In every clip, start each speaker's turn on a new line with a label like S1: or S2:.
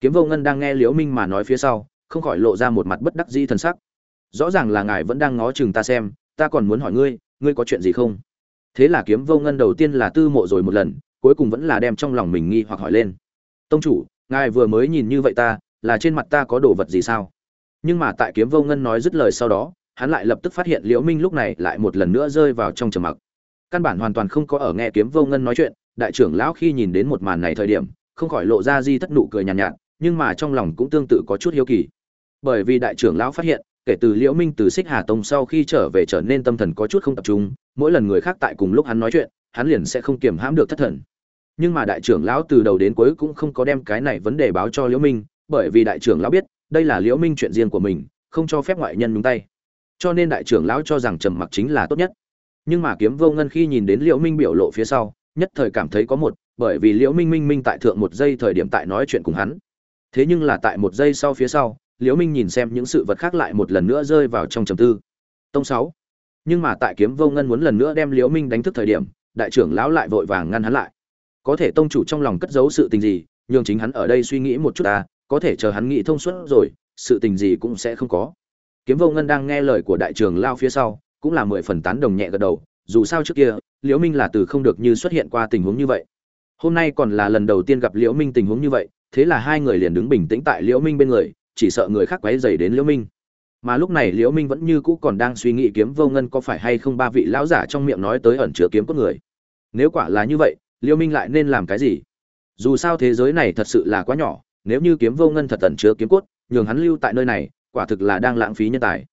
S1: kiếm vô ngân đang nghe liễu minh mà nói phía sau không khỏi lộ ra một mặt bất đắc dĩ thần sắc. Rõ ràng là ngài vẫn đang ngó chừng ta xem ta còn muốn hỏi ngươi ngươi có chuyện gì không? Thế là kiếm vô ngân đầu tiên là tư mộ rồi một lần cuối cùng vẫn là đem trong lòng mình nghi hoặc hỏi lên. Tông chủ ngài vừa mới nhìn như vậy ta là trên mặt ta có đồ vật gì sao? Nhưng mà tại kiếm vô ngân nói dứt lời sau đó hắn lại lập tức phát hiện liễu minh lúc này lại một lần nữa rơi vào trong trầm mặc. Căn bản hoàn toàn không có ở nghe kiếm vô ngân nói chuyện đại trưởng lão khi nhìn đến một màn này thời điểm không khỏi lộ ra di thất nụ cười nhàn nhạt, nhạt nhưng mà trong lòng cũng tương tự có chút hiếu kỳ. Bởi vì đại trưởng lão phát hiện, kể từ liễu minh từ xích hà tông sau khi trở về trở nên tâm thần có chút không tập trung, mỗi lần người khác tại cùng lúc hắn nói chuyện, hắn liền sẽ không kiềm hãm được thất thần. Nhưng mà đại trưởng lão từ đầu đến cuối cũng không có đem cái này vấn đề báo cho liễu minh, bởi vì đại trưởng lão biết, đây là liễu minh chuyện riêng của mình, không cho phép ngoại nhân nhúng tay. Cho nên đại trưởng lão cho rằng trầm mặc chính là tốt nhất. Nhưng mà kiếm vô ngân khi nhìn đến liễu minh biểu lộ phía sau, nhất thời cảm thấy có một, bởi vì liễu minh minh minh tại thượng một giây thời điểm tại nói chuyện cùng hắn thế nhưng là tại một giây sau phía sau, liễu minh nhìn xem những sự vật khác lại một lần nữa rơi vào trong trầm tư. Tông sáu. Nhưng mà tại kiếm vô ngân muốn lần nữa đem liễu minh đánh thức thời điểm, đại trưởng lão lại vội vàng ngăn hắn lại. Có thể tông chủ trong lòng cất giấu sự tình gì nhưng chính hắn ở đây suy nghĩ một chút ta có thể chờ hắn nghĩ thông suốt rồi, sự tình gì cũng sẽ không có. Kiếm vô ngân đang nghe lời của đại trưởng lão phía sau, cũng là mười phần tán đồng nhẹ gật đầu, dù sao trước kia, liễu minh là từ không được như xuất hiện qua tình huống như vậy. Hôm nay còn là lần đầu tiên gặp liễu minh tình huống như vậy thế là hai người liền đứng bình tĩnh tại liễu minh bên người, chỉ sợ người khác quấy rầy đến liễu minh. Mà lúc này liễu minh vẫn như cũ còn đang suy nghĩ kiếm vô ngân có phải hay không ba vị lão giả trong miệng nói tới ẩn chứa kiếm cốt người. Nếu quả là như vậy, liễu minh lại nên làm cái gì? Dù sao thế giới này thật sự là quá nhỏ, nếu như kiếm vô ngân thật ẩn chứa kiếm cốt, nhường hắn lưu tại nơi này, quả thực là đang lãng phí nhân tài.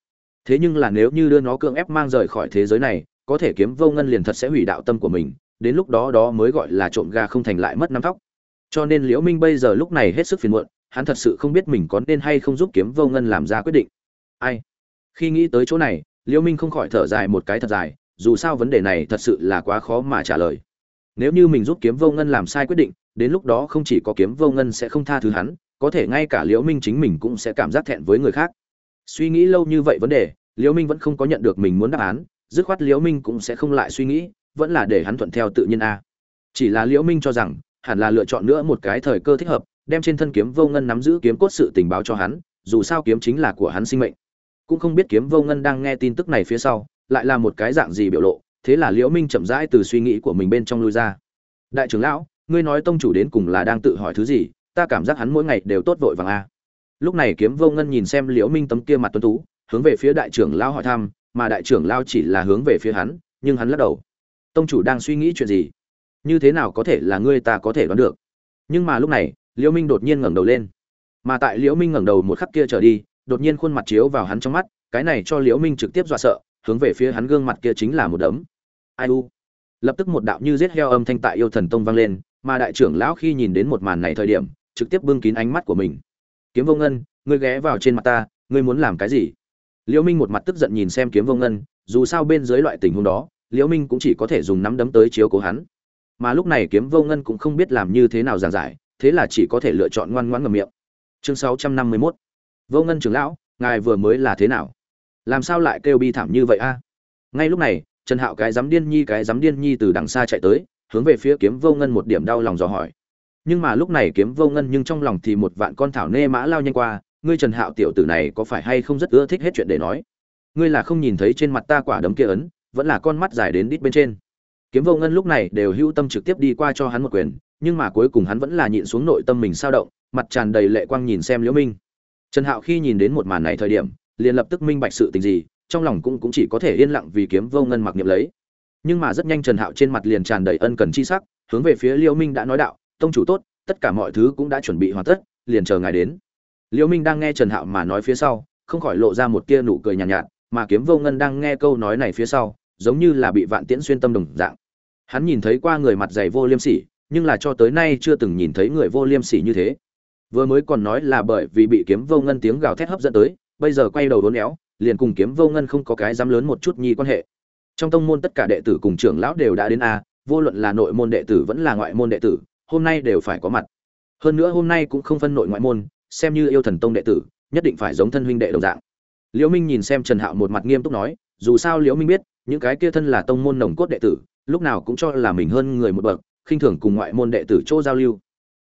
S1: Thế nhưng là nếu như đưa nó cưỡng ép mang rời khỏi thế giới này, có thể kiếm vô ngân liền thật sẽ hủy đạo tâm của mình, đến lúc đó đó mới gọi là trộm gà không thành lại mất năm tóc cho nên liễu minh bây giờ lúc này hết sức phiền muộn, hắn thật sự không biết mình có nên hay không giúp kiếm vô ngân làm ra quyết định. Ai? Khi nghĩ tới chỗ này, liễu minh không khỏi thở dài một cái thật dài, dù sao vấn đề này thật sự là quá khó mà trả lời. Nếu như mình giúp kiếm vô ngân làm sai quyết định, đến lúc đó không chỉ có kiếm vô ngân sẽ không tha thứ hắn, có thể ngay cả liễu minh chính mình cũng sẽ cảm giác thẹn với người khác. Suy nghĩ lâu như vậy vấn đề, liễu minh vẫn không có nhận được mình muốn đáp án, dứt khoát liễu minh cũng sẽ không lại suy nghĩ, vẫn là để hắn thuận theo tự nhiên a. Chỉ là liễu minh cho rằng hẳn là lựa chọn nữa một cái thời cơ thích hợp, đem trên thân kiếm vô ngân nắm giữ kiếm cốt sự tình báo cho hắn, dù sao kiếm chính là của hắn sinh mệnh. Cũng không biết kiếm vô ngân đang nghe tin tức này phía sau, lại là một cái dạng gì biểu lộ, thế là liễu minh chậm rãi từ suy nghĩ của mình bên trong lui ra. Đại trưởng lão, ngươi nói tông chủ đến cùng là đang tự hỏi thứ gì, ta cảm giác hắn mỗi ngày đều tốt vội vàng a. Lúc này kiếm vô ngân nhìn xem liễu minh tấm kia mặt tuấn tú, hướng về phía đại trưởng lão hỏi thăm, mà đại trưởng lão chỉ là hướng về phía hắn, nhưng hắn lắc đầu. Tông chủ đang suy nghĩ chuyện gì? Như thế nào có thể là ngươi ta có thể đoán được? Nhưng mà lúc này, liễu minh đột nhiên ngẩng đầu lên. Mà tại liễu minh ngẩng đầu một khắc kia trở đi, đột nhiên khuôn mặt chiếu vào hắn trong mắt, cái này cho liễu minh trực tiếp dọa sợ, hướng về phía hắn gương mặt kia chính là một đấm. Ai u? Lập tức một đạo như giết heo âm thanh tại yêu thần tông vang lên, mà đại trưởng lão khi nhìn đến một màn này thời điểm, trực tiếp bưng kín ánh mắt của mình. Kiếm vô ngân, ngươi ghé vào trên mặt ta, ngươi muốn làm cái gì? Liễu minh một mặt tức giận nhìn xem kiếm vô ngân, dù sao bên dưới loại tình huống đó, liễu minh cũng chỉ có thể dùng nắm đấm tới chiếu cố hắn mà lúc này kiếm vô ngân cũng không biết làm như thế nào giảng giải, thế là chỉ có thể lựa chọn ngoan ngoãn ngậm miệng. Chương 651 vô ngân trưởng lão, ngài vừa mới là thế nào? Làm sao lại kêu bi thảm như vậy a? Ngay lúc này, trần hạo cái dám điên nhi cái dám điên nhi từ đằng xa chạy tới, hướng về phía kiếm vô ngân một điểm đau lòng dò hỏi. Nhưng mà lúc này kiếm vô ngân nhưng trong lòng thì một vạn con thảo nê mã lao nhanh qua, ngươi trần hạo tiểu tử này có phải hay không rất ưa thích hết chuyện để nói? Ngươi là không nhìn thấy trên mặt ta quả đấm kia ấn, vẫn là con mắt dài đến đít bên trên kiếm vô ngân lúc này đều hưu tâm trực tiếp đi qua cho hắn một quyền nhưng mà cuối cùng hắn vẫn là nhịn xuống nội tâm mình sao động mặt tràn đầy lệ quang nhìn xem liễu minh. Trần hạo khi nhìn đến một màn này thời điểm liền lập tức minh bạch sự tình gì trong lòng cũng cũng chỉ có thể yên lặng vì kiếm vô ngân mặc niệm lấy. Nhưng mà rất nhanh trần hạo trên mặt liền tràn đầy ân cần chi sắc hướng về phía liễu minh đã nói đạo tông chủ tốt tất cả mọi thứ cũng đã chuẩn bị hoàn tất liền chờ ngài đến. Liễu minh đang nghe trần hạo mà nói phía sau không khỏi lộ ra một tia nụ cười nhàn nhạt, nhạt mà kiếm vô ngân đang nghe câu nói này phía sau giống như là bị vạn tiễn xuyên tâm đồng dạng hắn nhìn thấy qua người mặt dày vô liêm sỉ, nhưng là cho tới nay chưa từng nhìn thấy người vô liêm sỉ như thế. Vừa mới còn nói là bởi vì bị kiếm vô ngân tiếng gào thét hấp dẫn tới, bây giờ quay đầu đốn éo, liền cùng kiếm vô ngân không có cái dám lớn một chút nhi quan hệ. Trong tông môn tất cả đệ tử cùng trưởng lão đều đã đến a, vô luận là nội môn đệ tử vẫn là ngoại môn đệ tử, hôm nay đều phải có mặt. Hơn nữa hôm nay cũng không phân nội ngoại môn, xem như yêu thần tông đệ tử, nhất định phải giống thân huynh đệ đồng dạng. Liễu minh nhìn xem trần hạo một mặt nghiêm túc nói, dù sao liễu minh biết, những cái kia thân là tông môn nồng cốt đệ tử lúc nào cũng cho là mình hơn người một bậc, khinh thường cùng ngoại môn đệ tử chỗ giao lưu.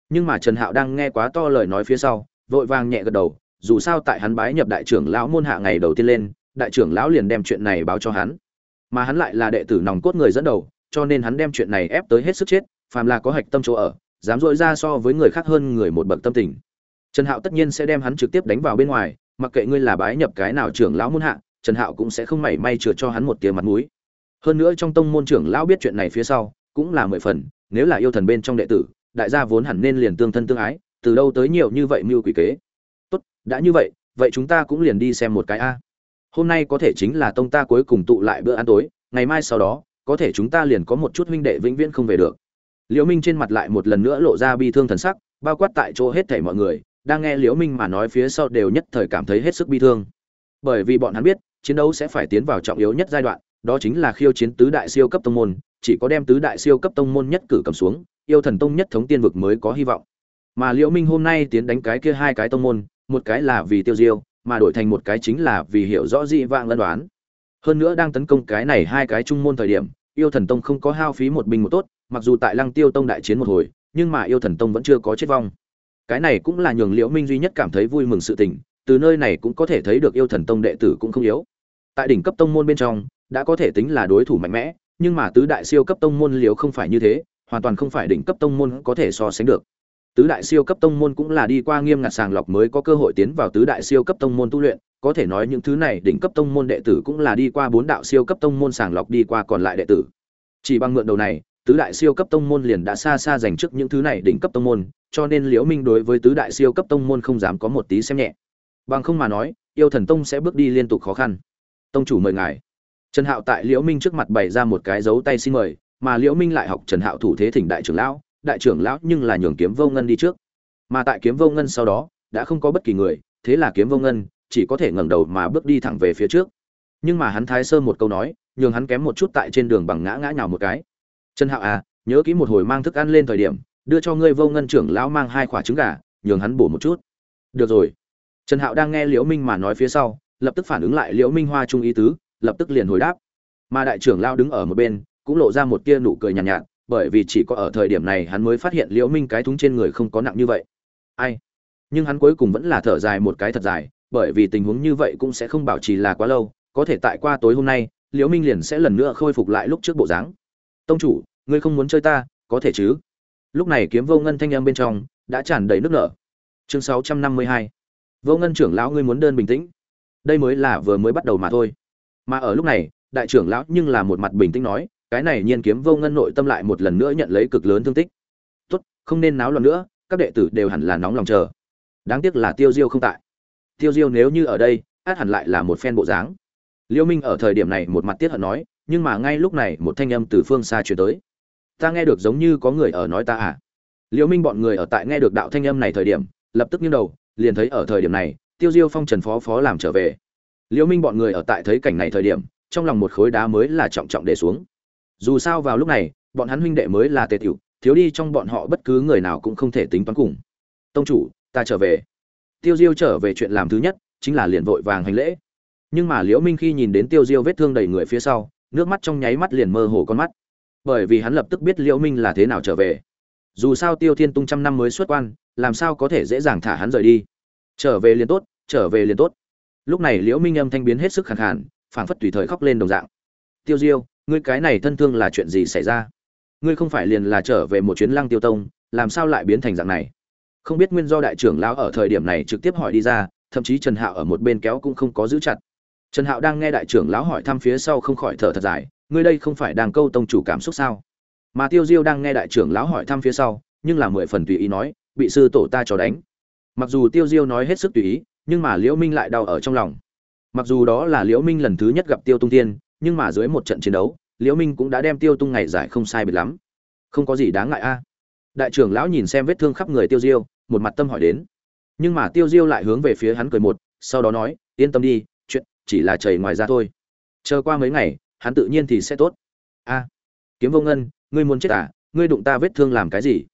S1: Nhưng mà trần hạo đang nghe quá to lời nói phía sau, vội vàng nhẹ gật đầu, dù sao tại hắn bái nhập đại trưởng lão môn hạ ngày đầu tiên lên, đại trưởng lão liền đem chuyện này báo cho hắn. Mà hắn lại là đệ tử nòng cốt người dẫn đầu, cho nên hắn đem chuyện này ép tới hết sức chết, phàm là có hạch tâm chỗ ở, dám dội ra so với người khác hơn người một bậc tâm tình. Trần hạo tất nhiên sẽ đem hắn trực tiếp đánh vào bên ngoài, mặc kệ ngươi là bái nhập cái nào trưởng lão môn hạ, trần hạo cũng sẽ không mảy may chừa cho hắn một tia mặt mũi hơn nữa trong tông môn trưởng lão biết chuyện này phía sau, cũng là mười phần, nếu là yêu thần bên trong đệ tử, đại gia vốn hẳn nên liền tương thân tương ái, từ đâu tới nhiều như vậy mưu quỷ kế. Tốt, đã như vậy vậy chúng ta cũng liền đi xem một cái a. Hôm nay có thể chính là tông ta cuối cùng tụ lại bữa ăn tối, ngày mai sau đó, có thể chúng ta liền có một chút huynh đệ vĩnh viễn không về được. Liễu minh trên mặt lại một lần nữa lộ ra bi thương thần sắc, bao quát tại chỗ hết thảy mọi người, đang nghe liễu minh mà nói phía sau đều nhất thời cảm thấy hết sức bi thương. Bởi vì bọn hắn biết, chiến đấu sẽ phải tiến vào trọng yếu nhất giai đoạn đó chính là khiêu chiến tứ đại siêu cấp tông môn, chỉ có đem tứ đại siêu cấp tông môn nhất cử cầm xuống, yêu thần tông nhất thống tiên vực mới có hy vọng. Mà liễu minh hôm nay tiến đánh cái kia hai cái tông môn, một cái là vì tiêu diêu, mà đổi thành một cái chính là vì hiểu rõ dị vạng lân đoán. Hơn nữa đang tấn công cái này hai cái trung môn thời điểm, yêu thần tông không có hao phí một binh một tốt, mặc dù tại lăng tiêu tông đại chiến một hồi, nhưng mà yêu thần tông vẫn chưa có chết vong. Cái này cũng là nhường liễu minh duy nhất cảm thấy vui mừng sự tình, từ nơi này cũng có thể thấy được yêu thần tông đệ tử cũng không yếu. Tại đỉnh cấp tông môn bên trong đã có thể tính là đối thủ mạnh mẽ, nhưng mà tứ đại siêu cấp tông môn liễu không phải như thế, hoàn toàn không phải đỉnh cấp tông môn có thể so sánh được. Tứ đại siêu cấp tông môn cũng là đi qua nghiêm ngặt sàng lọc mới có cơ hội tiến vào tứ đại siêu cấp tông môn tu luyện, có thể nói những thứ này đỉnh cấp tông môn đệ tử cũng là đi qua bốn đạo siêu cấp tông môn sàng lọc đi qua còn lại đệ tử. Chỉ bằng mượn đầu này, tứ đại siêu cấp tông môn liền đã xa xa giành trước những thứ này đỉnh cấp tông môn, cho nên liễu minh đối với tứ đại siêu cấp tông môn không dám có một tí xem nhẹ. Bằng không mà nói, yêu thần tông sẽ bước đi liên tục khó khăn. Tông chủ mời ngài trần hạo tại liễu minh trước mặt bày ra một cái dấu tay xin mời, mà liễu minh lại học trần hạo thủ thế thỉnh đại trưởng lão, đại trưởng lão nhưng là nhường kiếm vô ngân đi trước. Mà tại kiếm vô ngân sau đó, đã không có bất kỳ người, thế là kiếm vô ngân chỉ có thể ngẩng đầu mà bước đi thẳng về phía trước. Nhưng mà hắn thái sơ một câu nói, nhường hắn kém một chút tại trên đường bằng ngã ngã nhào một cái. Trần hạo à nhớ kỹ một hồi mang thức ăn lên thời điểm, đưa cho ngươi vô ngân trưởng lão mang hai quả trứng gà, nhường hắn bổ một chút. Được rồi. Trần hạo đang nghe liễu minh mà nói phía sau, lập tức phản ứng lại liễu minh hoa trung ý tứ lập tức liền hồi đáp. Mà đại trưởng lão đứng ở một bên cũng lộ ra một tia nụ cười nhàn nhạt, nhạt bởi vì chỉ có ở thời điểm này hắn mới phát hiện liễu minh cái thúng trên người không có nặng như vậy. Ai? Nhưng hắn cuối cùng vẫn là thở dài một cái thật dài bởi vì tình huống như vậy cũng sẽ không bảo trì là quá lâu có thể tại qua tối hôm nay liễu minh liền sẽ lần nữa khôi phục lại lúc trước bộ dáng. Tông chủ ngươi không muốn chơi ta có thể chứ? Lúc này kiếm vô ngân thanh âm bên trong đã tràn đầy nước nở. Chương 652 vô ngân trưởng lão ngươi muốn đơn bình tĩnh. Đây mới là vừa mới bắt đầu mà thôi mà ở lúc này, đại trưởng lão nhưng là một mặt bình tĩnh nói, cái này nhiên kiếm vô ngân nội tâm lại một lần nữa nhận lấy cực lớn thương tích. Tốt, không nên náo loạn nữa, các đệ tử đều hẳn là nóng lòng chờ. Đáng tiếc là tiêu diêu không tại. Tiêu diêu nếu như ở đây, át hẳn lại là một phen bộ dáng. Liêu minh ở thời điểm này một mặt tiết hận nói, nhưng mà ngay lúc này một thanh âm từ phương xa truyền tới. Ta nghe được giống như có người ở nói ta à? Liêu minh bọn người ở tại nghe được đạo thanh âm này thời điểm, lập tức nghiêng đầu, liền thấy ở thời điểm này, tiêu diêu phong trần phó phó làm trở về. Liễu minh bọn người ở tại thấy cảnh này thời điểm, trong lòng một khối đá mới là trọng trọng để xuống. Dù sao vào lúc này, bọn hắn huynh đệ mới là tề tiểu, thiếu đi trong bọn họ bất cứ người nào cũng không thể tính toán cùng. Tông chủ, ta trở về. Tiêu diêu trở về chuyện làm thứ nhất, chính là liền vội vàng hành lễ. Nhưng mà liễu minh khi nhìn đến tiêu diêu vết thương đầy người phía sau, nước mắt trong nháy mắt liền mơ hồ con mắt. Bởi vì hắn lập tức biết liễu minh là thế nào trở về. Dù sao tiêu thiên tung trăm năm mới xuất quan, làm sao có thể dễ dàng thả hắn rời đi. Trở về liền tốt, trở về liền tốt lúc này liễu minh âm thanh biến hết sức khàn khàn, phảng phất tùy thời khóc lên đồng dạng. Tiêu diêu, ngươi cái này thân thương là chuyện gì xảy ra? Ngươi không phải liền là trở về một chuyến lăng tiêu tông, làm sao lại biến thành dạng này? Không biết nguyên do đại trưởng lão ở thời điểm này trực tiếp hỏi đi ra, thậm chí trần hạo ở một bên kéo cũng không có giữ chặt. Trần hạo đang nghe đại trưởng lão hỏi thăm phía sau không khỏi thở thật dài, ngươi đây không phải đang câu tông chủ cảm xúc sao? Mà tiêu diêu đang nghe đại trưởng lão hỏi thăm phía sau, nhưng là mười phần tùy ý nói, bị sư tổ ta cho đánh. Mặc dù tiêu diêu nói hết sức tùy ý nhưng mà liễu minh lại đau ở trong lòng. Mặc dù đó là liễu minh lần thứ nhất gặp tiêu tung tiên nhưng mà dưới một trận chiến đấu, liễu minh cũng đã đem tiêu tung ngày giải không sai biệt lắm. Không có gì đáng ngại a. À. Đại trưởng lão nhìn xem vết thương khắp người tiêu diêu, một mặt tâm hỏi đến. Nhưng mà tiêu diêu lại hướng về phía hắn cười một, sau đó nói, yên tâm đi, chuyện chỉ là chảy ngoài ra thôi. Chờ qua mấy ngày, hắn tự nhiên thì sẽ tốt. A, kiếm vô ngân, ngươi muốn chết à? Ngươi đụng ta vết thương làm cái gì?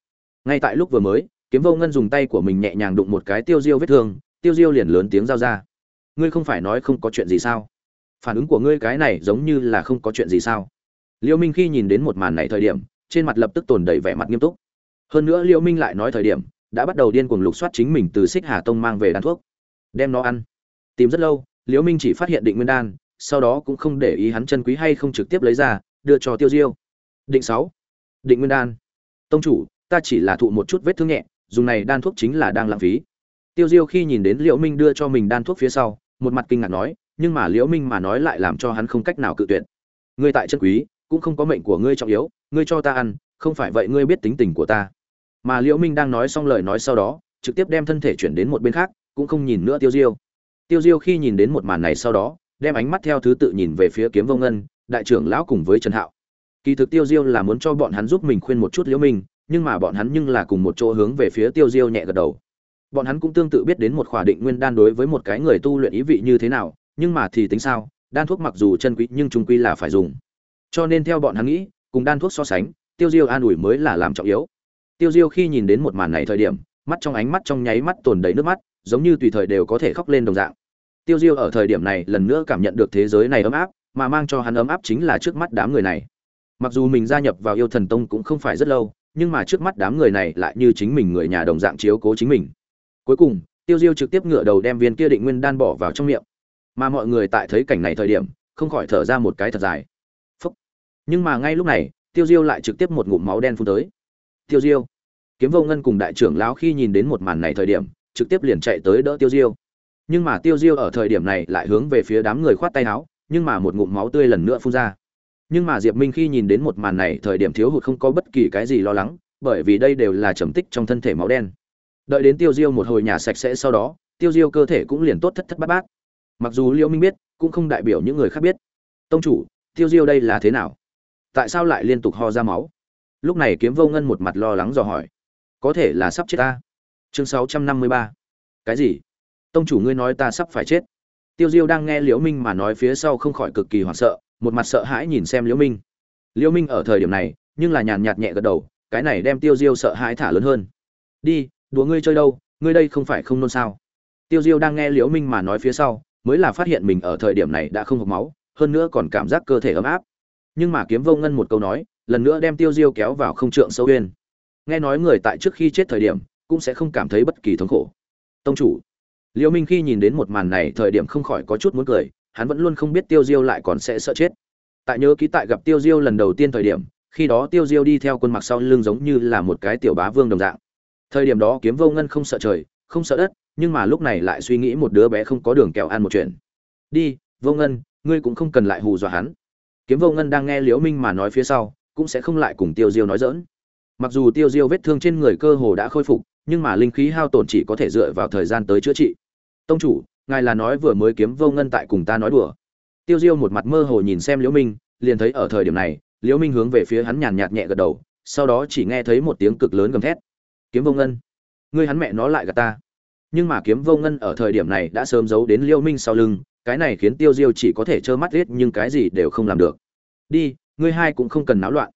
S1: Ngay tại lúc vừa mới, kiếm vô ngân dùng tay của mình nhẹ nhàng đụng một cái tiêu diêu vết thương tiêu diêu liền lớn tiếng giao ra. Ngươi không phải nói không có chuyện gì sao? Phản ứng của ngươi cái này giống như là không có chuyện gì sao? Liêu minh khi nhìn đến một màn này thời điểm, trên mặt lập tức tồn đầy vẻ mặt nghiêm túc. Hơn nữa liễu minh lại nói thời điểm, đã bắt đầu điên cuồng lục soát chính mình từ xích hà tông mang về đan thuốc. Đem nó ăn. Tìm rất lâu liễu minh chỉ phát hiện định nguyên đan, sau đó cũng không để ý hắn chân quý hay không trực tiếp lấy ra, đưa cho tiêu diêu. Định sáu. Định nguyên đan. Tông chủ, ta chỉ là thụ một chút vết thương nhẹ, dùng này đan thuốc chính là đang lãng phí tiêu diêu khi nhìn đến liễu minh đưa cho mình đan thuốc phía sau, một mặt kinh ngạc nói, nhưng mà liễu minh mà nói lại làm cho hắn không cách nào cự tuyệt. Ngươi tại chân quý, cũng không có mệnh của ngươi trọng yếu, ngươi cho ta ăn, không phải vậy ngươi biết tính tình của ta. Mà liễu minh đang nói xong lời nói sau đó, trực tiếp đem thân thể chuyển đến một bên khác, cũng không nhìn nữa tiêu diêu. Tiêu diêu khi nhìn đến một màn này sau đó, đem ánh mắt theo thứ tự nhìn về phía kiếm vô ngân, đại trưởng lão cùng với trần hạo. Kỳ thực tiêu diêu là muốn cho bọn hắn giúp mình khuyên một chút liễu minh, nhưng mà bọn hắn nhưng là cùng một chỗ hướng về phía tiêu diêu nhẹ gật đầu bọn hắn cũng tương tự biết đến một khỏa định nguyên đan đối với một cái người tu luyện ý vị như thế nào, nhưng mà thì tính sao, đan thuốc mặc dù chân quý nhưng trung quy là phải dùng. Cho nên theo bọn hắn nghĩ, cùng đan thuốc so sánh, tiêu diêu an ủi mới là làm trọng yếu. Tiêu diêu khi nhìn đến một màn này thời điểm, mắt trong ánh mắt trong nháy mắt tồn đầy nước mắt, giống như tùy thời đều có thể khóc lên đồng dạng. Tiêu diêu ở thời điểm này lần nữa cảm nhận được thế giới này ấm áp, mà mang cho hắn ấm áp chính là trước mắt đám người này. Mặc dù mình gia nhập vào yêu thần tông cũng không phải rất lâu, nhưng mà trước mắt đám người này lại như chính mình người nhà đồng dạng chiếu cố chính mình cuối cùng, tiêu diêu trực tiếp ngửa đầu đem viên kia định nguyên đan bỏ vào trong miệng. Mà mọi người tại thấy cảnh này thời điểm, không khỏi thở ra một cái thật dài. Phúc. nhưng mà ngay lúc này, tiêu diêu lại trực tiếp một ngụm máu đen phun tới. Tiêu diêu. Kiếm vô ngân cùng đại trưởng lão khi nhìn đến một màn này thời điểm, trực tiếp liền chạy tới đỡ tiêu diêu. Nhưng mà tiêu diêu ở thời điểm này lại hướng về phía đám người khoát tay áo, nhưng mà một ngụm máu tươi lần nữa phun ra. Nhưng mà diệp minh khi nhìn đến một màn này thời điểm thiếu hụt không có bất kỳ cái gì lo lắng, bởi vì đây đều là trầm tích trong thân thể máu đen đợi đến tiêu diêu một hồi nhà sạch sẽ sau đó, tiêu diêu cơ thể cũng liền tốt thất thất bát bát. Mặc dù liễu minh biết, cũng không đại biểu những người khác biết. Tông chủ, tiêu diêu đây là thế nào? Tại sao lại liên tục ho ra máu? Lúc này kiếm vô ngân một mặt lo lắng dò hỏi. Có thể là sắp chết ta. Chương 653. cái gì? Tông chủ ngươi nói ta sắp phải chết. Tiêu diêu đang nghe liễu minh mà nói phía sau không khỏi cực kỳ hoảng sợ, một mặt sợ hãi nhìn xem liễu minh. Liễu minh ở thời điểm này, nhưng là nhàn nhạt nhẹ gật đầu, cái này đem tiêu diêu sợ hãi thả lớn hơn. Đi đùa ngươi chơi đâu, ngươi đây không phải không nôn sao? Tiêu diêu đang nghe liễu minh mà nói phía sau, mới là phát hiện mình ở thời điểm này đã không hộc máu, hơn nữa còn cảm giác cơ thể ấm áp. Nhưng mà kiếm vô ngân một câu nói, lần nữa đem tiêu diêu kéo vào không trượng sâu uyên. Nghe nói người tại trước khi chết thời điểm, cũng sẽ không cảm thấy bất kỳ thống khổ. Tông chủ. Liễu minh khi nhìn đến một màn này thời điểm không khỏi có chút muốn cười, hắn vẫn luôn không biết tiêu diêu lại còn sẽ sợ chết. Tại nhớ ký tại gặp tiêu diêu lần đầu tiên thời điểm, khi đó tiêu diêu đi theo quân mặc sau lưng giống như là một cái tiểu bá vương đồng dạng thời điểm đó kiếm vô ngân không sợ trời, không sợ đất, nhưng mà lúc này lại suy nghĩ một đứa bé không có đường kẹo ăn một chuyện. Đi, vô ngân, ngươi cũng không cần lại hù dọa hắn. Kiếm vô ngân đang nghe liễu minh mà nói phía sau, cũng sẽ không lại cùng tiêu diêu nói dỡn mặc dù tiêu diêu vết thương trên người cơ hồ đã khôi phục, nhưng mà linh khí hao tổn chỉ có thể dựa vào thời gian tới chữa trị. Tông chủ, ngài là nói vừa mới kiếm vô ngân tại cùng ta nói đùa. Tiêu diêu một mặt mơ hồ nhìn xem liễu minh, liền thấy ở thời điểm này, liễu minh hướng về phía hắn nhàn nhạt nhẹ gật đầu, sau đó chỉ nghe thấy một tiếng cực lớn gầm thét kiếm vô ngân. Ngươi hắn mẹ nó lại gạt ta. Nhưng mà kiếm vô ngân ở thời điểm này đã sớm giấu đến liêu minh sau lưng, cái này khiến tiêu diêu chỉ có thể trơ mắt riết nhưng cái gì đều không làm được. Đi, ngươi hai cũng không cần náo loạn.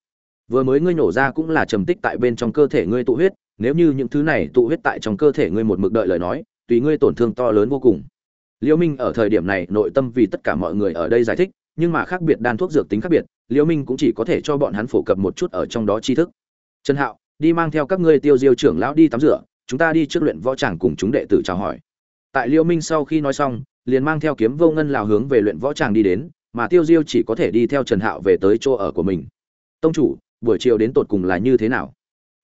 S1: Vừa mới ngươi nổ ra cũng là trầm tích tại bên trong cơ thể ngươi tụ huyết, nếu như những thứ này tụ huyết tại trong cơ thể ngươi một mực đợi lời nói, tùy ngươi tổn thương to lớn vô cùng. Liêu minh ở thời điểm này nội tâm vì tất cả mọi người ở đây giải thích, nhưng mà khác biệt đan thuốc dược tính khác biệt, liêu minh cũng chỉ có thể cho bọn hắn phổ cập một chút ở trong đó tri thức. Trần hạo đi mang theo các ngươi tiêu diêu trưởng lão đi tắm rửa, chúng ta đi trước luyện võ tràng cùng chúng đệ tử chào hỏi. Tại liễu minh sau khi nói xong, liền mang theo kiếm vô ngân lào hướng về luyện võ tràng đi đến, mà tiêu diêu chỉ có thể đi theo trần hạo về tới chỗ ở của mình. Tông chủ, buổi chiều đến tột cùng là như thế nào?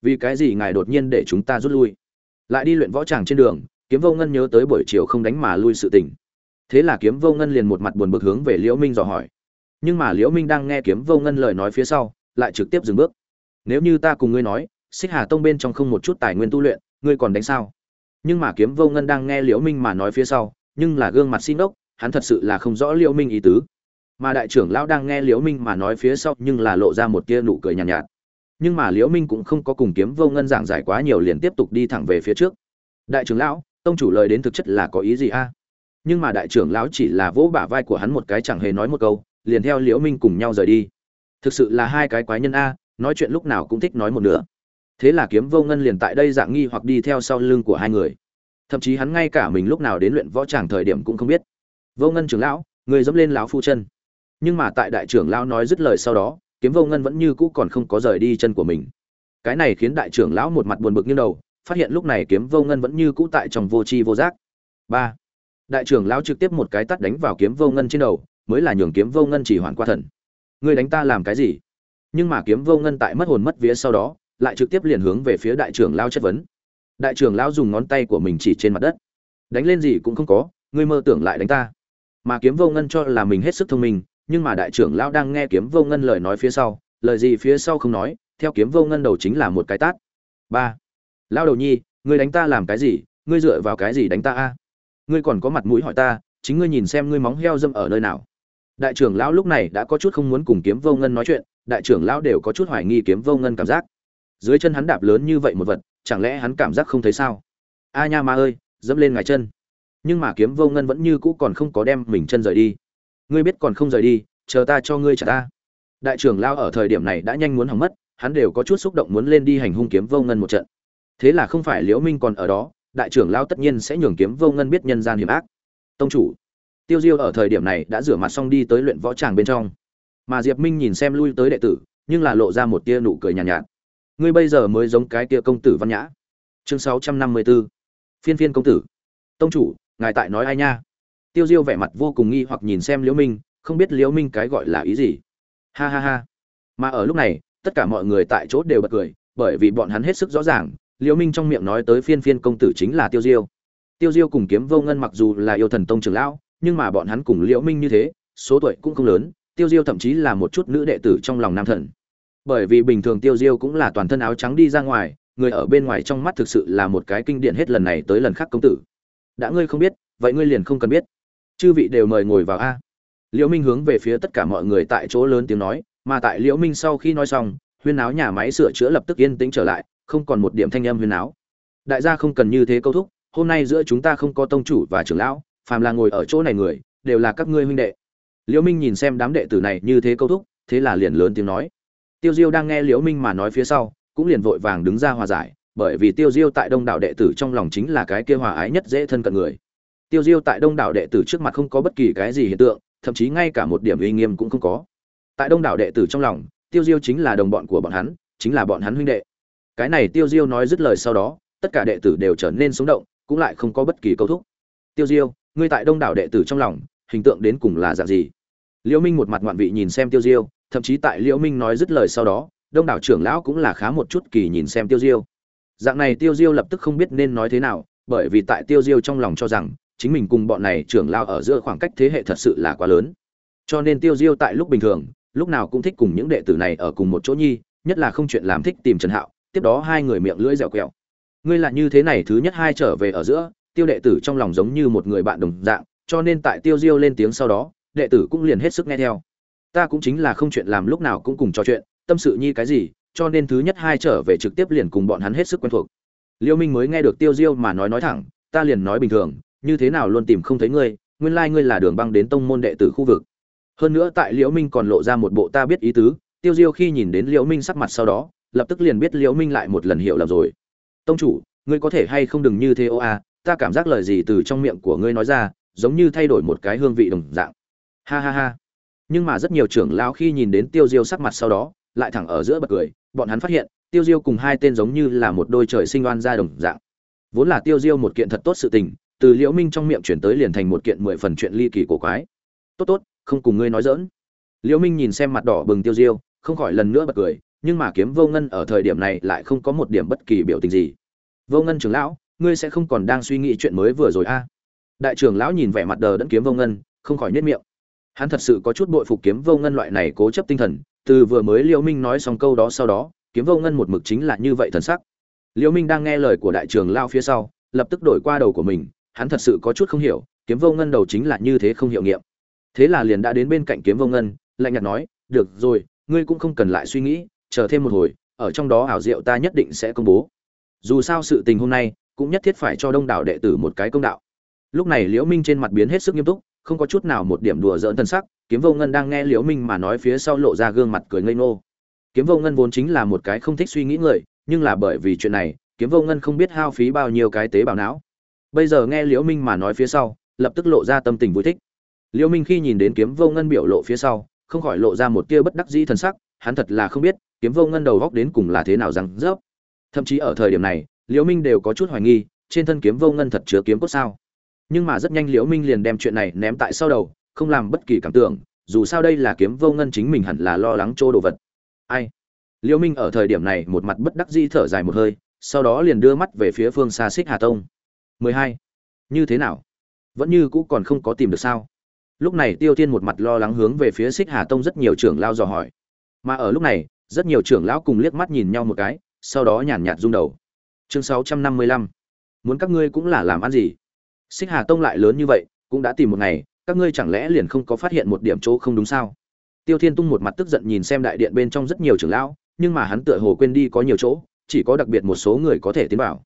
S1: Vì cái gì ngài đột nhiên để chúng ta rút lui? Lại đi luyện võ tràng trên đường, kiếm vô ngân nhớ tới buổi chiều không đánh mà lui sự tình. Thế là kiếm vô ngân liền một mặt buồn bực hướng về liễu minh dò hỏi. Nhưng mà liễu minh đang nghe kiếm vô ngân lời nói phía sau, lại trực tiếp dừng bước. Nếu như ta cùng ngươi nói xích hà tông bên trong không một chút tài nguyên tu luyện ngươi còn đánh sao? Nhưng mà kiếm vô ngân đang nghe liễu minh mà nói phía sau nhưng là gương mặt xin đốc hắn thật sự là không rõ liễu minh ý tứ. Mà đại trưởng lão đang nghe liễu minh mà nói phía sau nhưng là lộ ra một tia nụ cười nhàn nhạt, nhạt. Nhưng mà liễu minh cũng không có cùng kiếm vô ngân giảng giải quá nhiều liền tiếp tục đi thẳng về phía trước. Đại trưởng lão tông chủ lời đến thực chất là có ý gì a? À? Nhưng mà đại trưởng lão chỉ là vỗ bả vai của hắn một cái chẳng hề nói một câu liền theo liễu minh cùng nhau rời đi. Thực sự là hai cái quái nhân a nói chuyện lúc nào cũng thích nói một nửa thế là kiếm vô ngân liền tại đây dạng nghi hoặc đi theo sau lưng của hai người. Thậm chí hắn ngay cả mình lúc nào đến luyện võ tràng thời điểm cũng không biết. Vô ngân trưởng lão, người dẫm lên lão phu chân. Nhưng mà tại đại trưởng lão nói dứt lời sau đó, kiếm vô ngân vẫn như cũ còn không có rời đi chân của mình. Cái này khiến đại trưởng lão một mặt buồn bực như đầu, phát hiện lúc này kiếm vô ngân vẫn như cũ tại trong vô tri vô giác. Ba. Đại trưởng lão trực tiếp một cái tắt đánh vào kiếm vô ngân trên đầu, mới là nhường kiếm vô ngân chỉ hoàn qua thần. Ngươi đánh ta làm cái gì? Nhưng mà kiếm vô ngân tại mất hồn mất vía sau đó lại trực tiếp liền hướng về phía đại trưởng lão chất vấn. Đại trưởng lão dùng ngón tay của mình chỉ trên mặt đất. Đánh lên gì cũng không có, ngươi mơ tưởng lại đánh ta. Mà kiếm vô ngân cho là mình hết sức thông minh, nhưng mà đại trưởng lão đang nghe kiếm vô ngân lời nói phía sau, lời gì phía sau không nói, theo kiếm vô ngân đầu chính là một cái tát. Ba. Lão đầu nhi, ngươi đánh ta làm cái gì, ngươi dựa vào cái gì đánh ta a? Ngươi còn có mặt mũi hỏi ta, chính ngươi nhìn xem ngươi móng heo dâm ở nơi nào. Đại trưởng lão lúc này đã có chút không muốn cùng kiếm vô ngân nói chuyện, đại trưởng lão đều có chút hoài nghi kiếm vô ngân cảm giác dưới chân hắn đạp lớn như vậy một vật chẳng lẽ hắn cảm giác không thấy sao? A nha ma ơi dẫm lên ngài chân. Nhưng mà kiếm vô ngân vẫn như cũ còn không có đem mình chân rời đi. Ngươi biết còn không rời đi chờ ta cho ngươi trả ta. Đại trưởng lao ở thời điểm này đã nhanh muốn hỏng mất hắn đều có chút xúc động muốn lên đi hành hung kiếm vô ngân một trận. Thế là không phải liễu minh còn ở đó đại trưởng lao tất nhiên sẽ nhường kiếm vô ngân biết nhân gian hiểm ác. Tông chủ tiêu diêu ở thời điểm này đã rửa mặt xong đi tới luyện võ tràng bên trong. Mà diệp minh nhìn xem lui tới đệ tử nhưng là lộ ra một tia nụ cười nhàn nhạt, nhạt ngươi bây giờ mới giống cái kia công tử văn nhã. Chương sáu trăm năm mươi 654 phiên phiên công tử. Tông chủ, ngài tại nói ai nha? Tiêu diêu vẻ mặt vô cùng nghi hoặc nhìn xem liễu minh, không biết liễu minh cái gọi là ý gì. Ha ha ha. Mà ở lúc này, tất cả mọi người tại chỗ đều bật cười, bởi vì bọn hắn hết sức rõ ràng, liễu minh trong miệng nói tới phiên phiên công tử chính là tiêu diêu. Tiêu diêu cùng kiếm vô ngân mặc dù là yêu thần tông trưởng lão, nhưng mà bọn hắn cùng liễu minh như thế, số tuổi cũng không lớn, tiêu diêu thậm chí là một chút nữ đệ tử trong lòng nam thần bởi vì bình thường tiêu diêu cũng là toàn thân áo trắng đi ra ngoài, người ở bên ngoài trong mắt thực sự là một cái kinh điển hết lần này tới lần khác công tử. Đã ngươi không biết, vậy ngươi liền không cần biết. Chư vị đều mời ngồi vào a. Liễu minh hướng về phía tất cả mọi người tại chỗ lớn tiếng nói, mà tại liễu minh sau khi nói xong, huyên áo nhà máy sửa chữa lập tức yên tĩnh trở lại, không còn một điểm thanh âm huyên áo. Đại gia không cần như thế câu thúc, hôm nay giữa chúng ta không có tông chủ và trưởng lão, phàm là ngồi ở chỗ này người, đều là các ngươi huynh đệ. Liễu minh nhìn xem đám đệ tử này như thế câu thúc, thế là liền lớn tiếng nói tiêu diêu đang nghe liễu minh mà nói phía sau, cũng liền vội vàng đứng ra hòa giải, bởi vì tiêu diêu tại đông đảo đệ tử trong lòng chính là cái kia hòa ái nhất dễ thân cận người. Tiêu diêu tại đông đảo đệ tử trước mặt không có bất kỳ cái gì hiện tượng, thậm chí ngay cả một điểm uy nghiêm cũng không có. Tại đông đảo đệ tử trong lòng, tiêu diêu chính là đồng bọn của bọn hắn, chính là bọn hắn huynh đệ. Cái này tiêu diêu nói dứt lời sau đó, tất cả đệ tử đều trở nên sống động, cũng lại không có bất kỳ câu thúc. Tiêu diêu, ngươi tại đông đảo đệ tử trong lòng, hình tượng đến cùng là dạng gì? Liễu minh một mặt ngoạn vị nhìn xem tiêu diêu thậm chí tại liễu minh nói dứt lời sau đó, đông đảo trưởng lão cũng là khá một chút kỳ nhìn xem tiêu diêu. Dạng này tiêu diêu lập tức không biết nên nói thế nào, bởi vì tại tiêu diêu trong lòng cho rằng, chính mình cùng bọn này trưởng lão ở giữa khoảng cách thế hệ thật sự là quá lớn. Cho nên tiêu diêu tại lúc bình thường, lúc nào cũng thích cùng những đệ tử này ở cùng một chỗ nhi, nhất là không chuyện làm thích tìm trần hạo, tiếp đó hai người miệng lưỡi dẻo quẹo. Ngươi là như thế này thứ nhất hai trở về ở giữa, tiêu đệ tử trong lòng giống như một người bạn đồng dạng, cho nên tại tiêu diêu lên tiếng sau đó, đệ tử cũng liền hết sức nghe theo ta cũng chính là không chuyện làm lúc nào cũng cùng trò chuyện, tâm sự nhi cái gì, cho nên thứ nhất hai trở về trực tiếp liền cùng bọn hắn hết sức quen thuộc. Liêu minh mới nghe được tiêu diêu mà nói nói thẳng, ta liền nói bình thường, như thế nào luôn tìm không thấy ngươi, nguyên lai ngươi là đường băng đến tông môn đệ tử khu vực. Hơn nữa tại liễu minh còn lộ ra một bộ ta biết ý tứ, tiêu diêu khi nhìn đến liễu minh sắc mặt sau đó, lập tức liền biết liễu minh lại một lần hiểu lầm rồi. Tông chủ, ngươi có thể hay không đừng như thế ô a, ta cảm giác lời gì từ trong miệng của ngươi nói ra, giống như thay đổi một cái hương vị đồng dạng. Ha ha ha nhưng mà rất nhiều trưởng lão khi nhìn đến tiêu diêu sắc mặt sau đó, lại thẳng ở giữa bật cười, bọn hắn phát hiện, tiêu diêu cùng hai tên giống như là một đôi trời sinh oan gia đồng dạng. Vốn là tiêu diêu một kiện thật tốt sự tình, từ liễu minh trong miệng chuyển tới liền thành một kiện mười phần chuyện ly kỳ cổ quái. Tốt tốt, không cùng ngươi nói dỡn liễu minh nhìn xem mặt đỏ bừng tiêu diêu, không khỏi lần nữa bật cười, nhưng mà kiếm vô ngân ở thời điểm này lại không có một điểm bất kỳ biểu tình gì. Vô ngân trưởng lão, ngươi sẽ không còn đang suy nghĩ chuyện mới vừa rồi a à? đại trưởng lão nhìn vẻ mặt đờ đẫn kiếm vô ngân, không khỏi nhếch miệng hắn thật sự có chút bội phục kiếm vô ngân loại này cố chấp tinh thần, từ vừa mới liễu minh nói xong câu đó sau đó, kiếm vô ngân một mực chính là như vậy thần sắc. Liễu minh đang nghe lời của đại trưởng lao phía sau, lập tức đổi qua đầu của mình, hắn thật sự có chút không hiểu, kiếm vô ngân đầu chính là như thế không hiệu nghiệm. Thế là liền đã đến bên cạnh kiếm vô ngân, lạnh nhạt nói, được rồi, ngươi cũng không cần lại suy nghĩ, chờ thêm một hồi, ở trong đó ảo diệu ta nhất định sẽ công bố. Dù sao sự tình hôm nay, cũng nhất thiết phải cho đông đảo đệ tử một cái công đạo. Lúc này liễu minh trên mặt biến hết sức nghiêm túc không có chút nào một điểm đùa giỡn thân sắc, kiếm vô ngân đang nghe liễu minh mà nói phía sau lộ ra gương mặt cười ngây ngô. Kiếm vô ngân vốn chính là một cái không thích suy nghĩ người, nhưng là bởi vì chuyện này, kiếm vô ngân không biết hao phí bao nhiêu cái tế bào não. Bây giờ nghe liễu minh mà nói phía sau, lập tức lộ ra tâm tình vui thích. Liễu minh khi nhìn đến kiếm vô ngân biểu lộ phía sau, không khỏi lộ ra một tia bất đắc dĩ thần sắc, hắn thật là không biết, kiếm vô ngân đầu góc đến cùng là thế nào rằng rớp. Thậm chí ở thời điểm này, liễu minh đều có chút hoài nghi, trên thân kiếm vô ngân thật chứa kiếm cốt sao? Nhưng mà rất nhanh liễu minh liền đem chuyện này ném tại sau đầu, không làm bất kỳ cảm tưởng, dù sao đây là kiếm vô ngân chính mình hẳn là lo lắng chỗ đồ vật. Ai? Liễu minh ở thời điểm này một mặt bất đắc dĩ thở dài một hơi, sau đó liền đưa mắt về phía phương xa xích hà tông. 12. như thế nào? Vẫn như cũ còn không có tìm được sao? Lúc này tiêu thiên một mặt lo lắng hướng về phía xích hà tông rất nhiều trưởng lao dò hỏi. Mà ở lúc này, rất nhiều trưởng lão cùng liếc mắt nhìn nhau một cái, sau đó nhàn nhạt rung đầu. Chương 655. muốn các ngươi cũng là làm ăn gì? Xích hà tông lại lớn như vậy, cũng đã tìm một ngày, các ngươi chẳng lẽ liền không có phát hiện một điểm chỗ không đúng sao? Tiêu thiên tung một mặt tức giận nhìn xem đại điện bên trong rất nhiều trưởng lão, nhưng mà hắn tựa hồ quên đi có nhiều chỗ, chỉ có đặc biệt một số người có thể tiến vào.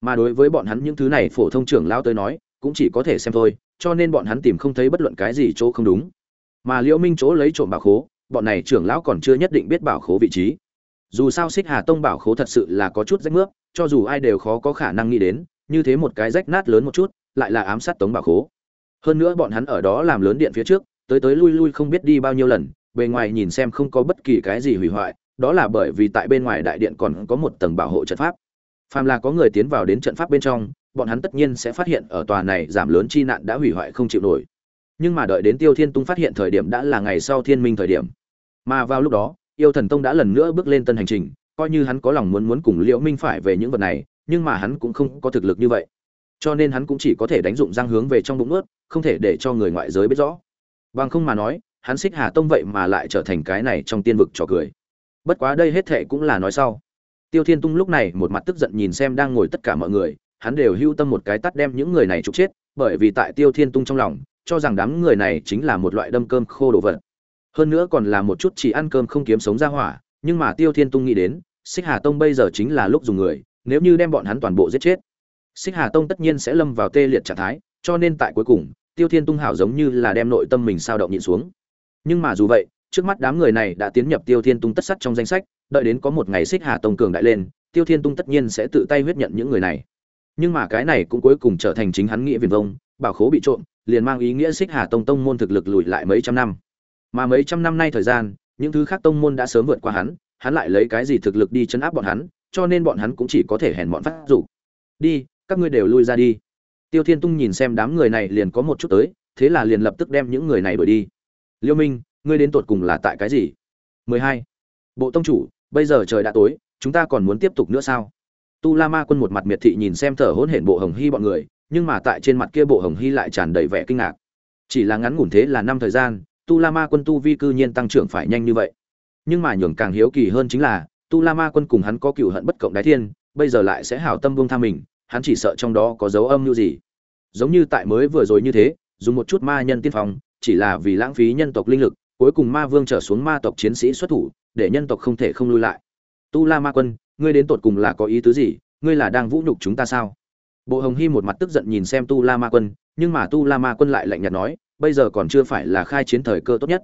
S1: Mà đối với bọn hắn những thứ này phổ thông trưởng lão tới nói, cũng chỉ có thể xem thôi, cho nên bọn hắn tìm không thấy bất luận cái gì chỗ không đúng. Mà liễu minh chỗ lấy trộm bảo khố, bọn này trưởng lão còn chưa nhất định biết bảo khố vị trí. Dù sao xích hà tông bảo khố thật sự là có chút rách nước cho dù ai đều khó có khả năng nghĩ đến, như thế một cái rách nát lớn một chút lại là ám sát tống bảo khố. Hơn nữa bọn hắn ở đó làm lớn điện phía trước, tới tới lui lui không biết đi bao nhiêu lần, bề ngoài nhìn xem không có bất kỳ cái gì hủy hoại, đó là bởi vì tại bên ngoài đại điện còn có một tầng bảo hộ trận pháp. Phàm là có người tiến vào đến trận pháp bên trong, bọn hắn tất nhiên sẽ phát hiện ở tòa này giảm lớn chi nạn đã hủy hoại không chịu nổi. Nhưng mà đợi đến tiêu thiên tung phát hiện thời điểm đã là ngày sau thiên minh thời điểm. Mà vào lúc đó, yêu thần tông đã lần nữa bước lên tân hành trình, coi như hắn có lòng muốn muốn cùng liễu minh phải về những vật này, nhưng mà hắn cũng không có thực lực như vậy cho nên hắn cũng chỉ có thể đánh dụng răng hướng về trong bụng ướt, không thể để cho người ngoại giới biết rõ. Bằng không mà nói, hắn xích hà tông vậy mà lại trở thành cái này trong tiên vực trò cười. Bất quá đây hết thệ cũng là nói sau. Tiêu thiên tung lúc này một mặt tức giận nhìn xem đang ngồi tất cả mọi người, hắn đều hưu tâm một cái tắt đem những người này trục chết, bởi vì tại tiêu thiên tung trong lòng, cho rằng đám người này chính là một loại đâm cơm khô đồ vật. Hơn nữa còn là một chút chỉ ăn cơm không kiếm sống ra hỏa, nhưng mà tiêu thiên tung nghĩ đến, xích hà tông bây giờ chính là lúc dùng người, nếu như đem bọn hắn toàn bộ giết chết xích hà tông tất nhiên sẽ lâm vào tê liệt trạng thái, cho nên tại cuối cùng, tiêu thiên tung hảo giống như là đem nội tâm mình sao động nhịn xuống. Nhưng mà dù vậy, trước mắt đám người này đã tiến nhập tiêu thiên tung tất sắt trong danh sách, đợi đến có một ngày xích hà tông cường đại lên, tiêu thiên tung tất nhiên sẽ tự tay huyết nhận những người này. Nhưng mà cái này cũng cuối cùng trở thành chính hắn nghĩa viền vông, bảo khố bị trộm, liền mang ý nghĩa xích hà tông tông môn thực lực lùi lại mấy trăm năm. Mà mấy trăm năm nay thời gian, những thứ khác tông môn đã sớm vượt qua hắn hắn lại lấy cái gì thực lực đi chấn áp bọn hắn, cho nên bọn hắn cũng chỉ có thể hèn bọn phát rủ đi các ngươi đều lui ra đi. Tiêu thiên tung nhìn xem đám người này liền có một chút tới, thế là liền lập tức đem những người này đuổi đi. Liêu minh, ngươi đến tột cùng là tại cái gì? 12. bộ tông chủ, bây giờ trời đã tối, chúng ta còn muốn tiếp tục nữa sao? Tu la ma quân một mặt miệt thị nhìn xem thở hỗn hển bộ hồng hy bọn người, nhưng mà tại trên mặt kia bộ hồng hy lại tràn đầy vẻ kinh ngạc. Chỉ là ngắn ngủn thế là năm thời gian, tu la ma quân tu vi cư nhiên tăng trưởng phải nhanh như vậy. Nhưng mà nhường càng hiếu kỳ hơn chính là, tu la ma quân cùng hắn có cựu hận bất cộng đái thiên, bây giờ lại sẽ hảo tâm buông tha mình hắn chỉ sợ trong đó có dấu âm như gì. Giống như tại mới vừa rồi như thế, dùng một chút ma nhân tiên phong, chỉ là vì lãng phí nhân tộc linh lực, cuối cùng ma vương trở xuống ma tộc chiến sĩ xuất thủ, để nhân tộc không thể không lui lại. Tu la ma quân, ngươi đến tột cùng là có ý tứ gì? Ngươi là đang vũ nhục chúng ta sao? Bộ hồng hy một mặt tức giận nhìn xem tu la ma quân, nhưng mà tu la ma quân lại lạnh nhạt nói, bây giờ còn chưa phải là khai chiến thời cơ tốt nhất.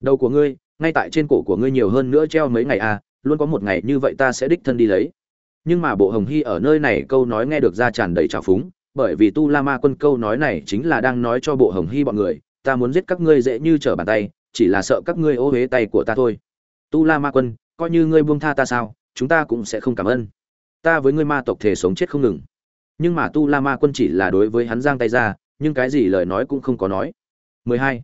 S1: Đầu của ngươi, ngay tại trên cổ của ngươi nhiều hơn nữa treo mấy ngày à luôn có một ngày như vậy ta sẽ đích thân đi lấy nhưng mà bộ hồng hy ở nơi này câu nói nghe được ra tràn đầy trào phúng, bởi vì tu la ma quân câu nói này chính là đang nói cho bộ hồng hy bọn người, ta muốn giết các ngươi dễ như trở bàn tay, chỉ là sợ các ngươi ô huế tay của ta thôi. Tu la ma quân, coi như ngươi buông tha ta sao, chúng ta cũng sẽ không cảm ơn. Ta với ngươi ma tộc thể sống chết không ngừng. Nhưng mà tu la ma quân chỉ là đối với hắn giang tay ra, nhưng cái gì lời nói cũng không có nói. 12.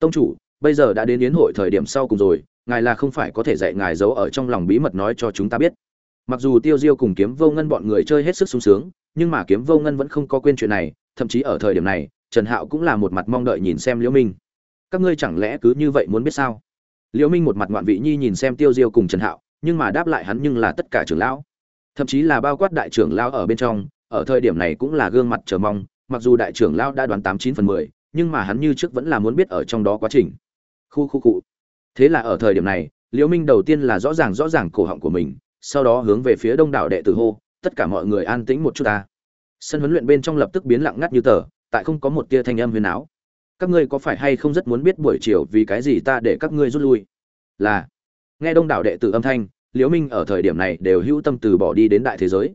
S1: tông chủ, bây giờ đã đến yến hội thời điểm sau cùng rồi, ngài là không phải có thể dạy ngài giấu ở trong lòng bí mật nói cho chúng ta biết mặc dù tiêu diêu cùng kiếm vô ngân bọn người chơi hết sức sung sướng, nhưng mà kiếm vô ngân vẫn không có quên chuyện này, thậm chí ở thời điểm này, trần hạo cũng là một mặt mong đợi nhìn xem liễu minh. Các ngươi chẳng lẽ cứ như vậy muốn biết sao? Liễu minh một mặt ngoạn vị nhi nhìn xem tiêu diêu cùng trần hạo, nhưng mà đáp lại hắn nhưng là tất cả trưởng lão. Thậm chí là bao quát đại trưởng lão ở bên trong, ở thời điểm này cũng là gương mặt chờ mong, mặc dù đại trưởng lão đã đoán tám chín phần mười, nhưng mà hắn như trước vẫn là muốn biết ở trong đó quá trình. Khu khu cụ thế là ở thời điểm này, liễu minh đầu tiên là rõ ràng rõ ràng cổ họng của mình sau đó hướng về phía đông đảo đệ tử hô, tất cả mọi người an tĩnh một chút ta. Sân huấn luyện bên trong lập tức biến lặng ngắt như tờ, tại không có một tia thanh âm huyền áo. Các ngươi có phải hay không rất muốn biết buổi chiều vì cái gì ta để các ngươi rút lui? Là. Nghe đông đảo đệ tử âm thanh, liễu minh ở thời điểm này đều hữu tâm từ bỏ đi đến đại thế giới.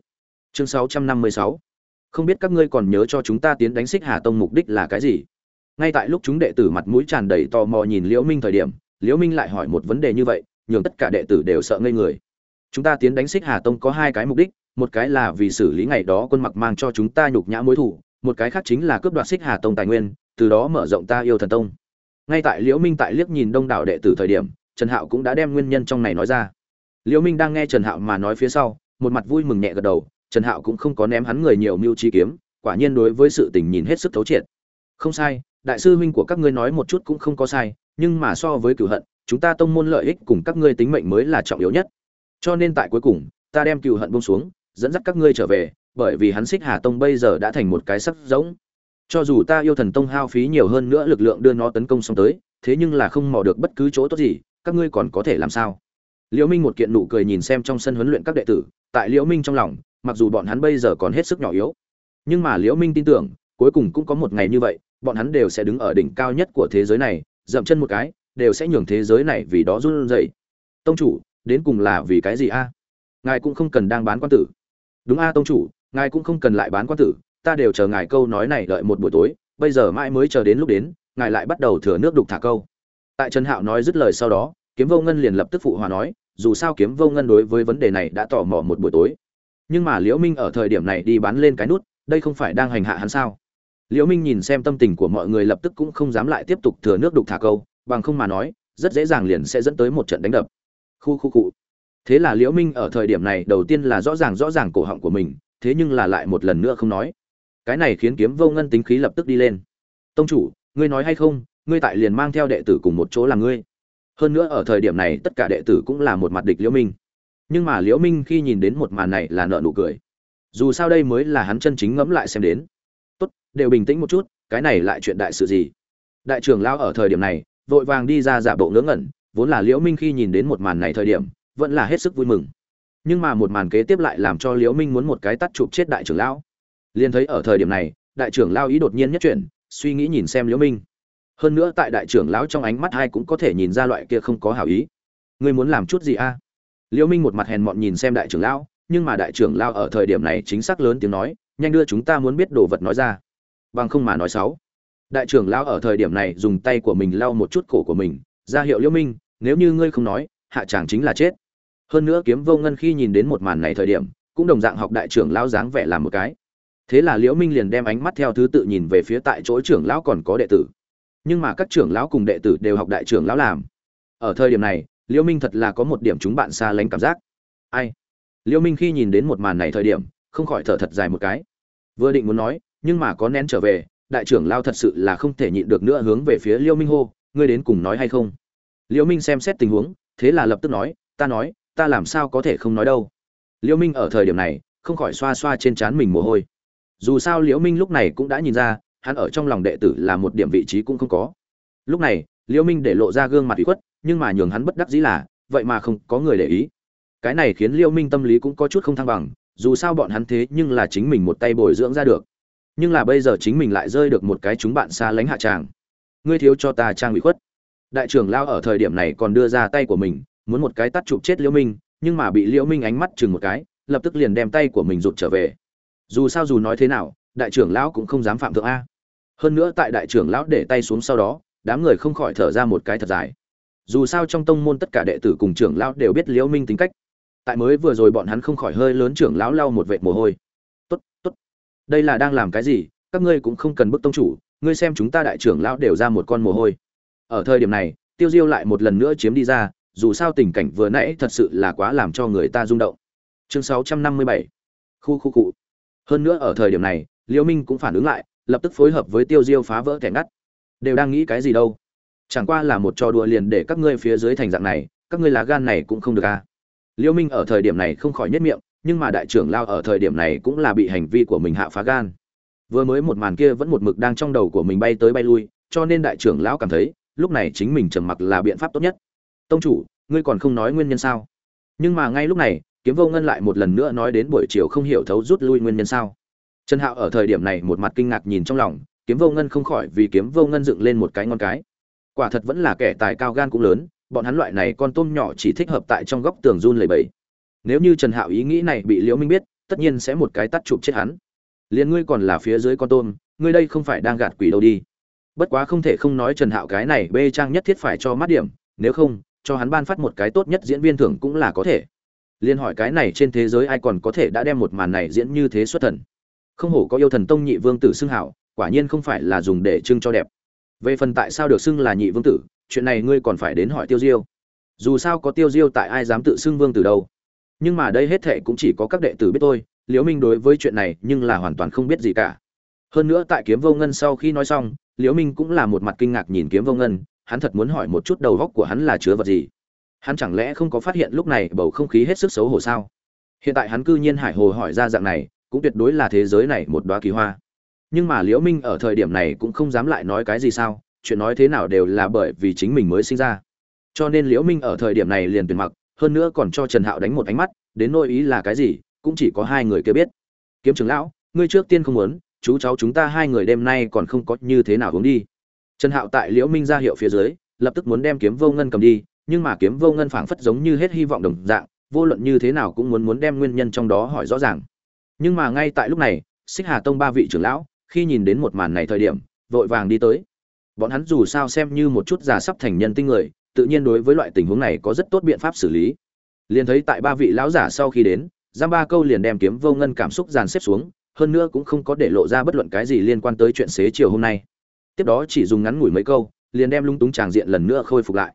S1: Chương 656 không biết các ngươi còn nhớ cho chúng ta tiến đánh xích hà tông mục đích là cái gì? Ngay tại lúc chúng đệ tử mặt mũi tràn đầy tò mò nhìn liễu minh thời điểm, liễu minh lại hỏi một vấn đề như vậy, nhường tất cả đệ tử đều sợ ngây người chúng ta tiến đánh xích hà tông có hai cái mục đích, một cái là vì xử lý ngày đó quân mặc mang cho chúng ta nhục nhã mối thủ, một cái khác chính là cướp đoạt xích hà tông tài nguyên, từ đó mở rộng ta yêu thần tông. Ngay tại liễu minh tại liếc nhìn đông đảo đệ tử thời điểm, trần hạo cũng đã đem nguyên nhân trong này nói ra. Liễu minh đang nghe trần hạo mà nói phía sau, một mặt vui mừng nhẹ gật đầu, trần hạo cũng không có ném hắn người nhiều mưu trí kiếm, quả nhiên đối với sự tình nhìn hết sức thấu triệt. Không sai, đại sư huynh của các ngươi nói một chút cũng không có sai, nhưng mà so với cửu hận, chúng ta tông môn lợi ích cùng các ngươi tính mệnh mới là trọng yếu nhất cho nên tại cuối cùng, ta đem cựu hận buông xuống, dẫn dắt các ngươi trở về, bởi vì hắn xích hà tông bây giờ đã thành một cái sắc giống. Cho dù ta yêu thần tông hao phí nhiều hơn nữa lực lượng đưa nó tấn công xong tới, thế nhưng là không mò được bất cứ chỗ tốt gì, các ngươi còn có thể làm sao? Liễu minh một kiện nụ cười nhìn xem trong sân huấn luyện các đệ tử, tại liễu minh trong lòng, mặc dù bọn hắn bây giờ còn hết sức nhỏ yếu, nhưng mà liễu minh tin tưởng, cuối cùng cũng có một ngày như vậy, bọn hắn đều sẽ đứng ở đỉnh cao nhất của thế giới này, dậm chân một cái, đều sẽ nhường thế giới này vì đó run rẩy. Tông chủ đến cùng là vì cái gì a? Ngài cũng không cần đang bán quan tử. Đúng a, tông chủ, ngài cũng không cần lại bán quan tử, ta đều chờ ngài câu nói này đợi một buổi tối, bây giờ mãi mới chờ đến lúc đến, ngài lại bắt đầu thừa nước đục thả câu. Tại trần hạo nói dứt lời sau đó, kiếm vô ngân liền lập tức phụ hòa nói, dù sao kiếm vô ngân đối với vấn đề này đã tò mò một buổi tối. Nhưng mà liễu minh ở thời điểm này đi bán lên cái nút, đây không phải đang hành hạ hắn sao? Liễu minh nhìn xem tâm tình của mọi người lập tức cũng không dám lại tiếp tục thừa nước đục thả câu, bằng không mà nói, rất dễ dàng liền sẽ dẫn tới một trận đánh đập khu khu cụ. Thế là liễu minh ở thời điểm này đầu tiên là rõ ràng rõ ràng cổ họng của mình, thế nhưng là lại một lần nữa không nói. Cái này khiến kiếm vô ngân tính khí lập tức đi lên. Tông chủ, ngươi nói hay không, ngươi tại liền mang theo đệ tử cùng một chỗ làm ngươi. Hơn nữa ở thời điểm này tất cả đệ tử cũng là một mặt địch liễu minh. Nhưng mà liễu minh khi nhìn đến một màn này là nợ nụ cười. Dù sao đây mới là hắn chân chính ngẫm lại xem đến. Tốt, đều bình tĩnh một chút, cái này lại chuyện đại sự gì? Đại trưởng lao ở thời điểm này, vội vàng đi ra giả bộ ngớ ngẩn vốn là liễu minh khi nhìn đến một màn này thời điểm, vẫn là hết sức vui mừng. Nhưng mà một màn kế tiếp lại làm cho liễu minh muốn một cái tắt chụp chết đại trưởng lão. Liền thấy ở thời điểm này, đại trưởng lão ý đột nhiên nhất chuyển, suy nghĩ nhìn xem liễu minh. Hơn nữa tại đại trưởng lão trong ánh mắt hai cũng có thể nhìn ra loại kia không có hảo ý. Ngươi muốn làm chút gì a? Liễu minh một mặt hèn mọn nhìn xem đại trưởng lão, nhưng mà đại trưởng lão ở thời điểm này chính xác lớn tiếng nói, nhanh đưa chúng ta muốn biết đồ vật nói ra. Bằng không mà nói xấu. Đại trưởng lão ở thời điểm này dùng tay của mình lau một chút cổ của mình ra hiệu liễu minh, nếu như ngươi không nói, hạ chàng chính là chết. Hơn nữa kiếm vô ngân khi nhìn đến một màn này thời điểm, cũng đồng dạng học đại trưởng lão dáng vẻ làm một cái. Thế là liễu minh liền đem ánh mắt theo thứ tự nhìn về phía tại chỗ trưởng lão còn có đệ tử. Nhưng mà các trưởng lão cùng đệ tử đều học đại trưởng lão làm. Ở thời điểm này, liễu minh thật là có một điểm chúng bạn xa lánh cảm giác. Ai? Liễu minh khi nhìn đến một màn này thời điểm, không khỏi thở thật dài một cái. Vừa định muốn nói, nhưng mà có nén trở về, đại trưởng lão thật sự là không thể nhịn được nữa hướng về phía liễu minh hô ngươi đến cùng nói hay không? Liễu minh xem xét tình huống, thế là lập tức nói, ta nói, ta làm sao có thể không nói đâu? Liễu minh ở thời điểm này, không khỏi xoa xoa trên trán mình mồ hôi. Dù sao liễu minh lúc này cũng đã nhìn ra, hắn ở trong lòng đệ tử là một điểm vị trí cũng không có. Lúc này, liễu minh để lộ ra gương mặt ủy khuất, nhưng mà nhường hắn bất đắc dĩ là, vậy mà không có người để ý. Cái này khiến liễu minh tâm lý cũng có chút không thăng bằng, dù sao bọn hắn thế nhưng là chính mình một tay bồi dưỡng ra được. Nhưng là bây giờ chính mình lại rơi được một cái chúng bạn xa lánh hạ tràng ngươi thiếu cho ta trang bị khuất. Đại trưởng lao ở thời điểm này còn đưa ra tay của mình, muốn một cái tắt chụp chết liễu minh, nhưng mà bị liễu minh ánh mắt chừng một cái, lập tức liền đem tay của mình rụt trở về. Dù sao dù nói thế nào, đại trưởng lão cũng không dám phạm thượng a. Hơn nữa tại đại trưởng lão để tay xuống sau đó, đám người không khỏi thở ra một cái thật dài. Dù sao trong tông môn tất cả đệ tử cùng trưởng lão đều biết liễu minh tính cách. Tại mới vừa rồi bọn hắn không khỏi hơi lớn trưởng lão lau một vệt mồ hôi. Tốt tốt. Đây là đang làm cái gì? Các ngươi cũng không cần bức tông chủ ngươi xem chúng ta đại trưởng lão đều ra một con mồ hôi. Ở thời điểm này, tiêu diêu lại một lần nữa chiếm đi ra, dù sao tình cảnh vừa nãy thật sự là quá làm cho người ta rung động. Chương 657 khu khu cụ hơn nữa ở thời điểm này liễu minh cũng phản ứng lại, lập tức phối hợp với tiêu diêu phá vỡ kẻ ngắt. Đều đang nghĩ cái gì đâu? Chẳng qua là một trò đùa liền để các ngươi phía dưới thành dạng này, các ngươi lá gan này cũng không được à. Liễu minh ở thời điểm này không khỏi nhất miệng, nhưng mà đại trưởng lao ở thời điểm này cũng là bị hành vi của mình hạ phá gan vừa mới một màn kia vẫn một mực đang trong đầu của mình bay tới bay lui, cho nên đại trưởng lão cảm thấy, lúc này chính mình trầm mặc là biện pháp tốt nhất. Tông chủ, ngươi còn không nói nguyên nhân sao? Nhưng mà ngay lúc này, kiếm vô ngân lại một lần nữa nói đến buổi chiều không hiểu thấu rút lui nguyên nhân sao. Trần hạo ở thời điểm này một mặt kinh ngạc nhìn trong lòng, kiếm vô ngân không khỏi vì kiếm vô ngân dựng lên một cái ngon cái. Quả thật vẫn là kẻ tài cao gan cũng lớn, bọn hắn loại này con tôm nhỏ chỉ thích hợp tại trong góc tường run lầy bẫy nếu như trần hạo ý nghĩ này bị liễu minh biết, tất nhiên sẽ một cái tắt chụp chết hắn liền ngươi còn là phía dưới con tôm, ngươi đây không phải đang gạt quỷ đâu đi. Bất quá không thể không nói trần hạo cái này bê trang nhất thiết phải cho mắt điểm, nếu không, cho hắn ban phát một cái tốt nhất diễn viên thưởng cũng là có thể. Liên hỏi cái này trên thế giới ai còn có thể đã đem một màn này diễn như thế xuất thần? Không hổ có yêu thần tông nhị vương tử xưng hảo, quả nhiên không phải là dùng để trưng cho đẹp. Về phần tại sao được xưng là nhị vương tử, chuyện này ngươi còn phải đến hỏi tiêu diêu. Dù sao có tiêu diêu tại ai dám tự xưng vương tử đâu? Nhưng mà đây hết thệ cũng chỉ có các đệ tử biết tôi liễu minh đối với chuyện này nhưng là hoàn toàn không biết gì cả. Hơn nữa tại kiếm vô ngân sau khi nói xong, liễu minh cũng là một mặt kinh ngạc nhìn kiếm vô ngân, hắn thật muốn hỏi một chút đầu góc của hắn là chứa vật gì. Hắn chẳng lẽ không có phát hiện lúc này bầu không khí hết sức xấu hổ sao? Hiện tại hắn cư nhiên hải hồ hỏi ra dạng này, cũng tuyệt đối là thế giới này một đóa kỳ hoa. Nhưng mà liễu minh ở thời điểm này cũng không dám lại nói cái gì sao, chuyện nói thế nào đều là bởi vì chính mình mới sinh ra. Cho nên liễu minh ở thời điểm này liền tuyển mặc hơn nữa còn cho trần hạo đánh một ánh mắt, đến nỗi ý là cái gì, cũng chỉ có hai người kia biết. Kiếm trưởng lão, ngươi trước tiên không muốn, chú cháu chúng ta hai người đêm nay còn không có như thế nào hướng đi. Trần hạo tại liễu minh ra hiệu phía dưới, lập tức muốn đem kiếm vô ngân cầm đi, nhưng mà kiếm vô ngân phảng phất giống như hết hy vọng đồng dạng, vô luận như thế nào cũng muốn muốn đem nguyên nhân trong đó hỏi rõ ràng. Nhưng mà ngay tại lúc này, xích hà tông ba vị trưởng lão, khi nhìn đến một màn này thời điểm, vội vàng đi tới. Bọn hắn dù sao xem như một chút già sắp thành nhân tinh người tự nhiên đối với loại tình huống này có rất tốt biện pháp xử lý. Liền thấy tại ba vị lão giả sau khi đến, giam ba câu liền đem kiếm vô ngân cảm xúc dàn xếp xuống, hơn nữa cũng không có để lộ ra bất luận cái gì liên quan tới chuyện xế chiều hôm nay. Tiếp đó chỉ dùng ngắn ngủi mấy câu, liền đem lung túng tràng diện lần nữa khôi phục lại.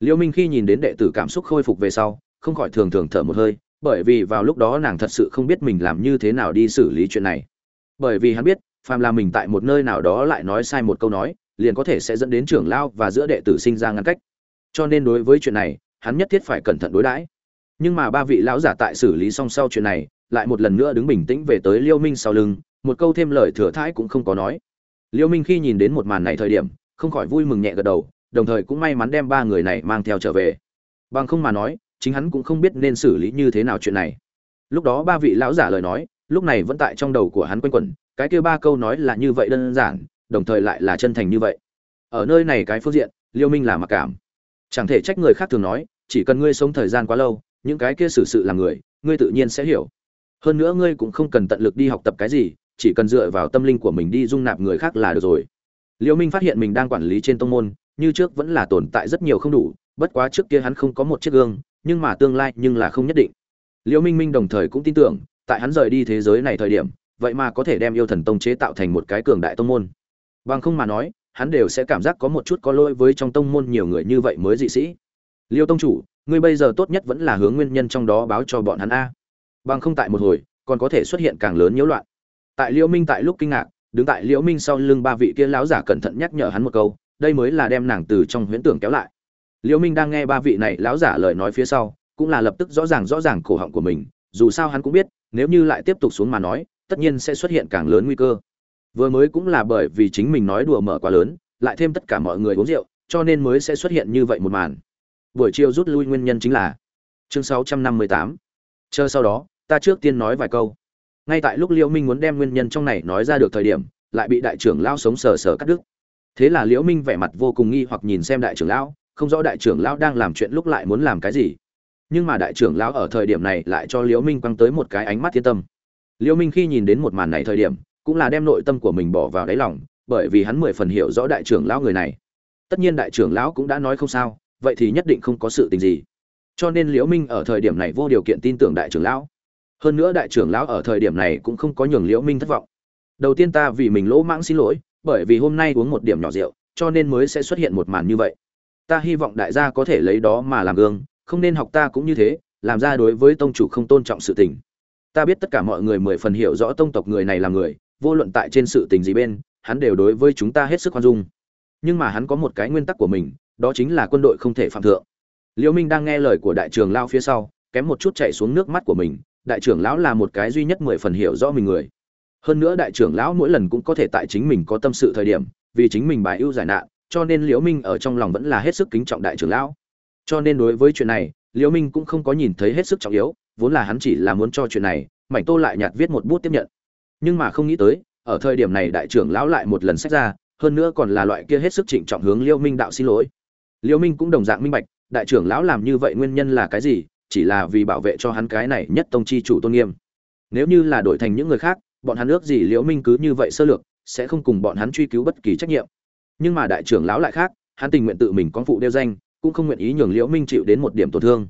S1: Liêu minh khi nhìn đến đệ tử cảm xúc khôi phục về sau, không khỏi thường thường thở một hơi, bởi vì vào lúc đó nàng thật sự không biết mình làm như thế nào đi xử lý chuyện này. Bởi vì hắn biết, phàm là mình tại một nơi nào đó lại nói sai một câu nói, liền có thể sẽ dẫn đến trưởng lao và giữa đệ tử sinh ra ngăn cách cho nên đối với chuyện này, hắn nhất thiết phải cẩn thận đối đãi. Nhưng mà ba vị lão giả tại xử lý xong sau chuyện này, lại một lần nữa đứng bình tĩnh về tới liêu minh sau lưng, một câu thêm lời thừa thãi cũng không có nói. Liêu minh khi nhìn đến một màn này thời điểm, không khỏi vui mừng nhẹ gật đầu, đồng thời cũng may mắn đem ba người này mang theo trở về. Bằng không mà nói, chính hắn cũng không biết nên xử lý như thế nào chuyện này. Lúc đó ba vị lão giả lời nói, lúc này vẫn tại trong đầu của hắn quanh quẩn, cái kia ba câu nói là như vậy đơn giản, đồng thời lại là chân thành như vậy. Ở nơi này cái phương diện, liêu minh là mặc cảm chẳng thể trách người khác thường nói, chỉ cần ngươi sống thời gian quá lâu, những cái kia xử sự làm người, ngươi tự nhiên sẽ hiểu. Hơn nữa ngươi cũng không cần tận lực đi học tập cái gì, chỉ cần dựa vào tâm linh của mình đi dung nạp người khác là được rồi. Liễu minh phát hiện mình đang quản lý trên tông môn, như trước vẫn là tồn tại rất nhiều không đủ, bất quá trước kia hắn không có một chiếc gương, nhưng mà tương lai nhưng là không nhất định. Liễu minh minh đồng thời cũng tin tưởng, tại hắn rời đi thế giới này thời điểm, vậy mà có thể đem yêu thần tông chế tạo thành một cái cường đại tông môn. Bằng không mà nói hắn đều sẽ cảm giác có một chút có lỗi với trong tông môn nhiều người như vậy mới dị sĩ. Liêu tông chủ, ngươi bây giờ tốt nhất vẫn là hướng nguyên nhân trong đó báo cho bọn hắn a. Bằng không tại một hồi, còn có thể xuất hiện càng lớn nhiễu loạn. Tại liễu minh tại lúc kinh ngạc, đứng tại liễu minh sau lưng ba vị kia lão giả cẩn thận nhắc nhở hắn một câu, đây mới là đem nàng từ trong huyễn tưởng kéo lại. Liễu minh đang nghe ba vị này lão giả lời nói phía sau, cũng là lập tức rõ ràng rõ ràng cổ họng của mình, dù sao hắn cũng biết, nếu như lại tiếp tục xuống mà nói, tất nhiên sẽ xuất hiện càng lớn nguy cơ vừa mới cũng là bởi vì chính mình nói đùa mở quá lớn, lại thêm tất cả mọi người uống rượu, cho nên mới sẽ xuất hiện như vậy một màn. Buổi chiều rút lui nguyên nhân chính là chương 658. chờ sau đó, ta trước tiên nói vài câu. Ngay tại lúc liễu minh muốn đem nguyên nhân trong này nói ra được thời điểm, lại bị đại trưởng lão sống sờ sờ cắt đứt. Thế là liễu minh vẻ mặt vô cùng nghi hoặc nhìn xem đại trưởng lão, không rõ đại trưởng lão đang làm chuyện lúc lại muốn làm cái gì. Nhưng mà đại trưởng lão ở thời điểm này lại cho liễu minh quăng tới một cái ánh mắt thiên tâm. Liễu minh khi nhìn đến một màn này thời điểm cũng là đem nội tâm của mình bỏ vào đáy lòng, bởi vì hắn mười phần hiểu rõ đại trưởng lão người này. Tất nhiên đại trưởng lão cũng đã nói không sao, vậy thì nhất định không có sự tình gì. Cho nên liễu minh ở thời điểm này vô điều kiện tin tưởng đại trưởng lão. Hơn nữa đại trưởng lão ở thời điểm này cũng không có nhường liễu minh thất vọng. Đầu tiên ta vì mình lỗ mãng xin lỗi, bởi vì hôm nay uống một điểm nhỏ rượu, cho nên mới sẽ xuất hiện một màn như vậy. Ta hy vọng đại gia có thể lấy đó mà làm gương, không nên học ta cũng như thế, làm ra đối với tông chủ không tôn trọng sự tình. Ta biết tất cả mọi người mười phần hiểu rõ tông tộc người này là người vô luận tại trên sự tình gì bên, hắn đều đối với chúng ta hết sức khoan dung. Nhưng mà hắn có một cái nguyên tắc của mình, đó chính là quân đội không thể phạm thượng. Liễu minh đang nghe lời của đại trưởng lão phía sau, kém một chút chảy xuống nước mắt của mình, đại trưởng lão là một cái duy nhất mười phần hiểu rõ mình người. Hơn nữa đại trưởng lão mỗi lần cũng có thể tại chính mình có tâm sự thời điểm, vì chính mình bài ưu giải nạn, cho nên liễu minh ở trong lòng vẫn là hết sức kính trọng đại trưởng lão. Cho nên đối với chuyện này, liễu minh cũng không có nhìn thấy hết sức trọng yếu, vốn là hắn chỉ là muốn cho chuyện này, mảnh tô lại nhạt viết một bút tiếp nhận nhưng mà không nghĩ tới, ở thời điểm này đại trưởng lão lại một lần xét ra, hơn nữa còn là loại kia hết sức trịnh trọng hướng Liêu minh đạo xin lỗi. Liêu minh cũng đồng dạng minh bạch, đại trưởng lão làm như vậy nguyên nhân là cái gì, chỉ là vì bảo vệ cho hắn cái này nhất tông chi chủ tôn nghiêm. Nếu như là đổi thành những người khác, bọn hắn ước gì liễu minh cứ như vậy sơ lược, sẽ không cùng bọn hắn truy cứu bất kỳ trách nhiệm. Nhưng mà đại trưởng lão lại khác, hắn tình nguyện tự mình con phụ đeo danh, cũng không nguyện ý nhường liễu minh chịu đến một điểm tổn thương.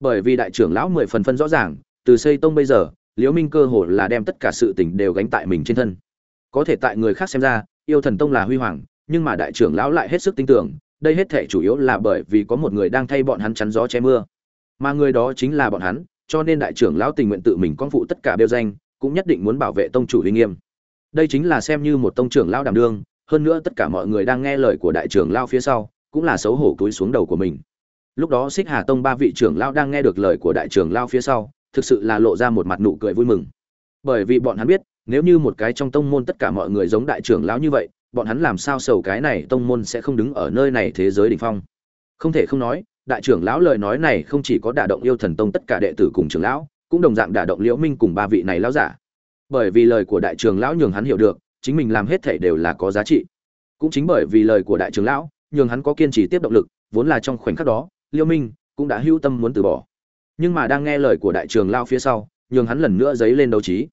S1: Bởi vì đại trưởng lão mười phần phân rõ ràng, từ xây tông bây giờ liễu minh cơ hồ là đem tất cả sự tình đều gánh tại mình trên thân. Có thể tại người khác xem ra, yêu thần tông là huy hoàng, nhưng mà đại trưởng lão lại hết sức tin tưởng, đây hết thể chủ yếu là bởi vì có một người đang thay bọn hắn chắn gió che mưa. Mà người đó chính là bọn hắn, cho nên đại trưởng lão tình nguyện tự mình con phụ tất cả bêu danh, cũng nhất định muốn bảo vệ tông chủ uy nghiêm. Đây chính là xem như một tông trưởng lão đảm đương, hơn nữa tất cả mọi người đang nghe lời của đại trưởng lão phía sau, cũng là xấu hổ túi xuống đầu của mình. Lúc đó xích hà tông ba vị trưởng lão đang nghe được lời của đại trưởng lão phía sau thực sự là lộ ra một mặt nụ cười vui mừng. Bởi vì bọn hắn biết, nếu như một cái trong tông môn tất cả mọi người giống đại trưởng lão như vậy, bọn hắn làm sao sầu cái này tông môn sẽ không đứng ở nơi này thế giới đỉnh phong? Không thể không nói, đại trưởng lão lời nói này không chỉ có đả động yêu thần tông tất cả đệ tử cùng trưởng lão, cũng đồng dạng đả động liễu minh cùng ba vị này lão giả. Bởi vì lời của đại trưởng lão nhường hắn hiểu được, chính mình làm hết thảy đều là có giá trị. Cũng chính bởi vì lời của đại trưởng lão, nhường hắn có kiên trì tiếp động lực, vốn là trong khoảnh khắc đó, liễu minh cũng đã hưu tâm muốn từ bỏ nhưng mà đang nghe lời của đại trường lão phía sau, nhường hắn lần nữa dấy lên đấu trí.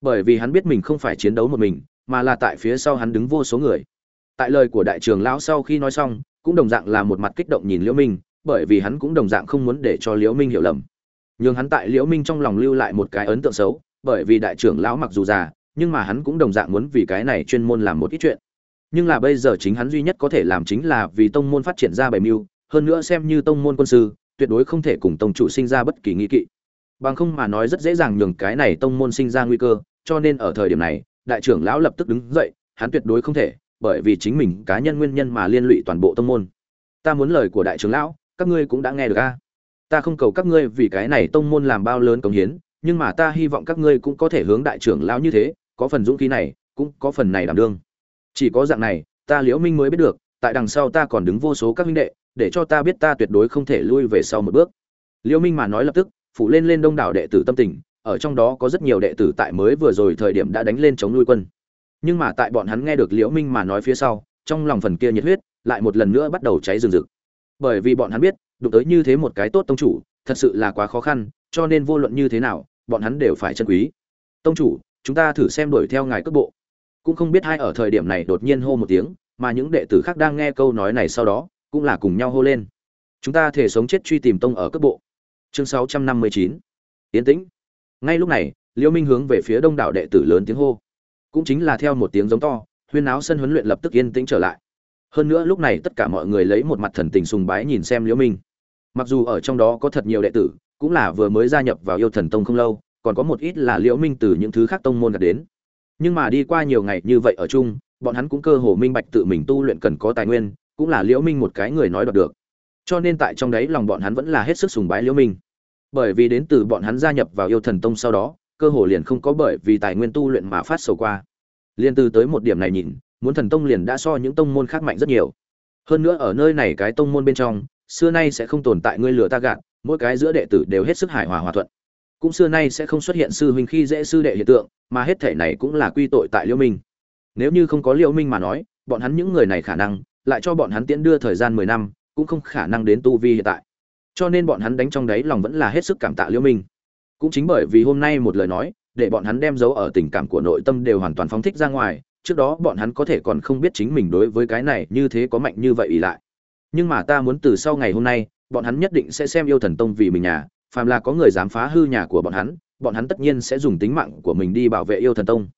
S1: Bởi vì hắn biết mình không phải chiến đấu một mình, mà là tại phía sau hắn đứng vô số người. Tại lời của đại trường lão sau khi nói xong, cũng đồng dạng là một mặt kích động nhìn liễu minh, bởi vì hắn cũng đồng dạng không muốn để cho liễu minh hiểu lầm. Nhưng hắn tại liễu minh trong lòng lưu lại một cái ấn tượng xấu, bởi vì đại trưởng lão mặc dù già, nhưng mà hắn cũng đồng dạng muốn vì cái này chuyên môn làm một ít chuyện. Nhưng là bây giờ chính hắn duy nhất có thể làm chính là vì tông môn phát triển ra bảy mưu, hơn nữa xem như tông môn quân sư tuyệt đối không thể cùng tông chủ sinh ra bất kỳ nghi kỵ. Bằng không mà nói rất dễ dàng nhường cái này tông môn sinh ra nguy cơ, cho nên ở thời điểm này, đại trưởng lão lập tức đứng dậy, hắn tuyệt đối không thể, bởi vì chính mình cá nhân nguyên nhân mà liên lụy toàn bộ tông môn. Ta muốn lời của đại trưởng lão, các ngươi cũng đã nghe được a. Ta không cầu các ngươi vì cái này tông môn làm bao lớn công hiến, nhưng mà ta hy vọng các ngươi cũng có thể hướng đại trưởng lão như thế, có phần dũng khí này, cũng có phần này đảm đương. Chỉ có dạng này, ta liễu minh mới biết được, tại đằng sau ta còn đứng vô số các huynh đệ để cho ta biết ta tuyệt đối không thể lui về sau một bước. Liễu minh mà nói lập tức, phủ lên lên đông đảo đệ tử tâm tình, ở trong đó có rất nhiều đệ tử tại mới vừa rồi thời điểm đã đánh lên chống nuôi quân. Nhưng mà tại bọn hắn nghe được liễu minh mà nói phía sau, trong lòng phần kia nhiệt huyết lại một lần nữa bắt đầu cháy rừng rực. Bởi vì bọn hắn biết, đụng tới như thế một cái tốt tông chủ, thật sự là quá khó khăn, cho nên vô luận như thế nào, bọn hắn đều phải trân quý. Tông chủ, chúng ta thử xem đuổi theo ngài cước bộ. Cũng không biết hai ở thời điểm này đột nhiên hô một tiếng, mà những đệ tử khác đang nghe câu nói này sau đó cũng là cùng nhau hô lên. Chúng ta thể sống chết truy tìm tông ở cấp bộ. Chương 659. tiến tĩnh. Ngay lúc này liễu minh hướng về phía đông đảo đệ tử lớn tiếng hô. Cũng chính là theo một tiếng giống to, huyên áo sân huấn luyện lập tức yên tĩnh trở lại. Hơn nữa lúc này tất cả mọi người lấy một mặt thần tình sùng bái nhìn xem liễu minh. Mặc dù ở trong đó có thật nhiều đệ tử, cũng là vừa mới gia nhập vào yêu thần tông không lâu, còn có một ít là liễu minh từ những thứ khác tông môn gạt đến. Nhưng mà đi qua nhiều ngày như vậy ở chung, bọn hắn cũng cơ hồ minh bạch tự mình tu luyện cần có tài nguyên cũng là liễu minh một cái người nói đoạt được. Cho nên tại trong đấy lòng bọn hắn vẫn là hết sức sùng bái liễu minh. Bởi vì đến từ bọn hắn gia nhập vào yêu thần tông sau đó, cơ hồ liền không có bởi vì tài nguyên tu luyện mà phát sầu qua. Liên từ tới một điểm này nhìn, muốn thần tông liền đã so những tông môn khác mạnh rất nhiều. Hơn nữa ở nơi này cái tông môn bên trong, xưa nay sẽ không tồn tại ngươi lừa ta gạt, mỗi cái giữa đệ tử đều hết sức hài hòa hòa thuận. Cũng xưa nay sẽ không xuất hiện sư huynh khi dễ sư đệ hiện tượng, mà hết thể này cũng là quy tội tại liễu minh. Nếu như không có liễu minh mà nói, bọn hắn những người này khả năng lại cho bọn hắn tiễn đưa thời gian mười năm, cũng không khả năng đến tu vi hiện tại. Cho nên bọn hắn đánh trong đấy lòng vẫn là hết sức cảm tạ liễu minh. Cũng chính bởi vì hôm nay một lời nói, để bọn hắn đem dấu ở tình cảm của nội tâm đều hoàn toàn phóng thích ra ngoài, trước đó bọn hắn có thể còn không biết chính mình đối với cái này như thế có mạnh như vậy ỷ lại. Nhưng mà ta muốn từ sau ngày hôm nay, bọn hắn nhất định sẽ xem yêu thần tông vì mình nhà, phàm là có người dám phá hư nhà của bọn hắn bọn hắn tất nhiên sẽ dùng tính mạng của mình đi bảo vệ yêu thần tông.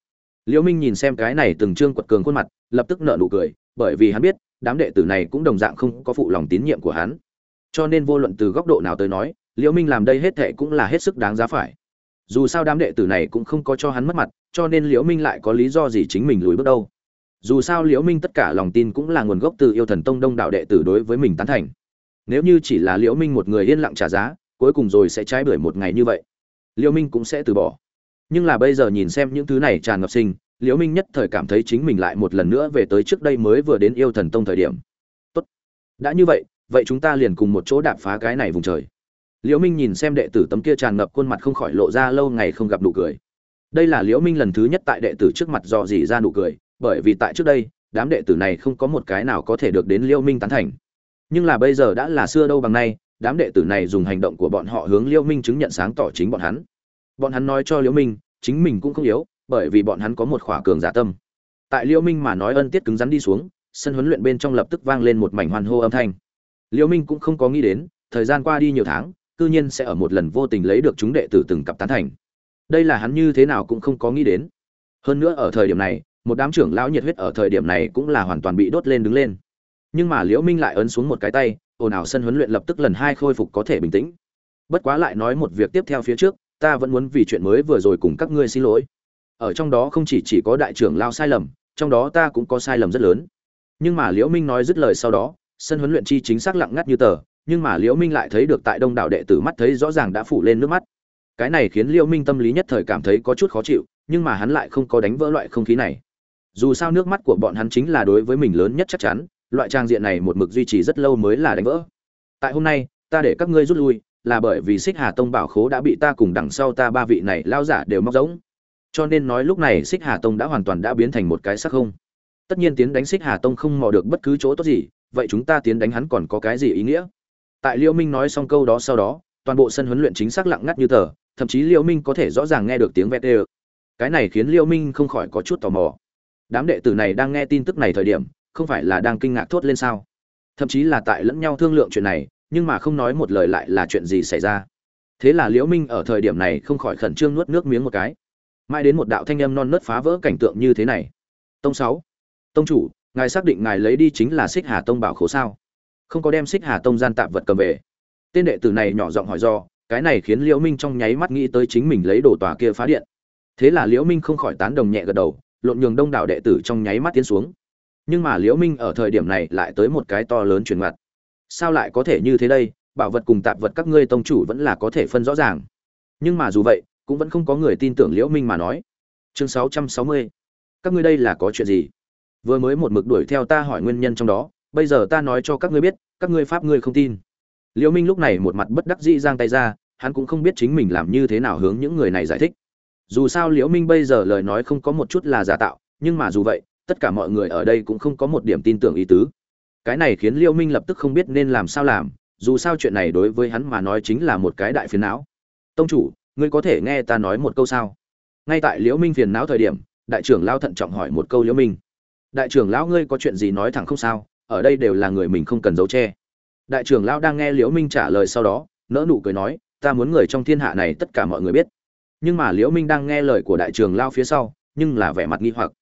S1: Liễu minh nhìn xem cái này từng trương quật cường khuôn mặt, lập tức nở nụ cười, bởi vì hắn biết đám đệ tử này cũng đồng dạng không có phụ lòng tín nhiệm của hắn. Cho nên vô luận từ góc độ nào tới nói, liễu minh làm đây hết thệ cũng là hết sức đáng giá phải. Dù sao đám đệ tử này cũng không có cho hắn mất mặt, cho nên liễu minh lại có lý do gì chính mình lùi bước đâu. Dù sao liễu minh tất cả lòng tin cũng là nguồn gốc từ yêu thần tông đông đạo đệ tử đối với mình tán thành. Nếu như chỉ là liễu minh một người yên lặng trả giá, cuối cùng rồi sẽ trái bưởi một ngày như vậy. Liễu minh cũng sẽ từ bỏ. Nhưng là bây giờ nhìn xem những thứ này tràn ngập sinh liễu minh nhất thời cảm thấy chính mình lại một lần nữa về tới trước đây mới vừa đến yêu thần tông thời điểm. Tốt. Đã như vậy vậy chúng ta liền cùng một chỗ đạp phá cái này vùng trời. Liễu minh nhìn xem đệ tử tấm kia tràn ngập khuôn mặt không khỏi lộ ra lâu ngày không gặp nụ cười. Đây là liễu minh lần thứ nhất tại đệ tử trước mặt dò dỉ ra nụ cười, bởi vì tại trước đây, đám đệ tử này không có một cái nào có thể được đến liễu minh tán thành. Nhưng là bây giờ đã là xưa đâu bằng nay, đám đệ tử này dùng hành động của bọn họ hướng liễu minh chứng nhận sáng tỏ chính bọn hắn. Bọn hắn nói cho liễu minh, chính mình cũng không yếu bởi vì bọn hắn có một khỏa cường giả tâm. Tại liễu minh mà nói ân tiết cứng rắn đi xuống, sân huấn luyện bên trong lập tức vang lên một mảnh hoan hô âm thanh. Liễu minh cũng không có nghĩ đến, thời gian qua đi nhiều tháng, cư nhiên sẽ ở một lần vô tình lấy được chúng đệ tử từng cặp tán thành. Đây là hắn như thế nào cũng không có nghĩ đến. Hơn nữa ở thời điểm này, một đám trưởng lão nhiệt huyết ở thời điểm này cũng là hoàn toàn bị đốt lên đứng lên. Nhưng mà liễu minh lại ấn xuống một cái tay, ồn ào sân huấn luyện lập tức lần hai khôi phục có thể bình tĩnh. Bất quá lại nói một việc tiếp theo phía trước, ta vẫn muốn vì chuyện mới vừa rồi cùng các ngươi xin lỗi ở trong đó không chỉ chỉ có đại trưởng lao sai lầm, trong đó ta cũng có sai lầm rất lớn. Nhưng mà liễu minh nói dứt lời sau đó, sân huấn luyện chi chính xác lặng ngắt như tờ, nhưng mà liễu minh lại thấy được tại đông đảo đệ tử mắt thấy rõ ràng đã phủ lên nước mắt. Cái này khiến liễu minh tâm lý nhất thời cảm thấy có chút khó chịu, nhưng mà hắn lại không có đánh vỡ loại không khí này. Dù sao nước mắt của bọn hắn chính là đối với mình lớn nhất chắc chắn, loại trang diện này một mực duy trì rất lâu mới là đánh vỡ. Tại hôm nay, ta để các ngươi rút lui, là bởi vì xích hà tông bảo khố đã bị ta cùng đằng sau ta ba vị này lao giả đều móc giống cho nên nói lúc này xích hà tông đã hoàn toàn đã biến thành một cái sắc không. Tất nhiên tiến đánh xích hà tông không mò được bất cứ chỗ tốt gì, vậy chúng ta tiến đánh hắn còn có cái gì ý nghĩa? Tại liễu minh nói xong câu đó sau đó, toàn bộ sân huấn luyện chính xác lặng ngắt như tờ, thậm chí liễu minh có thể rõ ràng nghe được tiếng vẹt đều. Cái này khiến liễu minh không khỏi có chút tò mò. Đám đệ tử này đang nghe tin tức này thời điểm, không phải là đang kinh ngạc thốt lên sao? Thậm chí là tại lẫn nhau thương lượng chuyện này, nhưng mà không nói một lời lại là chuyện gì xảy ra. Thế là liễu minh ở thời điểm này không khỏi khẩn trương nuốt nước miếng một cái mãi đến một đạo thanh âm non nớt phá vỡ cảnh tượng như thế này. Tông sáu. Tông chủ, ngài xác định ngài lấy đi chính là xích hà tông bảo khố sao? Không có đem xích hà tông gian tạm vật cầm về. Tên đệ tử này nhỏ giọng hỏi do, cái này khiến liễu minh trong nháy mắt nghĩ tới chính mình lấy đồ tòa kia phá điện. Thế là liễu minh không khỏi tán đồng nhẹ gật đầu, lộn nhường đông đảo đệ tử trong nháy mắt tiến xuống. Nhưng mà liễu minh ở thời điểm này lại tới một cái to lớn chuyển mặt. Sao lại có thể như thế đây? Bảo vật cùng tạp vật các ngươi tông chủ vẫn là có thể phân rõ ràng. Nhưng mà dù vậy cũng vẫn không có người tin tưởng liễu minh mà nói. Chương 660 các ngươi đây là có chuyện gì? Vừa mới một mực đuổi theo ta hỏi nguyên nhân trong đó, bây giờ ta nói cho các ngươi biết, các ngươi pháp ngươi không tin. Liễu minh lúc này một mặt bất đắc dĩ giang tay ra, hắn cũng không biết chính mình làm như thế nào hướng những người này giải thích. Dù sao liễu minh bây giờ lời nói không có một chút là giả tạo, nhưng mà dù vậy, tất cả mọi người ở đây cũng không có một điểm tin tưởng ý tứ. Cái này khiến liễu minh lập tức không biết nên làm sao làm, dù sao chuyện này đối với hắn mà nói chính là một cái đại phiền não. Tông chủ ngươi có thể nghe ta nói một câu sao? Ngay tại liễu minh phiền não thời điểm, đại trưởng lão thận trọng hỏi một câu liễu minh. Đại trưởng lão ngươi có chuyện gì nói thẳng không sao, ở đây đều là người mình không cần giấu che. Đại trưởng lão đang nghe liễu minh trả lời sau đó nỡ nụ cười nói, ta muốn người trong thiên hạ này tất cả mọi người biết. Nhưng mà liễu minh đang nghe lời của đại trưởng lão phía sau, nhưng là vẻ mặt nghi hoặc.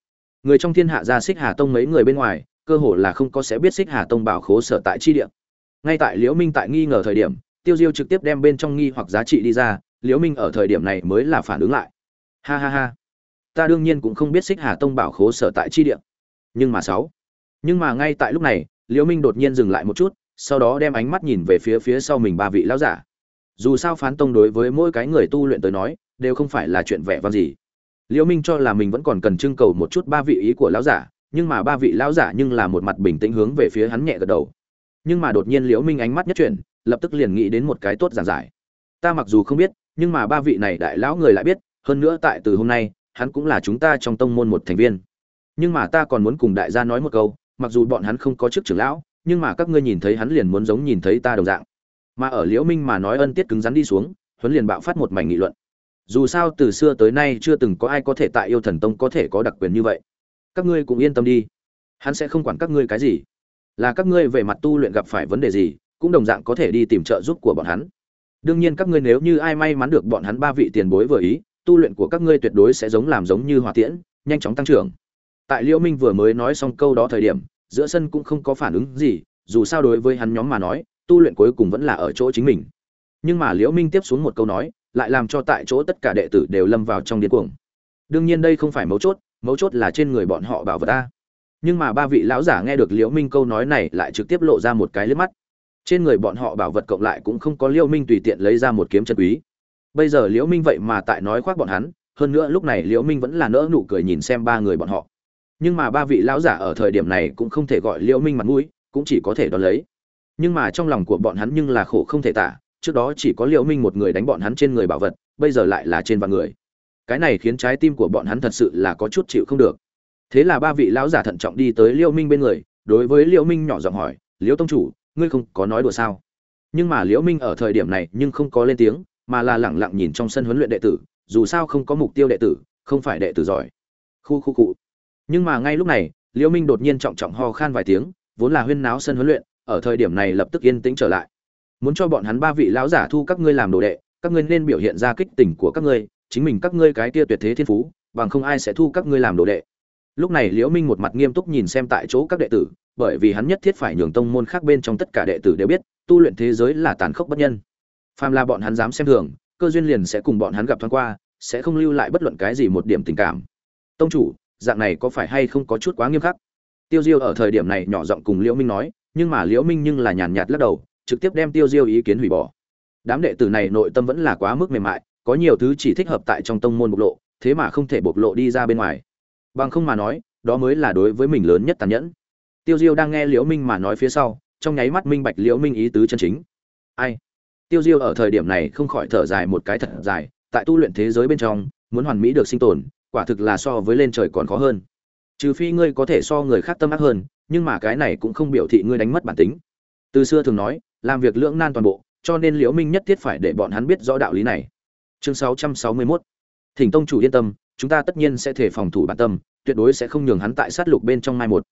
S1: Người trong thiên hạ ra xích hà tông mấy người bên ngoài, cơ hồ là không có sẽ biết xích hà tông bảo khố sở tại chi địa. Ngay tại liễu minh tại nghi ngờ thời điểm, tiêu diêu trực tiếp đem bên trong nghi hoặc giá trị đi ra liễu minh ở thời điểm này mới là phản ứng lại. Ha ha ha. Ta đương nhiên cũng không biết xích hà tông bảo khố sở tại chi địa. Nhưng mà sáu. Nhưng mà ngay tại lúc này, liễu minh đột nhiên dừng lại một chút, sau đó đem ánh mắt nhìn về phía phía sau mình ba vị lão giả. Dù sao phán tông đối với mỗi cái người tu luyện tới nói, đều không phải là chuyện vẻ vang gì. Liễu minh cho là mình vẫn còn cần trưng cầu một chút ba vị ý của lão giả, nhưng mà ba vị lão giả nhưng là một mặt bình tĩnh hướng về phía hắn nhẹ gật đầu. Nhưng mà đột nhiên liễu minh ánh mắt nhất chuyển, lập tức liền nghĩ đến một cái tốt giản giải. Ta mặc dù không biết nhưng mà ba vị này đại lão người lại biết, hơn nữa tại từ hôm nay, hắn cũng là chúng ta trong tông môn một thành viên. Nhưng mà ta còn muốn cùng đại gia nói một câu, mặc dù bọn hắn không có chức trưởng lão, nhưng mà các ngươi nhìn thấy hắn liền muốn giống nhìn thấy ta đồng dạng. Mà ở liễu minh mà nói ân tiết cứng rắn đi xuống, huấn liền bạo phát một mảnh nghị luận. Dù sao từ xưa tới nay chưa từng có ai có thể tại yêu thần tông có thể có đặc quyền như vậy. Các ngươi cũng yên tâm đi. Hắn sẽ không quản các ngươi cái gì. Là các ngươi về mặt tu luyện gặp phải vấn đề gì, cũng đồng dạng có thể đi tìm trợ giúp của bọn hắn đương nhiên các ngươi nếu như ai may mắn được bọn hắn ba vị tiền bối vừa ý, tu luyện của các ngươi tuyệt đối sẽ giống làm giống như hỏa tiễn, nhanh chóng tăng trưởng. Tại liễu minh vừa mới nói xong câu đó thời điểm, giữa sân cũng không có phản ứng gì, dù sao đối với hắn nhóm mà nói, tu luyện cuối cùng vẫn là ở chỗ chính mình. Nhưng mà liễu minh tiếp xuống một câu nói, lại làm cho tại chỗ tất cả đệ tử đều lâm vào trong điên cuồng. Đương nhiên đây không phải mấu chốt mấu chốt là trên người bọn họ bảo vật ta. Nhưng mà ba vị lão giả nghe được liễu minh câu nói này lại trực tiếp lộ ra một cái liếc mắt trên người bọn họ bảo vật cộng lại cũng không có liễu minh tùy tiện lấy ra một kiếm chân quý. Bây giờ liễu minh vậy mà tại nói khoác bọn hắn, hơn nữa lúc này liễu minh vẫn là nỡ nụ cười nhìn xem ba người bọn họ. Nhưng mà ba vị lão giả ở thời điểm này cũng không thể gọi liễu minh mặt mũi, cũng chỉ có thể đón lấy. Nhưng mà trong lòng của bọn hắn nhưng là khổ không thể tả, trước đó chỉ có liễu minh một người đánh bọn hắn trên người bảo vật, bây giờ lại là trên vạn người. Cái này khiến trái tim của bọn hắn thật sự là có chút chịu không được. Thế là ba vị lão giả thận trọng đi tới liễu minh bên người, đối với liễu minh nhỏ giọng hỏi, liễu tông chủ ngươi không có nói đùa sao? Nhưng mà liễu minh ở thời điểm này nhưng không có lên tiếng, mà là lẳng lặng nhìn trong sân huấn luyện đệ tử, dù sao không có mục tiêu đệ tử, không phải đệ tử giỏi. Khu khu cụ nhưng mà ngay lúc này, liễu minh đột nhiên trọng trọng ho khan vài tiếng, vốn là huyên náo sân huấn luyện, ở thời điểm này lập tức yên tĩnh trở lại. Muốn cho bọn hắn ba vị lão giả thu các ngươi làm đồ đệ, các ngươi nên biểu hiện ra kích tỉnh của các ngươi, chính mình các ngươi cái kia tuyệt thế thiên phú, bằng không ai sẽ thu các ngươi làm đồ đệ. Lúc này liễu minh một mặt nghiêm túc nhìn xem tại chỗ các đệ tử bởi vì hắn nhất thiết phải nhường tông môn khác bên trong tất cả đệ tử đều biết, tu luyện thế giới là tàn khốc bất nhân. Phàm là bọn hắn dám xem thường, cơ duyên liền sẽ cùng bọn hắn gặp thoáng qua, sẽ không lưu lại bất luận cái gì một điểm tình cảm. Tông chủ, dạng này có phải hay không có chút quá nghiêm khắc? Tiêu diêu ở thời điểm này nhỏ giọng cùng liễu minh nói, nhưng mà liễu minh nhưng là nhàn nhạt lắc đầu, trực tiếp đem tiêu diêu ý kiến hủy bỏ. Đám đệ tử này nội tâm vẫn là quá mức mềm mại, có nhiều thứ chỉ thích hợp tại trong tông môn bộc lộ, thế mà không thể bộc lộ đi ra bên ngoài. Bằng không mà nói, đó mới là đối với mình lớn nhất tàn nhẫn tiêu diêu đang nghe liễu minh mà nói phía sau, trong nháy mắt minh bạch liễu minh ý tứ chân chính. Ai? Tiêu diêu ở thời điểm này không khỏi thở dài một cái thật dài, tại tu luyện thế giới bên trong, muốn hoàn mỹ được sinh tồn, quả thực là so với lên trời còn khó hơn. Trừ phi ngươi có thể so người khác tâm ác hơn, nhưng mà cái này cũng không biểu thị ngươi đánh mất bản tính. Từ xưa thường nói, làm việc lưỡng nan toàn bộ, cho nên liễu minh nhất thiết phải để bọn hắn biết rõ đạo lý này. Chương 661 thỉnh tông chủ yên tâm, chúng ta tất nhiên sẽ thể phòng thủ bản tâm, tuyệt đối sẽ không nhường hắn tại sát lục bên trong mai một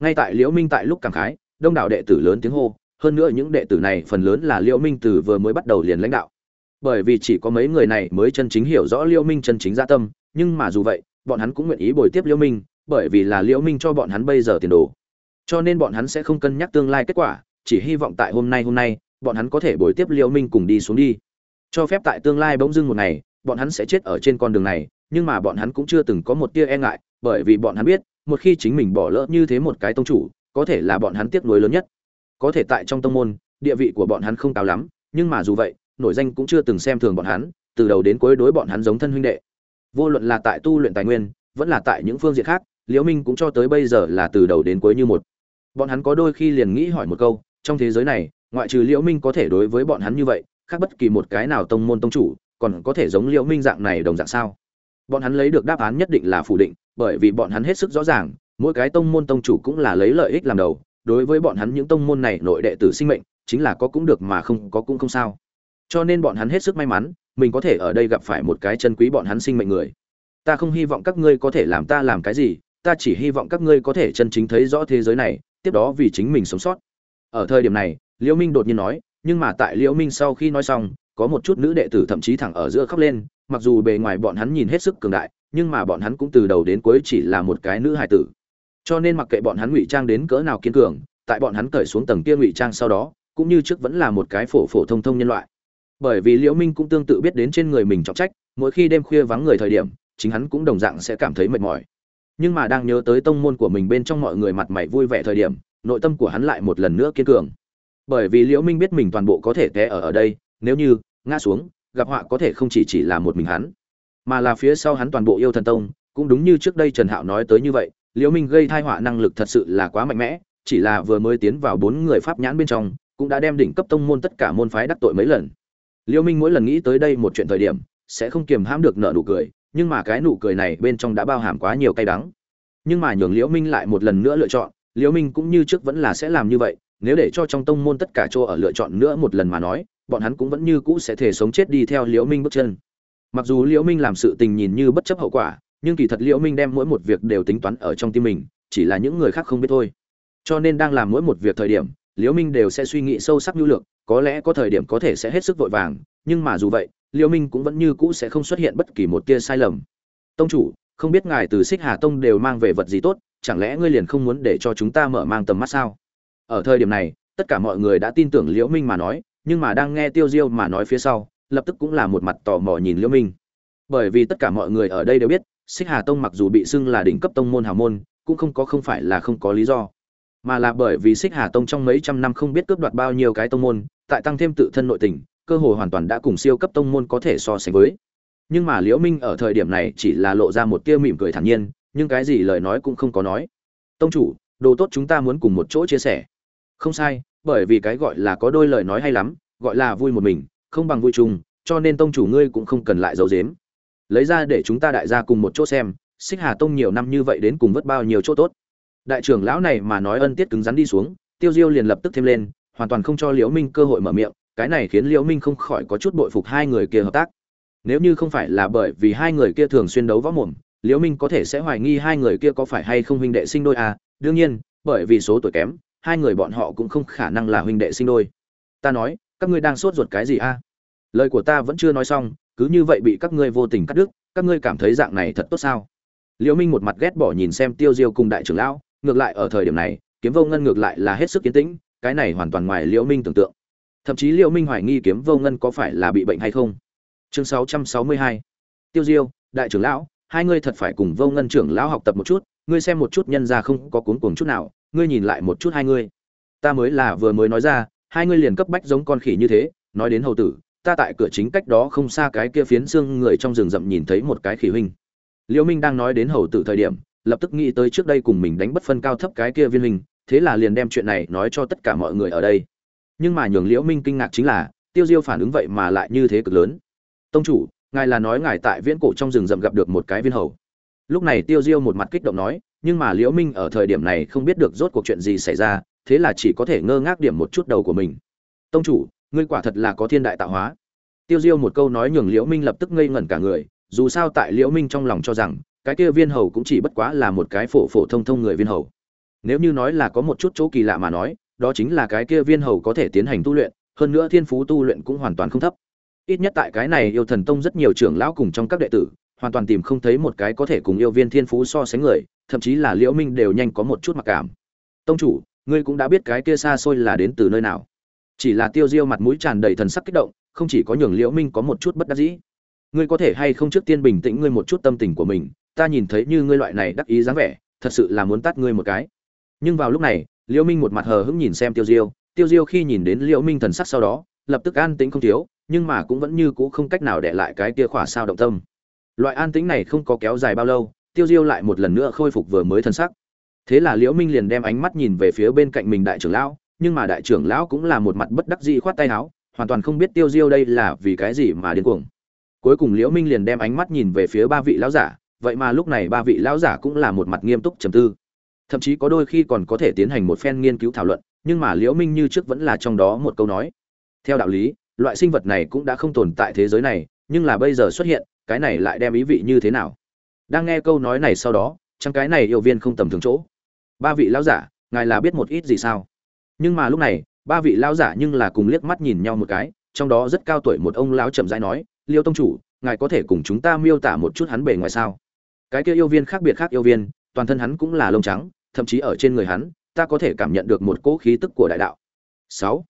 S1: ngay tại liễu minh tại lúc cảm khái, đông đảo đệ tử lớn tiếng hô, hơn nữa những đệ tử này phần lớn là liễu minh từ vừa mới bắt đầu liền lãnh đạo. Bởi vì chỉ có mấy người này mới chân chính hiểu rõ liễu minh chân chính dạ tâm, nhưng mà dù vậy, bọn hắn cũng nguyện ý bồi tiếp liễu minh, bởi vì là liễu minh cho bọn hắn bây giờ tiền đồ. Cho nên bọn hắn sẽ không cân nhắc tương lai kết quả, chỉ hy vọng tại hôm nay hôm nay, bọn hắn có thể bồi tiếp liễu minh cùng đi xuống đi. Cho phép tại tương lai bỗng dưng một ngày, bọn hắn sẽ chết ở trên con đường này, nhưng mà bọn hắn cũng chưa từng có một tia e ngại, bởi vì bọn hắn biết một khi chính mình bỏ lỡ như thế một cái tông chủ, có thể là bọn hắn tiếc nuối lớn nhất. Có thể tại trong tông môn, địa vị của bọn hắn không cao lắm, nhưng mà dù vậy, nổi danh cũng chưa từng xem thường bọn hắn, từ đầu đến cuối đối bọn hắn giống thân huynh đệ. Vô luận là tại tu luyện tài nguyên, vẫn là tại những phương diện khác, liễu minh cũng cho tới bây giờ là từ đầu đến cuối như một. Bọn hắn có đôi khi liền nghĩ hỏi một câu, trong thế giới này, ngoại trừ liễu minh có thể đối với bọn hắn như vậy, khác bất kỳ một cái nào tông môn tông chủ, còn có thể giống liễu minh dạng này đồng dạng sao? Bọn hắn lấy được đáp án nhất định là phủ định, bởi vì bọn hắn hết sức rõ ràng, mỗi cái tông môn tông chủ cũng là lấy lợi ích làm đầu. Đối với bọn hắn những tông môn này nội đệ tử sinh mệnh, chính là có cũng được mà không, có cũng không sao. Cho nên bọn hắn hết sức may mắn, mình có thể ở đây gặp phải một cái chân quý bọn hắn sinh mệnh người. Ta không hy vọng các ngươi có thể làm ta làm cái gì, ta chỉ hy vọng các ngươi có thể chân chính thấy rõ thế giới này, tiếp đó vì chính mình sống sót. Ở thời điểm này, liễu minh đột nhiên nói, nhưng mà tại liễu minh sau khi nói xong có một chút nữ đệ tử thậm chí thẳng ở giữa khóc lên, mặc dù bề ngoài bọn hắn nhìn hết sức cường đại, nhưng mà bọn hắn cũng từ đầu đến cuối chỉ là một cái nữ hài tử. Cho nên mặc kệ bọn hắn ngụy trang đến cỡ nào kiên cường, tại bọn hắn cởi xuống tầng kia ngụy trang sau đó, cũng như trước vẫn là một cái phổ phổ thông thông nhân loại. Bởi vì liễu minh cũng tương tự biết đến trên người mình trọng trách, mỗi khi đêm khuya vắng người thời điểm, chính hắn cũng đồng dạng sẽ cảm thấy mệt mỏi. Nhưng mà đang nhớ tới tông môn của mình bên trong mọi người mặt mày vui vẻ thời điểm, nội tâm của hắn lại một lần nữa kiên cường. Bởi vì liễu minh biết mình toàn bộ có thể té ở ở đây, nếu như ngã xuống, gặp họa có thể không chỉ chỉ là một mình hắn, mà là phía sau hắn toàn bộ yêu thần tông, cũng đúng như trước đây trần hạo nói tới như vậy, liễu minh gây thai họa năng lực thật sự là quá mạnh mẽ, chỉ là vừa mới tiến vào bốn người pháp nhãn bên trong, cũng đã đem đỉnh cấp tông môn tất cả môn phái đắc tội mấy lần. Liễu minh mỗi lần nghĩ tới đây một chuyện thời điểm, sẽ không kiềm hãm được nợ nụ cười, nhưng mà cái nụ cười này bên trong đã bao hàm quá nhiều cay đắng. Nhưng mà nhường liễu minh lại một lần nữa lựa chọn, liễu minh cũng như trước vẫn là sẽ làm như vậy, nếu để cho trong tông môn tất cả chỗ ở lựa chọn nữa một lần mà nói bọn hắn cũng vẫn như cũ sẽ thể sống chết đi theo liễu minh bước chân. Mặc dù liễu minh làm sự tình nhìn như bất chấp hậu quả, nhưng kỳ thật liễu minh đem mỗi một việc đều tính toán ở trong tim mình, chỉ là những người khác không biết thôi. Cho nên đang làm mỗi một việc thời điểm, liễu minh đều sẽ suy nghĩ sâu sắc nhu lược có lẽ có thời điểm có thể sẽ hết sức vội vàng, nhưng mà dù vậy, liễu minh cũng vẫn như cũ sẽ không xuất hiện bất kỳ một tia sai lầm. Tông chủ, không biết ngài từ xích hà tông đều mang về vật gì tốt, chẳng lẽ ngươi liền không muốn để cho chúng ta mở mang tầm mắt sao? Ở thời điểm này, tất cả mọi người đã tin tưởng liễu minh mà nói nhưng mà đang nghe tiêu diêu mà nói phía sau, lập tức cũng là một mặt tò mò nhìn liễu minh. Bởi vì tất cả mọi người ở đây đều biết, xích hà tông mặc dù bị xưng là đỉnh cấp tông môn hào môn, cũng không có không phải là không có lý do. Mà là bởi vì xích hà tông trong mấy trăm năm không biết cướp đoạt bao nhiêu cái tông môn, tại tăng thêm tự thân nội tình, cơ hội hoàn toàn đã cùng siêu cấp tông môn có thể so sánh với. Nhưng mà liễu minh ở thời điểm này chỉ là lộ ra một tia mỉm cười thản nhiên, nhưng cái gì lời nói cũng không có nói. Tông chủ, đồ tốt chúng ta muốn cùng một chỗ chia sẻ không sai, bởi vì cái gọi là có đôi lời nói hay lắm, gọi là vui một mình, không bằng vui chung, cho nên tông chủ ngươi cũng không cần lại giấu dếm lấy ra để chúng ta đại gia cùng một chỗ xem, xích hà tông nhiều năm như vậy đến cùng vất bao nhiêu chỗ tốt. Đại trưởng lão này mà nói ân tiết cứng rắn đi xuống, tiêu diêu liền lập tức thêm lên, hoàn toàn không cho liễu minh cơ hội mở miệng, cái này khiến liễu minh không khỏi có chút bội phục hai người kia hợp tác. Nếu như không phải là bởi vì hai người kia thường xuyên đấu võ mồm, liễu minh có thể sẽ hoài nghi hai người kia có phải hay không huynh đệ sinh đôi à đương nhiên, bởi vì số tuổi kém hai người bọn họ cũng không khả năng là huynh đệ sinh đôi. Ta nói, các ngươi đang sốt ruột cái gì a? Lời của ta vẫn chưa nói xong, cứ như vậy bị các ngươi vô tình cắt đứt, các ngươi cảm thấy dạng này thật tốt sao? Liễu minh một mặt ghét bỏ nhìn xem tiêu diêu cùng đại trưởng lão, ngược lại ở thời điểm này, kiếm vô ngân ngược lại là hết sức kiến tĩnh, cái này hoàn toàn ngoài liễu minh tưởng tượng. Thậm chí liễu minh hoài nghi kiếm vô ngân có phải là bị bệnh hay không? Chương 662 tiêu diêu, đại trưởng lão, hai ngươi thật phải cùng vô ngân trưởng lão học tập một chút, ngươi xem một chút nhân gia không có cuốn cuồng chút nào ngươi nhìn lại một chút hai ngươi. Ta mới là vừa mới nói ra, hai ngươi liền cấp bách giống con khỉ như thế, nói đến hầu tử, ta tại cửa chính cách đó không xa cái kia phiến xương người trong rừng rậm nhìn thấy một cái khỉ huynh. Liễu minh đang nói đến hầu tử thời điểm, lập tức nghĩ tới trước đây cùng mình đánh bất phân cao thấp cái kia viên hình thế là liền đem chuyện này nói cho tất cả mọi người ở đây. Nhưng mà nhường liễu minh kinh ngạc chính là, tiêu diêu phản ứng vậy mà lại như thế cực lớn. Tông chủ, ngài là nói ngài tại viễn cổ trong rừng rậm gặp được một cái viên hầu. Lúc này tiêu diêu một mặt kích động nói nhưng mà liễu minh ở thời điểm này không biết được rốt cuộc chuyện gì xảy ra, thế là chỉ có thể ngơ ngác điểm một chút đầu của mình. Tông chủ, ngươi quả thật là có thiên đại tạo hóa. Tiêu diêu một câu nói nhường liễu minh lập tức ngây ngẩn cả người, dù sao tại liễu minh trong lòng cho rằng, cái kia viên hầu cũng chỉ bất quá là một cái phổ phổ thông thông người viên hầu. Nếu như nói là có một chút chỗ kỳ lạ mà nói, đó chính là cái kia viên hầu có thể tiến hành tu luyện, hơn nữa thiên phú tu luyện cũng hoàn toàn không thấp. Ít nhất tại cái này yêu thần tông rất nhiều trưởng lão cùng trong các đệ tử hoàn toàn tìm không thấy một cái có thể cùng yêu viên thiên phú so sánh người, thậm chí là liễu minh đều nhanh có một chút mặc cảm. Tông chủ, ngươi cũng đã biết cái kia xa xôi là đến từ nơi nào. Chỉ là tiêu diêu mặt mũi tràn đầy thần sắc kích động, không chỉ có nhường liễu minh có một chút bất đắc dĩ. Ngươi có thể hay không trước tiên bình tĩnh ngươi một chút tâm tình của mình, ta nhìn thấy như ngươi loại này đắc ý dáng vẻ, thật sự là muốn tát ngươi một cái. Nhưng vào lúc này, liễu minh một mặt hờ hững nhìn xem tiêu diêu. Tiêu diêu khi nhìn đến liễu minh thần sắc sau đó, lập tức an tĩnh không thiếu, nhưng mà cũng vẫn như cũ không cách nào để lại cái kia khỏa sao động tâm loại an tĩnh này không có kéo dài bao lâu, tiêu diêu lại một lần nữa khôi phục vừa mới thân sắc. Thế là liễu minh liền đem ánh mắt nhìn về phía bên cạnh mình đại trưởng lão, nhưng mà đại trưởng lão cũng là một mặt bất đắc dĩ khoát tay áo, hoàn toàn không biết tiêu diêu đây là vì cái gì mà điên cuồng. Cuối cùng liễu minh liền đem ánh mắt nhìn về phía ba vị lão giả, vậy mà lúc này ba vị lão giả cũng là một mặt nghiêm túc trầm tư. Thậm chí có đôi khi còn có thể tiến hành một phen nghiên cứu thảo luận, nhưng mà liễu minh như trước vẫn là trong đó một câu nói. Theo đạo lý, loại sinh vật này cũng đã không tồn tại thế giới này, nhưng là bây giờ xuất hiện cái này lại đem ý vị như thế nào? Đang nghe câu nói này sau đó trong cái này yêu viên không tầm thường chỗ. Ba vị lão giả, ngài là biết một ít gì sao? Nhưng mà lúc này, ba vị lão giả nhưng là cùng liếc mắt nhìn nhau một cái, trong đó rất cao tuổi một ông lão chậm rãi nói, liêu tông chủ, ngài có thể cùng chúng ta miêu tả một chút hắn bề ngoài sao? Cái kia yêu viên khác biệt khác yêu viên, toàn thân hắn cũng là lông trắng, thậm chí ở trên người hắn, ta có thể cảm nhận được một cỗ khí tức của đại đạo. Sáu.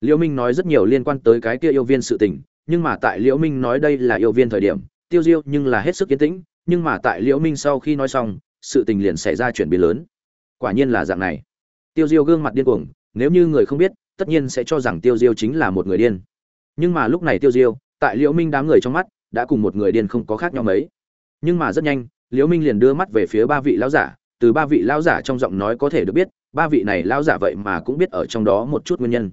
S1: Liễu minh nói rất nhiều liên quan tới cái kia yêu viên sự tình, nhưng mà tại liễu minh nói đây là yêu viên thời điểm tiêu diêu nhưng là hết sức kiên tĩnh, nhưng mà tại liễu minh sau khi nói xong, sự tình liền xảy ra chuyển biến lớn. Quả nhiên là dạng này. Tiêu diêu gương mặt điên cuồng, nếu như người không biết, tất nhiên sẽ cho rằng tiêu diêu chính là một người điên. Nhưng mà lúc này tiêu diêu, tại liễu minh đám người trong mắt, đã cùng một người điên không có khác nhau mấy. Nhưng mà rất nhanh, liễu minh liền đưa mắt về phía ba vị lão giả, từ ba vị lão giả trong giọng nói có thể được biết, ba vị này lão giả vậy mà cũng biết ở trong đó một chút nguyên nhân.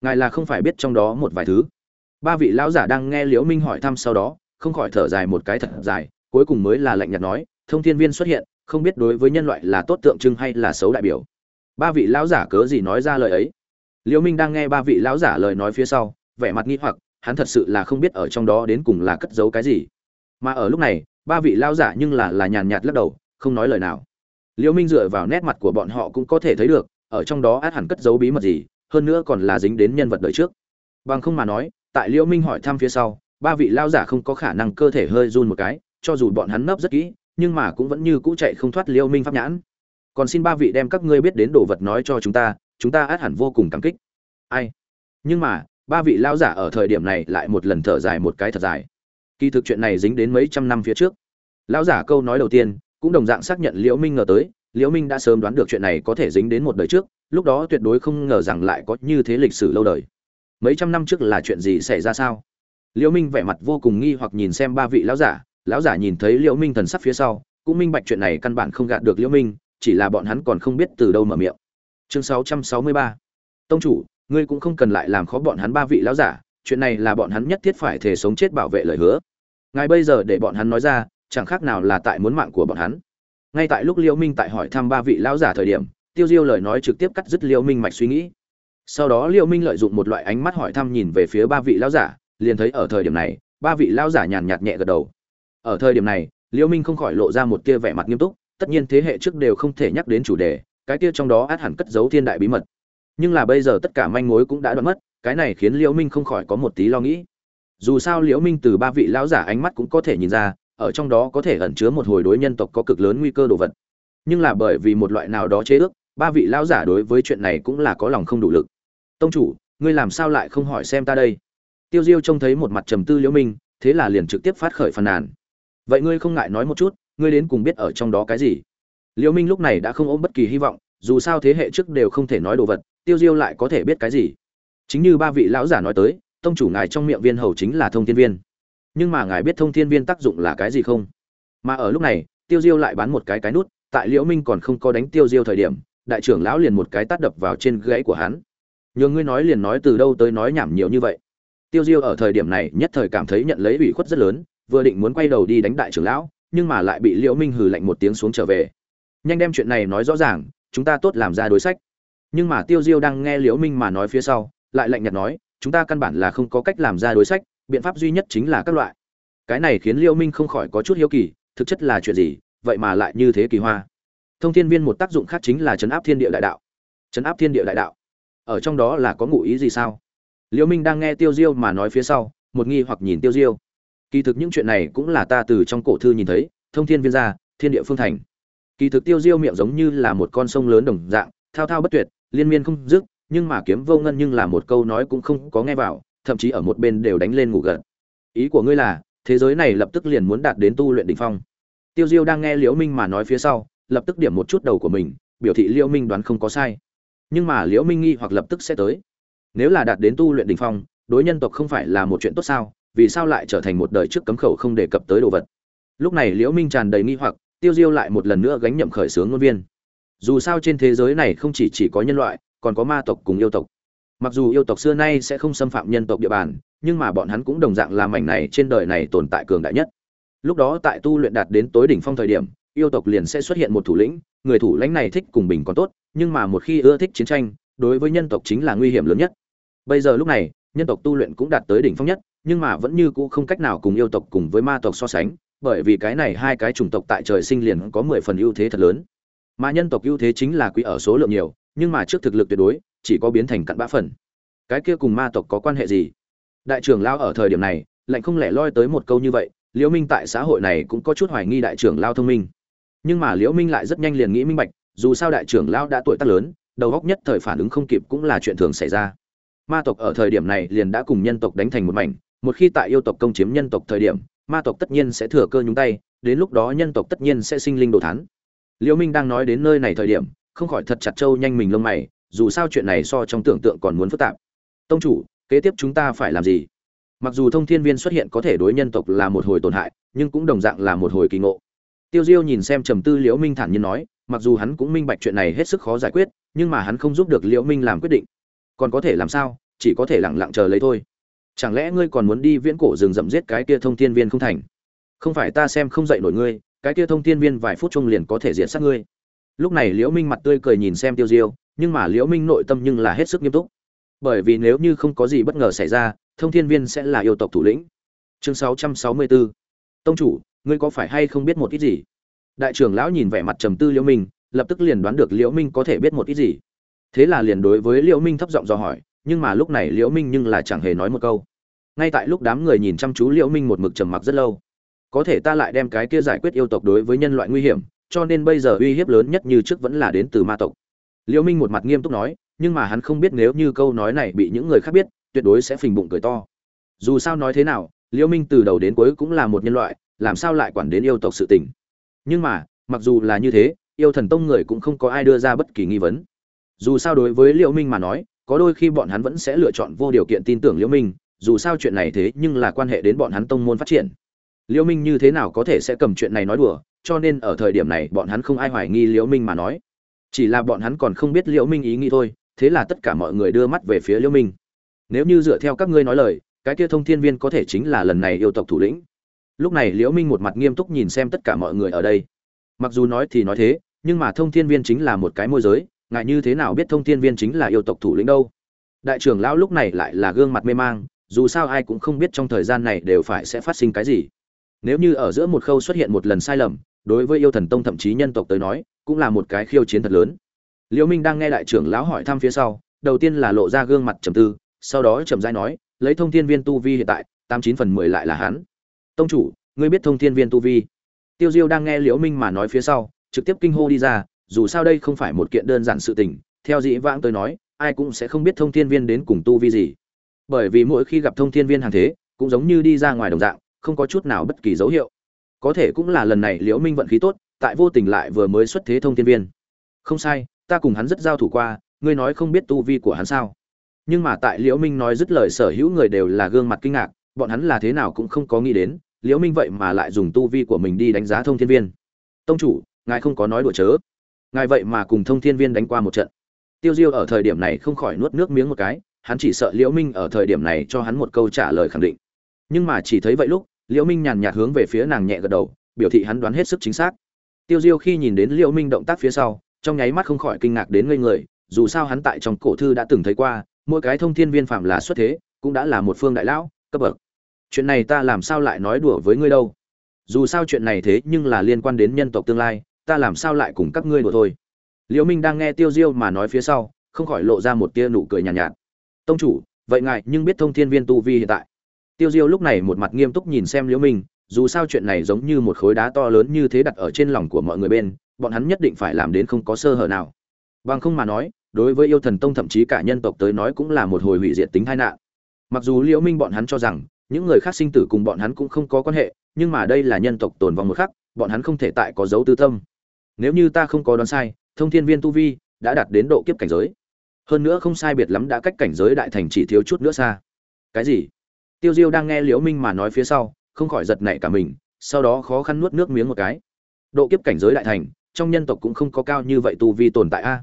S1: Ngài là không phải biết trong đó một vài thứ. Ba vị lão giả đang nghe liễu minh hỏi thăm sau đó không khỏi thở dài một cái thật dài, cuối cùng mới là lạnh nhạt nói, thông thiên viên xuất hiện, không biết đối với nhân loại là tốt tượng trưng hay là xấu đại biểu. Ba vị lão giả cớ gì nói ra lời ấy? Liễu minh đang nghe ba vị lão giả lời nói phía sau, vẻ mặt nghi hoặc, hắn thật sự là không biết ở trong đó đến cùng là cất giấu cái gì. Mà ở lúc này, ba vị lão giả nhưng là là nhàn nhạt lắc đầu, không nói lời nào. Liễu minh dựa vào nét mặt của bọn họ cũng có thể thấy được, ở trong đó át hẳn cất giấu bí mật gì, hơn nữa còn là dính đến nhân vật đời trước. Bằng không mà nói, tại liễu minh hỏi thăm phía sau ba vị lão giả không có khả năng cơ thể hơi run một cái, cho dù bọn hắn nấp rất kỹ, nhưng mà cũng vẫn như cũ chạy không thoát liễu minh pháp nhãn. Còn xin ba vị đem các ngươi biết đến đồ vật nói cho chúng ta chúng ta át hẳn vô cùng cảm kích. Ai? Nhưng mà, ba vị lão giả ở thời điểm này lại một lần thở dài một cái thật dài. Kỳ thực chuyện này dính đến mấy trăm năm phía trước. Lão giả câu nói đầu tiên, cũng đồng dạng xác nhận liễu minh ngờ tới, liễu minh đã sớm đoán được chuyện này có thể dính đến một đời trước, lúc đó tuyệt đối không ngờ rằng lại có như thế lịch sử lâu đời. Mấy trăm năm trước là chuyện gì xảy ra sao? Liễu minh vẻ mặt vô cùng nghi hoặc nhìn xem ba vị lão giả lão giả nhìn thấy liễu minh thần sắc phía sau, cũng minh bạch chuyện này căn bản không gạt được liễu minh, chỉ là bọn hắn còn không biết từ đâu mở miệng. Chương 663 tông chủ, ngươi cũng không cần lại làm khó bọn hắn ba vị lão giả, chuyện này là bọn hắn nhất thiết phải thể sống chết bảo vệ lời hứa. Ngài bây giờ để bọn hắn nói ra, chẳng khác nào là tại muốn mạng của bọn hắn. Ngay tại lúc liễu minh tại hỏi thăm ba vị lão giả thời điểm, tiêu diêu lời nói trực tiếp cắt dứt liễu minh mạch suy nghĩ. Sau đó liễu minh lợi dụng một loại ánh mắt hỏi thăm nhìn về phía ba vị lão giả liền thấy ở thời điểm này, ba vị lão giả nhàn nhạt nhẹ gật đầu. Ở thời điểm này liễu minh không khỏi lộ ra một tia vẻ mặt nghiêm túc, tất nhiên thế hệ trước đều không thể nhắc đến chủ đề, cái kia trong đó át hẳn cất giấu thiên đại bí mật. Nhưng là bây giờ tất cả manh mối cũng đã đoạn mất, cái này khiến liễu minh không khỏi có một tí lo nghĩ. Dù sao liễu minh từ ba vị lão giả ánh mắt cũng có thể nhìn ra, ở trong đó có thể ẩn chứa một hồi đối nhân tộc có cực lớn nguy cơ đồ vật. Nhưng là bởi vì một loại nào đó chế ước, ba vị lão giả đối với chuyện này cũng là có lòng không đủ lực. Tông chủ, ngươi làm sao lại không hỏi xem ta đây? Tiêu diêu trông thấy một mặt trầm tư liễu minh, thế là liền trực tiếp phát khởi phàn nàn. Vậy ngươi không ngại nói một chút, ngươi đến cùng biết ở trong đó cái gì? Liễu minh lúc này đã không ôm bất kỳ hy vọng, dù sao thế hệ trước đều không thể nói đồ vật, tiêu diêu lại có thể biết cái gì? Chính như ba vị lão giả nói tới, tông chủ ngài trong miệng viên hầu chính là thông thiên viên. Nhưng mà ngài biết thông thiên viên tác dụng là cái gì không? Mà ở lúc này, tiêu diêu lại bán một cái cái nút, tại liễu minh còn không có đánh tiêu diêu thời điểm, đại trưởng lão liền một cái tát đập vào trên gãy của hắn. Nhường ngươi nói liền nói từ đâu tới nói nhảm nhiều như vậy? Tiêu diêu ở thời điểm này nhất thời cảm thấy nhận lấy ủy khuất rất lớn, vừa định muốn quay đầu đi đánh đại trưởng lão, nhưng mà lại bị liễu minh hừ lạnh một tiếng xuống trở về. Nhanh đem chuyện này nói rõ ràng, chúng ta tốt làm ra đối sách. Nhưng mà tiêu diêu đang nghe liễu minh mà nói phía sau, lại lạnh nhạt nói, chúng ta căn bản là không có cách làm ra đối sách, biện pháp duy nhất chính là các loại. Cái này khiến liễu minh không khỏi có chút hiếu kỳ, thực chất là chuyện gì, vậy mà lại như thế kỳ hoa. Thông thiên viên một tác dụng khác chính là chấn áp thiên địa đại đạo. Chấn áp thiên địa đại đạo. Ở trong đó là có ngụ ý gì sao? Liễu minh đang nghe tiêu diêu mà nói phía sau, một nghi hoặc nhìn tiêu diêu. Kỳ thực những chuyện này cũng là ta từ trong cổ thư nhìn thấy, thông thiên viên gia, thiên địa phương thành. Kỳ thực tiêu diêu miệng giống như là một con sông lớn đồng dạng, thao thao bất tuyệt, liên miên không dứt, nhưng mà kiếm vô ngân nhưng là một câu nói cũng không có nghe vào, thậm chí ở một bên đều đánh lên ngủ gật. Ý của ngươi là, thế giới này lập tức liền muốn đạt đến tu luyện đỉnh phong. Tiêu diêu đang nghe liễu minh mà nói phía sau, lập tức điểm một chút đầu của mình, biểu thị liễu minh đoán không có sai. Nhưng mà liễu minh nghi hoặc lập tức sẽ tới nếu là đạt đến tu luyện đỉnh phong, đối nhân tộc không phải là một chuyện tốt sao? Vì sao lại trở thành một đời trước cấm khẩu không đề cập tới đồ vật? Lúc này liễu minh tràn đầy nghi hoặc, tiêu diêu lại một lần nữa gánh nhậm khởi sướng ngôn viên. Dù sao trên thế giới này không chỉ chỉ có nhân loại, còn có ma tộc cùng yêu tộc. Mặc dù yêu tộc xưa nay sẽ không xâm phạm nhân tộc địa bàn, nhưng mà bọn hắn cũng đồng dạng làm mảnh này trên đời này tồn tại cường đại nhất. Lúc đó tại tu luyện đạt đến tối đỉnh phong thời điểm, yêu tộc liền sẽ xuất hiện một thủ lĩnh, người thủ lãnh này thích cùng bình còn tốt, nhưng mà một khi ưa thích chiến tranh, đối với nhân tộc chính là nguy hiểm lớn nhất bây giờ lúc này, nhân tộc tu luyện cũng đạt tới đỉnh phong nhất, nhưng mà vẫn như cũ không cách nào cùng yêu tộc cùng với ma tộc so sánh, bởi vì cái này hai cái chủng tộc tại trời sinh liền có mười phần ưu thế thật lớn. Mà nhân tộc ưu thế chính là quý ở số lượng nhiều, nhưng mà trước thực lực tuyệt đối, chỉ có biến thành cặn bã phần. Cái kia cùng ma tộc có quan hệ gì? Đại trưởng lao ở thời điểm này lạnh không lẻ loi tới một câu như vậy, liễu minh tại xã hội này cũng có chút hoài nghi đại trưởng lao thông minh. Nhưng mà liễu minh lại rất nhanh liền nghĩ minh bạch, dù sao đại trưởng lao đã tuổi tác lớn, đầu óc nhất thời phản ứng không kịp cũng là chuyện thường xảy ra ma tộc ở thời điểm này liền đã cùng nhân tộc đánh thành một mảnh, một khi tại yêu tộc công chiếm nhân tộc thời điểm, ma tộc tất nhiên sẽ thừa cơ nhúng tay, đến lúc đó nhân tộc tất nhiên sẽ sinh linh đồ thán. Liễu minh đang nói đến nơi này thời điểm, không khỏi thật chặt trâu nhanh mình lông mày, dù sao chuyện này so trong tưởng tượng còn muốn phức tạp. Tông chủ, kế tiếp chúng ta phải làm gì? Mặc dù thông thiên viên xuất hiện có thể đối nhân tộc là một hồi tổn hại, nhưng cũng đồng dạng là một hồi kỳ ngộ. Tiêu diêu nhìn xem trầm tư liễu minh thản nhiên nói, mặc dù hắn cũng minh bạch chuyện này hết sức khó giải quyết, nhưng mà hắn không giúp được liễu minh làm quyết định còn có thể làm sao, chỉ có thể lẳng lặng chờ lấy thôi. Chẳng lẽ ngươi còn muốn đi viễn cổ rừng rậm giết cái kia thông thiên viên không thành? Không phải ta xem không dậy nổi ngươi, cái kia thông thiên viên vài phút chung liền có thể diệt sát ngươi. Lúc này liễu minh mặt tươi cười nhìn xem tiêu diêu, nhưng mà liễu minh nội tâm nhưng là hết sức nghiêm túc. Bởi vì nếu như không có gì bất ngờ xảy ra, thông thiên viên sẽ là yêu tộc thủ lĩnh. Chương 664 tông chủ, ngươi có phải hay không biết một ít gì? Đại trưởng lão nhìn vẻ mặt trầm tư liễu minh, lập tức liền đoán được liễu minh có thể biết một ít gì thế là liền đối với liễu minh thấp giọng dò hỏi, nhưng mà lúc này liễu minh nhưng là chẳng hề nói một câu. Ngay tại lúc đám người nhìn chăm chú liễu minh một mực trầm mặc rất lâu, có thể ta lại đem cái kia giải quyết yêu tộc đối với nhân loại nguy hiểm, cho nên bây giờ uy hiếp lớn nhất như trước vẫn là đến từ ma tộc. Liễu minh một mặt nghiêm túc nói, nhưng mà hắn không biết nếu như câu nói này bị những người khác biết, tuyệt đối sẽ phình bụng cười to. Dù sao nói thế nào, liễu minh từ đầu đến cuối cũng là một nhân loại, làm sao lại quản đến yêu tộc sự tình. Nhưng mà, mặc dù là như thế, yêu thần tông người cũng không có ai đưa ra bất kỳ nghi vấn dù sao đối với liễu minh mà nói, có đôi khi bọn hắn vẫn sẽ lựa chọn vô điều kiện tin tưởng liễu minh, dù sao chuyện này thế nhưng là quan hệ đến bọn hắn tông môn phát triển. Liễu minh như thế nào có thể sẽ cầm chuyện này nói đùa, cho nên ở thời điểm này bọn hắn không ai hoài nghi liễu minh mà nói. Chỉ là bọn hắn còn không biết liễu minh ý nghĩ thôi, thế là tất cả mọi người đưa mắt về phía liễu minh. Nếu như dựa theo các ngươi nói lời, cái kia thông thiên viên có thể chính là lần này yêu tộc thủ lĩnh. Lúc này liễu minh một mặt nghiêm túc nhìn xem tất cả mọi người ở đây. Mặc dù nói thì nói thế, nhưng mà thông thiên viên chính là một cái môi giới ngài như thế nào biết thông thiên viên chính là yêu tộc thủ lĩnh đâu? Đại trưởng lão lúc này lại là gương mặt mê mang, dù sao ai cũng không biết trong thời gian này đều phải sẽ phát sinh cái gì. Nếu như ở giữa một khâu xuất hiện một lần sai lầm, đối với yêu thần tông thậm chí nhân tộc tới nói, cũng là một cái khiêu chiến thật lớn. Liễu minh đang nghe đại trưởng lão hỏi thăm phía sau, đầu tiên là lộ ra gương mặt trầm tư, sau đó trầm giai nói, lấy thông thiên viên tu vi hiện tại, tám chín phần mười lại là hắn. Tông chủ, ngươi biết thông thiên viên tu vi. Tiêu diêu đang nghe liễu minh mà nói phía sau, trực tiếp kinh hô đi ra dù sao đây không phải một kiện đơn giản sự tình, theo dĩ vãng tôi nói, ai cũng sẽ không biết thông thiên viên đến cùng tu vi gì. Bởi vì mỗi khi gặp thông thiên viên hàng thế, cũng giống như đi ra ngoài đồng dạng, không có chút nào bất kỳ dấu hiệu. Có thể cũng là lần này liễu minh vận khí tốt, tại vô tình lại vừa mới xuất thế thông thiên viên. Không sai, ta cùng hắn rất giao thủ qua, ngươi nói không biết tu vi của hắn sao. Nhưng mà tại liễu minh nói dứt lời sở hữu người đều là gương mặt kinh ngạc, bọn hắn là thế nào cũng không có nghĩ đến, liễu minh vậy mà lại dùng tu vi của mình đi đánh giá thông thiên viên. Tông chủ, ngài không có nói đùa chớ ngài vậy mà cùng thông thiên viên đánh qua một trận. Tiêu diêu ở thời điểm này không khỏi nuốt nước miếng một cái, hắn chỉ sợ liễu minh ở thời điểm này cho hắn một câu trả lời khẳng định. Nhưng mà chỉ thấy vậy lúc, liễu minh nhàn nhạt hướng về phía nàng nhẹ gật đầu, biểu thị hắn đoán hết sức chính xác. Tiêu diêu khi nhìn đến liễu minh động tác phía sau, trong nháy mắt không khỏi kinh ngạc đến ngây người, dù sao hắn tại trong cổ thư đã từng thấy qua, mỗi cái thông thiên viên phạm là xuất thế, cũng đã là một phương đại lão, cấp bậc. Chuyện này ta làm sao lại nói đùa với ngươi đâu? Dù sao chuyện này thế nhưng là liên quan đến nhân tộc tương lai ta làm sao lại cùng các ngươi đùa thôi? Liễu minh đang nghe tiêu diêu mà nói phía sau không khỏi lộ ra một tia nụ cười nhàn nhạt, nhạt. Tông chủ vậy ngài nhưng biết thông thiên viên tu vi hiện tại. Tiêu diêu lúc này một mặt nghiêm túc nhìn xem liễu minh dù sao chuyện này giống như một khối đá to lớn như thế đặt ở trên lòng của mọi người bên bọn hắn nhất định phải làm đến không có sơ hở nào. Bằng không mà nói đối với yêu thần tông thậm chí cả nhân tộc tới nói cũng là một hồi hủy diệt tính tai nạn. Mặc dù liễu minh bọn hắn cho rằng những người khác sinh tử cùng bọn hắn cũng không có quan hệ nhưng mà đây là nhân tộc tồn vong một khắc bọn hắn không thể tại có dấu tư tâm nếu như ta không có đoán sai, thông thiên viên tu vi đã đạt đến độ kiếp cảnh giới. Hơn nữa không sai biệt lắm đã cách cảnh giới đại thành chỉ thiếu chút nữa xa. Cái gì? Tiêu diêu đang nghe liễu minh mà nói phía sau, không khỏi giật nảy cả mình, sau đó khó khăn nuốt nước miếng một cái. Độ kiếp cảnh giới đại thành, trong nhân tộc cũng không có cao như vậy tu vi tồn tại a.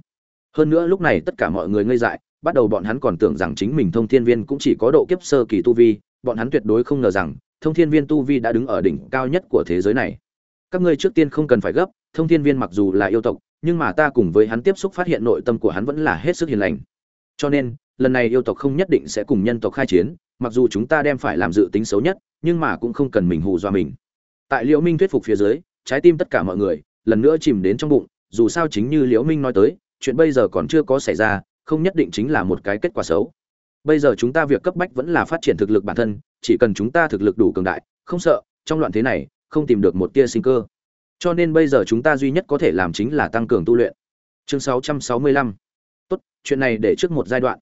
S1: Hơn nữa lúc này tất cả mọi người ngây dại, bắt đầu bọn hắn còn tưởng rằng chính mình thông thiên viên cũng chỉ có độ kiếp sơ kỳ tu vi, bọn hắn tuyệt đối không ngờ rằng thông thiên viên tu vi đã đứng ở đỉnh cao nhất của thế giới này. Các ngươi trước tiên không cần phải gấp thông thiên viên mặc dù là yêu tộc, nhưng mà ta cùng với hắn tiếp xúc phát hiện nội tâm của hắn vẫn là hết sức hiền lành. Cho nên, lần này yêu tộc không nhất định sẽ cùng nhân tộc khai chiến, mặc dù chúng ta đem phải làm dự tính xấu nhất, nhưng mà cũng không cần mình hù dọa mình. Tại liễu minh thuyết phục phía dưới, trái tim tất cả mọi người lần nữa chìm đến trong bụng, dù sao chính như liễu minh nói tới, chuyện bây giờ còn chưa có xảy ra, không nhất định chính là một cái kết quả xấu. Bây giờ chúng ta việc cấp bách vẫn là phát triển thực lực bản thân, chỉ cần chúng ta thực lực đủ cường đại, không sợ, trong loạn thế này, không tìm được một tia sinh cơ cho nên bây giờ chúng ta duy nhất có thể làm chính là tăng cường tu luyện. Chương 665 tốt, chuyện này để trước một giai đoạn.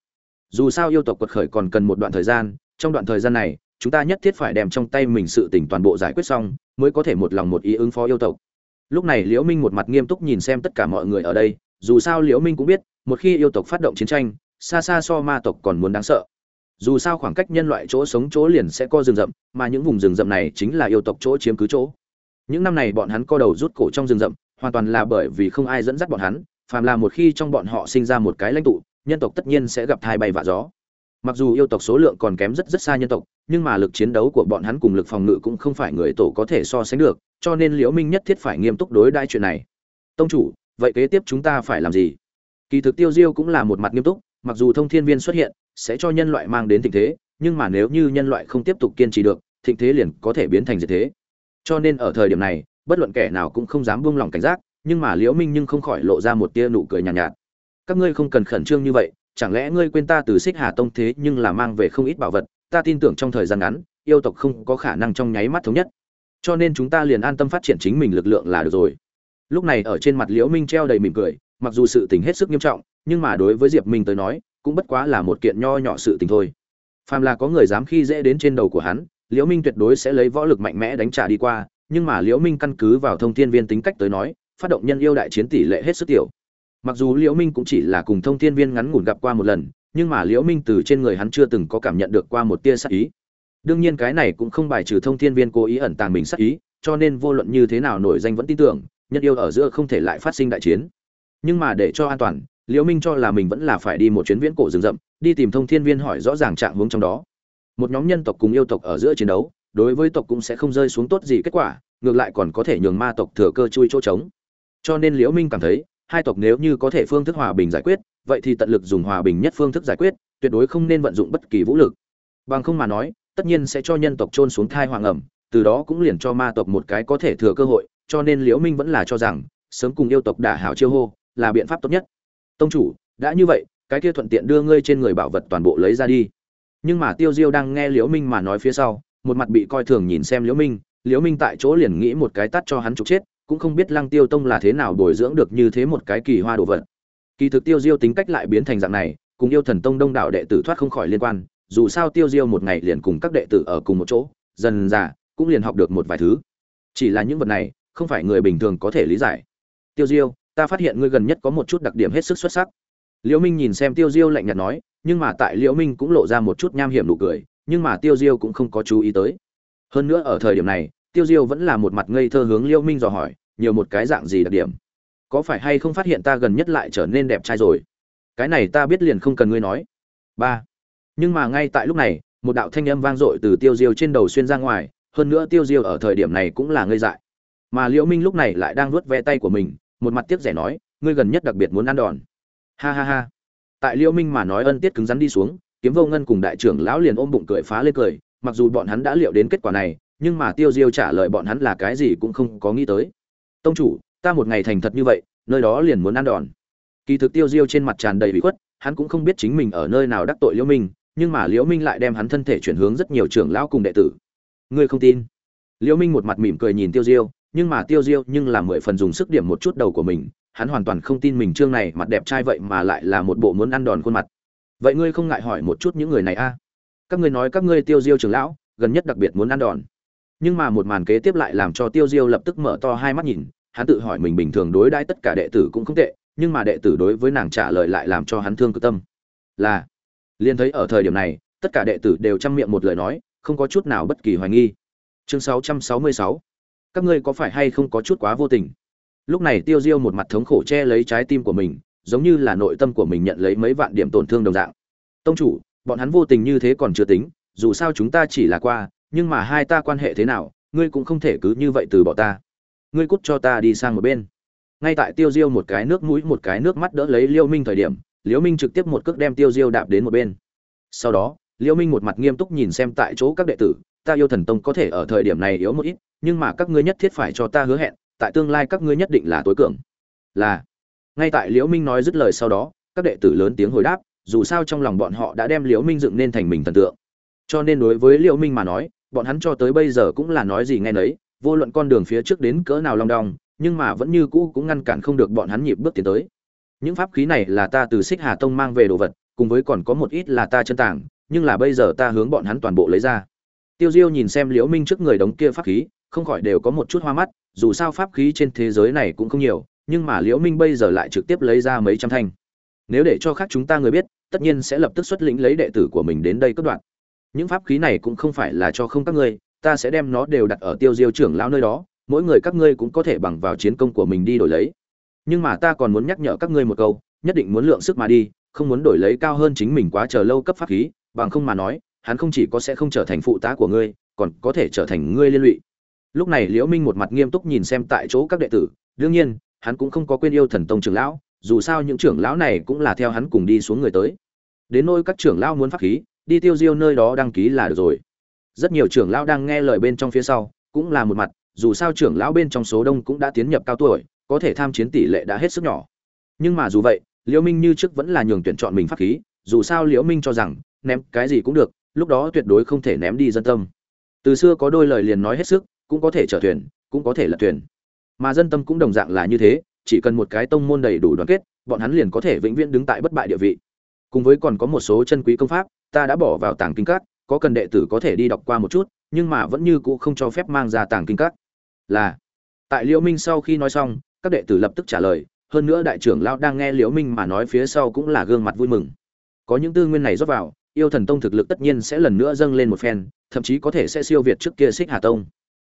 S1: Dù sao yêu tộc quật khởi còn cần một đoạn thời gian, trong đoạn thời gian này, chúng ta nhất thiết phải đem trong tay mình sự tình toàn bộ giải quyết xong, mới có thể một lòng một ý ứng phó yêu tộc. Lúc này liễu minh một mặt nghiêm túc nhìn xem tất cả mọi người ở đây, dù sao liễu minh cũng biết, một khi yêu tộc phát động chiến tranh, xa xa so ma tộc còn muốn đáng sợ. Dù sao khoảng cách nhân loại chỗ sống chỗ liền sẽ có rừng rậm, mà những vùng rừng rậm này chính là yêu tộc chỗ chiếm cứ chỗ những năm này bọn hắn co đầu rút cổ trong rừng rậm, hoàn toàn là bởi vì không ai dẫn dắt bọn hắn, phàm là một khi trong bọn họ sinh ra một cái lãnh tụ, nhân tộc tất nhiên sẽ gặp thai bay vạ gió. Mặc dù yêu tộc số lượng còn kém rất rất xa nhân tộc, nhưng mà lực chiến đấu của bọn hắn cùng lực phòng ngự cũng không phải người tổ có thể so sánh được, cho nên liễu minh nhất thiết phải nghiêm túc đối đãi chuyện này. Tông chủ, vậy kế tiếp chúng ta phải làm gì? Kỳ thực tiêu diêu cũng là một mặt nghiêm túc, mặc dù thông thiên viên xuất hiện, sẽ cho nhân loại mang đến thịnh thế, nhưng mà nếu như nhân loại không tiếp tục kiên trì được, thịnh thế liền có thể biến thành diệt thế cho nên ở thời điểm này bất luận kẻ nào cũng không dám buông lỏng cảnh giác nhưng mà liễu minh nhưng không khỏi lộ ra một tia nụ cười nhàn nhạt, nhạt. Các ngươi không cần khẩn trương như vậy chẳng lẽ ngươi quên ta từ xích hà tông thế nhưng là mang về không ít bảo vật ta tin tưởng trong thời gian ngắn yêu tộc không có khả năng trong nháy mắt thống nhất. Cho nên chúng ta liền an tâm phát triển chính mình lực lượng là được rồi. Lúc này ở trên mặt liễu minh treo đầy mỉm cười mặc dù sự tình hết sức nghiêm trọng nhưng mà đối với diệp minh tới nói cũng bất quá là một kiện nho nhỏ sự tình thôi. Phàm là có người dám khi dễ đến trên đầu của hắn liễu minh tuyệt đối sẽ lấy võ lực mạnh mẽ đánh trả đi qua, nhưng mà liễu minh căn cứ vào thông thiên viên tính cách tới nói, phát động nhân yêu đại chiến tỷ lệ hết sức tiểu. Mặc dù liễu minh cũng chỉ là cùng thông thiên viên ngắn ngủn gặp qua một lần, nhưng mà liễu minh từ trên người hắn chưa từng có cảm nhận được qua một tia sát ý. Đương nhiên cái này cũng không bài trừ thông thiên viên cố ý ẩn tàng mình sát ý, cho nên vô luận như thế nào nổi danh vẫn tin tưởng, nhân yêu ở giữa không thể lại phát sinh đại chiến. Nhưng mà để cho an toàn, liễu minh cho là mình vẫn là phải đi một chuyến viễn cổ rừng rậm, đi tìm thông thiên viên hỏi rõ ràng trạng huống trong đó một nhóm nhân tộc cùng yêu tộc ở giữa chiến đấu, đối với tộc cũng sẽ không rơi xuống tốt gì kết quả, ngược lại còn có thể nhường ma tộc thừa cơ chui chỗ trống. Cho nên liễu minh cảm thấy, hai tộc nếu như có thể phương thức hòa bình giải quyết, vậy thì tận lực dùng hòa bình nhất phương thức giải quyết, tuyệt đối không nên vận dụng bất kỳ vũ lực. Bằng không mà nói, tất nhiên sẽ cho nhân tộc trôn xuống thai hoàng ẩm, từ đó cũng liền cho ma tộc một cái có thể thừa cơ hội, cho nên liễu minh vẫn là cho rằng, sớm cùng yêu tộc đả hảo chiêu hô, là biện pháp tốt nhất. Tông chủ, đã như vậy, cái kia thuận tiện đưa ngươi trên người bảo vật toàn bộ lấy ra đi nhưng mà tiêu diêu đang nghe liễu minh mà nói phía sau, một mặt bị coi thường nhìn xem liễu minh liễu minh tại chỗ liền nghĩ một cái tắt cho hắn trục chết, cũng không biết lăng tiêu tông là thế nào bồi dưỡng được như thế một cái kỳ hoa đồ vật. Kỳ thực tiêu diêu tính cách lại biến thành dạng này, cùng yêu thần tông đông đạo đệ tử thoát không khỏi liên quan, dù sao tiêu diêu một ngày liền cùng các đệ tử ở cùng một chỗ, dần dà, cũng liền học được một vài thứ. Chỉ là những vật này, không phải người bình thường có thể lý giải. Tiêu diêu, ta phát hiện ngươi gần nhất có một chút đặc điểm hết sức xuất sắc liễu minh nhìn xem tiêu diêu lạnh nhạt nói, nhưng mà tại liễu minh cũng lộ ra một chút nham hiểm nụ cười, nhưng mà tiêu diêu cũng không có chú ý tới. Hơn nữa ở thời điểm này, tiêu diêu vẫn là một mặt ngây thơ hướng liễu minh dò hỏi, nhiều một cái dạng gì đặc điểm? Có phải hay không phát hiện ta gần nhất lại trở nên đẹp trai rồi? Cái này ta biết liền không cần ngươi nói. Ba. Nhưng mà ngay tại lúc này, một đạo thanh âm vang dội từ tiêu diêu trên đầu xuyên ra ngoài, hơn nữa tiêu diêu ở thời điểm này cũng là ngây dại. Mà liễu minh lúc này lại đang vuốt ve tay của mình, một mặt tiếc rẻ nói, ngươi gần nhất đặc biệt muốn ăn đòn ha ha ha. Tại liễu minh mà nói ân tiết cứng rắn đi xuống, kiếm vô ngân cùng đại trưởng lão liền ôm bụng cười phá lên cười, mặc dù bọn hắn đã liệu đến kết quả này, nhưng mà tiêu diêu trả lời bọn hắn là cái gì cũng không có nghĩ tới. Tông chủ, ta một ngày thành thật như vậy, nơi đó liền muốn ăn đòn. Kỳ thực tiêu diêu trên mặt tràn đầy bị khuất, hắn cũng không biết chính mình ở nơi nào đắc tội liễu minh, nhưng mà liễu minh lại đem hắn thân thể chuyển hướng rất nhiều trưởng lão cùng đệ tử. Ngươi không tin? Liễu minh một mặt mỉm cười nhìn tiêu diêu, nhưng mà tiêu diêu nhưng là mười phần dùng sức điểm một chút đầu của mình hắn hoàn toàn không tin mình trương này mặt đẹp trai vậy mà lại là một bộ muốn ăn đòn khuôn mặt. Vậy ngươi không ngại hỏi một chút những người này a? Các ngươi nói các ngươi tiêu diêu trưởng lão, gần nhất đặc biệt muốn ăn đòn. Nhưng mà một màn kế tiếp lại làm cho tiêu diêu lập tức mở to hai mắt nhìn, hắn tự hỏi mình bình thường đối đãi tất cả đệ tử cũng không tệ, nhưng mà đệ tử đối với nàng trả lời lại làm cho hắn thương cơ tâm. Là, liền thấy ở thời điểm này, tất cả đệ tử đều chăm miệng một lời nói, không có chút nào bất kỳ hoài nghi. Chương 666 các ngươi có phải hay không có chút quá vô tình? Lúc này tiêu diêu một mặt thống khổ che lấy trái tim của mình, giống như là nội tâm của mình nhận lấy mấy vạn điểm tổn thương đồng dạng. Tông chủ, bọn hắn vô tình như thế còn chưa tính, dù sao chúng ta chỉ là qua, nhưng mà hai ta quan hệ thế nào, ngươi cũng không thể cứ như vậy từ bỏ ta. Ngươi cút cho ta đi sang một bên. Ngay tại tiêu diêu một cái nước mũi một cái nước mắt đỡ lấy liêu minh thời điểm liễu minh trực tiếp một cước đem tiêu diêu đạp đến một bên. Sau đó liễu minh một mặt nghiêm túc nhìn xem tại chỗ các đệ tử, ta yêu thần tông có thể ở thời điểm này yếu một ít, nhưng mà các ngươi nhất thiết phải cho ta hứa hẹn tại tương lai các ngươi nhất định là tối cường. Là, ngay tại liễu minh nói dứt lời sau đó, các đệ tử lớn tiếng hồi đáp, dù sao trong lòng bọn họ đã đem liễu minh dựng nên thành mình thần tượng. Cho nên đối với liễu minh mà nói, bọn hắn cho tới bây giờ cũng là nói gì nghe nấy, vô luận con đường phía trước đến cỡ nào long đong, nhưng mà vẫn như cũ cũng ngăn cản không được bọn hắn nhịp bước tiến tới. Những pháp khí này là ta từ xích hà tông mang về đồ vật, cùng với còn có một ít là ta chân tảng nhưng là bây giờ ta hướng bọn hắn toàn bộ lấy ra. Tiêu diêu nhìn xem liễu minh trước người đống kia pháp khí, không khỏi đều có một chút hoa mắt dù sao pháp khí trên thế giới này cũng không nhiều, nhưng mà liễu minh bây giờ lại trực tiếp lấy ra mấy trăm thanh. Nếu để cho khác chúng ta người biết, tất nhiên sẽ lập tức xuất lĩnh lấy đệ tử của mình đến đây cất đoạn những pháp khí này cũng không phải là cho không các ngươi, ta sẽ đem nó đều đặt ở tiêu diêu trưởng lão nơi đó, mỗi người các ngươi cũng có thể bằng vào chiến công của mình đi đổi lấy. Nhưng mà ta còn muốn nhắc nhở các ngươi một câu, nhất định muốn lượng sức mà đi, không muốn đổi lấy cao hơn chính mình quá chờ lâu cấp pháp khí, bằng không mà nói, hắn không chỉ có sẽ không trở thành phụ tá của ngươi, còn có thể trở thành ngươi liên lụy lúc này liễu minh một mặt nghiêm túc nhìn xem tại chỗ các đệ tử, đương nhiên, hắn cũng không có quên yêu thần tông trưởng lão, dù sao những trưởng lão này cũng là theo hắn cùng đi xuống người tới. Đến nơi các trưởng lão muốn pháp khí, đi tiêu diêu nơi đó đăng ký là được rồi. Rất nhiều trưởng lão đang nghe lời bên trong phía sau, cũng là một mặt, dù sao trưởng lão bên trong số đông cũng đã tiến nhập cao tuổi, có thể tham chiến tỷ lệ đã hết sức nhỏ. Nhưng mà dù vậy, liễu minh như trước vẫn là nhường tuyển chọn mình pháp khí, dù sao liễu minh cho rằng, ném cái gì cũng được, lúc đó tuyệt đối không thể ném đi dân tâm. Từ xưa có đôi lời liền nói hết sức cũng có thể trở thuyền, cũng có thể lật thuyền. Mà dân tâm cũng đồng dạng là như thế, chỉ cần một cái tông môn đầy đủ đoàn kết, bọn hắn liền có thể vĩnh viễn đứng tại bất bại địa vị. Cùng với còn có một số chân quý công pháp, ta đã bỏ vào tàng kinh các, có cần đệ tử có thể đi đọc qua một chút, nhưng mà vẫn như cũ không cho phép mang ra tàng kinh các. Là, tại liễu minh sau khi nói xong, các đệ tử lập tức trả lời, hơn nữa đại trưởng lão đang nghe liễu minh mà nói phía sau cũng là gương mặt vui mừng. Có những tư nguyên này rót vào, yêu thần tông thực lực tất nhiên sẽ lần nữa dâng lên một phen, thậm chí có thể sẽ siêu việt trước kia xích hà tông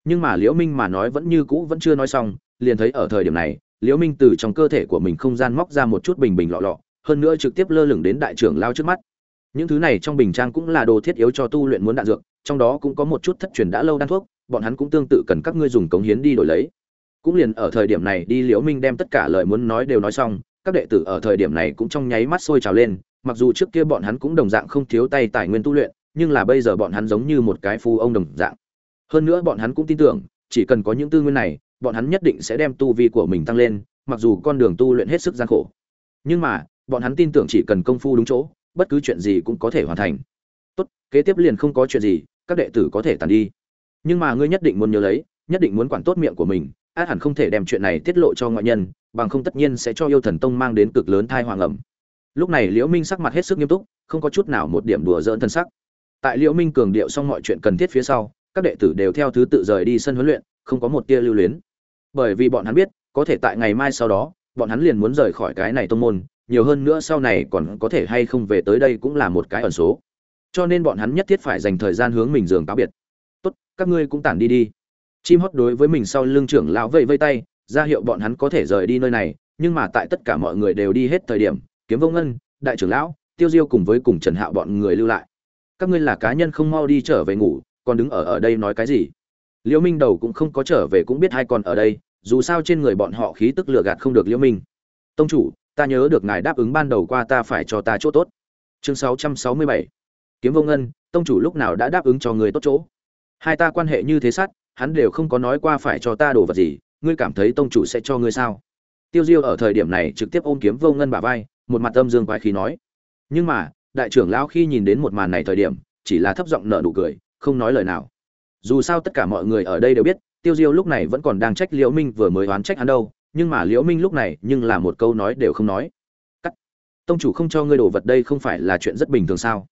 S1: nhưng mà liễu minh mà nói vẫn như cũ vẫn chưa nói xong, liền thấy ở thời điểm này, liễu minh từ trong cơ thể của mình không gian móc ra một chút bình bình lọ lọ, hơn nữa trực tiếp lơ lửng đến đại trưởng lao trước mắt. Những thứ này trong bình trang cũng là đồ thiết yếu cho tu luyện muốn đạn dược, trong đó cũng có một chút thất truyền đã lâu đan thuốc, bọn hắn cũng tương tự cần các ngươi dùng cống hiến đi đổi lấy. Cũng liền ở thời điểm này đi liễu minh đem tất cả lời muốn nói đều nói xong, các đệ tử ở thời điểm này cũng trong nháy mắt sôi trào lên, mặc dù trước kia bọn hắn cũng đồng dạng không thiếu tay tài nguyên tu luyện, nhưng là bây giờ bọn hắn giống như một cái phu ông đồng dạng hơn nữa bọn hắn cũng tin tưởng, chỉ cần có những tư nguyên này, bọn hắn nhất định sẽ đem tu vi của mình tăng lên, mặc dù con đường tu luyện hết sức gian khổ. Nhưng mà, bọn hắn tin tưởng chỉ cần công phu đúng chỗ, bất cứ chuyện gì cũng có thể hoàn thành. Tốt, kế tiếp liền không có chuyện gì, các đệ tử có thể tàn đi. Nhưng mà ngươi nhất định muốn nhớ lấy, nhất định muốn quản tốt miệng của mình, át hẳn không thể đem chuyện này tiết lộ cho ngoại nhân, bằng không tất nhiên sẽ cho yêu thần tông mang đến cực lớn thai hoàng ẩm lúc này liễu minh sắc mặt hết sức nghiêm túc, không có chút nào một điểm đùa dỡn thân sắc. Tại liễu minh cường điệu xong mọi chuyện cần thiết phía sau các đệ tử đều theo thứ tự rời đi sân huấn luyện, không có một tia lưu luyến. Bởi vì bọn hắn biết, có thể tại ngày mai sau đó, bọn hắn liền muốn rời khỏi cái này tông môn, nhiều hơn nữa sau này còn có thể hay không về tới đây cũng là một cái ẩn số. Cho nên bọn hắn nhất thiết phải dành thời gian hướng mình giường cáo biệt. Tốt, các ngươi cũng tản đi đi. Chim hót đối với mình sau lưng trưởng lão vẫy vây tay, ra hiệu bọn hắn có thể rời đi nơi này, nhưng mà tại tất cả mọi người đều đi hết thời điểm, kiếm vô ngân, đại trưởng lão, tiêu diêu cùng với cùng trần hạo bọn người lưu lại. Các ngươi là cá nhân không mau đi trở về ngủ còn đứng ở ở đây nói cái gì? Liễu minh đầu cũng không có trở về cũng biết hai còn ở đây, dù sao trên người bọn họ khí tức lừa gạt không được liễu minh. Tông chủ, ta nhớ được ngài đáp ứng ban đầu qua ta phải cho ta chỗ tốt. Chương 667 kiếm vô ngân, tông chủ lúc nào đã đáp ứng cho người tốt chỗ? Hai ta quan hệ như thế sát, hắn đều không có nói qua phải cho ta đồ vật gì, ngươi cảm thấy tông chủ sẽ cho ngươi sao? Tiêu diêu ở thời điểm này trực tiếp ôm kiếm vô ngân bả vai, một mặt âm dương quái khí nói. Nhưng mà, đại trưởng lão khi nhìn đến một màn này thời điểm, chỉ là thấp giọng nở nụ cười không nói lời nào. Dù sao tất cả mọi người ở đây đều biết, tiêu diêu lúc này vẫn còn đang trách liễu minh vừa mới oán trách hắn đâu, nhưng mà liễu minh lúc này nhưng là một câu nói đều không nói. Cắt. Tông chủ không cho ngươi đồ vật đây không phải là chuyện rất bình thường sao?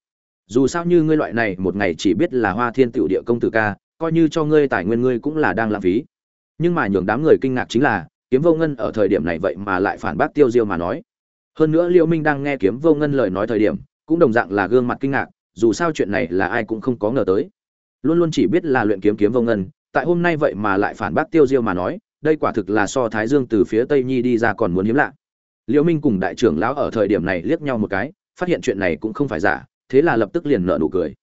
S1: Dù sao như ngươi loại này, một ngày chỉ biết là hoa thiên tiểu địa công tử ca, coi như cho ngươi tài nguyên ngươi cũng là đang lãng phí. Nhưng mà nhường đám người kinh ngạc chính là, kiếm vô ngân ở thời điểm này vậy mà lại phản bác tiêu diêu mà nói. Hơn nữa liễu minh đang nghe kiếm vô ngân lời nói thời điểm, cũng đồng dạng là gương mặt kinh ngạc, dù sao chuyện này là ai cũng không có ngờ tới luôn luôn chỉ biết là luyện kiếm kiếm vô ngân, tại hôm nay vậy mà lại phản bác tiêu diêu mà nói, đây quả thực là so thái dương từ phía tây nhi đi ra còn muốn hiếm lạ. Liễu minh cùng đại trưởng lão ở thời điểm này liếc nhau một cái, phát hiện chuyện này cũng không phải giả, thế là lập tức liền nở nụ cười.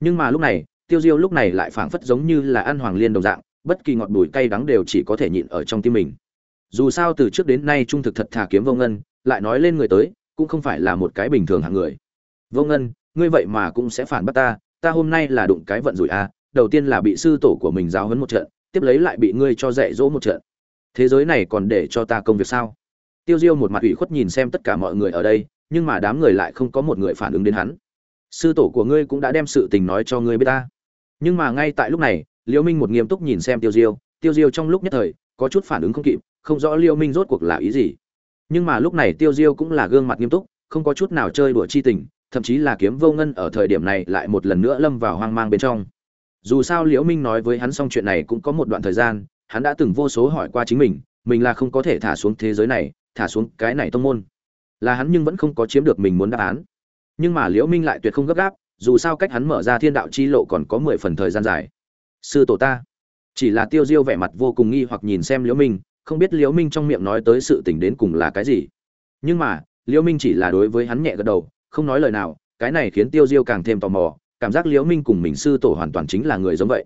S1: Nhưng mà lúc này, tiêu diêu lúc này lại phảng phất giống như là ăn hoàng liên đồng dạng, bất kỳ ngọt bùi cay đắng đều chỉ có thể nhịn ở trong tim mình. Dù sao từ trước đến nay trung thực thật thà kiếm vô ngân, lại nói lên người tới, cũng không phải là một cái bình thường hạng người. Vô ngân, ngươi vậy mà cũng sẽ phản bác ta ta hôm nay là đụng cái vận rủi a, đầu tiên là bị sư tổ của mình giáo huấn một trận, tiếp lấy lại bị ngươi cho dạy dỗ một trận. Thế giới này còn để cho ta công việc sao? Tiêu diêu một mặt ủy khuất nhìn xem tất cả mọi người ở đây, nhưng mà đám người lại không có một người phản ứng đến hắn. Sư tổ của ngươi cũng đã đem sự tình nói cho ngươi biết ta. Nhưng mà ngay tại lúc này liễu minh một nghiêm túc nhìn xem tiêu diêu tiêu diêu trong lúc nhất thời, có chút phản ứng không kịp, không rõ liễu minh rốt cuộc là ý gì. Nhưng mà lúc này tiêu diêu cũng là gương mặt nghiêm túc, không có chút nào chơi đùa chi tình thậm chí là kiếm vô ngân ở thời điểm này lại một lần nữa lâm vào hoang mang bên trong. Dù sao liễu minh nói với hắn xong chuyện này cũng có một đoạn thời gian, hắn đã từng vô số hỏi qua chính mình mình là không có thể thả xuống thế giới này, thả xuống cái này tông môn. Là hắn nhưng vẫn không có chiếm được mình muốn đáp án. Nhưng mà liễu minh lại tuyệt không gấp gáp, dù sao cách hắn mở ra thiên đạo chi lộ còn có mười phần thời gian dài. Sư tổ ta. Chỉ là tiêu diêu vẻ mặt vô cùng nghi hoặc nhìn xem liễu minh, không biết liễu minh trong miệng nói tới sự tình đến cùng là cái gì. Nhưng mà, liễu minh chỉ là đối với hắn nhẹ gật đầu không nói lời nào, cái này khiến tiêu diêu càng thêm tò mò, cảm giác liễu minh cùng mình sư tổ hoàn toàn chính là người giống vậy.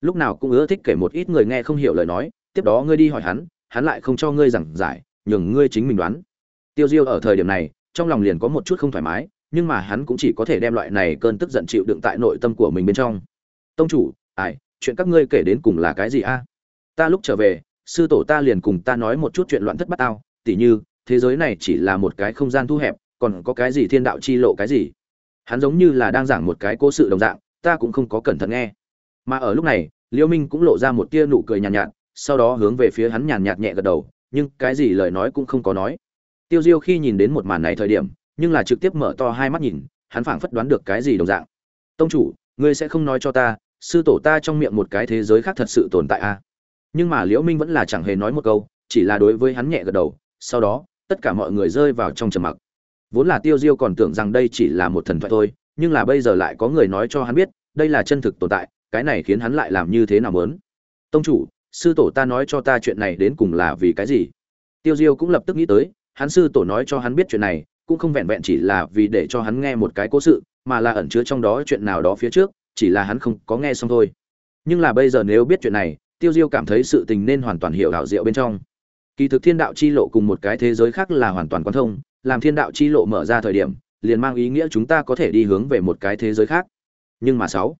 S1: Lúc nào cũng ưa thích kể một ít người nghe không hiểu lời nói, tiếp đó ngươi đi hỏi hắn hắn lại không cho ngươi giảng giải, nhường ngươi chính mình đoán. Tiêu diêu ở thời điểm này, trong lòng liền có một chút không thoải mái, nhưng mà hắn cũng chỉ có thể đem loại này cơn tức giận chịu đựng tại nội tâm của mình bên trong. Tông chủ, ai, chuyện các ngươi kể đến cùng là cái gì a? Ta lúc trở về, sư tổ ta liền cùng ta nói một chút chuyện loạn thất bát ao tỉ như, thế giới này chỉ là một cái không gian thu hẹp còn có cái gì thiên đạo chi lộ cái gì? Hắn giống như là đang giảng một cái cố sự đồng dạng ta cũng không có cẩn thận nghe. Mà ở lúc này liễu minh cũng lộ ra một tia nụ cười nhàn nhạt, nhạt sau đó hướng về phía hắn nhàn nhạt nhẹ gật đầu nhưng cái gì lời nói cũng không có nói. Tiêu diêu khi nhìn đến một màn này thời điểm nhưng là trực tiếp mở to hai mắt nhìn hắn phảng phất đoán được cái gì đồng dạng. Tông chủ ngươi sẽ không nói cho ta sư tổ ta trong miệng một cái thế giới khác thật sự tồn tại à? nhưng mà liễu minh vẫn là chẳng hề nói một câu chỉ là đối với hắn nhẹ gật đầu sau đó tất cả mọi người rơi vào trong trầm mặc vốn là tiêu diêu còn tưởng rằng đây chỉ là một thần thoại thôi, nhưng là bây giờ lại có người nói cho hắn biết, đây là chân thực tồn tại, cái này khiến hắn lại làm như thế nào muốn? Tông chủ, sư tổ ta nói cho ta chuyện này đến cùng là vì cái gì? Tiêu diêu cũng lập tức nghĩ tới, hắn sư tổ nói cho hắn biết chuyện này, cũng không vẹn vẹn chỉ là vì để cho hắn nghe một cái cố sự, mà là ẩn chứa trong đó chuyện nào đó phía trước, chỉ là hắn không có nghe xong thôi. Nhưng là bây giờ nếu biết chuyện này, tiêu diêu cảm thấy sự tình nên hoàn toàn hiểu đạo diệu bên trong. Kỳ thực thiên đạo chi lộ cùng một cái thế giới khác là hoàn toàn quan thông làm thiên đạo chi lộ mở ra thời điểm, liền mang ý nghĩa chúng ta có thể đi hướng về một cái thế giới khác. Nhưng mà sáu,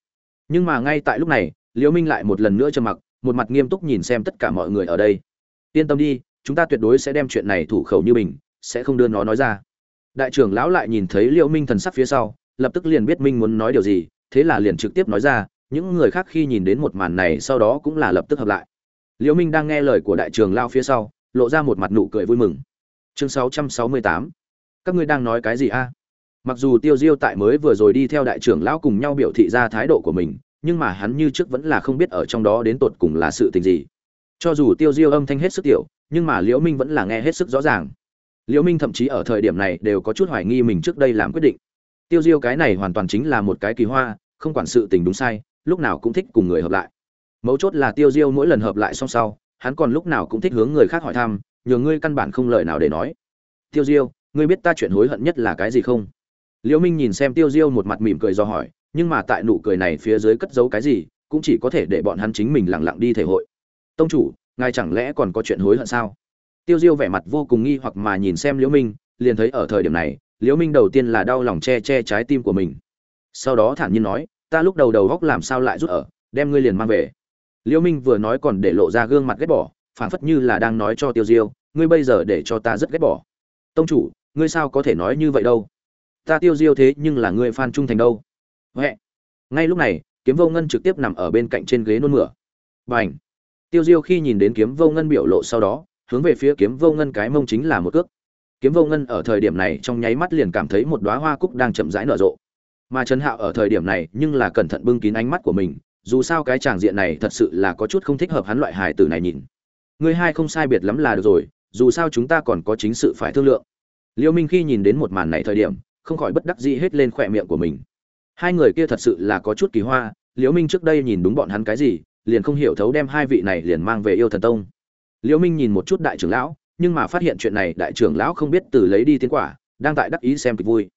S1: nhưng mà ngay tại lúc này, liễu minh lại một lần nữa trầm mặc, một mặt nghiêm túc nhìn xem tất cả mọi người ở đây. Yên tâm đi, chúng ta tuyệt đối sẽ đem chuyện này thủ khẩu như bình, sẽ không đưa nó nói ra. Đại trưởng lão lại nhìn thấy liễu minh thần sắc phía sau, lập tức liền biết minh muốn nói điều gì, thế là liền trực tiếp nói ra, những người khác khi nhìn đến một màn này sau đó cũng là lập tức hợp lại. Liễu minh đang nghe lời của đại trưởng lão phía sau, lộ ra một mặt nụ cười vui mừng chương 668 các ngươi đang nói cái gì a? Mặc dù tiêu diêu tại mới vừa rồi đi theo đại trưởng lão cùng nhau biểu thị ra thái độ của mình, nhưng mà hắn như trước vẫn là không biết ở trong đó đến tột cùng là sự tình gì. Cho dù tiêu diêu âm thanh hết sức tiểu, nhưng mà liễu minh vẫn là nghe hết sức rõ ràng. Liễu minh thậm chí ở thời điểm này đều có chút hoài nghi mình trước đây làm quyết định. Tiêu diêu cái này hoàn toàn chính là một cái kỳ hoa, không quản sự tình đúng sai, lúc nào cũng thích cùng người hợp lại. Mấu chốt là tiêu diêu mỗi lần hợp lại xong sau, hắn còn lúc nào cũng thích hướng người khác hỏi thăm nhờ ngươi căn bản không lời nào để nói. Tiêu diêu, ngươi biết ta chuyện hối hận nhất là cái gì không? Liễu minh nhìn xem tiêu diêu một mặt mỉm cười do hỏi, nhưng mà tại nụ cười này phía dưới cất giấu cái gì, cũng chỉ có thể để bọn hắn chính mình lặng lặng đi thể hội. Tông chủ, ngài chẳng lẽ còn có chuyện hối hận sao? Tiêu diêu vẻ mặt vô cùng nghi hoặc mà nhìn xem liễu minh, liền thấy ở thời điểm này, liễu minh đầu tiên là đau lòng che che trái tim của mình. Sau đó thản nhiên nói, ta lúc đầu đầu góc làm sao lại rút ở, đem ngươi liền mang về. Liễu minh vừa nói còn để lộ ra gương mặt ghét bỏ phảng phất như là đang nói cho tiêu diêu, ngươi bây giờ để cho ta rất ghét bỏ. Tông chủ, ngươi sao có thể nói như vậy đâu? Ta tiêu diêu thế nhưng là ngươi phan trung thành đâu? Huệ. Ngay lúc này, kiếm vô ngân trực tiếp nằm ở bên cạnh trên ghế nôn mửa. Bành! Tiêu diêu khi nhìn đến kiếm vô ngân biểu lộ sau đó, hướng về phía kiếm vô ngân cái mông chính là một cước. Kiếm vô ngân ở thời điểm này trong nháy mắt liền cảm thấy một đóa hoa cúc đang chậm rãi nở rộ. Mà trần hạo ở thời điểm này nhưng là cẩn thận bưng kín ánh mắt của mình, dù sao cái tràng diện này thật sự là có chút không thích hợp hắn loại hài tử này nhìn. Ngươi hai không sai biệt lắm là được rồi, dù sao chúng ta còn có chính sự phải thương lượng. Liêu minh khi nhìn đến một màn này thời điểm, không khỏi bất đắc dĩ hết lên khỏe miệng của mình. Hai người kia thật sự là có chút kỳ hoa liễu minh trước đây nhìn đúng bọn hắn cái gì, liền không hiểu thấu đem hai vị này liền mang về yêu thần tông. Liễu minh nhìn một chút đại trưởng lão, nhưng mà phát hiện chuyện này, đại trưởng lão không biết từ lấy đi tiến quả, đang tại đắc ý xem kịch vui.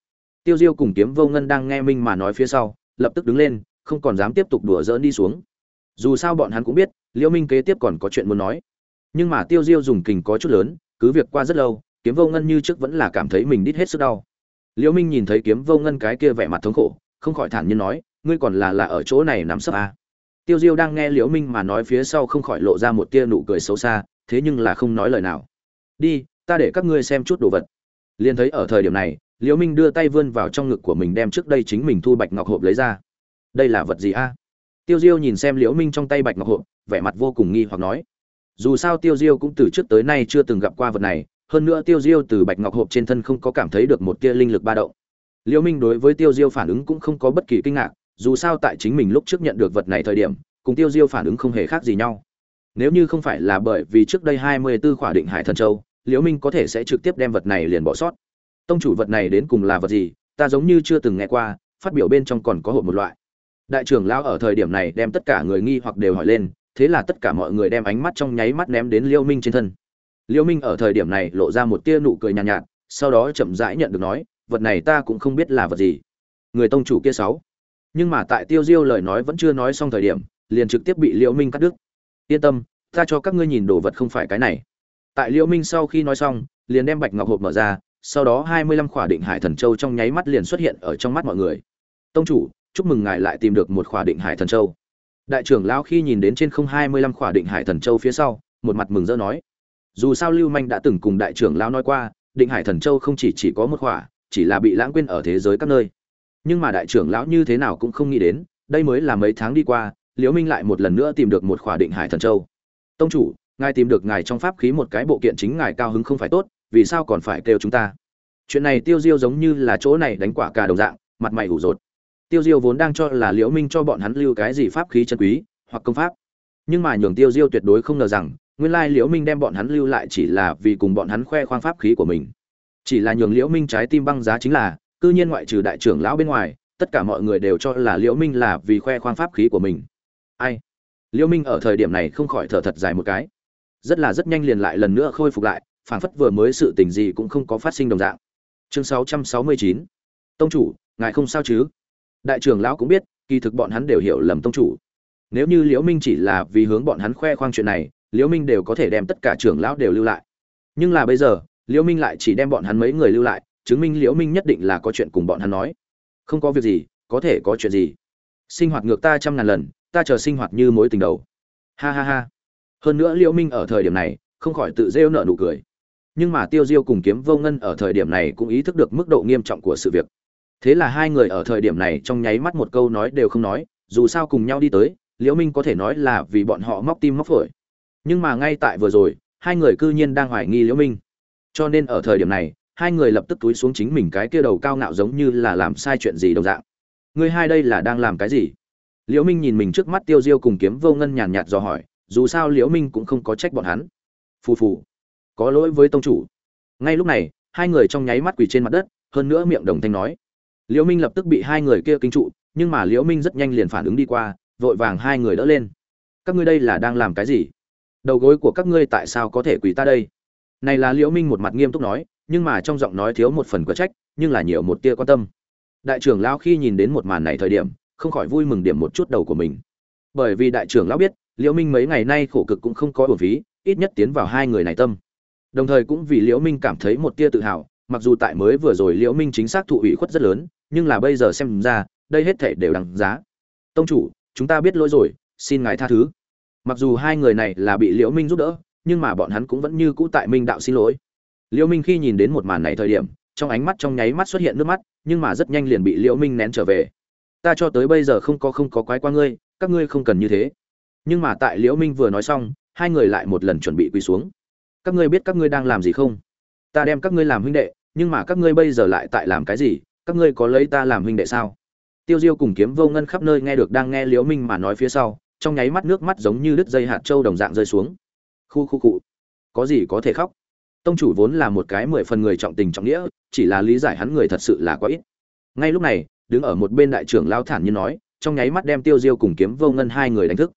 S1: Tiêu diêu cùng kiếm vô ngân đang nghe minh mà nói phía sau, lập tức đứng lên, không còn dám tiếp tục đùa dỡn đi xuống. Dù sao bọn hắn cũng biết liễu minh kế tiếp còn có chuyện muốn nói nhưng mà tiêu diêu dùng kình có chút lớn, cứ việc qua rất lâu, kiếm vô ngân như trước vẫn là cảm thấy mình đít hết sức đau. Liễu minh nhìn thấy kiếm vô ngân cái kia vẻ mặt thống khổ, không khỏi thản nhiên nói, ngươi còn là là ở chỗ này nắm sấp à. tiêu diêu đang nghe liễu minh mà nói phía sau không khỏi lộ ra một tia nụ cười xấu xa, thế nhưng là không nói lời nào. Đi, ta để các ngươi xem chút đồ vật. Liền thấy ở thời điểm này, liễu minh đưa tay vươn vào trong ngực của mình đem trước đây chính mình thu bạch ngọc hộp lấy ra. Đây là vật gì a? Tiêu diêu nhìn xem liễu minh trong tay bạch ngọc hộp, vẻ mặt vô cùng nghi hoặc nói dù sao tiêu diêu cũng từ trước tới nay chưa từng gặp qua vật này, hơn nữa tiêu diêu từ bạch ngọc hộp trên thân không có cảm thấy được một tia linh lực ba động. Liễu minh đối với tiêu diêu phản ứng cũng không có bất kỳ kinh ngạc, dù sao tại chính mình lúc trước nhận được vật này thời điểm, cùng tiêu diêu phản ứng không hề khác gì nhau. Nếu như không phải là bởi vì trước đây hai mươi 24 khỏa định hải thần châu liễu minh có thể sẽ trực tiếp đem vật này liền bỏ sót. Tông chủ vật này đến cùng là vật gì, ta giống như chưa từng nghe qua, phát biểu bên trong còn có hộp một loại. Đại trưởng lão ở thời điểm này đem tất cả người nghi hoặc đều hỏi lên thế là tất cả mọi người đem ánh mắt trong nháy mắt ném đến liêu minh trên thân. Liêu minh ở thời điểm này lộ ra một tia nụ cười nhàn nhạt, nhạt sau đó chậm rãi nhận được nói vật này ta cũng không biết là vật gì. Người tông chủ kia sáu. Nhưng mà tại tiêu diêu lời nói vẫn chưa nói xong thời điểm liền trực tiếp bị liêu minh cắt đứt. Yên tâm ta cho các ngươi nhìn đồ vật không phải cái này. Tại liêu minh sau khi nói xong liền đem bạch ngọc hộp mở ra sau đó hai mươi lăm khỏa định hải thần châu trong nháy mắt liền xuất hiện ở trong mắt mọi người. Tông chủ chúc mừng ngài lại tìm được một khỏa định hải thần châu đại trưởng lão khi nhìn đến trên không hai mươi lăm khỏa định hải thần châu phía sau, một mặt mừng rỡ nói. Dù sao lưu manh đã từng cùng đại trưởng lão nói qua, định hải thần châu không chỉ chỉ có một khỏa, chỉ là bị lãng quên ở thế giới các nơi. Nhưng mà đại trưởng lão như thế nào cũng không nghĩ đến, đây mới là mấy tháng đi qua, liễu minh lại một lần nữa tìm được một khỏa định hải thần châu. Tông chủ, ngài tìm được ngài trong pháp khí một cái bộ kiện chính ngài cao hứng không phải tốt, vì sao còn phải kêu chúng ta? Chuyện này tiêu diêu giống như là chỗ này đánh quả cà đồng dạng, mặt mày ủ rột tiêu diêu vốn đang cho là liễu minh cho bọn hắn lưu cái gì pháp khí chân quý, hoặc công pháp. Nhưng mà nhường tiêu diêu tuyệt đối không ngờ rằng, nguyên lai liễu minh đem bọn hắn lưu lại chỉ là vì cùng bọn hắn khoe khoang pháp khí của mình. Chỉ là nhường liễu minh trái tim băng giá chính là, cư nhiên ngoại trừ đại trưởng lão bên ngoài, tất cả mọi người đều cho là liễu minh là vì khoe khoang pháp khí của mình. Ai? Liễu minh ở thời điểm này không khỏi thở thật dài một cái. Rất là rất nhanh liền lại lần nữa khôi phục lại, phảng phất vừa mới sự tình gì cũng không có phát sinh đồng dạng. Chương 669 tông chủ, ngài không sao chứ? Đại trưởng lão cũng biết, kỳ thực bọn hắn đều hiểu lầm tông chủ. Nếu như liễu minh chỉ là vì hướng bọn hắn khoe khoang chuyện này, liễu minh đều có thể đem tất cả trưởng lão đều lưu lại. Nhưng là bây giờ, liễu minh lại chỉ đem bọn hắn mấy người lưu lại, chứng minh liễu minh nhất định là có chuyện cùng bọn hắn nói. Không có việc gì, có thể có chuyện gì. Sinh hoạt ngược ta trăm ngàn lần, ta chờ sinh hoạt như mối tình đầu. Ha ha ha. Hơn nữa liễu minh ở thời điểm này, không khỏi tự rêu nợ nụ cười. Nhưng mà tiêu diêu cùng kiếm vô ngân ở thời điểm này cũng ý thức được mức độ nghiêm trọng của sự việc thế là hai người ở thời điểm này trong nháy mắt một câu nói đều không nói, dù sao cùng nhau đi tới, liễu minh có thể nói là vì bọn họ móc tim móc phổi. Nhưng mà ngay tại vừa rồi, hai người cư nhiên đang hoài nghi liễu minh. Cho nên ở thời điểm này, hai người lập tức túi xuống chính mình cái kia đầu cao ngạo giống như là làm sai chuyện gì đồng dạng. Người hai đây là đang làm cái gì? Liễu minh nhìn mình trước mắt tiêu diêu cùng kiếm vô ngân nhàn nhạt dò hỏi, dù sao liễu minh cũng không có trách bọn hắn. Phù phù, có lỗi với tông chủ. Ngay lúc này, hai người trong nháy mắt quỳ trên mặt đất, hơn nữa miệng đồng thanh nói liễu minh lập tức bị hai người kia kinh trụ, nhưng mà liễu minh rất nhanh liền phản ứng đi qua, vội vàng hai người đỡ lên. Các ngươi đây là đang làm cái gì? Đầu gối của các ngươi tại sao có thể quỳ ta đây? Này là liễu minh một mặt nghiêm túc nói, nhưng mà trong giọng nói thiếu một phần quả trách, nhưng là nhiều một tia quan tâm. Đại trưởng lão khi nhìn đến một màn này thời điểm, không khỏi vui mừng điểm một chút đầu của mình. Bởi vì đại trưởng lão biết, liễu minh mấy ngày nay khổ cực cũng không có uổng phí, ít nhất tiến vào hai người này tâm. Đồng thời cũng vì liễu minh cảm thấy một tia tự hào, mặc dù tại mới vừa rồi liễu minh chính xác thụ ủy khuất rất lớn nhưng là bây giờ xem ra, đây hết thảy đều đằng giá. Tông chủ, chúng ta biết lỗi rồi, xin ngài tha thứ. Mặc dù hai người này là bị liễu minh giúp đỡ, nhưng mà bọn hắn cũng vẫn như cũ tại minh đạo xin lỗi. Liễu minh khi nhìn đến một màn này thời điểm, trong ánh mắt trong nháy mắt xuất hiện nước mắt, nhưng mà rất nhanh liền bị liễu minh nén trở về. Ta cho tới bây giờ không có không có quái qua ngươi, các ngươi không cần như thế. Nhưng mà tại liễu minh vừa nói xong, hai người lại một lần chuẩn bị quỳ xuống. Các ngươi biết các ngươi đang làm gì không? Ta đem các ngươi làm huynh đệ, nhưng mà các ngươi bây giờ lại tại làm cái gì? Các ngươi có lấy ta làm huynh đệ sao? Tiêu diêu cùng kiếm vô ngân khắp nơi nghe được đang nghe liễu minh mà nói phía sau, trong nháy mắt nước mắt giống như đứt dây hạt châu đồng dạng rơi xuống. Khu khu cụ có gì có thể khóc? Tông chủ vốn là một cái mười phần người trọng tình trọng nghĩa, chỉ là lý giải hắn người thật sự là quá ít. Ngay lúc này, đứng ở một bên đại trưởng lao thản như nói, trong nháy mắt đem tiêu diêu cùng kiếm vô ngân hai người đánh thức.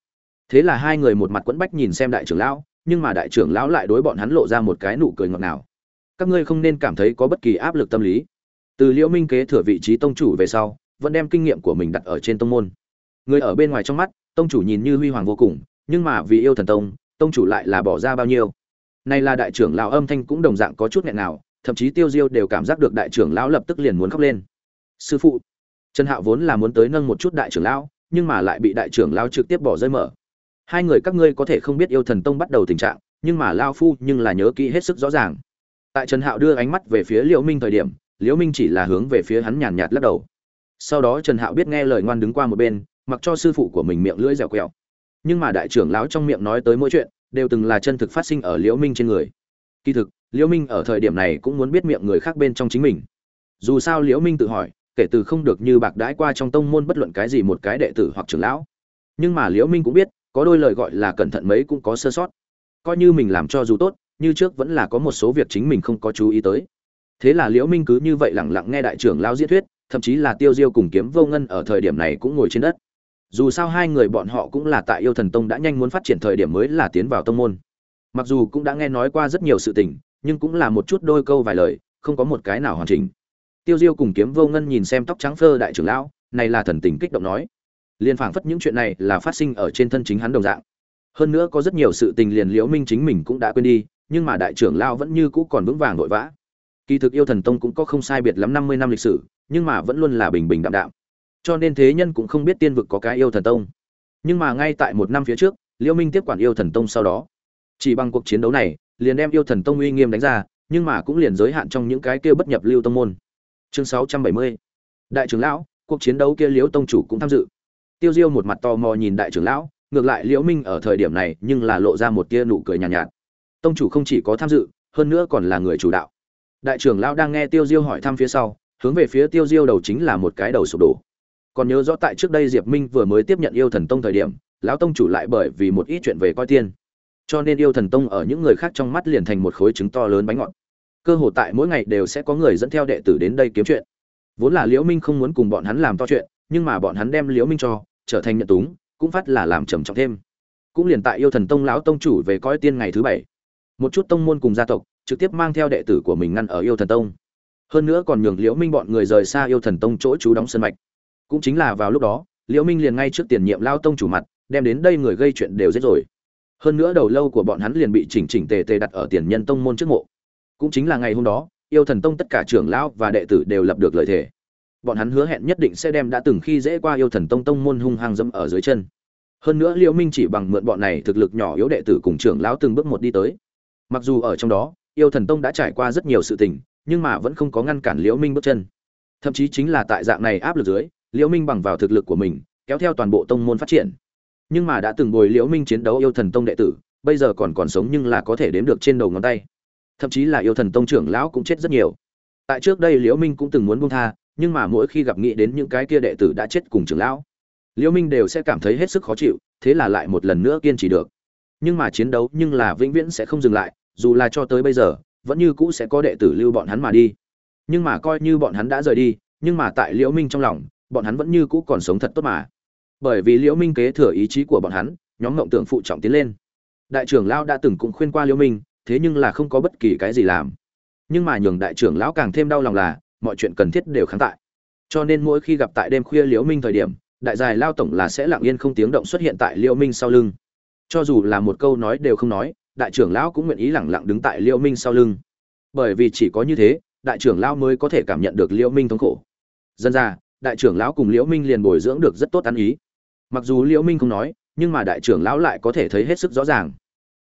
S1: Thế là hai người một mặt quẫn bách nhìn xem đại trưởng lão nhưng mà đại trưởng lão lại đối bọn hắn lộ ra một cái nụ cười ngọt ngào. Các ngươi không nên cảm thấy có bất kỳ áp lực tâm lý từ liễu minh kế thừa vị trí tông chủ về sau, vẫn đem kinh nghiệm của mình đặt ở trên tông môn. Người ở bên ngoài trong mắt, tông chủ nhìn như huy hoàng vô cùng, nhưng mà vì yêu thần tông tông chủ lại là bỏ ra bao nhiêu? Nay là đại trưởng lão âm thanh cũng đồng dạng có chút nghẹn nào, thậm chí tiêu diêu đều cảm giác được đại trưởng lão lập tức liền muốn khóc lên. Sư phụ, trần hạo vốn là muốn tới nâng một chút đại trưởng lão, nhưng mà lại bị đại trưởng lão trực tiếp bỏ rơi mở. Hai người các ngươi có thể không biết yêu thần tông bắt đầu tình trạng, nhưng mà lao phu nhưng là nhớ kỹ hết sức rõ ràng. Tại trần hạo đưa ánh mắt về phía liễu minh thời điểm liễu minh chỉ là hướng về phía hắn nhàn nhạt lắc đầu. Sau đó trần hạo biết nghe lời ngoan đứng qua một bên, mặc cho sư phụ của mình miệng lưỡi dẻo quẹo. Nhưng mà đại trưởng lão trong miệng nói tới mỗi chuyện, đều từng là chân thực phát sinh ở liễu minh trên người. Kỳ thực, liễu minh ở thời điểm này cũng muốn biết miệng người khác bên trong chính mình. Dù sao liễu minh tự hỏi, kể từ không được như bạc đãi qua trong tông môn bất luận cái gì một cái đệ tử hoặc trưởng lão. Nhưng mà liễu minh cũng biết, có đôi lời gọi là cẩn thận mấy cũng có sơ sót. Coi như mình làm cho dù tốt, như trước vẫn là có một số việc chính mình không có chú ý tới thế là liễu minh cứ như vậy lặng lặng nghe đại trưởng lão diễn thuyết, thậm chí là tiêu diêu cùng kiếm vô ngân ở thời điểm này cũng ngồi trên đất. Dù sao hai người bọn họ cũng là tại yêu thần tông đã nhanh muốn phát triển thời điểm mới là tiến vào tông môn. Mặc dù cũng đã nghe nói qua rất nhiều sự tình, nhưng cũng là một chút đôi câu vài lời, không có một cái nào hoàn chỉnh. Tiêu diêu cùng kiếm vô ngân nhìn xem tóc trắng phơ đại trưởng lão, này là thần tình kích động nói. Liền phảng phất những chuyện này là phát sinh ở trên thân chính hắn đồng dạng. Hơn nữa có rất nhiều sự tình liền liễu minh chính mình cũng đã quên đi, nhưng mà đại trưởng lão vẫn như cũ còn vững vàng nội vã kỳ thực yêu thần tông cũng có không sai biệt lắm năm mươi năm lịch sử nhưng mà vẫn luôn là bình bình đạm đạm. Cho nên thế nhân cũng không biết tiên vực có cái yêu thần tông. Nhưng mà ngay tại một năm phía trước liễu minh tiếp quản yêu thần tông sau đó. Chỉ bằng cuộc chiến đấu này liền đem yêu thần tông uy nghiêm đánh ra nhưng mà cũng liền giới hạn trong những cái kia bất nhập lưu tông môn. Chương 670 đại trưởng lão cuộc chiến đấu kia liễu tông chủ cũng tham dự. Tiêu diêu một mặt tò mò nhìn đại trưởng lão ngược lại liễu minh ở thời điểm này nhưng là lộ ra một tia nụ cười nhàn nhạt, nhạt. Tông chủ không chỉ có tham dự hơn nữa còn là người chủ đạo đại trưởng lão đang nghe tiêu diêu hỏi thăm phía sau, hướng về phía tiêu diêu đầu chính là một cái đầu sụp đổ. Còn nhớ rõ tại trước đây diệp minh vừa mới tiếp nhận yêu thần tông thời điểm, lão tông chủ lại bởi vì một ít chuyện về coi tiên. Cho nên yêu thần tông ở những người khác trong mắt liền thành một khối trứng to lớn bánh ngọt. Cơ hồ tại mỗi ngày đều sẽ có người dẫn theo đệ tử đến đây kiếm chuyện. Vốn là liễu minh không muốn cùng bọn hắn làm to chuyện, nhưng mà bọn hắn đem liễu minh cho, trở thành nhận túng, cũng phát là làm trầm trọng thêm. Cũng liền tại yêu thần tông lão tông chủ về coi tiên ngày thứ bảy, một chút tông môn cùng gia tộc trực tiếp mang theo đệ tử của mình ngăn ở yêu thần tông. Hơn nữa còn nhường liễu minh bọn người rời xa yêu thần tông chỗ chú đóng sân mạch. Cũng chính là vào lúc đó, liễu minh liền ngay trước tiền nhiệm lao tông chủ mặt, đem đến đây người gây chuyện đều giết rồi. Hơn nữa đầu lâu của bọn hắn liền bị chỉnh chỉnh tề tề đặt ở tiền nhân tông môn trước mộ. Cũng chính là ngày hôm đó, yêu thần tông tất cả trưởng lão và đệ tử đều lập được lời thề. Bọn hắn hứa hẹn nhất định sẽ đem đã từng khi dễ qua yêu thần tông tông môn hung hăng dẫm ở dưới chân. Hơn nữa liễu minh chỉ bằng mượn bọn này thực lực nhỏ yếu đệ tử cùng trưởng lão từng bước một đi tới. Mặc dù ở trong đó yêu thần tông đã trải qua rất nhiều sự tình, nhưng mà vẫn không có ngăn cản liễu minh bước chân. Thậm chí chính là tại dạng này áp lực dưới, liễu minh bằng vào thực lực của mình, kéo theo toàn bộ tông môn phát triển. Nhưng mà đã từng bồi liễu minh chiến đấu yêu thần tông đệ tử, bây giờ còn còn sống nhưng là có thể đếm được trên đầu ngón tay. Thậm chí là yêu thần tông trưởng lão cũng chết rất nhiều. Tại trước đây liễu minh cũng từng muốn buông tha, nhưng mà mỗi khi gặp nghĩ đến những cái kia đệ tử đã chết cùng trưởng lão, liễu minh đều sẽ cảm thấy hết sức khó chịu, thế là lại một lần nữa kiên trì được. Nhưng mà chiến đấu nhưng là vĩnh viễn sẽ không dừng lại dù là cho tới bây giờ, vẫn như cũ sẽ có đệ tử lưu bọn hắn mà đi. Nhưng mà coi như bọn hắn đã rời đi, nhưng mà tại liễu minh trong lòng, bọn hắn vẫn như cũ còn sống thật tốt mà. Bởi vì liễu minh kế thừa ý chí của bọn hắn, nhóm ngộng tưởng phụ trọng tiến lên. Đại trưởng lão đã từng cũng khuyên qua liễu minh, thế nhưng là không có bất kỳ cái gì làm. Nhưng mà nhường đại trưởng lão càng thêm đau lòng là, mọi chuyện cần thiết đều kháng tại. Cho nên mỗi khi gặp tại đêm khuya liễu minh thời điểm, đại dài lao tổng là sẽ lặng yên không tiếng động xuất hiện tại liễu minh sau lưng. Cho dù là một câu nói đều không nói đại trưởng lão cũng nguyện ý lẳng lặng đứng tại liễu minh sau lưng. Bởi vì chỉ có như thế, đại trưởng lão mới có thể cảm nhận được liễu minh thống khổ. Dân ra, đại trưởng lão cùng liễu minh liền bồi dưỡng được rất tốt ăn ý. Mặc dù liễu minh không nói, nhưng mà đại trưởng lão lại có thể thấy hết sức rõ ràng.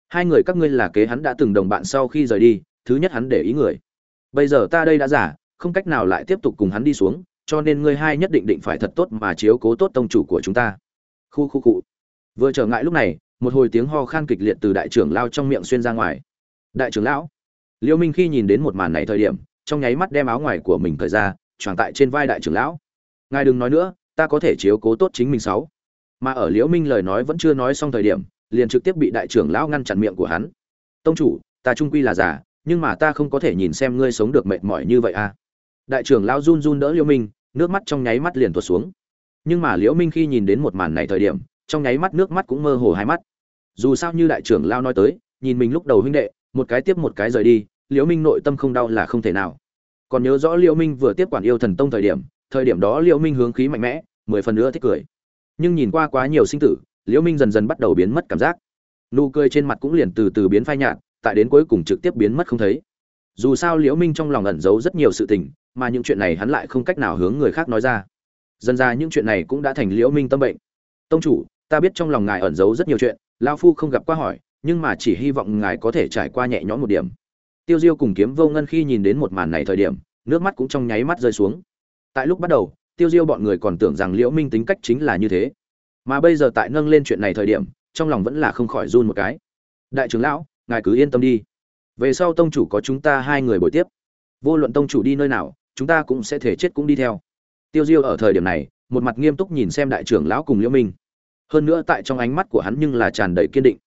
S1: Hai người các ngươi là kế hắn đã từng đồng bạn sau khi rời đi, thứ nhất hắn để ý người. Bây giờ ta đây đã giả không cách nào lại tiếp tục cùng hắn đi xuống, cho nên ngươi hai nhất định định phải thật tốt mà chiếu cố tốt tông chủ của chúng ta. Khu khu cụ vừa trở ngại lúc này một hồi tiếng ho khan kịch liệt từ đại trưởng lao trong miệng xuyên ra ngoài. Đại trưởng lão liễu minh khi nhìn đến một màn này thời điểm, trong nháy mắt đem áo ngoài của mình thời ra tròn tại trên vai đại trưởng lão. Ngài đừng nói nữa, ta có thể chiếu cố tốt chính mình sáu. Mà ở liễu minh lời nói vẫn chưa nói xong thời điểm, liền trực tiếp bị đại trưởng lão ngăn chặn miệng của hắn. Tông chủ, ta trung quy là giả nhưng mà ta không có thể nhìn xem ngươi sống được mệt mỏi như vậy à. Đại trưởng lão run run đỡ liễu minh, nước mắt trong nháy mắt liền tuột xuống. Nhưng mà liễu minh khi nhìn đến một màn này thời điểm, trong nháy mắt nước mắt cũng mơ hồ hai mắt dù sao như đại trưởng lao nói tới, nhìn mình lúc đầu huynh đệ, một cái tiếp một cái rời đi, liễu minh nội tâm không đau là không thể nào. Còn nhớ rõ liễu minh vừa tiếp quản yêu thần tông thời điểm thời điểm đó liễu minh hướng khí mạnh mẽ, mười phần nữa thích cười. Nhưng nhìn qua quá nhiều sinh tử, liễu minh dần dần bắt đầu biến mất cảm giác. Nụ cười trên mặt cũng liền từ từ biến phai nhạt, tại đến cuối cùng trực tiếp biến mất không thấy. Dù sao liễu minh trong lòng ẩn giấu rất nhiều sự tình, mà những chuyện này hắn lại không cách nào hướng người khác nói ra. Dần ra những chuyện này cũng đã thành liễu minh tâm bệnh. Tông chủ, ta biết trong lòng ngài ẩn giấu rất nhiều chuyện lão phu không gặp qua hỏi, nhưng mà chỉ hy vọng ngài có thể trải qua nhẹ nhõm một điểm. Tiêu diêu cùng kiếm vô ngân khi nhìn đến một màn này thời điểm, nước mắt cũng trong nháy mắt rơi xuống. Tại lúc bắt đầu, tiêu diêu bọn người còn tưởng rằng liễu minh tính cách chính là như thế. Mà bây giờ tại nâng lên chuyện này thời điểm, trong lòng vẫn là không khỏi run một cái. Đại trưởng lão, ngài cứ yên tâm đi. Về sau tông chủ có chúng ta hai người buổi tiếp. Vô luận tông chủ đi nơi nào, chúng ta cũng sẽ thể chết cũng đi theo. Tiêu diêu ở thời điểm này, một mặt nghiêm túc nhìn xem đại trưởng lão cùng liễu minh hơn nữa tại trong ánh mắt của hắn nhưng là tràn đầy kiên định.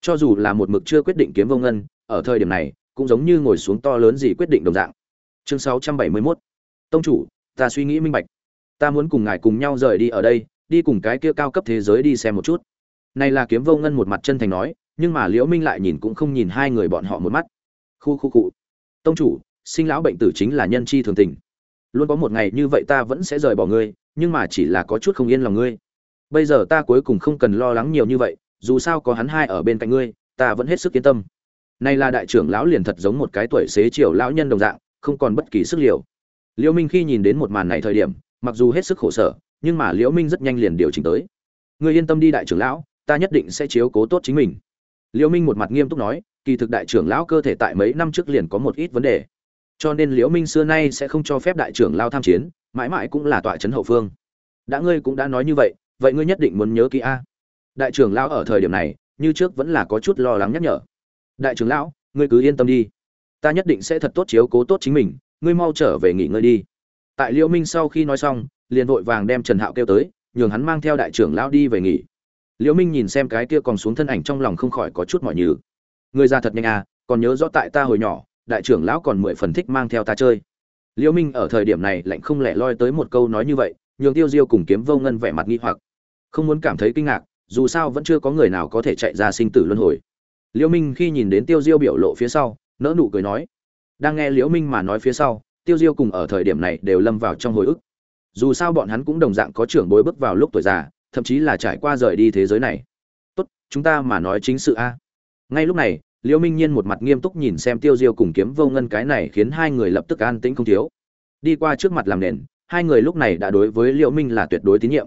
S1: Cho dù là một mực chưa quyết định kiếm vô ngân, ở thời điểm này, cũng giống như ngồi xuống to lớn gì quyết định đồng dạng. Chương 671 tông chủ, ta suy nghĩ minh bạch. Ta muốn cùng ngài cùng nhau rời đi ở đây, đi cùng cái kia cao cấp thế giới đi xem một chút. Này là kiếm vô ngân một mặt chân thành nói, nhưng mà liễu minh lại nhìn cũng không nhìn hai người bọn họ một mắt. Khu khu cụ tông chủ, sinh lão bệnh tử chính là nhân chi thường tình. Luôn có một ngày như vậy ta vẫn sẽ rời bỏ ngươi, nhưng mà chỉ là có chút không yên lòng ngươi bây giờ ta cuối cùng không cần lo lắng nhiều như vậy, dù sao có hắn hai ở bên cạnh ngươi, ta vẫn hết sức yên tâm. Này là đại trưởng lão liền thật giống một cái tuổi xế chiều lão nhân đồng dạng, không còn bất kỳ sức liều. Liễu minh khi nhìn đến một màn này thời điểm, mặc dù hết sức khổ sở, nhưng mà liễu minh rất nhanh liền điều chỉnh tới. Ngươi yên tâm đi đại trưởng lão, ta nhất định sẽ chiếu cố tốt chính mình. Liễu minh một mặt nghiêm túc nói, kỳ thực đại trưởng lão cơ thể tại mấy năm trước liền có một ít vấn đề. Cho nên liễu minh xưa nay sẽ không cho phép đại trưởng lão tham chiến, mãi mãi cũng là tọa chấn hậu phương. Đã ngươi cũng đã nói như vậy vậy ngươi nhất định muốn nhớ kỹ a. Đại trưởng lão ở thời điểm này, như trước vẫn là có chút lo lắng nhắc nhở. Đại trưởng lão, ngươi cứ yên tâm đi. Ta nhất định sẽ thật tốt chiếu cố tốt chính mình, ngươi mau trở về nghỉ ngơi đi. Tại liễu minh sau khi nói xong, liền vội vàng đem trần hạo kêu tới, nhường hắn mang theo đại trưởng lão đi về nghỉ. Liễu minh nhìn xem cái kia còn xuống thân ảnh trong lòng không khỏi có chút mỏi nhừ. Người ra thật nhanh à còn nhớ rõ tại ta hồi nhỏ, đại trưởng lão còn mười phần thích mang theo ta chơi. Liễu minh ở thời điểm này lạnh không lẻ loi tới một câu nói như vậy, nhường tiêu diêu cùng kiếm vô ngân vẻ mặt nghi hoặc không muốn cảm thấy kinh ngạc, dù sao vẫn chưa có người nào có thể chạy ra sinh tử luân hồi. Liễu minh khi nhìn đến tiêu diêu biểu lộ phía sau nỡ nụ cười nói, đang nghe liễu minh mà nói phía sau, tiêu diêu cùng ở thời điểm này đều lâm vào trong hồi ức. Dù sao bọn hắn cũng đồng dạng có trưởng bối bước vào lúc tuổi già, thậm chí là trải qua rời đi thế giới này. Tốt, chúng ta mà nói chính sự a. Ngay lúc này, liễu minh nhiên một mặt nghiêm túc nhìn xem tiêu diêu cùng kiếm vô ngân cái này khiến hai người lập tức an tĩnh không thiếu. Đi qua trước mặt làm nền, hai người lúc này đã đối với liễu minh là tuyệt đối tín nhiệm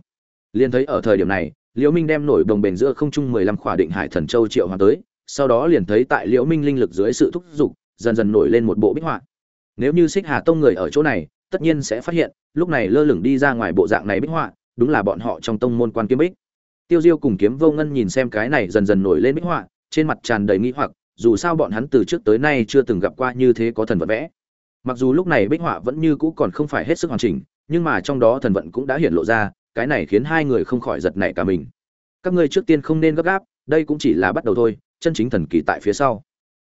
S1: liền thấy ở thời điểm này, liễu minh đem nổi đồng bền giữa không trung mười lăm khỏa định hải thần châu triệu hoàng tới, sau đó liền thấy tại liễu minh linh lực dưới sự thúc giục, dần dần nổi lên một bộ bích họa. Nếu như xích hà tông người ở chỗ này, tất nhiên sẽ phát hiện, lúc này lơ lửng đi ra ngoài bộ dạng này bích họa, đúng là bọn họ trong tông môn quan kiếm bích. Tiêu diêu cùng kiếm vô ngân nhìn xem cái này dần dần nổi lên bích họa, trên mặt tràn đầy nghi hoặc, dù sao bọn hắn từ trước tới nay chưa từng gặp qua như thế có thần vật vẽ. Mặc dù lúc này bích họa vẫn như cũ còn không phải hết sức hoàn chỉnh, nhưng mà trong đó thần vận cũng đã hiện lộ ra cái này khiến hai người không khỏi giật nảy cả mình. Các ngươi trước tiên không nên gấp gáp, đây cũng chỉ là bắt đầu thôi, chân chính thần kỳ tại phía sau.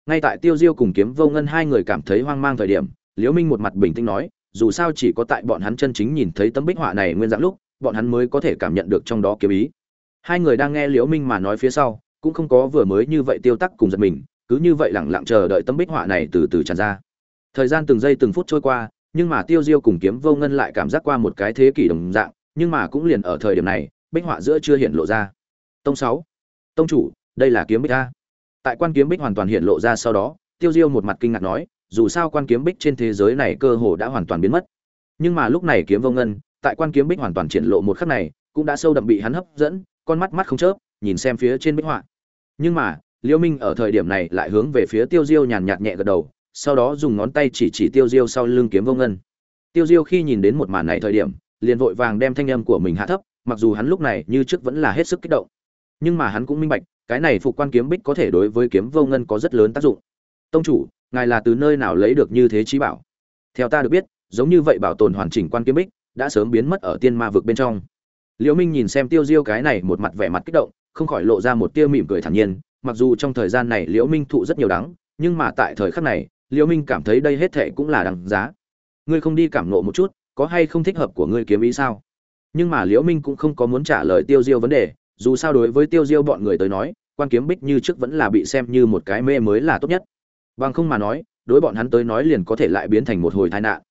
S1: Ngay tại tiêu diêu cùng kiếm vô ngân hai người cảm thấy hoang mang thời điểm, liễu minh một mặt bình tĩnh nói, dù sao chỉ có tại bọn hắn chân chính nhìn thấy tấm bích họa này nguyên dạng lúc, bọn hắn mới có thể cảm nhận được trong đó kiếm ý. Hai người đang nghe liễu minh mà nói phía sau, cũng không có vừa mới như vậy tiêu tắc cùng giật mình, cứ như vậy lặng lặng chờ đợi tấm bích họa này từ từ tràn ra. Thời gian từng giây từng phút trôi qua, nhưng mà tiêu diêu cùng kiếm vô ngân lại cảm giác qua một cái thế kỷ đồng dạng nhưng mà cũng liền ở thời điểm này, bích họa giữa chưa hiện lộ ra. Tông sáu. Tông chủ, đây là kiếm bích a. Tại quan kiếm bích hoàn toàn hiện lộ ra sau đó, tiêu diêu một mặt kinh ngạc nói, dù sao quan kiếm bích trên thế giới này cơ hồ đã hoàn toàn biến mất. Nhưng mà lúc này kiếm vô ngân, tại quan kiếm bích hoàn toàn triển lộ một khắc này, cũng đã sâu đậm bị hắn hấp dẫn, con mắt mắt không chớp, nhìn xem phía trên bích họa. Nhưng mà, liêu minh ở thời điểm này lại hướng về phía tiêu diêu nhàn nhạt nhẹ gật đầu, sau đó dùng ngón tay chỉ chỉ tiêu diêu sau lưng kiếm vô ngân. Tiêu diêu khi nhìn đến một màn này thời điểm liền vội vàng đem thanh âm của mình hạ thấp, mặc dù hắn lúc này như trước vẫn là hết sức kích động. Nhưng mà hắn cũng minh bạch, cái này phục quan kiếm bích có thể đối với kiếm vô ngân có rất lớn tác dụng. Tông chủ, ngài là từ nơi nào lấy được như thế trí bảo? Theo ta được biết, giống như vậy bảo tồn hoàn chỉnh quan kiếm bích đã sớm biến mất ở tiên ma vực bên trong. Liễu minh nhìn xem tiêu diêu cái này một mặt vẻ mặt kích động, không khỏi lộ ra một tia mỉm cười thản nhiên, mặc dù trong thời gian này liễu minh thụ rất nhiều đắng, nhưng mà tại thời khắc này, liễu minh cảm thấy đây hết thảy cũng là đằng giá. Ngươi không đi cảm nộ một chút có hay không thích hợp của ngươi kiếm ý sao? Nhưng mà liễu minh cũng không có muốn trả lời tiêu diêu vấn đề, dù sao đối với tiêu diêu bọn người tới nói, quan kiếm bích như trước vẫn là bị xem như một cái mê mới là tốt nhất. Bằng không mà nói, đối bọn hắn tới nói liền có thể lại biến thành một hồi tai nạn.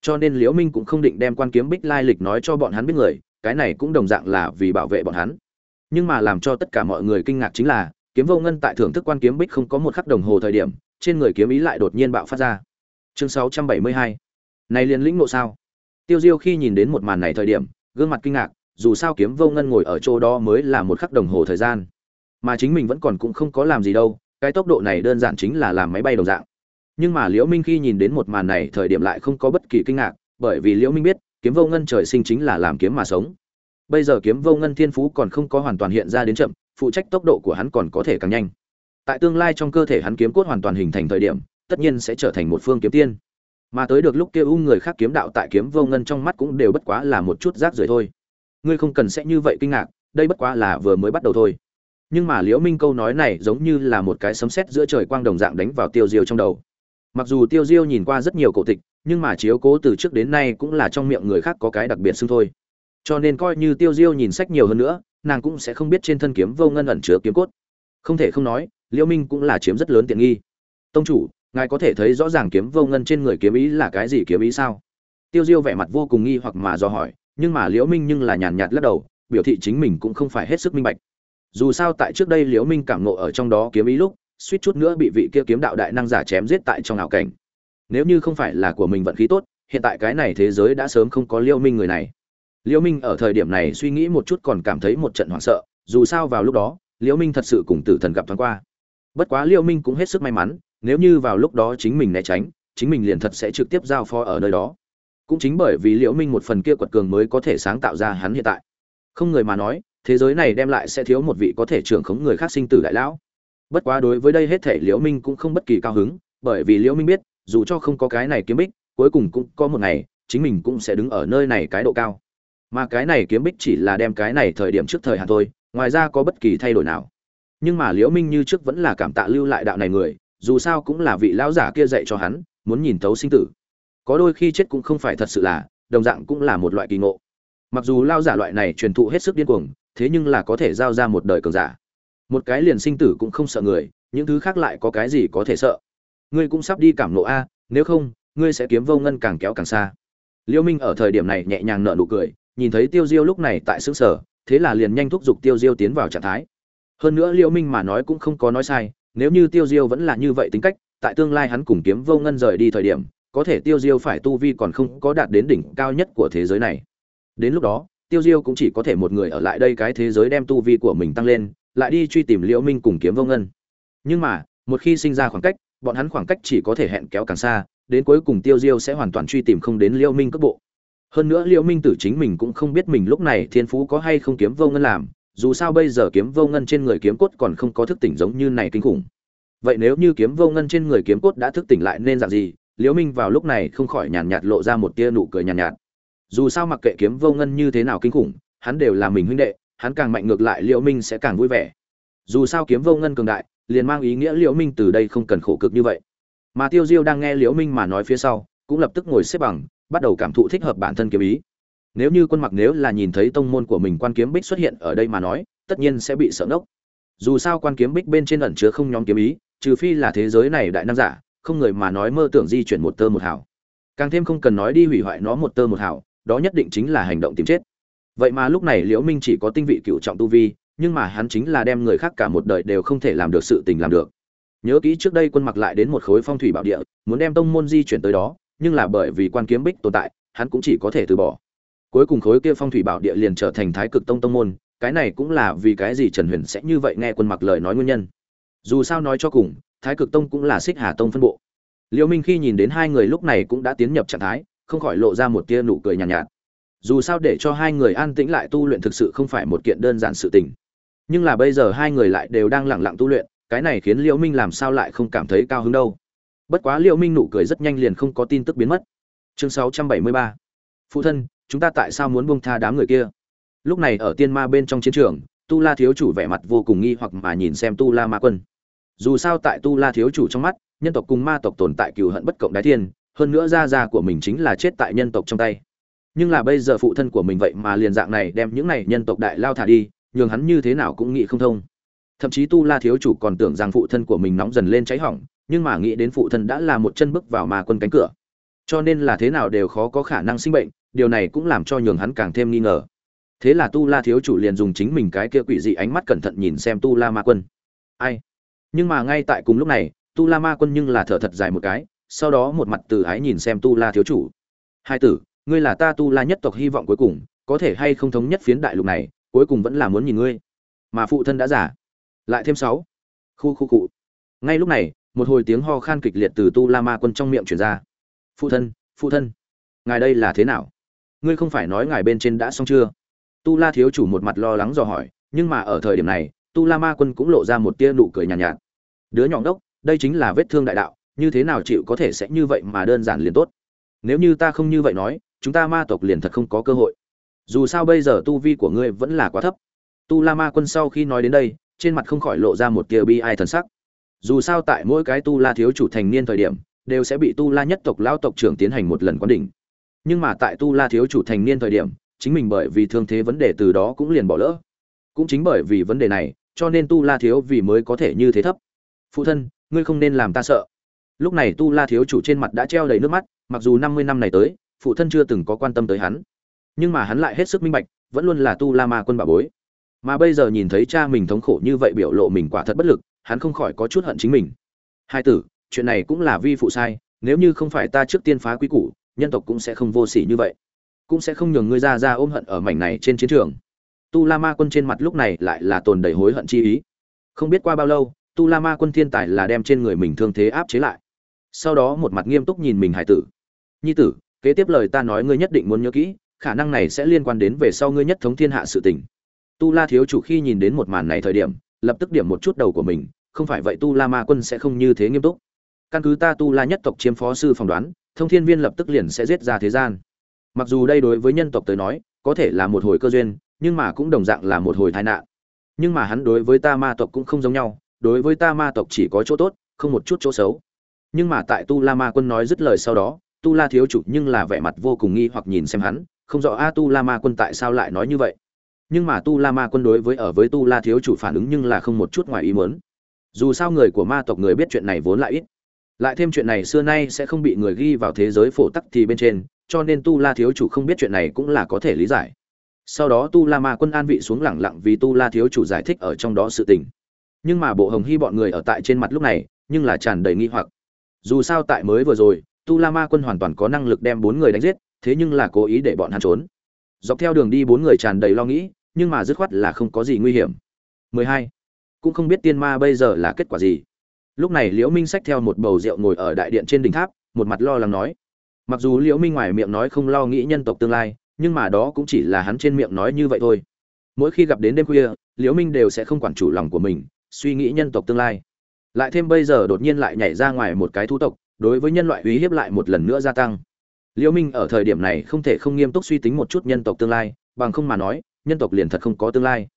S1: Cho nên liễu minh cũng không định đem quan kiếm bích lai lịch nói cho bọn hắn biết người, cái này cũng đồng dạng là vì bảo vệ bọn hắn. Nhưng mà làm cho tất cả mọi người kinh ngạc chính là, kiếm vô ngân tại thưởng thức quan kiếm bích không có một khắc đồng hồ thời điểm, trên người kiếm ý lại đột nhiên bạo phát ra. Chương 672 này liền lĩnh ngộ sao? Tiêu diêu khi nhìn đến một màn này thời điểm, gương mặt kinh ngạc, dù sao kiếm vô ngân ngồi ở chỗ đó mới là một khắc đồng hồ thời gian. Mà chính mình vẫn còn cũng không có làm gì đâu, cái tốc độ này đơn giản chính là làm máy bay đồng dạng. Nhưng mà liễu minh khi nhìn đến một màn này thời điểm lại không có bất kỳ kinh ngạc, bởi vì liễu minh biết, kiếm vô ngân trời sinh chính là làm kiếm mà sống. Bây giờ kiếm vô ngân thiên phú còn không có hoàn toàn hiện ra đến chậm, phụ trách tốc độ của hắn còn có thể càng nhanh. Tại tương lai trong cơ thể hắn kiếm cốt hoàn toàn hình thành thời điểm, tất nhiên sẽ trở thành một phương kiếm tiên mà tới được lúc kia u người khác kiếm đạo tại kiếm vô ngân trong mắt cũng đều bất quá là một chút rác rưởi thôi. Ngươi không cần sẽ như vậy kinh ngạc, đây bất quá là vừa mới bắt đầu thôi. Nhưng mà liễu minh câu nói này giống như là một cái sấm sét giữa trời quang đồng dạng đánh vào tiêu diêu trong đầu. Mặc dù tiêu diêu nhìn qua rất nhiều cổ tịch, nhưng mà chiếu cố từ trước đến nay cũng là trong miệng người khác có cái đặc biệt xưng thôi. Cho nên coi như tiêu diêu nhìn sách nhiều hơn nữa, nàng cũng sẽ không biết trên thân kiếm vô ngân ẩn chứa kiếm cốt. Không thể không nói, liễu minh cũng là chiếm rất lớn tiện nghi. Tông chủ ngài có thể thấy rõ ràng kiếm vô ngân trên người kiếm ý là cái gì kiếm ý sao? Tiêu diêu vẻ mặt vô cùng nghi hoặc mà do hỏi, nhưng mà liễu minh nhưng là nhàn nhạt lắc đầu, biểu thị chính mình cũng không phải hết sức minh bạch. Dù sao tại trước đây liễu minh cảm ngộ ở trong đó kiếm ý lúc, suýt chút nữa bị vị kia kiếm đạo đại năng giả chém giết tại trong ảo cảnh. Nếu như không phải là của mình vận khí tốt, hiện tại cái này thế giới đã sớm không có liễu minh người này. Liễu minh ở thời điểm này suy nghĩ một chút còn cảm thấy một trận hoảng sợ, dù sao vào lúc đó, liễu minh thật sự cùng tử thần gặp thoáng qua. Bất quá liễu minh cũng hết sức may mắn nếu như vào lúc đó chính mình né tránh, chính mình liền thật sẽ trực tiếp giao phó ở nơi đó. Cũng chính bởi vì liễu minh một phần kia quật cường mới có thể sáng tạo ra hắn hiện tại. Không người mà nói, thế giới này đem lại sẽ thiếu một vị có thể trưởng khống người khác sinh tử đại lão. Bất quá đối với đây hết thể liễu minh cũng không bất kỳ cao hứng, bởi vì liễu minh biết, dù cho không có cái này kiếm bích, cuối cùng cũng có một ngày, chính mình cũng sẽ đứng ở nơi này cái độ cao. Mà cái này kiếm bích chỉ là đem cái này thời điểm trước thời hạn thôi, ngoài ra có bất kỳ thay đổi nào. Nhưng mà liễu minh như trước vẫn là cảm tạ lưu lại đạo này người dù sao cũng là vị lão giả kia dạy cho hắn, muốn nhìn thấu sinh tử. Có đôi khi chết cũng không phải thật sự là, đồng dạng cũng là một loại kỳ ngộ. Mặc dù lão giả loại này truyền thụ hết sức điên cuồng, thế nhưng là có thể giao ra một đời cường giả. Một cái liền sinh tử cũng không sợ người, những thứ khác lại có cái gì có thể sợ? Ngươi cũng sắp đi cảm nộ a, nếu không, ngươi sẽ kiếm vô ngân càng kéo càng xa. Liêu minh ở thời điểm này nhẹ nhàng nở nụ cười, nhìn thấy tiêu diêu lúc này tại sững sở, thế là liền nhanh thúc giục tiêu diêu tiến vào trạng thái. Hơn nữa liêu minh mà nói cũng không có nói sai nếu như tiêu diêu vẫn là như vậy tính cách, tại tương lai hắn cùng kiếm vô ngân rời đi thời điểm, có thể tiêu diêu phải tu vi còn không có đạt đến đỉnh cao nhất của thế giới này. Đến lúc đó, tiêu diêu cũng chỉ có thể một người ở lại đây cái thế giới đem tu vi của mình tăng lên, lại đi truy tìm liễu minh cùng kiếm vô ngân. Nhưng mà, một khi sinh ra khoảng cách, bọn hắn khoảng cách chỉ có thể hẹn kéo càng xa, đến cuối cùng tiêu diêu sẽ hoàn toàn truy tìm không đến Liễu minh cấp bộ. Hơn nữa Liễu minh tử chính mình cũng không biết mình lúc này thiên phú có hay không kiếm vô ngân làm dù sao bây giờ kiếm vô ngân trên người kiếm cốt còn không có thức tỉnh giống như này kinh khủng. Vậy nếu như kiếm vô ngân trên người kiếm cốt đã thức tỉnh lại nên dạng gì? Liễu minh vào lúc này không khỏi nhàn nhạt, nhạt lộ ra một tia nụ cười nhàn nhạt, nhạt. Dù sao mặc kệ kiếm vô ngân như thế nào kinh khủng hắn đều là mình huynh đệ hắn càng mạnh ngược lại liễu minh sẽ càng vui vẻ. Dù sao kiếm vô ngân cường đại liền mang ý nghĩa liễu minh từ đây không cần khổ cực như vậy. Mà tiêu diêu đang nghe liễu minh mà nói phía sau cũng lập tức ngồi xếp bằng bắt đầu cảm thụ thích hợp bản thân kiếm ý nếu như quân mặc nếu là nhìn thấy tông môn của mình quan kiếm bích xuất hiện ở đây mà nói, tất nhiên sẽ bị sợ ngốc. Dù sao quan kiếm bích bên trên ẩn chứa không nhóm kiếm ý, trừ phi là thế giới này đại nam giả, không người mà nói mơ tưởng di chuyển một tơ một hào. Càng thêm không cần nói đi hủy hoại nó một tơ một hào, đó nhất định chính là hành động tìm chết. Vậy mà lúc này liễu minh chỉ có tinh vị cựu trọng tu vi, nhưng mà hắn chính là đem người khác cả một đời đều không thể làm được sự tình làm được. Nhớ kỹ trước đây quân mặc lại đến một khối phong thủy bảo địa, muốn đem tông môn di chuyển tới đó, nhưng là bởi vì quan kiếm bích tồn tại, hắn cũng chỉ có thể từ bỏ cuối cùng khối kia phong thủy bảo địa liền trở thành thái cực tông tông môn cái này cũng là vì cái gì trần huyền sẽ như vậy nghe quân mặc lời nói nguyên nhân. Dù sao nói cho cùng thái cực tông cũng là xích hà tông phân bộ. Liễu minh khi nhìn đến hai người lúc này cũng đã tiến nhập trạng thái không khỏi lộ ra một tia nụ cười nhàn nhạt, nhạt. Dù sao để cho hai người an tĩnh lại tu luyện thực sự không phải một kiện đơn giản sự tình. Nhưng là bây giờ hai người lại đều đang lặng lặng tu luyện cái này khiến liễu minh làm sao lại không cảm thấy cao hứng đâu. Bất quá liễu minh nụ cười rất nhanh liền không có tin tức biến mất. Chương 673 phụ thân chúng ta tại sao muốn buông tha đám người kia? Lúc này ở tiên ma bên trong chiến trường, tu la thiếu chủ vẻ mặt vô cùng nghi hoặc mà nhìn xem tu la ma quân. Dù sao tại tu la thiếu chủ trong mắt, nhân tộc cùng ma tộc tồn tại cừu hận bất cộng đái thiên, hơn nữa gia gia của mình chính là chết tại nhân tộc trong tay. Nhưng là bây giờ phụ thân của mình vậy mà liền dạng này đem những này nhân tộc đại lao thả đi, nhường hắn như thế nào cũng nghĩ không thông. Thậm chí tu la thiếu chủ còn tưởng rằng phụ thân của mình nóng dần lên cháy hỏng, nhưng mà nghĩ đến phụ thân đã là một chân bước vào ma quân cánh cửa cho nên là thế nào đều khó có khả năng sinh bệnh, điều này cũng làm cho nhường hắn càng thêm nghi ngờ. Thế là tu la thiếu chủ liền dùng chính mình cái kia quỷ dị ánh mắt cẩn thận nhìn xem tu la ma quân. Ai? Nhưng mà ngay tại cùng lúc này, tu la ma quân nhưng là thở thật dài một cái, sau đó một mặt từ ái nhìn xem tu la thiếu chủ. Hai tử, ngươi là ta tu la nhất tộc hy vọng cuối cùng, có thể hay không thống nhất phiến đại lục này, cuối cùng vẫn là muốn nhìn ngươi. Mà phụ thân đã giả lại thêm sáu. Khu khu cụ. Ngay lúc này, một hồi tiếng ho khan kịch liệt từ tu la ma quân trong miệng truyền ra phụ thân phụ thân ngài đây là thế nào? Ngươi không phải nói ngài bên trên đã xong chưa? Tu la thiếu chủ một mặt lo lắng dò hỏi nhưng mà ở thời điểm này tu la ma quân cũng lộ ra một tia nụ cười nhàn nhạt, nhạt. Đứa nhọn đốc đây chính là vết thương đại đạo như thế nào chịu có thể sẽ như vậy mà đơn giản liền tốt? Nếu như ta không như vậy nói chúng ta ma tộc liền thật không có cơ hội. Dù sao bây giờ tu vi của ngươi vẫn là quá thấp. Tu la ma quân sau khi nói đến đây trên mặt không khỏi lộ ra một tia bi ai thần sắc. Dù sao tại mỗi cái tu la thiếu chủ thành niên thời điểm đều sẽ bị tu la nhất tộc lao tộc trưởng tiến hành một lần quán đỉnh. Nhưng mà tại tu la thiếu chủ thành niên thời điểm, chính mình bởi vì thương thế vấn đề từ đó cũng liền bỏ lỡ. Cũng chính bởi vì vấn đề này, cho nên tu la thiếu vì mới có thể như thế thấp. Phụ thân, ngươi không nên làm ta sợ. Lúc này tu la thiếu chủ trên mặt đã treo đầy nước mắt, mặc dù năm mươi năm này tới, phụ thân chưa từng có quan tâm tới hắn. Nhưng mà hắn lại hết sức minh bạch, vẫn luôn là tu la ma quân bà bối. Mà bây giờ nhìn thấy cha mình thống khổ như vậy biểu lộ mình quả thật bất lực, hắn không khỏi có chút hận chính mình. Hai tử chuyện này cũng là vi phụ sai, nếu như không phải ta trước tiên phá quý củ, nhân tộc cũng sẽ không vô sỉ như vậy. Cũng sẽ không nhường ngươi ra ra ôm hận ở mảnh này trên chiến trường. Tu la ma quân trên mặt lúc này lại là tồn đầy hối hận chi ý. Không biết qua bao lâu, tu la ma quân thiên tài là đem trên người mình thương thế áp chế lại. Sau đó một mặt nghiêm túc nhìn mình hải tử. Nhi tử, kế tiếp lời ta nói ngươi nhất định muốn nhớ kỹ, khả năng này sẽ liên quan đến về sau ngươi nhất thống thiên hạ sự tình. Tu la thiếu chủ khi nhìn đến một màn này thời điểm, lập tức điểm một chút đầu của mình, không phải vậy tu la ma quân sẽ không như thế nghiêm túc căn cứ ta tu la nhất tộc chiếm phó sư phỏng đoán, thông thiên viên lập tức liền sẽ giết ra thế gian. Mặc dù đây đối với nhân tộc tới nói, có thể là một hồi cơ duyên, nhưng mà cũng đồng dạng là một hồi tai nạn. Nhưng mà hắn đối với ta ma tộc cũng không giống nhau, đối với ta ma tộc chỉ có chỗ tốt, không một chút chỗ xấu. Nhưng mà tại tu la ma quân nói dứt lời sau đó, tu la thiếu chủ nhưng là vẻ mặt vô cùng nghi hoặc nhìn xem hắn, không rõ a tu la ma quân tại sao lại nói như vậy. Nhưng mà tu la ma quân đối với ở với tu la thiếu chủ phản ứng nhưng là không một chút ngoài ý muốn. Dù sao người của ma tộc người biết chuyện này vốn lại ít lại thêm chuyện này xưa nay sẽ không bị người ghi vào thế giới phổ tắc thì bên trên, cho nên tu la thiếu chủ không biết chuyện này cũng là có thể lý giải. Sau đó tu la ma quân an vị xuống lẳng lặng vì tu la thiếu chủ giải thích ở trong đó sự tình. Nhưng mà bộ hồng hy bọn người ở tại trên mặt lúc này, nhưng là tràn đầy nghi hoặc. Dù sao tại mới vừa rồi, tu la ma quân hoàn toàn có năng lực đem bốn người đánh giết, thế nhưng là cố ý để bọn hắn trốn. Dọc theo đường đi bốn người tràn đầy lo nghĩ, nhưng mà dứt khoát là không có gì nguy hiểm. 12. cũng không biết tiên ma bây giờ là kết quả gì lúc này liễu minh xách theo một bầu rượu ngồi ở đại điện trên đỉnh tháp, một mặt lo lắng nói. Mặc dù liễu minh ngoài miệng nói không lo nghĩ nhân tộc tương lai, nhưng mà đó cũng chỉ là hắn trên miệng nói như vậy thôi. Mỗi khi gặp đến đêm khuya, liễu minh đều sẽ không quản chủ lòng của mình, suy nghĩ nhân tộc tương lai. Lại thêm bây giờ đột nhiên lại nhảy ra ngoài một cái thu tộc, đối với nhân loại uy hiếp lại một lần nữa gia tăng. Liễu minh ở thời điểm này không thể không nghiêm túc suy tính một chút nhân tộc tương lai, bằng không mà nói, nhân tộc liền thật không có tương lai.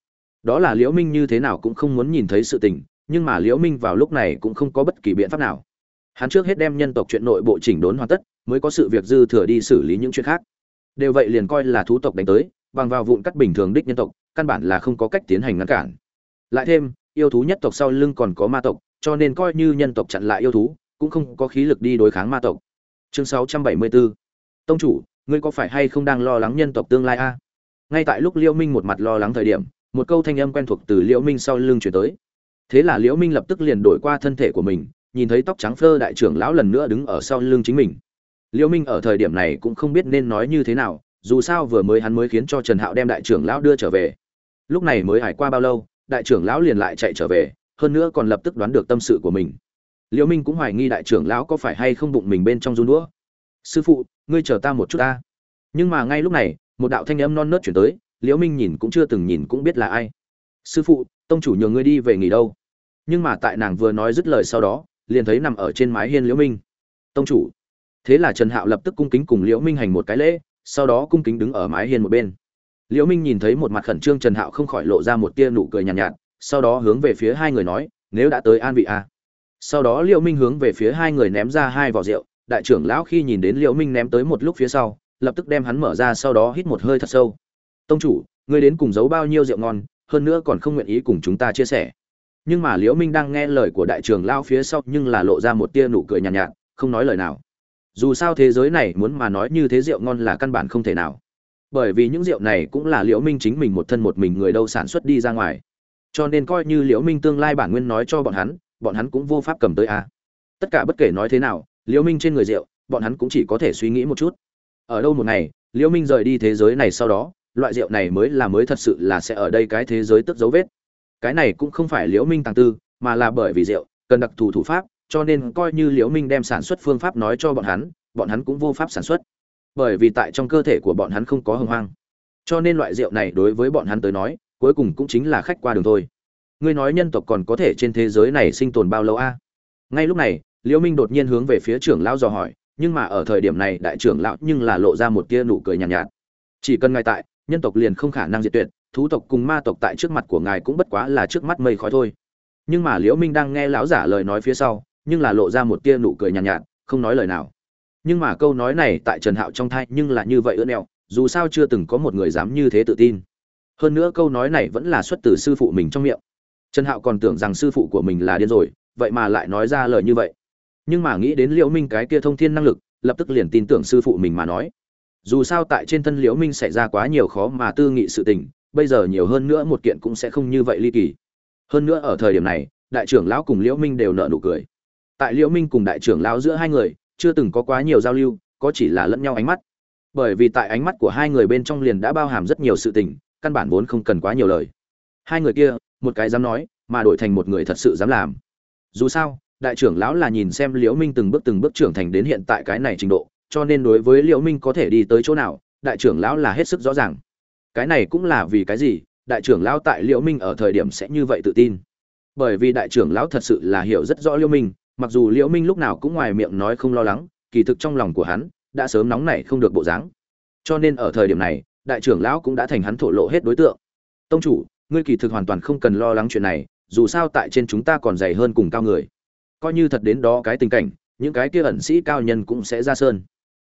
S1: Đó là liễu minh như thế nào cũng không muốn nhìn thấy sự tình nhưng mà liễu minh vào lúc này cũng không có bất kỳ biện pháp nào. Hắn trước hết đem nhân tộc chuyện nội bộ chỉnh đốn hoàn tất, mới có sự việc dư thừa đi xử lý những chuyện khác. Đều vậy liền coi là thú tộc đánh tới, bằng vào vụn cắt bình thường đích nhân tộc, căn bản là không có cách tiến hành ngăn cản. Lại thêm, yêu thú nhất tộc sau lưng còn có ma tộc, cho nên coi như nhân tộc chặn lại yêu thú, cũng không có khí lực đi đối kháng ma tộc. Chương 674 tông chủ, ngươi có phải hay không đang lo lắng nhân tộc tương lai a? Ngay tại lúc liễu minh một mặt lo lắng thời điểm, một câu thanh âm quen thuộc từ liễu minh sau lưng truyền tới thế là liễu minh lập tức liền đổi qua thân thể của mình, nhìn thấy tóc trắng phơ đại trưởng lão lần nữa đứng ở sau lưng chính mình. Liễu minh ở thời điểm này cũng không biết nên nói như thế nào, dù sao vừa mới hắn mới khiến cho trần hạo đem đại trưởng lão đưa trở về. Lúc này mới hải qua bao lâu, đại trưởng lão liền lại chạy trở về, hơn nữa còn lập tức đoán được tâm sự của mình. Liễu minh cũng hoài nghi đại trưởng lão có phải hay không bụng mình bên trong run đũa. Sư phụ, ngươi chờ ta một chút ta. Nhưng mà ngay lúc này, một đạo thanh âm non nớt chuyển tới, liễu minh nhìn cũng chưa từng nhìn cũng biết là ai sư phụ tông chủ nhường ngươi đi về nghỉ đâu. Nhưng mà tại nàng vừa nói dứt lời sau đó liền thấy nằm ở trên mái hiên liễu minh. Tông chủ. Thế là trần hạo lập tức cung kính cùng liễu minh hành một cái lễ sau đó cung kính đứng ở mái hiên một bên. Liễu minh nhìn thấy một mặt khẩn trương trần hạo không khỏi lộ ra một tia nụ cười nhàn nhạt, nhạt sau đó hướng về phía hai người nói nếu đã tới an vị a à. sau đó liễu minh hướng về phía hai người ném ra hai vỏ rượu đại trưởng lão khi nhìn đến liễu minh ném tới một lúc phía sau lập tức đem hắn mở ra sau đó hít một hơi thật sâu. Tông chủ ngươi đến cùng giấu bao nhiêu rượu ngon hơn nữa còn không nguyện ý cùng chúng ta chia sẻ. Nhưng mà liễu minh đang nghe lời của đại trưởng lao phía sau nhưng là lộ ra một tia nụ cười nhàn nhạt, nhạt không nói lời nào. Dù sao thế giới này muốn mà nói như thế rượu ngon là căn bản không thể nào. Bởi vì những rượu này cũng là liễu minh chính mình một thân một mình người đâu sản xuất đi ra ngoài. Cho nên coi như liễu minh tương lai bản nguyên nói cho bọn hắn bọn hắn cũng vô pháp cầm tới a. Tất cả bất kể nói thế nào liễu minh trên người rượu bọn hắn cũng chỉ có thể suy nghĩ một chút. Ở đâu một ngày liễu minh rời đi thế giới này sau đó loại rượu này mới là mới thật sự là sẽ ở đây cái thế giới tức dấu vết. Cái này cũng không phải liễu minh tàng tư mà là bởi vì rượu cần đặc thù thủ pháp cho nên coi như liễu minh đem sản xuất phương pháp nói cho bọn hắn bọn hắn cũng vô pháp sản xuất. Bởi vì tại trong cơ thể của bọn hắn không có hồng hoang. Cho nên loại rượu này đối với bọn hắn tới nói cuối cùng cũng chính là khách qua đường thôi. Ngươi nói nhân tộc còn có thể trên thế giới này sinh tồn bao lâu a? Ngay lúc này liễu minh đột nhiên hướng về phía trưởng lão dò hỏi nhưng mà ở thời điểm này đại trưởng lão nhưng là lộ ra một tia nụ cười nhàn nhạt, nhạt. Chỉ cần ngài tại nhân tộc liền không khả năng diệt tuyệt thú tộc cùng ma tộc tại trước mặt của ngài cũng bất quá là trước mắt mây khói thôi. Nhưng mà liễu minh đang nghe lão giả lời nói phía sau nhưng là lộ ra một tia nụ cười nhàn nhạt, nhạt không nói lời nào. Nhưng mà câu nói này tại trần hạo trong thai nhưng là như vậy ưỡn ẹo dù sao chưa từng có một người dám như thế tự tin. Hơn nữa câu nói này vẫn là xuất từ sư phụ mình trong miệng. Trần hạo còn tưởng rằng sư phụ của mình là điên rồi vậy mà lại nói ra lời như vậy. Nhưng mà nghĩ đến liễu minh cái kia thông thiên năng lực lập tức liền tin tưởng sư phụ mình mà nói dù sao tại trên thân liễu minh xảy ra quá nhiều khó mà tư nghị sự tình, bây giờ nhiều hơn nữa một kiện cũng sẽ không như vậy ly kỳ. Hơn nữa ở thời điểm này, đại trưởng lão cùng liễu minh đều nợ nụ cười. Tại liễu minh cùng đại trưởng lão giữa hai người, chưa từng có quá nhiều giao lưu, có chỉ là lẫn nhau ánh mắt. Bởi vì tại ánh mắt của hai người bên trong liền đã bao hàm rất nhiều sự tình, căn bản vốn không cần quá nhiều lời. Hai người kia, một cái dám nói, mà đổi thành một người thật sự dám làm. Dù sao, đại trưởng lão là nhìn xem liễu minh từng bước từng bước trưởng thành đến hiện tại cái này trình độ cho nên đối với liễu minh có thể đi tới chỗ nào, đại trưởng lão là hết sức rõ ràng. Cái này cũng là vì cái gì, đại trưởng lão tại liễu minh ở thời điểm sẽ như vậy tự tin. Bởi vì đại trưởng lão thật sự là hiểu rất rõ liễu minh, mặc dù liễu minh lúc nào cũng ngoài miệng nói không lo lắng, kỳ thực trong lòng của hắn đã sớm nóng nảy không được bộ dáng. Cho nên ở thời điểm này, đại trưởng lão cũng đã thành hắn thổ lộ hết đối tượng. Tông chủ, ngươi kỳ thực hoàn toàn không cần lo lắng chuyện này, dù sao tại trên chúng ta còn dày hơn cùng cao người. Coi như thật đến đó cái tình cảnh, những cái kia ẩn sĩ cao nhân cũng sẽ ra sơn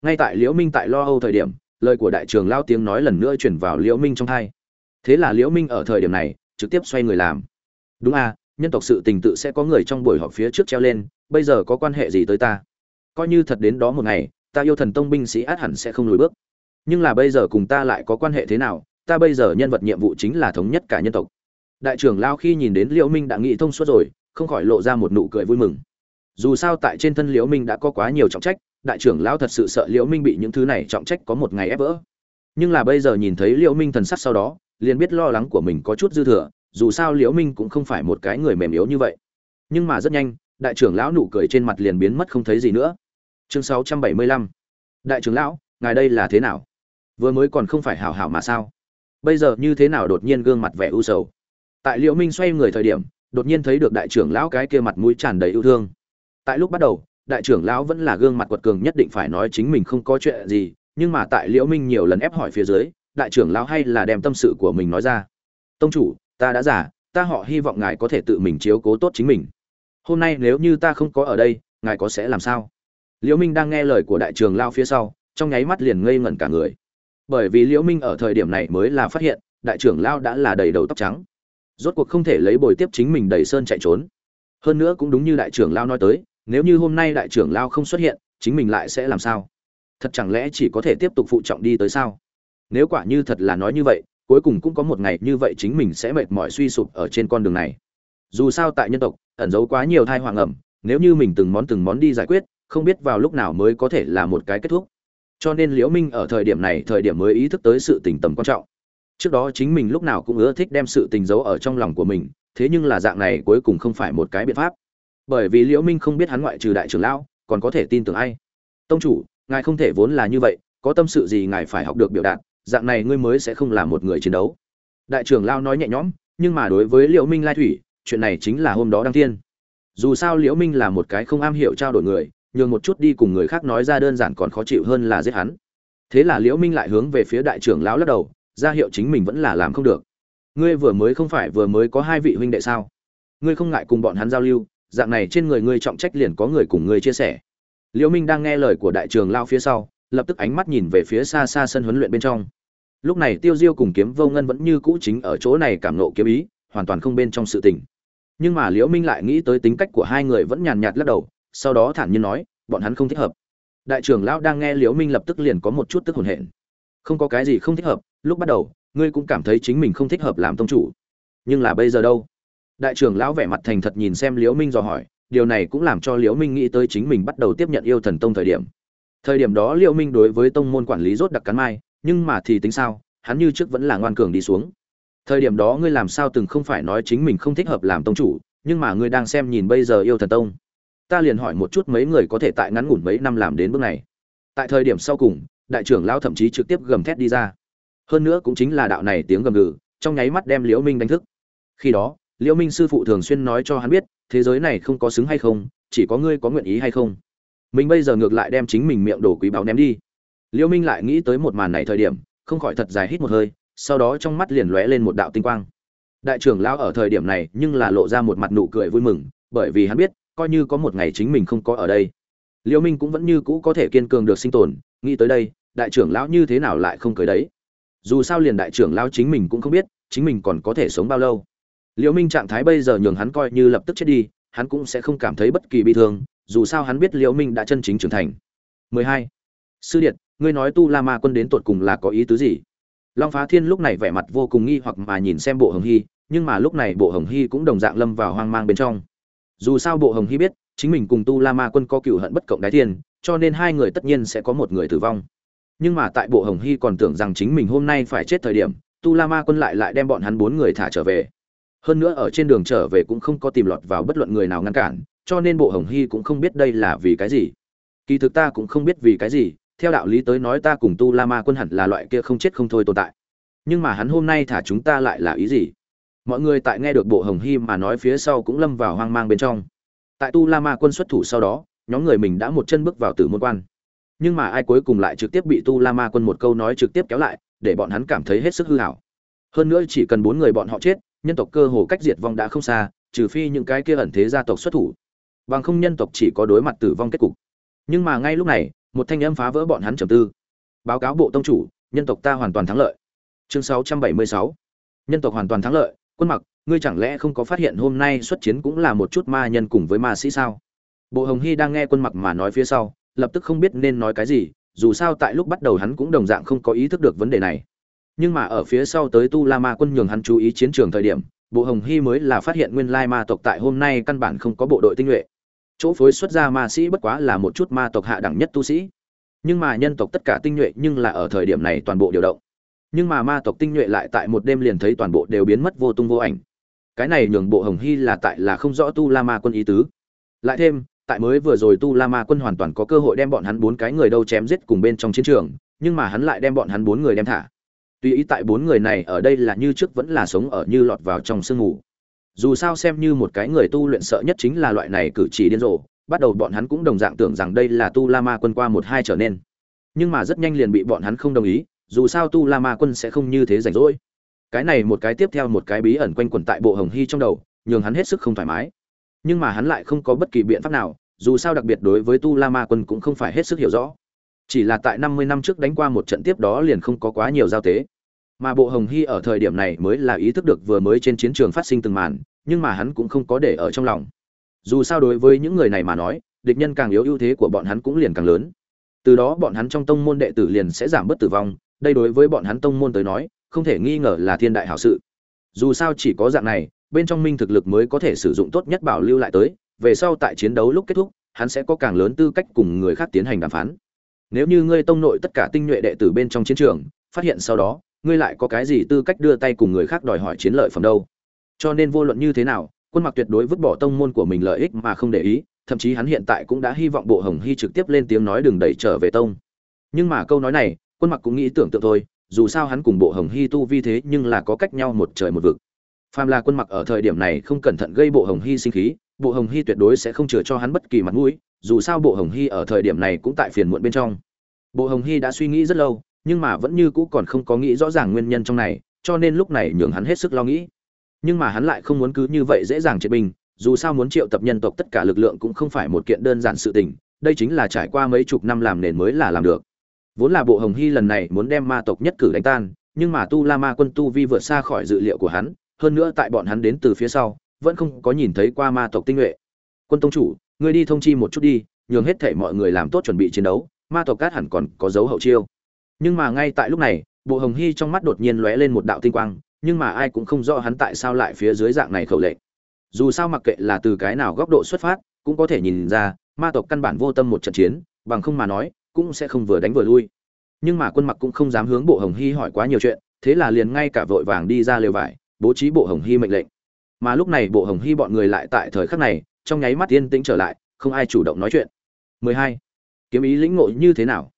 S1: ngay tại liễu minh tại lo âu thời điểm, lời của đại trưởng Lao tiếng nói lần nữa chuyển vào liễu minh trong thay. thế là liễu minh ở thời điểm này, trực tiếp xoay người làm. Đúng à nhân tộc sự tình tự sẽ có người trong buổi họp phía trước treo lên, bây giờ có quan hệ gì tới ta? Coi như thật đến đó một ngày, ta yêu thần tông binh sĩ át hẳn sẽ không lùi bước. Nhưng là bây giờ cùng ta lại có quan hệ thế nào, ta bây giờ nhân vật nhiệm vụ chính là thống nhất cả nhân tộc. Đại trưởng lao khi nhìn đến liễu minh đã nghĩ thông suốt rồi, không khỏi lộ ra một nụ cười vui mừng. Dù sao tại trên thân liễu minh đã có quá nhiều trọng trách đại trưởng lão thật sự sợ liễu minh bị những thứ này trọng trách có một ngày ép vỡ. Nhưng là bây giờ nhìn thấy liễu minh thần sắc sau đó, liền biết lo lắng của mình có chút dư thừa, dù sao liễu minh cũng không phải một cái người mềm yếu như vậy. Nhưng mà rất nhanh, đại trưởng lão nụ cười trên mặt liền biến mất không thấy gì nữa. Chương 675 đại trưởng lão, ngài đây là thế nào? Vừa mới còn không phải hảo hảo mà sao? Bây giờ như thế nào đột nhiên gương mặt vẻ u sầu? Tại liễu minh xoay người thời điểm, đột nhiên thấy được đại trưởng lão cái kia mặt mũi tràn đầy yêu thương. Tại lúc bắt đầu đại trưởng lão vẫn là gương mặt quật cường nhất định phải nói chính mình không có chuyện gì, nhưng mà tại liễu minh nhiều lần ép hỏi phía dưới, đại trưởng lão hay là đem tâm sự của mình nói ra. Tông chủ, ta đã giả ta họ hy vọng ngài có thể tự mình chiếu cố tốt chính mình. Hôm nay nếu như ta không có ở đây, ngài có sẽ làm sao? Liễu minh đang nghe lời của đại trưởng lão phía sau, trong nháy mắt liền ngây ngẩn cả người. Bởi vì liễu minh ở thời điểm này mới là phát hiện, đại trưởng lão đã là đầy đầu tóc trắng. Rốt cuộc không thể lấy bồi tiếp chính mình đầy sơn chạy trốn. Hơn nữa cũng đúng như đại trưởng lão nói tới nếu như hôm nay đại trưởng lao không xuất hiện, chính mình lại sẽ làm sao? Thật chẳng lẽ chỉ có thể tiếp tục phụ trọng đi tới sao? Nếu quả như thật là nói như vậy, cuối cùng cũng có một ngày như vậy chính mình sẽ mệt mỏi suy sụp ở trên con đường này. Dù sao tại nhân tộc, ẩn giấu quá nhiều thai hoàng ẩm nếu như mình từng món từng món đi giải quyết, không biết vào lúc nào mới có thể là một cái kết thúc. Cho nên liễu minh ở thời điểm này, thời điểm mới ý thức tới sự tình tầm quan trọng. Trước đó chính mình lúc nào cũng ưa thích đem sự tình giấu ở trong lòng của mình, thế nhưng là dạng này cuối cùng không phải một cái biện pháp bởi vì liễu minh không biết hắn ngoại trừ đại trưởng lão, còn có thể tin tưởng ai. Tông chủ, ngài không thể vốn là như vậy, có tâm sự gì ngài phải học được biểu đạt, dạng này ngươi mới sẽ không là một người chiến đấu. Đại trưởng lão nói nhẹ nhõm, nhưng mà đối với liễu minh lai thủy, chuyện này chính là hôm đó đăng thiên. Dù sao liễu minh là một cái không am hiểu trao đổi người, nhường một chút đi cùng người khác nói ra đơn giản còn khó chịu hơn là giết hắn. Thế là liễu minh lại hướng về phía đại trưởng lão lắc đầu, ra hiệu chính mình vẫn là làm không được. Ngươi vừa mới không phải vừa mới có hai vị huynh đệ sao? Ngươi không ngại cùng bọn hắn giao lưu dạng này trên người ngươi trọng trách liền có người cùng ngươi chia sẻ. Liễu minh đang nghe lời của đại trường lão phía sau, lập tức ánh mắt nhìn về phía xa xa sân huấn luyện bên trong. Lúc này tiêu diêu cùng kiếm vô ngân vẫn như cũ chính ở chỗ này cảm nộ kiếm ý, hoàn toàn không bên trong sự tình. Nhưng mà liễu minh lại nghĩ tới tính cách của hai người vẫn nhàn nhạt lắc đầu, sau đó thản nhiên nói, bọn hắn không thích hợp. Đại trưởng lão đang nghe liễu minh lập tức liền có một chút tức hồn hển. Không có cái gì không thích hợp, lúc bắt đầu, ngươi cũng cảm thấy chính mình không thích hợp làm tông chủ. Nhưng là bây giờ đâu? Đại trưởng lão vẻ mặt thành thật nhìn xem liễu minh dò hỏi, điều này cũng làm cho liễu minh nghĩ tới chính mình bắt đầu tiếp nhận yêu thần tông thời điểm. Thời điểm đó liễu minh đối với tông môn quản lý rốt đặc cắn mai, nhưng mà thì tính sao, hắn như trước vẫn là ngoan cường đi xuống. Thời điểm đó ngươi làm sao từng không phải nói chính mình không thích hợp làm tông chủ, nhưng mà ngươi đang xem nhìn bây giờ yêu thần tông. Ta liền hỏi một chút mấy người có thể tại ngắn ngủn mấy năm làm đến bước này. Tại thời điểm sau cùng, đại trưởng lão thậm chí trực tiếp gầm thét đi ra. Hơn nữa cũng chính là đạo này tiếng gầm gừ, trong nháy mắt đem liễu minh đánh thức. Khi đó liễu minh sư phụ thường xuyên nói cho hắn biết, thế giới này không có xứng hay không, chỉ có ngươi có nguyện ý hay không. Mình bây giờ ngược lại đem chính mình miệng đổ quý báo ném đi. Liễu minh lại nghĩ tới một màn này thời điểm, không khỏi thật dài hít một hơi, sau đó trong mắt liền lóe lên một đạo tinh quang. Đại trưởng lão ở thời điểm này nhưng là lộ ra một mặt nụ cười vui mừng, bởi vì hắn biết, coi như có một ngày chính mình không có ở đây. Liễu minh cũng vẫn như cũ có thể kiên cường được sinh tồn, nghĩ tới đây, đại trưởng lão như thế nào lại không cười đấy. Dù sao liền đại trưởng lão chính mình cũng không biết, chính mình còn có thể sống bao lâu liễu minh trạng thái bây giờ nhường hắn coi như lập tức chết đi, hắn cũng sẽ không cảm thấy bất kỳ bi thương, dù sao hắn biết liễu minh đã chân chính trưởng thành. 12. sư điện ngươi nói tu la ma quân đến tột cùng là có ý tứ gì? Long phá thiên lúc này vẻ mặt vô cùng nghi hoặc mà nhìn xem bộ hồng hy, nhưng mà lúc này bộ hồng hy cũng đồng dạng lâm vào hoang mang bên trong. Dù sao bộ hồng hy biết, chính mình cùng tu la ma quân có cựu hận bất cộng đái thiên cho nên hai người tất nhiên sẽ có một người tử vong. Nhưng mà tại bộ hồng hy còn tưởng rằng chính mình hôm nay phải chết thời điểm, tu la ma quân lại lại đem bọn hắn bốn người thả trở về hơn nữa ở trên đường trở về cũng không có tìm lọt vào bất luận người nào ngăn cản, cho nên bộ hồng hy cũng không biết đây là vì cái gì. Kỳ thực ta cũng không biết vì cái gì, theo đạo lý tới nói ta cùng tu la ma quân hẳn là loại kia không chết không thôi tồn tại. Nhưng mà hắn hôm nay thả chúng ta lại là ý gì? Mọi người tại nghe được bộ hồng hy mà nói phía sau cũng lâm vào hoang mang bên trong. Tại tu la ma quân xuất thủ sau đó, nhóm người mình đã một chân bước vào tử môn quan. Nhưng mà ai cuối cùng lại trực tiếp bị tu la ma quân một câu nói trực tiếp kéo lại, để bọn hắn cảm thấy hết sức hư hảo hơn nữa chỉ cần bốn người bọn họ chết nhân tộc cơ hồ cách diệt vong đã không xa, trừ phi những cái kia ẩn thế gia tộc xuất thủ. Bằng không nhân tộc chỉ có đối mặt tử vong kết cục. Nhưng mà ngay lúc này, một thanh âm phá vỡ bọn hắn trầm tư. Báo cáo bộ tông chủ, nhân tộc ta hoàn toàn thắng lợi. Chương 676 nhân tộc hoàn toàn thắng lợi, quân mặc, ngươi chẳng lẽ không có phát hiện hôm nay xuất chiến cũng là một chút ma nhân cùng với ma sĩ sao? Bộ hồng hy đang nghe quân mặc mà nói phía sau, lập tức không biết nên nói cái gì, dù sao tại lúc bắt đầu hắn cũng đồng dạng không có ý thức được vấn đề này nhưng mà ở phía sau tới tu la ma quân nhường hắn chú ý chiến trường thời điểm, bộ hồng hy mới là phát hiện nguyên lai ma tộc tại hôm nay căn bản không có bộ đội tinh nhuệ. Chỗ phối xuất ra ma sĩ bất quá là một chút ma tộc hạ đẳng nhất tu sĩ. Nhưng mà nhân tộc tất cả tinh nhuệ nhưng là ở thời điểm này toàn bộ điều động. Nhưng mà ma tộc tinh nhuệ lại tại một đêm liền thấy toàn bộ đều biến mất vô tung vô ảnh. Cái này nhường bộ hồng hy là tại là không rõ tu la ma quân ý tứ. Lại thêm, tại mới vừa rồi tu la ma quân hoàn toàn có cơ hội đem bọn hắn bốn cái người đâu chém giết cùng bên trong chiến trường, nhưng mà hắn lại đem bọn hắn bốn người đem thả tuy ý tại bốn người này ở đây là như trước vẫn là sống ở như lọt vào trong sương mù. Dù sao xem như một cái người tu luyện sợ nhất chính là loại này cử chỉ điên rồ, bắt đầu bọn hắn cũng đồng dạng tưởng rằng đây là tu la ma quân qua một hai trở nên. Nhưng mà rất nhanh liền bị bọn hắn không đồng ý, dù sao tu la ma quân sẽ không như thế rảnh rỗi. Cái này một cái tiếp theo một cái bí ẩn quanh quẩn tại bộ hồng hy trong đầu, nhường hắn hết sức không thoải mái. Nhưng mà hắn lại không có bất kỳ biện pháp nào, dù sao đặc biệt đối với tu la ma quân cũng không phải hết sức hiểu rõ chỉ là tại năm mươi năm trước đánh qua một trận tiếp đó liền không có quá nhiều giao tế. Mà bộ hồng hy ở thời điểm này mới là ý thức được vừa mới trên chiến trường phát sinh từng màn, nhưng mà hắn cũng không có để ở trong lòng. Dù sao đối với những người này mà nói, địch nhân càng yếu ưu thế của bọn hắn cũng liền càng lớn. Từ đó bọn hắn trong tông môn đệ tử liền sẽ giảm bớt tử vong, đây đối với bọn hắn tông môn tới nói, không thể nghi ngờ là thiên đại hảo sự. Dù sao chỉ có dạng này, bên trong minh thực lực mới có thể sử dụng tốt nhất bảo lưu lại tới, về sau tại chiến đấu lúc kết thúc, hắn sẽ có càng lớn tư cách cùng người khác tiến hành đàm phán nếu như ngươi tông nội tất cả tinh nhuệ đệ tử bên trong chiến trường, phát hiện sau đó, ngươi lại có cái gì tư cách đưa tay cùng người khác đòi hỏi chiến lợi phẩm đâu? Cho nên vô luận như thế nào, quân mặc tuyệt đối vứt bỏ tông môn của mình lợi ích mà không để ý, thậm chí hắn hiện tại cũng đã hy vọng bộ hồng hy trực tiếp lên tiếng nói đừng đẩy trở về tông. Nhưng mà câu nói này, quân mặc cũng nghĩ tưởng tượng thôi, dù sao hắn cùng bộ hồng hy tu vi thế nhưng là có cách nhau một trời một vực. Phàm là quân mặc ở thời điểm này không cẩn thận gây bộ hồng hy sinh khí, bộ hồng hy tuyệt đối sẽ không chừa cho hắn bất kỳ mặt mũi dù sao bộ hồng hy ở thời điểm này cũng tại phiền muộn bên trong. Bộ hồng hy đã suy nghĩ rất lâu, nhưng mà vẫn như cũ còn không có nghĩ rõ ràng nguyên nhân trong này, cho nên lúc này nhường hắn hết sức lo nghĩ. Nhưng mà hắn lại không muốn cứ như vậy dễ dàng triệt bình, dù sao muốn triệu tập nhân tộc tất cả lực lượng cũng không phải một kiện đơn giản sự tình, đây chính là trải qua mấy chục năm làm nền mới là làm được. Vốn là bộ hồng hy lần này muốn đem ma tộc nhất cử đánh tan, nhưng mà tu la ma quân tu vi vượt xa khỏi dự liệu của hắn, hơn nữa tại bọn hắn đến từ phía sau, vẫn không có nhìn thấy qua ma tộc tinh nhuệ. Quân tông chủ ngươi đi thông chi một chút đi, nhường hết thể mọi người làm tốt chuẩn bị chiến đấu, ma tộc cát hẳn còn có dấu hậu chiêu. Nhưng mà ngay tại lúc này, bộ hồng hy trong mắt đột nhiên lóe lên một đạo tinh quang, nhưng mà ai cũng không rõ hắn tại sao lại phía dưới dạng này khẩu lệnh. Dù sao mặc kệ là từ cái nào góc độ xuất phát, cũng có thể nhìn ra, ma tộc căn bản vô tâm một trận chiến, bằng không mà nói, cũng sẽ không vừa đánh vừa lui. Nhưng mà quân mặc cũng không dám hướng bộ hồng hy hỏi quá nhiều chuyện, thế là liền ngay cả vội vàng đi ra lều vải, bố trí bộ hồng hy mệnh lệnh. Mà lúc này bộ hồng hy bọn người lại tại thời khắc này trong nháy mắt yên tĩnh trở lại, không ai chủ động nói chuyện. 12. kiếm ý lĩnh ngộ như thế nào?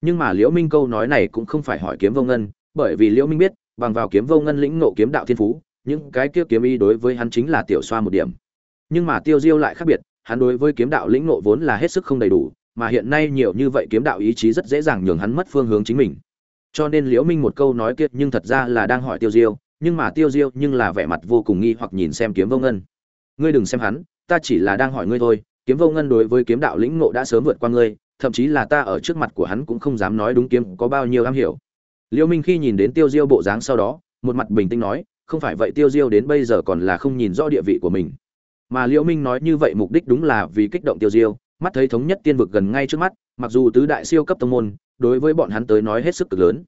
S1: Nhưng mà liễu minh câu nói này cũng không phải hỏi kiếm vô ngân, bởi vì liễu minh biết, bằng vào kiếm vô ngân lĩnh ngộ kiếm đạo thiên phú, những cái kia kiếm ý đối với hắn chính là tiểu xoa một điểm. Nhưng mà tiêu diêu lại khác biệt, hắn đối với kiếm đạo lĩnh ngộ vốn là hết sức không đầy đủ, mà hiện nay nhiều như vậy kiếm đạo ý chí rất dễ dàng nhường hắn mất phương hướng chính mình. Cho nên liễu minh một câu nói kia nhưng thật ra là đang hỏi tiêu diêu, nhưng mà tiêu diêu nhưng là vẻ mặt vô cùng nghi hoặc nhìn xem kiếm vô ngân. Ngươi đừng xem hắn ta chỉ là đang hỏi ngươi thôi, kiếm vô ngân đối với kiếm đạo lĩnh ngộ đã sớm vượt qua ngươi, thậm chí là ta ở trước mặt của hắn cũng không dám nói đúng kiếm có bao nhiêu am hiểu. Liêu minh khi nhìn đến tiêu diêu bộ dáng sau đó, một mặt bình tĩnh nói, không phải vậy tiêu diêu đến bây giờ còn là không nhìn rõ địa vị của mình. Mà Liêu minh nói như vậy mục đích đúng là vì kích động tiêu diêu, mắt thấy thống nhất tiên vực gần ngay trước mắt, mặc dù tứ đại siêu cấp tông môn, đối với bọn hắn tới nói hết sức cực lớn.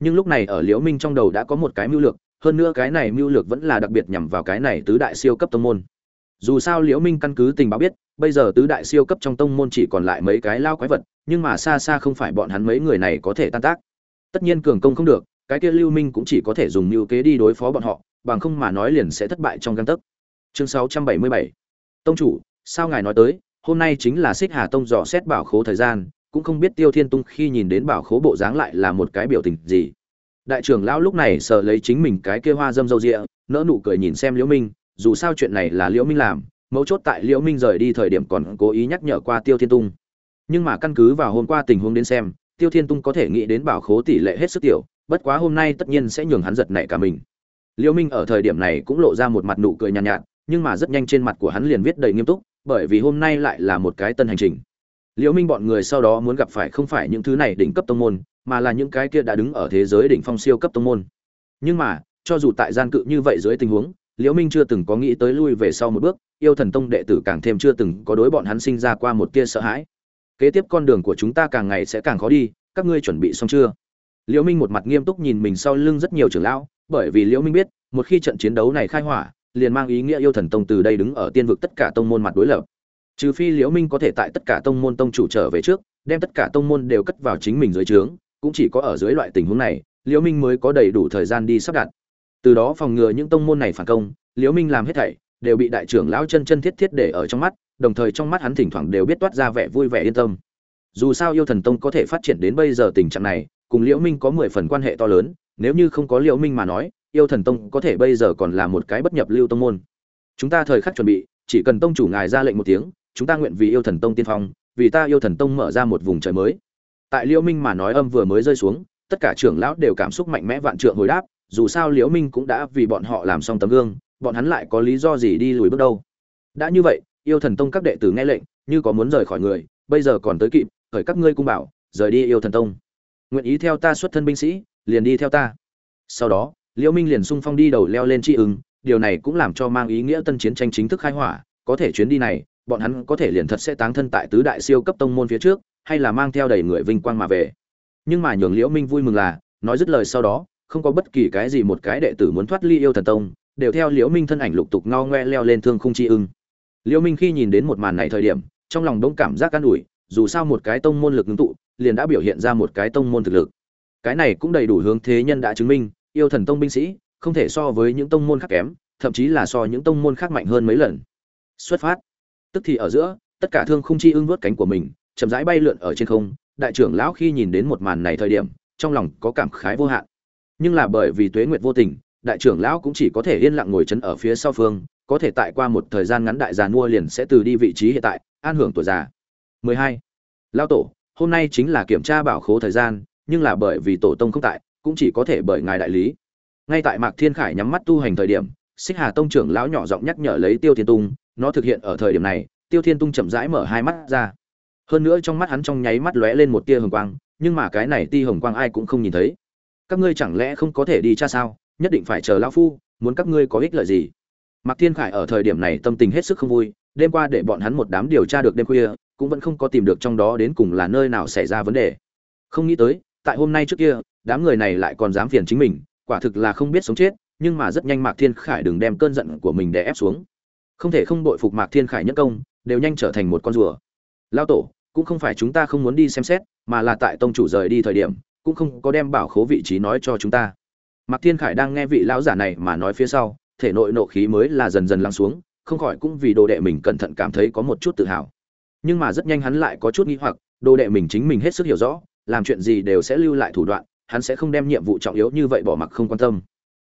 S1: Nhưng lúc này ở liễu minh trong đầu đã có một cái mưu lược, hơn nữa cái này mưu lược vẫn là đặc biệt nhằm vào cái này tứ đại siêu cấp tông môn dù sao liễu minh căn cứ tình báo biết, bây giờ tứ đại siêu cấp trong tông môn chỉ còn lại mấy cái lao quái vật, nhưng mà xa xa không phải bọn hắn mấy người này có thể tan tác. Tất nhiên cường công không được, cái kia lưu minh cũng chỉ có thể dùng mưu kế đi đối phó bọn họ, bằng không mà nói liền sẽ thất bại trong găng tấc. Chương 677 tông chủ, sao ngài nói tới, hôm nay chính là xích hà tông dò xét bảo khố thời gian, cũng không biết tiêu thiên tung khi nhìn đến bảo khố bộ dáng lại là một cái biểu tình gì. Đại trưởng lão lúc này sợ lấy chính mình cái kia hoa dâm dâu rịa, nỡ nụ cười nhìn xem liễu minh dù sao chuyện này là liễu minh làm mấu chốt tại liễu minh rời đi thời điểm còn cố ý nhắc nhở qua tiêu thiên tung. Nhưng mà căn cứ vào hôm qua tình huống đến xem tiêu thiên tung có thể nghĩ đến bảo khố tỷ lệ hết sức tiểu bất quá hôm nay tất nhiên sẽ nhường hắn giật nảy cả mình. Liễu minh ở thời điểm này cũng lộ ra một mặt nụ cười nhàn nhạt, nhạt nhưng mà rất nhanh trên mặt của hắn liền viết đầy nghiêm túc bởi vì hôm nay lại là một cái tân hành trình. Liễu minh bọn người sau đó muốn gặp phải không phải những thứ này đỉnh cấp tông môn mà là những cái kia đã đứng ở thế giới đỉnh phong siêu cấp tông môn. Nhưng mà cho dù tại gian cự như vậy dưới tình huống liễu minh chưa từng có nghĩ tới lui về sau một bước, yêu thần tông đệ tử càng thêm chưa từng có đối bọn hắn sinh ra qua một tia sợ hãi. Kế tiếp con đường của chúng ta càng ngày sẽ càng khó đi, các ngươi chuẩn bị xong chưa? Liễu minh một mặt nghiêm túc nhìn mình sau lưng rất nhiều trưởng lão, bởi vì liễu minh biết, một khi trận chiến đấu này khai hỏa, liền mang ý nghĩa yêu thần tông từ đây đứng ở tiên vực tất cả tông môn mặt đối lập. Trừ phi liễu minh có thể tại tất cả tông môn tông chủ trở về trước, đem tất cả tông môn đều cất vào chính mình dưới trướng, cũng chỉ có ở dưới loại tình huống này, liễu minh mới có đầy đủ thời gian đi sắp đặt từ đó phòng ngừa những tông môn này phản công, liễu minh làm hết thảy, đều bị đại trưởng lão chân chân thiết thiết để ở trong mắt, đồng thời trong mắt hắn thỉnh thoảng đều biết toát ra vẻ vui vẻ yên tâm. Dù sao yêu thần tông có thể phát triển đến bây giờ tình trạng này, cùng liễu minh có mười phần quan hệ to lớn, nếu như không có liễu minh mà nói, yêu thần tông có thể bây giờ còn là một cái bất nhập lưu tông môn. Chúng ta thời khắc chuẩn bị, chỉ cần tông chủ ngài ra lệnh một tiếng, chúng ta nguyện vì yêu thần tông tiên phong, vì ta yêu thần tông mở ra một vùng trời mới. Tại liễu minh mà nói âm vừa mới rơi xuống, tất cả trưởng lão đều cảm xúc mạnh mẽ vạn trượng hồi đáp dù sao liễu minh cũng đã vì bọn họ làm xong tấm gương, bọn hắn lại có lý do gì đi lùi bước đâu. Đã như vậy, yêu thần tông các đệ tử nghe lệnh, như có muốn rời khỏi người, bây giờ còn tới kịp, khởi các ngươi cung bảo, rời đi yêu thần tông. Nguyện ý theo ta xuất thân binh sĩ, liền đi theo ta. Sau đó, liễu minh liền sung phong đi đầu leo lên tri ứng, điều này cũng làm cho mang ý nghĩa tân chiến tranh chính thức khai hỏa, có thể chuyến đi này, bọn hắn có thể liền thật sẽ táng thân tại tứ đại siêu cấp tông môn phía trước, hay là mang theo đầy người vinh quang mà về. Nhưng mà nhường liễu minh vui mừng là, nói dứt lời sau đó không có bất kỳ cái gì một cái đệ tử muốn thoát ly yêu thần tông, đều theo liễu minh thân ảnh lục tục ngao ngoe leo lên thương khung chi ưng. Liễu minh khi nhìn đến một màn này thời điểm, trong lòng đông cảm giác an ủi, dù sao một cái tông môn lực ngưng tụ, liền đã biểu hiện ra một cái tông môn thực lực. Cái này cũng đầy đủ hướng thế nhân đã chứng minh, yêu thần tông binh sĩ, không thể so với những tông môn khác kém, thậm chí là so những tông môn khác mạnh hơn mấy lần. Xuất phát. Tức thì ở giữa, tất cả thương khung chi ưng vớt cánh của mình, chậm rãi bay lượn ở trên không. Đại trưởng lão khi nhìn đến một màn này thời điểm, trong lòng có cảm khái vô hạn nhưng là bởi vì tuế nguyệt vô tình, đại trưởng lão cũng chỉ có thể yên lặng ngồi chấn ở phía sau phương, có thể tại qua một thời gian ngắn đại già mua liền sẽ từ đi vị trí hiện tại, an hưởng tuổi già. 12. lão tổ, hôm nay chính là kiểm tra bảo khố thời gian, nhưng là bởi vì tổ tông không tại, cũng chỉ có thể bởi ngài đại lý. Ngay tại mạc thiên khải nhắm mắt tu hành thời điểm, xích hà tông trưởng lão nhỏ giọng nhắc nhở lấy tiêu thiên tung, nó thực hiện ở thời điểm này, tiêu thiên tung chậm rãi mở hai mắt ra. Hơn nữa trong mắt hắn trong nháy mắt lóe lên một tia hồng quang, nhưng mà cái này ti hồng quang ai cũng không nhìn thấy các ngươi chẳng lẽ không có thể đi cha sao? Nhất định phải chờ lão phu, muốn các ngươi có ích lợi gì? Mạc thiên khải ở thời điểm này tâm tình hết sức không vui, đêm qua để bọn hắn một đám điều tra được đêm khuya, cũng vẫn không có tìm được trong đó đến cùng là nơi nào xảy ra vấn đề. Không nghĩ tới, tại hôm nay trước kia, đám người này lại còn dám phiền chính mình, quả thực là không biết sống chết, nhưng mà rất nhanh mạc thiên khải đừng đem cơn giận của mình đè ép xuống. Không thể không bội phục mạc thiên khải nhất công, đều nhanh trở thành một con rùa. Lao tổ, cũng không phải chúng ta không muốn đi xem xét, mà là tại tông chủ rời đi thời điểm cũng không có đem bảo khố vị trí nói cho chúng ta. Mạc thiên khải đang nghe vị lão giả này mà nói phía sau, thể nội nộ khí mới là dần dần lắng xuống, không khỏi cũng vì đồ đệ mình cẩn thận cảm thấy có một chút tự hào. Nhưng mà rất nhanh hắn lại có chút nghi hoặc, đồ đệ mình chính mình hết sức hiểu rõ, làm chuyện gì đều sẽ lưu lại thủ đoạn, hắn sẽ không đem nhiệm vụ trọng yếu như vậy bỏ mặc không quan tâm.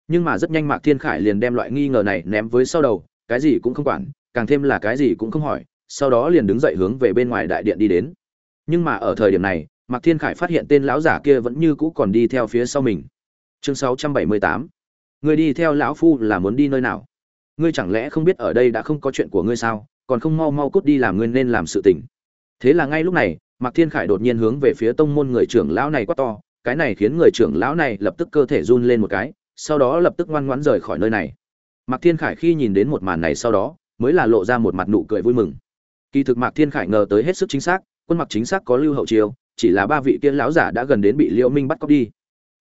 S1: Nhưng mà rất nhanh mạc thiên khải liền đem loại nghi ngờ này ném với sau đầu, cái gì cũng không quản, càng thêm là cái gì cũng không hỏi, sau đó liền đứng dậy hướng về bên ngoài đại điện đi đến. Nhưng mà ở thời điểm này mạc thiên khải phát hiện tên lão giả kia vẫn như cũ còn đi theo phía sau mình. Chương 678 người đi theo lão phu là muốn đi nơi nào? Ngươi chẳng lẽ không biết ở đây đã không có chuyện của ngươi sao? Còn không mau mau cút đi làm ngươi nên làm sự tình. Thế là ngay lúc này, mạc thiên khải đột nhiên hướng về phía tông môn người trưởng lão này quát to. Cái này khiến người trưởng lão này lập tức cơ thể run lên một cái, sau đó lập tức ngoan ngoãn rời khỏi nơi này. Mạc thiên khải khi nhìn đến một màn này sau đó, mới là lộ ra một mặt nụ cười vui mừng. Kỳ thực mạc thiên khải ngờ tới hết sức chính xác, quân mặc chính xác có lưu hậu chiêu chỉ là ba vị kia lão giả đã gần đến bị liễu minh bắt cóc đi.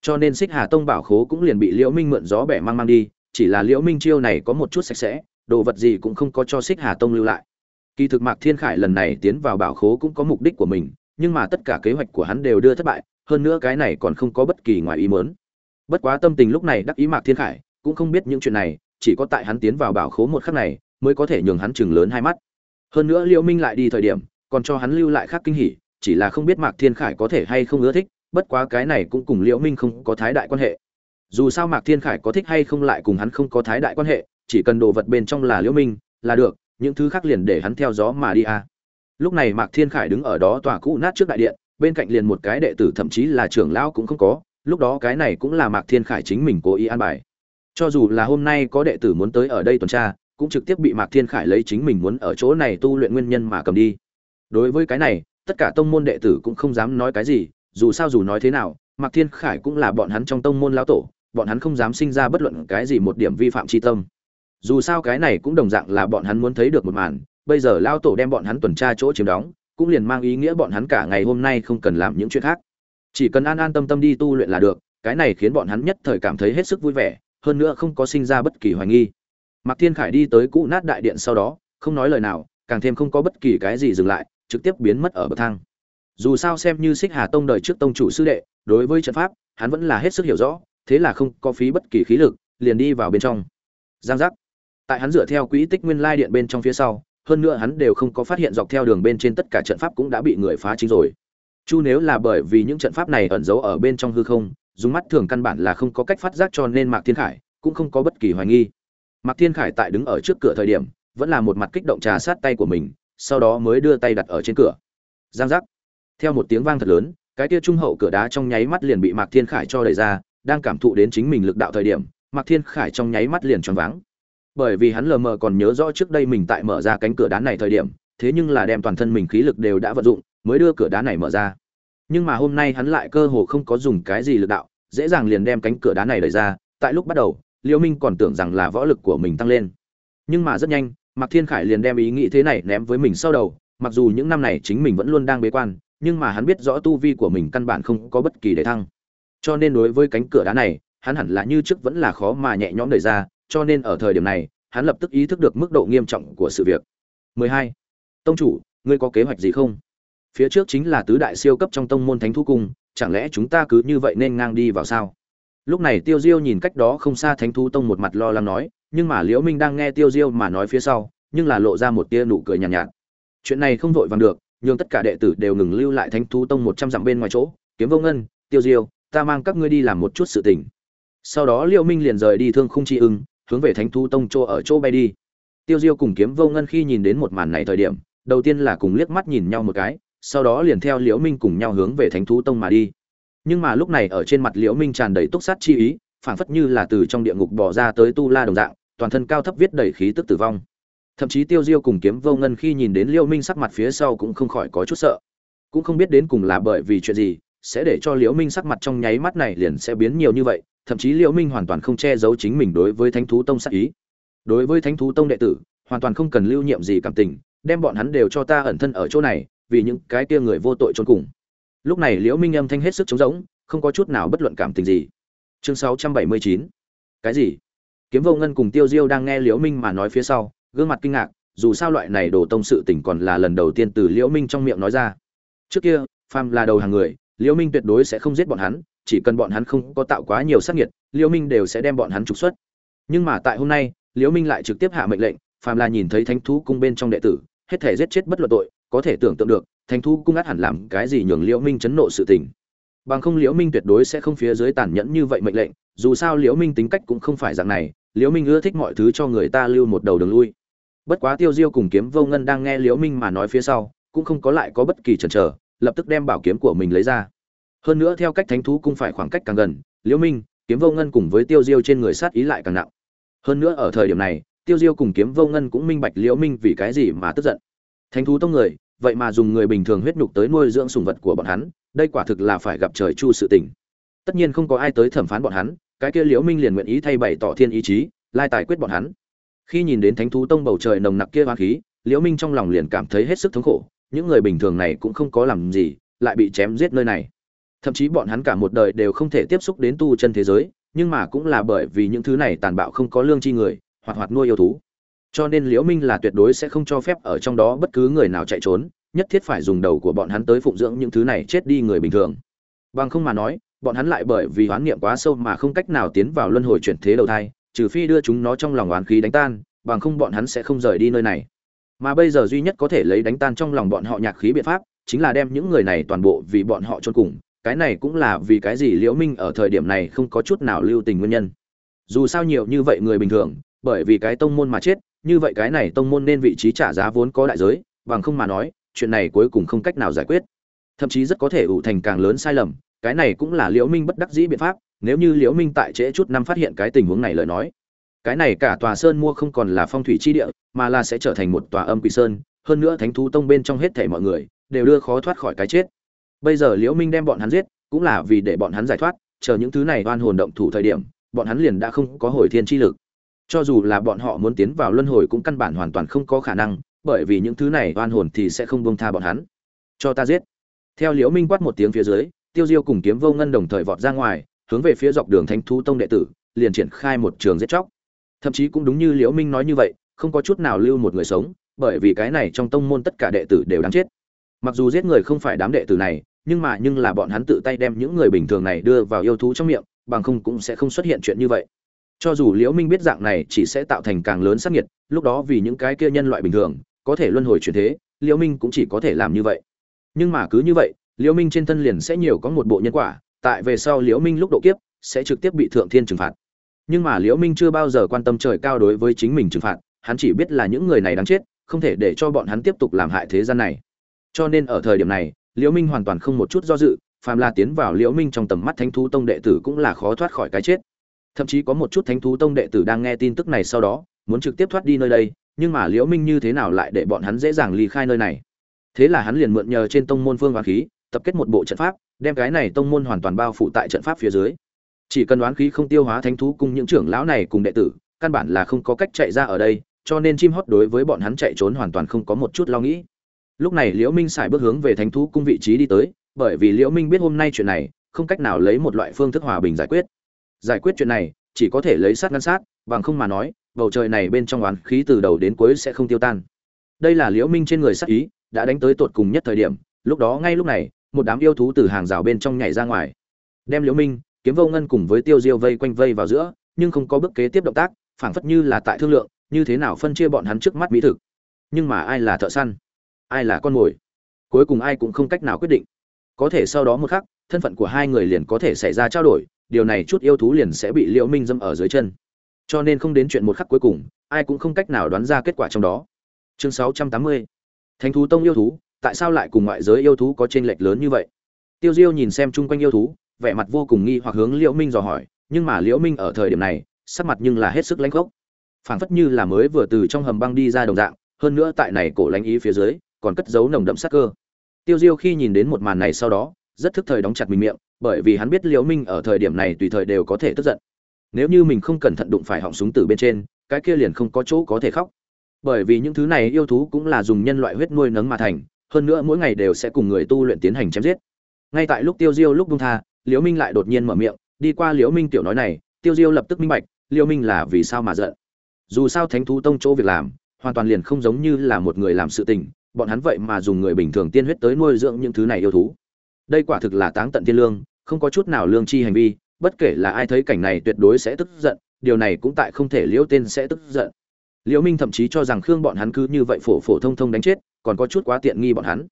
S1: Cho nên xích hà tông bảo khố cũng liền bị liễu minh mượn gió bẻ mang mang đi, chỉ là liễu minh chiêu này có một chút sạch sẽ, đồ vật gì cũng không có cho xích hà tông lưu lại. Kỳ thực mạc thiên khải lần này tiến vào bảo khố cũng có mục đích của mình, nhưng mà tất cả kế hoạch của hắn đều đưa thất bại, hơn nữa cái này còn không có bất kỳ ngoài ý muốn. Bất quá tâm tình lúc này đắc ý mạc thiên khải, cũng không biết những chuyện này, chỉ có tại hắn tiến vào bảo khố một khắc này, mới có thể nhường hắn chừng lớn hai mắt. Hơn nữa liễu minh lại đi thời điểm, còn cho hắn lưu lại khác kinh hỉ chỉ là không biết mạc thiên khải có thể hay không ưa thích, bất quá cái này cũng cùng liễu minh không có thái đại quan hệ. Dù sao mạc thiên khải có thích hay không lại cùng hắn không có thái đại quan hệ, chỉ cần đồ vật bên trong là liễu minh, là được, những thứ khác liền để hắn theo gió mà đi à. lúc này mạc thiên khải đứng ở đó tòa cũ nát trước đại điện, bên cạnh liền một cái đệ tử thậm chí là trưởng lão cũng không có, lúc đó cái này cũng là mạc thiên khải chính mình cố ý an bài. Cho dù là hôm nay có đệ tử muốn tới ở đây tuần tra, cũng trực tiếp bị mạc thiên khải lấy chính mình muốn ở chỗ này tu luyện nguyên nhân mà cầm đi. Đối với cái này tất cả tông môn đệ tử cũng không dám nói cái gì, dù sao dù nói thế nào, mạc thiên khải cũng là bọn hắn trong tông môn lão tổ, bọn hắn không dám sinh ra bất luận cái gì một điểm vi phạm tri tâm. Dù sao cái này cũng đồng dạng là bọn hắn muốn thấy được một màn, bây giờ lão tổ đem bọn hắn tuần tra chỗ chiếm đóng, cũng liền mang ý nghĩa bọn hắn cả ngày hôm nay không cần làm những chuyện khác. Chỉ cần an an tâm tâm đi tu luyện là được, cái này khiến bọn hắn nhất thời cảm thấy hết sức vui vẻ, hơn nữa không có sinh ra bất kỳ hoài nghi. Mạc thiên khải đi tới cũ nát đại điện sau đó, không nói lời nào, càng thêm không có bất kỳ cái gì dừng lại trực tiếp biến mất ở bậc thang. Dù sao xem như xích hà tông đời trước tông chủ sư đệ, đối với trận pháp, hắn vẫn là hết sức hiểu rõ, thế là không có phí bất kỳ khí lực, liền đi vào bên trong. Giang giác. Tại hắn dựa theo quỹ tích nguyên lai điện bên trong phía sau, hơn nữa hắn đều không có phát hiện dọc theo đường bên trên tất cả trận pháp cũng đã bị người phá chính rồi. Chu nếu là bởi vì những trận pháp này ẩn giấu ở bên trong hư không, dùng mắt thường căn bản là không có cách phát giác cho nên mạc thiên khải cũng không có bất kỳ hoài nghi. Mạc thiên khải tại đứng ở trước cửa thời điểm, vẫn là một mặt kích động trà sát tay của mình sau đó mới đưa tay đặt ở trên cửa. Giang giác. Theo một tiếng vang thật lớn, cái kia trung hậu cửa đá trong nháy mắt liền bị mạc thiên khải cho đẩy ra, đang cảm thụ đến chính mình lực đạo thời điểm, mạc thiên khải trong nháy mắt liền choáng váng. Bởi vì hắn lờ mờ còn nhớ rõ trước đây mình tại mở ra cánh cửa đá này thời điểm, thế nhưng là đem toàn thân mình khí lực đều đã vận dụng, mới đưa cửa đá này mở ra. Nhưng mà hôm nay hắn lại cơ hồ không có dùng cái gì lực đạo, dễ dàng liền đem cánh cửa đá này đẩy ra, tại lúc bắt đầu liêu minh còn tưởng rằng là võ lực của mình tăng lên. Nhưng mà rất nhanh mạc thiên khải liền đem ý nghĩ thế này ném với mình sau đầu, mặc dù những năm này chính mình vẫn luôn đang bế quan, nhưng mà hắn biết rõ tu vi của mình căn bản không có bất kỳ để thăng. Cho nên đối với cánh cửa đá này, hắn hẳn là như trước vẫn là khó mà nhẹ nhõm đẩy ra, cho nên ở thời điểm này, hắn lập tức ý thức được mức độ nghiêm trọng của sự việc. 12. tông chủ, ngươi có kế hoạch gì không? Phía trước chính là tứ đại siêu cấp trong tông môn thánh thú cung, chẳng lẽ chúng ta cứ như vậy nên ngang đi vào sao? Lúc này tiêu diêu nhìn cách đó không xa thánh thú tông một mặt lo lắng nói nhưng mà liễu minh đang nghe tiêu diêu mà nói phía sau nhưng là lộ ra một tia nụ cười nhàn nhạt, nhạt. Chuyện này không vội vàng được nhưng tất cả đệ tử đều ngừng lưu lại thánh thú tông một trăm dặm bên ngoài chỗ. Kiếm vô ngân tiêu diêu ta mang các ngươi đi làm một chút sự tình. Sau đó liễu minh liền rời đi thương khung chi ưng hướng về thánh thú tông chỗ ở chỗ bay đi. Tiêu diêu cùng kiếm vô ngân khi nhìn đến một màn này thời điểm đầu tiên là cùng liếc mắt nhìn nhau một cái sau đó liền theo liễu minh cùng nhau hướng về thánh thú tông mà đi. Nhưng mà lúc này ở trên mặt liễu minh tràn đầy túc sát chi ý phảng phất như là từ trong địa ngục bỏ ra tới tu la đồng dạng toàn thân cao thấp viết đầy khí tức tử vong. Thậm chí tiêu diêu cùng kiếm vô ngân khi nhìn đến liễu minh sắc mặt phía sau cũng không khỏi có chút sợ. Cũng không biết đến cùng là bởi vì chuyện gì, sẽ để cho liễu minh sắc mặt trong nháy mắt này liền sẽ biến nhiều như vậy, thậm chí liễu minh hoàn toàn không che giấu chính mình đối với thánh thú tông sát ý. Đối với thánh thú tông đệ tử, hoàn toàn không cần lưu nhiệm gì cảm tình, đem bọn hắn đều cho ta ẩn thân ở chỗ này, vì những cái kia người vô tội trốn cùng. Lúc này liễu minh âm thanh hết sức trống rỗng, không có chút nào bất luận cảm tình gì. Chương 679 cái gì? Kiếm vô ngân cùng tiêu diêu đang nghe liễu minh mà nói phía sau, gương mặt kinh ngạc, dù sao loại này đồ tông sự tình còn là lần đầu tiên từ liễu minh trong miệng nói ra. Trước kia, phàm là đầu hàng người, liễu minh tuyệt đối sẽ không giết bọn hắn, chỉ cần bọn hắn không có tạo quá nhiều sát nghiệt, liễu minh đều sẽ đem bọn hắn trục xuất. Nhưng mà tại hôm nay, liễu minh lại trực tiếp hạ mệnh lệnh, phàm là nhìn thấy thánh thú cung bên trong đệ tử, hết thể giết chết bất luận tội, có thể tưởng tượng được, thánh thú cung át hẳn làm cái gì nhường liễu minh chấn nộ sự tình. Bằng không liễu minh tuyệt đối sẽ không phía dưới tàn nhẫn như vậy mệnh lệnh, dù sao liễu minh tính cách cũng không phải dạng này liễu minh ưa thích mọi thứ cho người ta lưu một đầu đường lui. Bất quá tiêu diêu cùng kiếm vô ngân đang nghe liễu minh mà nói phía sau, cũng không có lại có bất kỳ chần chờ, lập tức đem bảo kiếm của mình lấy ra. Hơn nữa theo cách thánh thú cũng phải khoảng cách càng gần, liễu minh, kiếm vô ngân cùng với tiêu diêu trên người sát ý lại càng nặng. Hơn nữa ở thời điểm này, tiêu diêu cùng kiếm vô ngân cũng minh bạch liễu minh vì cái gì mà tức giận. Thánh thú tông người, vậy mà dùng người bình thường huyết nhục tới nuôi dưỡng sùng vật của bọn hắn, đây quả thực là phải gặp trời chu sự tình. Tất nhiên không có ai tới thẩm phán bọn hắn cái kia liễu minh liền nguyện ý thay bày tỏ thiên ý chí, lai tài quyết bọn hắn. Khi nhìn đến thánh thú tông bầu trời nồng nặc kia hoa khí, liễu minh trong lòng liền cảm thấy hết sức thống khổ, những người bình thường này cũng không có làm gì, lại bị chém giết nơi này. Thậm chí bọn hắn cả một đời đều không thể tiếp xúc đến tu chân thế giới, nhưng mà cũng là bởi vì những thứ này tàn bạo không có lương tri người hoặc hoặc nuôi yêu thú. Cho nên liễu minh là tuyệt đối sẽ không cho phép ở trong đó bất cứ người nào chạy trốn, nhất thiết phải dùng đầu của bọn hắn tới phụng dưỡng những thứ này chết đi người bình thường. Bằng không mà nói bọn hắn lại bởi vì oán niệm quá sâu mà không cách nào tiến vào luân hồi chuyển thế đầu thai, trừ phi đưa chúng nó trong lòng oán khí đánh tan, bằng không bọn hắn sẽ không rời đi nơi này. Mà bây giờ duy nhất có thể lấy đánh tan trong lòng bọn họ nhạc khí biện pháp, chính là đem những người này toàn bộ vì bọn họ chôn cùng, cái này cũng là vì cái gì liễu minh ở thời điểm này không có chút nào lưu tình nguyên nhân. Dù sao nhiều như vậy người bình thường, bởi vì cái tông môn mà chết, như vậy cái này tông môn nên vị trí trả giá vốn có đại giới, bằng không mà nói, chuyện này cuối cùng không cách nào giải quyết. Thậm chí rất có thể ủ thành càng lớn sai lầm cái này cũng là liễu minh bất đắc dĩ biện pháp, nếu như liễu minh tại trễ chút năm phát hiện cái tình huống này lời nói, cái này cả tòa sơn mua không còn là phong thủy chi địa, mà là sẽ trở thành một tòa âm quỷ sơn, hơn nữa thánh thú tông bên trong hết thảy mọi người đều đưa khó thoát khỏi cái chết. Bây giờ liễu minh đem bọn hắn giết, cũng là vì để bọn hắn giải thoát, chờ những thứ này oan hồn động thủ thời điểm, bọn hắn liền đã không có hồi thiên chi lực. Cho dù là bọn họ muốn tiến vào luân hồi cũng căn bản hoàn toàn không có khả năng, bởi vì những thứ này oan hồn thì sẽ không buông tha bọn hắn. Cho ta giết. Theo liễu minh quát một tiếng phía dưới tiêu diêu cùng kiếm vô ngân đồng thời vọt ra ngoài, hướng về phía dọc đường thánh thú tông đệ tử, liền triển khai một trường giết chóc. Thậm chí cũng đúng như liễu minh nói như vậy, không có chút nào lưu một người sống, bởi vì cái này trong tông môn tất cả đệ tử đều đáng chết. Mặc dù giết người không phải đám đệ tử này, nhưng mà nhưng là bọn hắn tự tay đem những người bình thường này đưa vào yêu thú trong miệng, bằng không cũng sẽ không xuất hiện chuyện như vậy. Cho dù liễu minh biết dạng này chỉ sẽ tạo thành càng lớn sát nhiệt lúc đó vì những cái kia nhân loại bình thường, có thể luân hồi chuyển thế, liễu minh cũng chỉ có thể làm như vậy. Nhưng mà cứ như vậy liễu minh trên thân liền sẽ nhiều có một bộ nhân quả, tại về sau liễu minh lúc độ kiếp, sẽ trực tiếp bị thượng thiên trừng phạt. Nhưng mà liễu minh chưa bao giờ quan tâm trời cao đối với chính mình trừng phạt, hắn chỉ biết là những người này đáng chết, không thể để cho bọn hắn tiếp tục làm hại thế gian này. Cho nên ở thời điểm này, liễu minh hoàn toàn không một chút do dự, phàm là tiến vào liễu minh trong tầm mắt thánh thú tông đệ tử cũng là khó thoát khỏi cái chết. Thậm chí có một chút thánh thú tông đệ tử đang nghe tin tức này sau đó, muốn trực tiếp thoát đi nơi đây, nhưng mà liễu minh như thế nào lại để bọn hắn dễ dàng ly khai nơi này? Thế là hắn liền mượn nhờ trên tông môn phương và khí tập kết một bộ trận pháp, đem cái này tông môn hoàn toàn bao phủ tại trận pháp phía dưới. Chỉ cần oán khí không tiêu hóa thánh thú cùng những trưởng lão này cùng đệ tử, căn bản là không có cách chạy ra ở đây, cho nên chim hót đối với bọn hắn chạy trốn hoàn toàn không có một chút lo nghĩ. Lúc này liễu minh xài bước hướng về thánh thú cung vị trí đi tới, bởi vì liễu minh biết hôm nay chuyện này, không cách nào lấy một loại phương thức hòa bình giải quyết. Giải quyết chuyện này, chỉ có thể lấy sát ngăn sát, bằng không mà nói, bầu trời này bên trong oán khí từ đầu đến cuối sẽ không tiêu tan. Đây là liễu minh trên người sát ý, đã đánh tới tột cùng nhất thời điểm, lúc đó ngay lúc này một đám yêu thú từ hàng rào bên trong nhảy ra ngoài. Đem liễu minh, kiếm vô ngân cùng với tiêu diêu vây quanh vây vào giữa, nhưng không có bước kế tiếp động tác, phảng phất như là tại thương lượng, như thế nào phân chia bọn hắn trước mắt mỹ thực. Nhưng mà ai là thợ săn? Ai là con mồi? Cuối cùng ai cũng không cách nào quyết định. Có thể sau đó một khắc, thân phận của hai người liền có thể xảy ra trao đổi, điều này chút yêu thú liền sẽ bị liễu minh dâm ở dưới chân. Cho nên không đến chuyện một khắc cuối cùng, ai cũng không cách nào đoán ra kết quả trong đó. Chương 680 thánh thú tông yêu thú tại sao lại cùng ngoại giới yêu thú có chênh lệch lớn như vậy? Tiêu diêu nhìn xem chung quanh yêu thú, vẻ mặt vô cùng nghi hoặc hướng liễu minh dò hỏi, nhưng mà liễu minh ở thời điểm này, sắc mặt nhưng là hết sức lãnh khốc. Phảng phất như là mới vừa từ trong hầm băng đi ra đồng dạng, hơn nữa tại này cổ lãnh ý phía dưới, còn cất giấu nồng đậm sát cơ. Tiêu diêu khi nhìn đến một màn này sau đó, rất thức thời đóng chặt mình miệng, bởi vì hắn biết liễu minh ở thời điểm này tùy thời đều có thể tức giận. Nếu như mình không cẩn thận đụng phải họng súng từ bên trên, cái kia liền không có chỗ có thể khóc. Bởi vì những thứ này yêu thú cũng là dùng nhân loại huyết nuôi nấng mà thành hơn nữa mỗi ngày đều sẽ cùng người tu luyện tiến hành chém giết. Ngay tại lúc tiêu diêu lúc buông tha, liễu minh lại đột nhiên mở miệng, đi qua liễu minh tiểu nói này, tiêu diêu lập tức minh bạch, liễu minh là vì sao mà giận. Dù sao thánh thú tông chỗ việc làm, hoàn toàn liền không giống như là một người làm sự tình, bọn hắn vậy mà dùng người bình thường tiên huyết tới nuôi dưỡng những thứ này yêu thú. Đây quả thực là táng tận thiên lương, không có chút nào lương chi hành vi, bất kể là ai thấy cảnh này tuyệt đối sẽ tức giận, điều này cũng tại không thể liễu tên sẽ tức giận. Liễu minh thậm chí cho rằng khương bọn hắn cứ như vậy phổ phổ thông thông đánh chết còn có chút quá tiện nghi bọn hắn.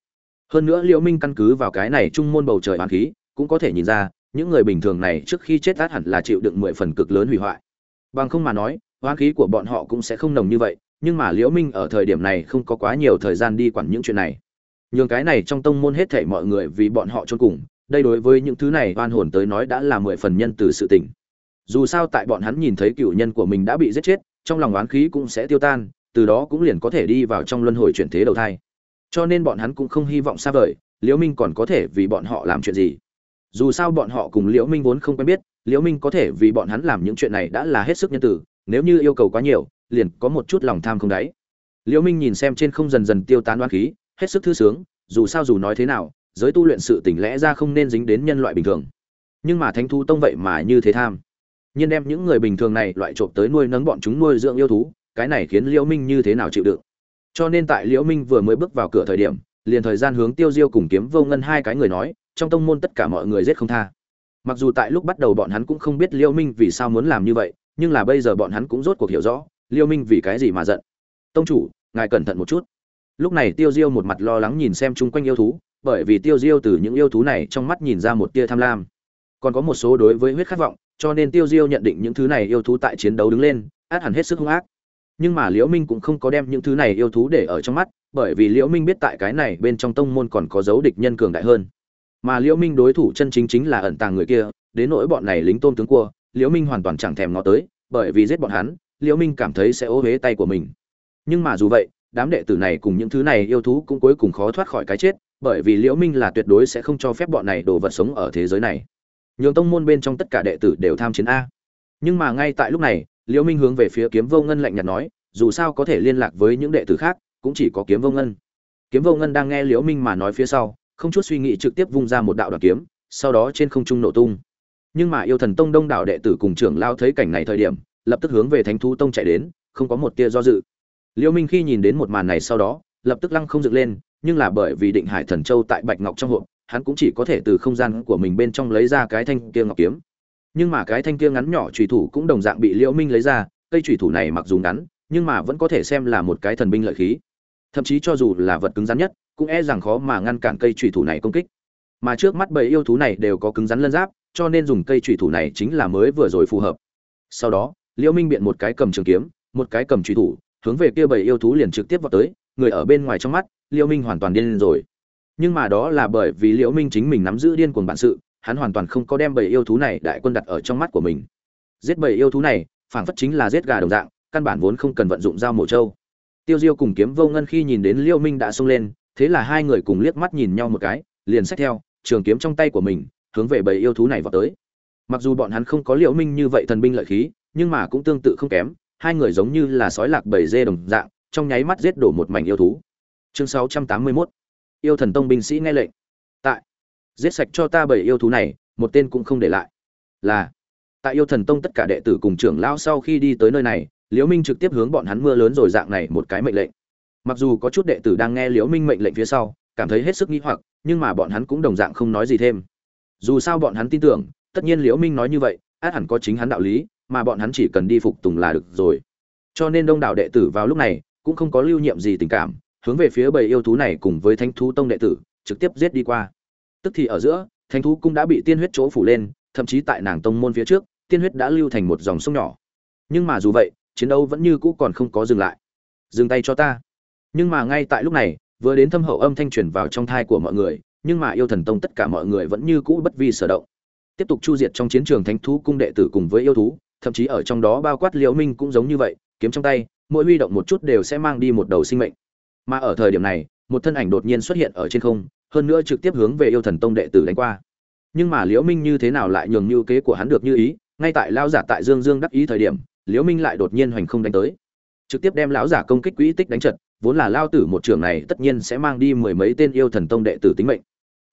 S1: Hơn nữa liễu minh căn cứ vào cái này trung môn bầu trời hoàn khí, cũng có thể nhìn ra, những người bình thường này trước khi chết át hẳn là chịu đựng mười phần cực lớn hủy hoại. Bằng không mà nói hoán khí của bọn họ cũng sẽ không nồng như vậy, nhưng mà liễu minh ở thời điểm này không có quá nhiều thời gian đi quản những chuyện này. Nhường cái này trong tông môn hết thảy mọi người vì bọn họ chôn cùng, đây đối với những thứ này oan hồn tới nói đã là mười phần nhân từ sự tình. Dù sao tại bọn hắn nhìn thấy cựu nhân của mình đã bị giết chết, trong lòng oán khí cũng sẽ tiêu tan từ đó cũng liền có thể đi vào trong luân hồi chuyển thế đầu thai. Cho nên bọn hắn cũng không hy vọng xa vời, liễu minh còn có thể vì bọn họ làm chuyện gì? Dù sao bọn họ cùng liễu minh vốn không quen biết, liễu minh có thể vì bọn hắn làm những chuyện này đã là hết sức nhân từ, nếu như yêu cầu quá nhiều, liền có một chút lòng tham không đáy. Liễu minh nhìn xem trên không dần dần tiêu tán oán khí, hết sức thư sướng, dù sao dù nói thế nào, giới tu luyện sự tỉnh lẽ ra không nên dính đến nhân loại bình thường. Nhưng mà thánh thu tông vậy mà như thế tham. Nhiên đem những người bình thường này loại trộm tới nuôi nấng bọn chúng nuôi dưỡng yêu thú cái này khiến liễu minh như thế nào chịu đựng? Cho nên tại liễu minh vừa mới bước vào cửa thời điểm, liền thời gian hướng tiêu diêu cùng kiếm vô ngân hai cái người nói, trong tông môn tất cả mọi người giết không tha. Mặc dù tại lúc bắt đầu bọn hắn cũng không biết liễu minh vì sao muốn làm như vậy, nhưng là bây giờ bọn hắn cũng rốt cuộc hiểu rõ, liễu minh vì cái gì mà giận. Tông chủ, ngài cẩn thận một chút. Lúc này tiêu diêu một mặt lo lắng nhìn xem chung quanh yêu thú, bởi vì tiêu diêu từ những yêu thú này trong mắt nhìn ra một tia tham lam. Còn có một số đối với huyết khát vọng, cho nên tiêu diêu nhận định những thứ này yêu thú tại chiến đấu đứng lên, át hẳn hết sức hung ác nhưng mà liễu minh cũng không có đem những thứ này yêu thú để ở trong mắt, bởi vì liễu minh biết tại cái này bên trong tông môn còn có dấu địch nhân cường đại hơn. Mà liễu minh đối thủ chân chính chính là ẩn tàng người kia, đến nỗi bọn này lính tôn tướng cua, liễu minh hoàn toàn chẳng thèm ngó tới, bởi vì giết bọn hắn, liễu minh cảm thấy sẽ ô huế tay của mình. Nhưng mà dù vậy, đám đệ tử này cùng những thứ này yêu thú cũng cuối cùng khó thoát khỏi cái chết, bởi vì liễu minh là tuyệt đối sẽ không cho phép bọn này đồ vật sống ở thế giới này. Nhường tông môn bên trong tất cả đệ tử đều tham chiến a. Nhưng mà ngay tại lúc này liễu minh hướng về phía kiếm vô ngân lạnh nhạt nói, dù sao có thể liên lạc với những đệ tử khác, cũng chỉ có kiếm vô ngân. Kiếm vô ngân đang nghe liễu minh mà nói phía sau, không chút suy nghĩ trực tiếp vung ra một đạo đoạn kiếm, sau đó trên không trung nổ tung. Nhưng mà yêu thần tông đông đảo đệ tử cùng trưởng lao thấy cảnh này thời điểm, lập tức hướng về thánh thú tông chạy đến, không có một tia do dự. Liễu minh khi nhìn đến một màn này sau đó, lập tức lăng không dựng lên, nhưng là bởi vì định hải thần châu tại bạch ngọc trong hộp, hắn cũng chỉ có thể từ không gian của mình bên trong lấy ra cái thanh kia ngọc kiếm nhưng mà cái thanh kia ngắn nhỏ trùy thủ cũng đồng dạng bị liễu minh lấy ra, cây trùy thủ này mặc dù ngắn, nhưng mà vẫn có thể xem là một cái thần binh lợi khí. Thậm chí cho dù là vật cứng rắn nhất, cũng e rằng khó mà ngăn cản cây trùy thủ này công kích. Mà trước mắt bầy yêu thú này đều có cứng rắn lân giáp, cho nên dùng cây trùy thủ này chính là mới vừa rồi phù hợp. Sau đó, liễu minh biện một cái cầm trường kiếm, một cái cầm trùy thủ, hướng về kia bầy yêu thú liền trực tiếp vào tới, người ở bên ngoài trong mắt, liễu minh hoàn toàn điên lên rồi. Nhưng mà đó là bởi vì liễu minh chính mình nắm giữ điên cuồng bản sự hắn hoàn toàn không có đem bầy yêu thú này đại quân đặt ở trong mắt của mình. Giết bầy yêu thú này phản phất chính là giết gà đồng dạng, căn bản vốn không cần vận dụng dao mổ trâu. Tiêu diêu cùng kiếm vô ngân khi nhìn đến liêu minh đã xông lên, thế là hai người cùng liếc mắt nhìn nhau một cái, liền xách theo, trường kiếm trong tay của mình, hướng về bầy yêu thú này vào tới. Mặc dù bọn hắn không có liễu minh như vậy thần binh lợi khí, nhưng mà cũng tương tự không kém, hai người giống như là sói lạc bầy dê đồng dạng, trong nháy mắt giết đổ một mảnh yêu thú. Chương 681 yêu thần tông binh sĩ nghe lệnh giết sạch cho ta bảy yêu thú này, một tên cũng không để lại. Là, tại yêu thần tông tất cả đệ tử cùng trưởng lão sau khi đi tới nơi này, liễu minh trực tiếp hướng bọn hắn mưa lớn rồi dạng này một cái mệnh lệnh. Mặc dù có chút đệ tử đang nghe liễu minh mệnh lệnh phía sau, cảm thấy hết sức nghi hoặc, nhưng mà bọn hắn cũng đồng dạng không nói gì thêm. Dù sao bọn hắn tin tưởng, tất nhiên liễu minh nói như vậy, át hẳn có chính hắn đạo lý, mà bọn hắn chỉ cần đi phục tùng là được rồi. Cho nên đông đảo đệ tử vào lúc này, cũng không có lưu nhiệm gì tình cảm, hướng về phía bầy yêu thú này cùng với thanh thú tông đệ tử, trực tiếp giết đi qua tức thì ở giữa, thánh thú cũng đã bị tiên huyết chỗ phủ lên, thậm chí tại nàng tông môn phía trước, tiên huyết đã lưu thành một dòng sông nhỏ. Nhưng mà dù vậy, chiến đấu vẫn như cũ còn không có dừng lại. Dừng tay cho ta. Nhưng mà ngay tại lúc này, vừa đến thâm hậu âm thanh truyền vào trong thai của mọi người, nhưng mà yêu thần tông tất cả mọi người vẫn như cũ bất vi sở động. Tiếp tục chu diệt trong chiến trường thánh thú cung đệ tử cùng với yêu thú, thậm chí ở trong đó bao quát liễu minh cũng giống như vậy, kiếm trong tay, mỗi huy động một chút đều sẽ mang đi một đầu sinh mệnh. Mà ở thời điểm này, một thân ảnh đột nhiên xuất hiện ở trên không hơn nữa trực tiếp hướng về yêu thần tông đệ tử đánh qua. Nhưng mà liễu minh như thế nào lại nhường như kế của hắn được như ý, ngay tại lão giả tại dương dương đắc ý thời điểm, liễu minh lại đột nhiên hoành không đánh tới. Trực tiếp đem lão giả công kích quỹ tích đánh trận, vốn là lao tử một trường này tất nhiên sẽ mang đi mười mấy tên yêu thần tông đệ tử tính mệnh.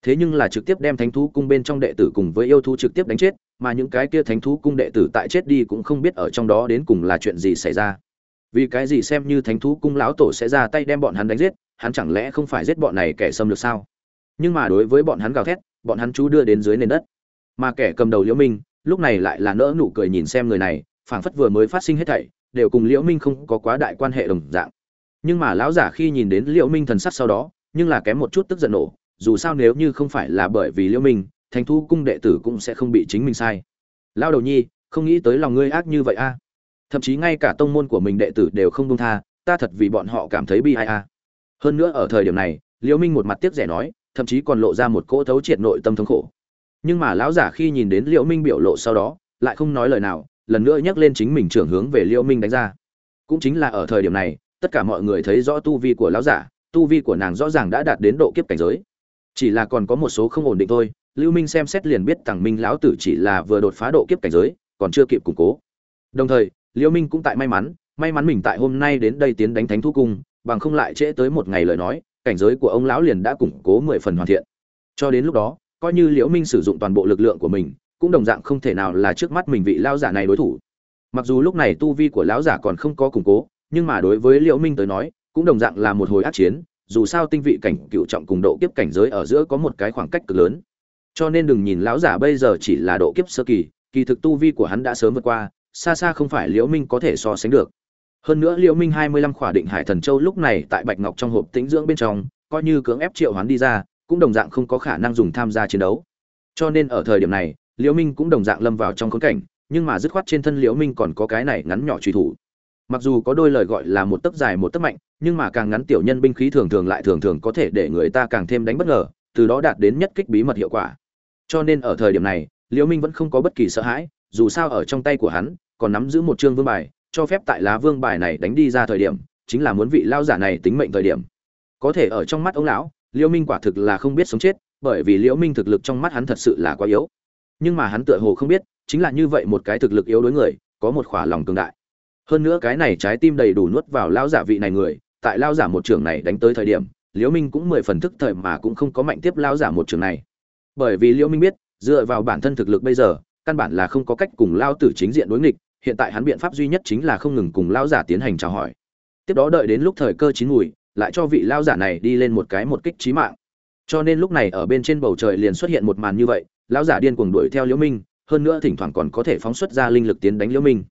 S1: Thế nhưng là trực tiếp đem thánh thú cung bên trong đệ tử cùng với yêu thú trực tiếp đánh chết, mà những cái kia thánh thú cung đệ tử tại chết đi cũng không biết ở trong đó đến cùng là chuyện gì xảy ra. Vì cái gì xem như thánh thú cung lão tổ sẽ ra tay đem bọn hắn đánh giết, hắn chẳng lẽ không phải giết bọn này kẻ xâm lược sao? Nhưng mà đối với bọn hắn gào thét, bọn hắn chú đưa đến dưới nền đất. Mà kẻ cầm đầu liễu minh, lúc này lại là nỡ nụ cười nhìn xem người này, phảng phất vừa mới phát sinh hết thảy, đều cùng liễu minh không có quá đại quan hệ đồng dạng. Nhưng mà lão giả khi nhìn đến liễu minh thần sắc sau đó, nhưng là kém một chút tức giận nổ, dù sao nếu như không phải là bởi vì liễu minh thành thu cung đệ tử cũng sẽ không bị chính mình sai. Lão đầu nhi, không nghĩ tới lòng ngươi ác như vậy a. Thậm chí ngay cả tông môn của mình đệ tử đều không dung tha, ta thật vì bọn họ cảm thấy bi ai a. Hơn nữa ở thời điểm này, liễu minh một mặt tiếc rẻ nói thậm chí còn lộ ra một cỗ thấu triệt nội tâm thống khổ. Nhưng mà lão giả khi nhìn đến liễu minh biểu lộ sau đó, lại không nói lời nào, lần nữa nhắc lên chính mình trưởng hướng về liễu minh đánh ra. Cũng chính là ở thời điểm này, tất cả mọi người thấy rõ tu vi của lão giả, tu vi của nàng rõ ràng đã đạt đến độ kiếp cảnh giới. Chỉ là còn có một số không ổn định thôi lưu minh xem xét liền biết tàng minh lão tử chỉ là vừa đột phá độ kiếp cảnh giới, còn chưa kịp củng cố. Đồng thời, liễu minh cũng tại may mắn may mắn mình tại hôm nay đến đây tiến đánh thánh thu cung, bằng không lại trễ tới một ngày lời nói cảnh giới của ông lão liền đã củng cố mười phần hoàn thiện. Cho đến lúc đó, coi như liễu minh sử dụng toàn bộ lực lượng của mình, cũng đồng dạng không thể nào là trước mắt mình vị lão giả này đối thủ. Mặc dù lúc này tu vi của lão giả còn không có củng cố, nhưng mà đối với liễu minh tới nói, cũng đồng dạng là một hồi ác chiến, dù sao tinh vị cảnh cựu trọng cùng độ kiếp cảnh giới ở giữa có một cái khoảng cách cực lớn. Cho nên đừng nhìn lão giả bây giờ chỉ là độ kiếp sơ kỳ kỳ thực tu vi của hắn đã sớm vượt qua, xa xa không phải liễu minh có thể so sánh được hơn nữa liễu minh hai mươi lăm khỏa định hải thần châu lúc này tại bạch ngọc trong hộp tĩnh dưỡng bên trong, coi như cưỡng ép triệu hoán đi ra, cũng đồng dạng không có khả năng dùng tham gia chiến đấu. Cho nên ở thời điểm này, liễu minh cũng đồng dạng lâm vào trong khốn cảnh, nhưng mà dứt khoát trên thân liễu minh còn có cái này ngắn nhỏ truy thủ. Mặc dù có đôi lời gọi là một tấc dài một tấc mạnh, nhưng mà càng ngắn tiểu nhân binh khí thường thường lại thường thường có thể để người ta càng thêm đánh bất ngờ, từ đó đạt đến nhất kích bí mật hiệu quả. Cho nên ở thời điểm này, liễu minh vẫn không có bất kỳ sợ hãi, dù sao ở trong tay của hắn, còn nắm giữ một chương vương bài cho phép tại lá vương bài này đánh đi ra thời điểm, chính là muốn vị lao giả này tính mệnh thời điểm. Có thể ở trong mắt ông lão, liễu minh quả thực là không biết sống chết, bởi vì liễu minh thực lực trong mắt hắn thật sự là quá yếu. Nhưng mà hắn tựa hồ không biết, chính là như vậy một cái thực lực yếu đối người, có một khỏa lòng cường đại. Hơn nữa cái này trái tim đầy đủ nuốt vào lao giả vị này người, tại lao giả một trường này đánh tới thời điểm, liễu minh cũng mười phần thức thời mà cũng không có mạnh tiếp lao giả một trường này. Bởi vì liễu minh biết, dựa vào bản thân thực lực bây giờ, căn bản là không có cách cùng lao tử chính diện đối nghịch hiện tại hắn biện pháp duy nhất chính là không ngừng cùng lao giả tiến hành chào hỏi. Tiếp đó đợi đến lúc thời cơ chín mùi, lại cho vị lao giả này đi lên một cái một kích trí mạng. Cho nên lúc này ở bên trên bầu trời liền xuất hiện một màn như vậy lao giả điên cuồng đuổi theo liễu minh, hơn nữa thỉnh thoảng còn có thể phóng xuất ra linh lực tiến đánh liễu minh.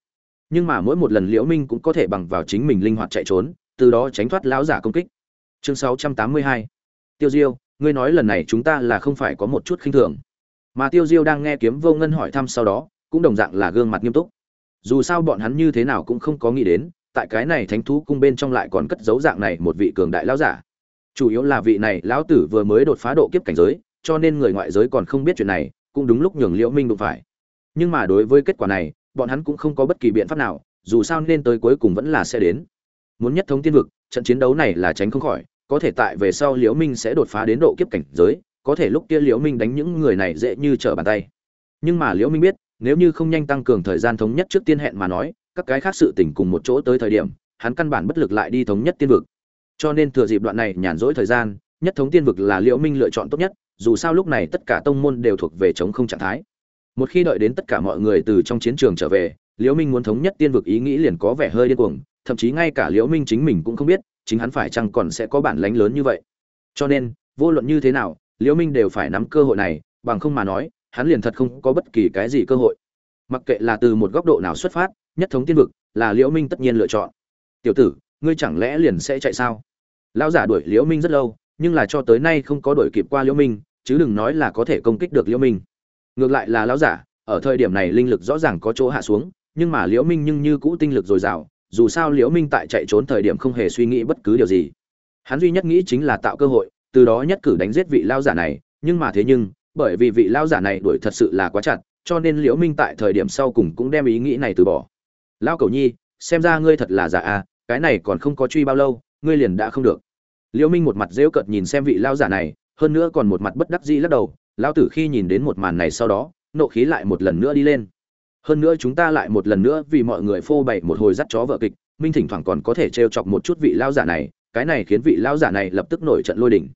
S1: Nhưng mà mỗi một lần liễu minh cũng có thể bằng vào chính mình linh hoạt chạy trốn, từ đó tránh thoát lão giả công kích. Chương sáu trăm tám mươi hai. Tiêu diêu, ngươi nói lần này chúng ta là không phải có một chút khinh thường. Mà tiêu diêu đang nghe kiếm vô ngân hỏi thăm sau đó, cũng đồng dạng là gương mặt nghiêm túc dù sao bọn hắn như thế nào cũng không có nghĩ đến, tại cái này thánh thú cung bên trong lại còn cất dấu dạng này một vị cường đại lão giả. Chủ yếu là vị này lão tử vừa mới đột phá độ kiếp cảnh giới, cho nên người ngoại giới còn không biết chuyện này, cũng đúng lúc nhường liễu minh đụng phải. Nhưng mà đối với kết quả này, bọn hắn cũng không có bất kỳ biện pháp nào, dù sao nên tới cuối cùng vẫn là sẽ đến. Muốn nhất thống tiên vực, trận chiến đấu này là tránh không khỏi, có thể tại về sau liễu minh sẽ đột phá đến độ kiếp cảnh giới, có thể lúc kia liễu minh đánh những người này dễ như trở bàn tay. Nhưng mà liễu minh biết nếu như không nhanh tăng cường thời gian thống nhất trước tiên hẹn mà nói, các cái khác sự tình cùng một chỗ tới thời điểm, hắn căn bản bất lực lại đi thống nhất tiên vực. Cho nên thừa dịp đoạn này nhàn rỗi thời gian, nhất thống tiên vực là liễu minh lựa chọn tốt nhất, dù sao lúc này tất cả tông môn đều thuộc về chống không trạng thái. Một khi đợi đến tất cả mọi người từ trong chiến trường trở về, liễu minh muốn thống nhất tiên vực ý nghĩ liền có vẻ hơi điên cuồng, thậm chí ngay cả liễu minh chính mình cũng không biết, chính hắn phải chăng còn sẽ có bản lãnh lớn như vậy. Cho nên, vô luận như thế nào, liễu minh đều phải nắm cơ hội này, bằng không mà nói hắn liền thật không có bất kỳ cái gì cơ hội. Mặc kệ là từ một góc độ nào xuất phát, nhất thống tiên vực, là liễu minh tất nhiên lựa chọn. Tiểu tử, ngươi chẳng lẽ liền sẽ chạy sao? Lão giả đuổi liễu minh rất lâu, nhưng là cho tới nay không có đuổi kịp qua liễu minh, chứ đừng nói là có thể công kích được liễu minh. Ngược lại là lão giả, ở thời điểm này linh lực rõ ràng có chỗ hạ xuống, nhưng mà liễu minh nhưng như cũ tinh lực dồi dào, dù sao liễu minh tại chạy trốn thời điểm không hề suy nghĩ bất cứ điều gì. Hắn duy nhất nghĩ chính là tạo cơ hội, từ đó nhất cử đánh giết vị lão giả này, nhưng mà thế nhưng bởi vì vị lao giả này đuổi thật sự là quá chặt, cho nên liễu minh tại thời điểm sau cùng cũng đem ý nghĩ này từ bỏ. Lão cầu nhi, xem ra ngươi thật là giả à cái này còn không có truy bao lâu, ngươi liền đã không được. Liễu minh một mặt dễ cợt nhìn xem vị lao giả này, hơn nữa còn một mặt bất đắc dĩ lắc đầu, lão tử khi nhìn đến một màn này sau đó, nộ khí lại một lần nữa đi lên. Hơn nữa chúng ta lại một lần nữa vì mọi người phô bày một hồi dắt chó vợ kịch, minh thỉnh thoảng còn có thể trêu chọc một chút vị lao giả này, cái này khiến vị lao giả này lập tức nổi trận lôi đỉnh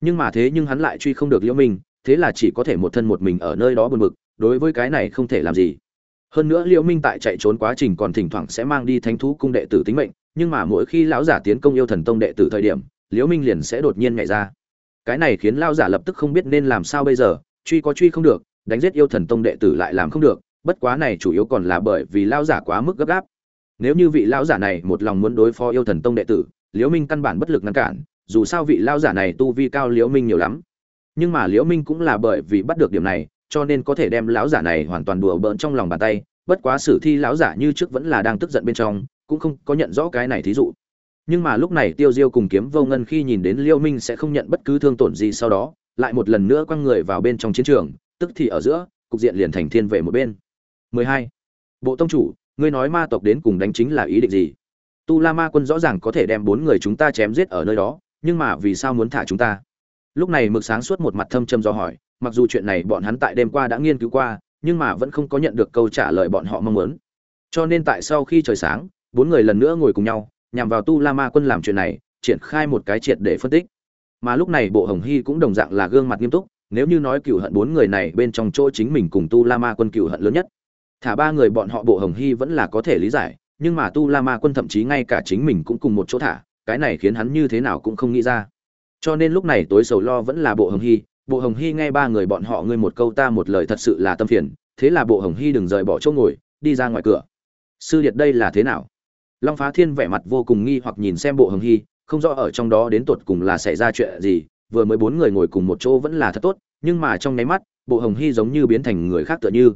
S1: nhưng mà thế nhưng hắn lại truy không được liễu minh thế là chỉ có thể một thân một mình ở nơi đó buồn bực, đối với cái này không thể làm gì. Hơn nữa liễu minh tại chạy trốn quá trình còn thỉnh thoảng sẽ mang đi thánh thú cung đệ tử tính mệnh, nhưng mà mỗi khi lão giả tiến công yêu thần tông đệ tử thời điểm, liễu minh liền sẽ đột nhiên nhảy ra. Cái này khiến lão giả lập tức không biết nên làm sao bây giờ, truy có truy không được, đánh giết yêu thần tông đệ tử lại làm không được, bất quá này chủ yếu còn là bởi vì lão giả quá mức gấp gáp. Nếu như vị lão giả này một lòng muốn đối phó yêu thần tông đệ tử, liễu minh căn bản bất lực ngăn cản, dù sao vị lão giả này tu vi cao liễu minh nhiều lắm nhưng mà liễu minh cũng là bởi vì bắt được điểm này, cho nên có thể đem lão giả này hoàn toàn đùa bỡn trong lòng bàn tay, bất quá sử thi lão giả như trước vẫn là đang tức giận bên trong, cũng không có nhận rõ cái này thí dụ. Nhưng mà lúc này tiêu diêu cùng kiếm vô ngân khi nhìn đến liễu minh sẽ không nhận bất cứ thương tổn gì sau đó, lại một lần nữa quăng người vào bên trong chiến trường, tức thì ở giữa, cục diện liền thành thiên về một bên. 12. bộ tông chủ, ngươi nói ma tộc đến cùng đánh chính là ý định gì? Tu la ma quân rõ ràng có thể đem bốn người chúng ta chém giết ở nơi đó, nhưng mà vì sao muốn thả chúng ta? Lúc này mực sáng suốt một mặt thâm trầm do hỏi, mặc dù chuyện này bọn hắn tại đêm qua đã nghiên cứu qua, nhưng mà vẫn không có nhận được câu trả lời bọn họ mong muốn. Cho nên tại sau khi trời sáng, bốn người lần nữa ngồi cùng nhau, nhằm vào tu la ma quân làm chuyện này, triển khai một cái triệt để phân tích. Mà lúc này bộ hồng hy cũng đồng dạng là gương mặt nghiêm túc, nếu như nói cựu hận bốn người này bên trong chỗ chính mình cùng tu la ma quân cựu hận lớn nhất, thả ba người bọn họ bộ hồng hy vẫn là có thể lý giải, nhưng mà tu la ma quân thậm chí ngay cả chính mình cũng cùng một chỗ thả, cái này khiến hắn như thế nào cũng không nghĩ ra cho nên lúc này tối sầu lo vẫn là bộ hồng hy. Bộ hồng hy nghe ba người bọn họ ngươi một câu ta một lời thật sự là tâm phiền. Thế là bộ hồng hy đừng rời bỏ chỗ ngồi, đi ra ngoài cửa. Sư điệt đây là thế nào? Long phá thiên vẻ mặt vô cùng nghi hoặc nhìn xem bộ hồng hy, không rõ ở trong đó đến tột cùng là xảy ra chuyện gì. Vừa mới bốn người ngồi cùng một chỗ vẫn là thật tốt, nhưng mà trong nháy mắt, bộ hồng hy giống như biến thành người khác tựa như.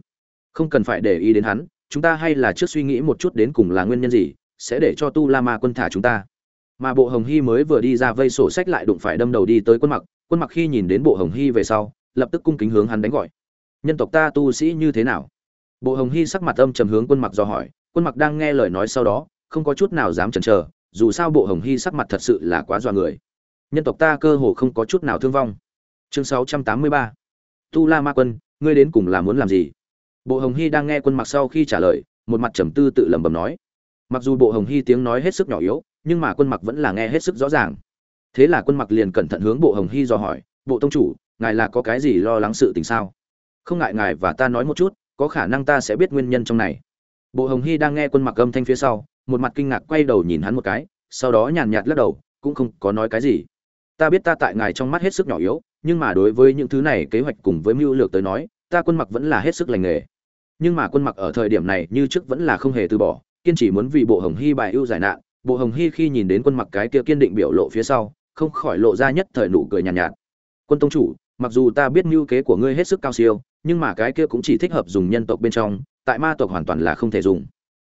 S1: Không cần phải để ý đến hắn, chúng ta hay là trước suy nghĩ một chút đến cùng là nguyên nhân gì, sẽ để cho tu la ma quân thả chúng ta mà bộ hồng hy mới vừa đi ra vây sổ sách lại đụng phải đâm đầu đi tới quân mặc. Quân mặc khi nhìn đến bộ hồng hy về sau, lập tức cung kính hướng hắn đánh gọi. Nhân tộc ta tu sĩ như thế nào? Bộ hồng hy sắc mặt âm trầm hướng quân mặc do hỏi. Quân mặc đang nghe lời nói sau đó, không có chút nào dám chần chờ, dù sao bộ hồng hy sắc mặt thật sự là quá dọa người. Nhân tộc ta cơ hồ không có chút nào thương vong. Chương 683 tu la ma quân, ngươi đến cùng là muốn làm gì? Bộ hồng hy đang nghe quân mặc sau khi trả lời, một mặt trầm tư tự lẩm bẩm nói. Mặc dù bộ hồng hy tiếng nói hết sức nhỏ yếu nhưng mà quân mặc vẫn là nghe hết sức rõ ràng. Thế là quân mặc liền cẩn thận hướng bộ hồng hy do hỏi, bộ tông chủ, ngài là có cái gì lo lắng sự tình sao? Không ngại ngài và ta nói một chút, có khả năng ta sẽ biết nguyên nhân trong này. Bộ hồng hy đang nghe quân mặc âm thanh phía sau, một mặt kinh ngạc quay đầu nhìn hắn một cái, sau đó nhàn nhạt lắc đầu, cũng không có nói cái gì. Ta biết ta tại ngài trong mắt hết sức nhỏ yếu, nhưng mà đối với những thứ này kế hoạch cùng với mưu lược tới nói, ta quân mặc vẫn là hết sức lành nghề. Nhưng mà quân mặc ở thời điểm này như trước vẫn là không hề từ bỏ, kiên trì muốn vì bộ hồng hy bài ưu giải nạn bộ hồng hy khi nhìn đến quân mặc cái kia kiên định biểu lộ phía sau không khỏi lộ ra nhất thời nụ cười nhàn nhạt, nhạt. Quân tông chủ mặc dù ta biết mưu kế của ngươi hết sức cao siêu nhưng mà cái kia cũng chỉ thích hợp dùng nhân tộc bên trong tại ma tộc hoàn toàn là không thể dùng.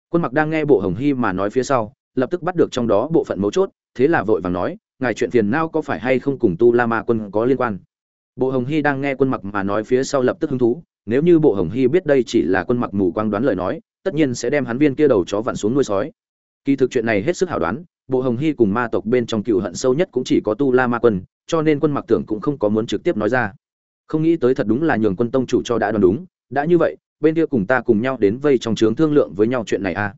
S1: Quân mặc đang nghe bộ hồng hy mà nói phía sau lập tức bắt được trong đó bộ phận mấu chốt thế là vội vàng nói ngài chuyện phiền nao có phải hay không cùng tu la ma quân có liên quan? Bộ hồng hy đang nghe quân mặc mà nói phía sau lập tức hứng thú nếu như bộ hồng hy biết đây chỉ là quân mặc mù quang đoán lời nói tất nhiên sẽ đem hắn viên kia đầu chó vặn xuống nuôi sói kỳ thực chuyện này hết sức hảo đoán, bộ hồng hy cùng ma tộc bên trong cựu hận sâu nhất cũng chỉ có tu la ma quân, cho nên quân mặc tưởng cũng không có muốn trực tiếp nói ra. Không nghĩ tới thật đúng là nhường quân tông chủ cho đã đoán đúng, đã như vậy, bên kia cùng ta cùng nhau đến vây trong trướng thương lượng với nhau chuyện này a à.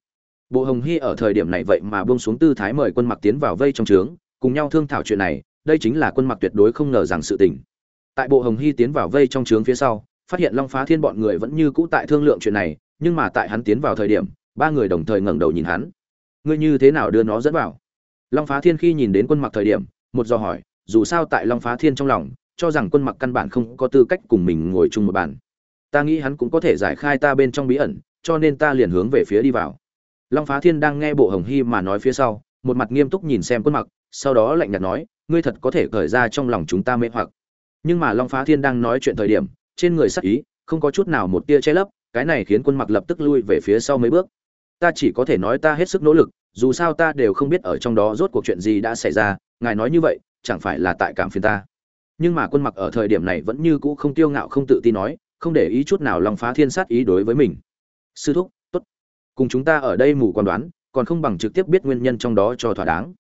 S1: bộ hồng hy ở thời điểm này vậy mà buông xuống tư thái mời quân mặc tiến vào vây trong trướng, cùng nhau thương thảo chuyện này, đây chính là quân mặc tuyệt đối không ngờ rằng sự tình. Tại bộ hồng hy tiến vào vây trong trướng phía sau, phát hiện long phá thiên bọn người vẫn như cũ tại thương lượng chuyện này, nhưng mà tại hắn tiến vào thời điểm, ba người đồng thời ngẩng đầu nhìn hắn ngươi như thế nào đưa nó dẫn vào? Long phá thiên khi nhìn đến quân mặc thời điểm, một do hỏi, dù sao tại long phá thiên trong lòng, cho rằng quân mặc căn bản không có tư cách cùng mình ngồi chung một bàn. Ta nghĩ hắn cũng có thể giải khai ta bên trong bí ẩn, cho nên ta liền hướng về phía đi vào. Long phá thiên đang nghe bộ hồng hy mà nói phía sau, một mặt nghiêm túc nhìn xem quân mặc, sau đó lạnh nhạt nói, ngươi thật có thể cởi ra trong lòng chúng ta mê hoặc. Nhưng mà long phá thiên đang nói chuyện thời điểm, trên người sắc ý, không có chút nào một tia che lấp, cái này khiến quân mặc lập tức lui về phía sau mấy bước ta chỉ có thể nói ta hết sức nỗ lực, dù sao ta đều không biết ở trong đó rốt cuộc chuyện gì đã xảy ra, ngài nói như vậy, chẳng phải là tại cảm phiền ta. Nhưng mà quân mặc ở thời điểm này vẫn như cũ không tiêu ngạo không tự tin nói, không để ý chút nào lòng phá thiên sát ý đối với mình. Sư thúc, tốt. Cùng chúng ta ở đây mù quan đoán, còn không bằng trực tiếp biết nguyên nhân trong đó cho thỏa đáng.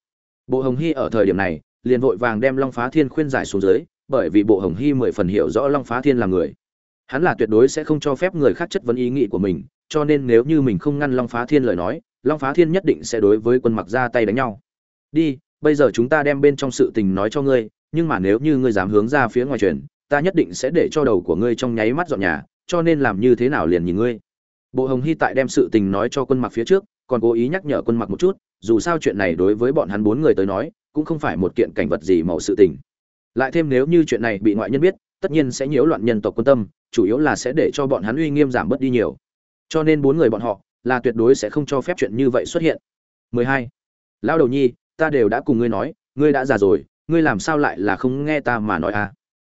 S1: Bộ hồng hy ở thời điểm này, liền vội vàng đem long phá thiên khuyên giải xuống dưới, bởi vì bộ hồng hy mười phần hiểu rõ long phá thiên là người. Hắn là tuyệt đối sẽ không cho phép người khác chất vấn ý nghĩ của mình cho nên nếu như mình không ngăn long phá thiên lời nói, long phá thiên nhất định sẽ đối với quân mặc ra tay đánh nhau. Đi, bây giờ chúng ta đem bên trong sự tình nói cho ngươi, nhưng mà nếu như ngươi dám hướng ra phía ngoài truyền, ta nhất định sẽ để cho đầu của ngươi trong nháy mắt dọn nhà, cho nên làm như thế nào liền nhìn ngươi. Bộ hồng hy tại đem sự tình nói cho quân mặc phía trước, còn cố ý nhắc nhở quân mặc một chút, dù sao chuyện này đối với bọn hắn bốn người tới nói, cũng không phải một kiện cảnh vật gì màu sự tình. Lại thêm nếu như chuyện này bị ngoại nhân biết, tất nhiên sẽ nhiễu loạn nhân tộc quân tâm, chủ yếu là sẽ để cho bọn hắn uy nghiêm giảm bớt đi nhiều cho nên bốn người bọn họ là tuyệt đối sẽ không cho phép chuyện như vậy xuất hiện 12. lão đầu nhi, ta đều đã cùng ngươi nói, ngươi đã già rồi, ngươi làm sao lại là không nghe ta mà nói à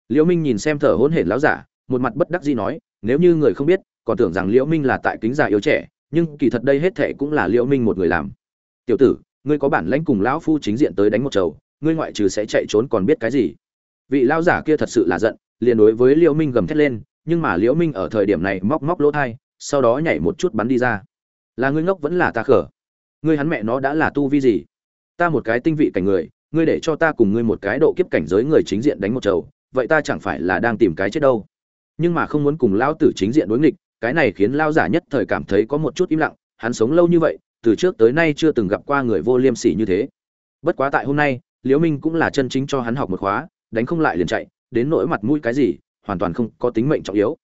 S1: liễu minh nhìn xem thở hổn hển lão giả, một mặt bất đắc dĩ nói, nếu như người không biết, còn tưởng rằng liễu minh là tại kính già yếu trẻ, nhưng kỳ thật đây hết thề cũng là liễu minh một người làm tiểu tử, ngươi có bản lãnh cùng lão phu chính diện tới đánh một trầu ngươi ngoại trừ sẽ chạy trốn còn biết cái gì vị lão giả kia thật sự là giận, liền đối với liễu minh gầm thét lên, nhưng mà liễu minh ở thời điểm này móc móc lỗ thay sau đó nhảy một chút bắn đi ra. Là ngươi ngốc vẫn là ta khở? Ngươi hắn mẹ nó đã là tu vi gì? Ta một cái tinh vị cảnh người, ngươi để cho ta cùng ngươi một cái độ kiếp cảnh giới người chính diện đánh một trầu vậy ta chẳng phải là đang tìm cái chết đâu. Nhưng mà không muốn cùng lão tử chính diện đối nghịch, cái này khiến lao giả nhất thời cảm thấy có một chút im lặng, hắn sống lâu như vậy, từ trước tới nay chưa từng gặp qua người vô liêm sỉ như thế. Bất quá tại hôm nay, liễu minh cũng là chân chính cho hắn học một khóa, đánh không lại liền chạy, đến nỗi mặt mũi cái gì, hoàn toàn không có tính mệnh trọng yếu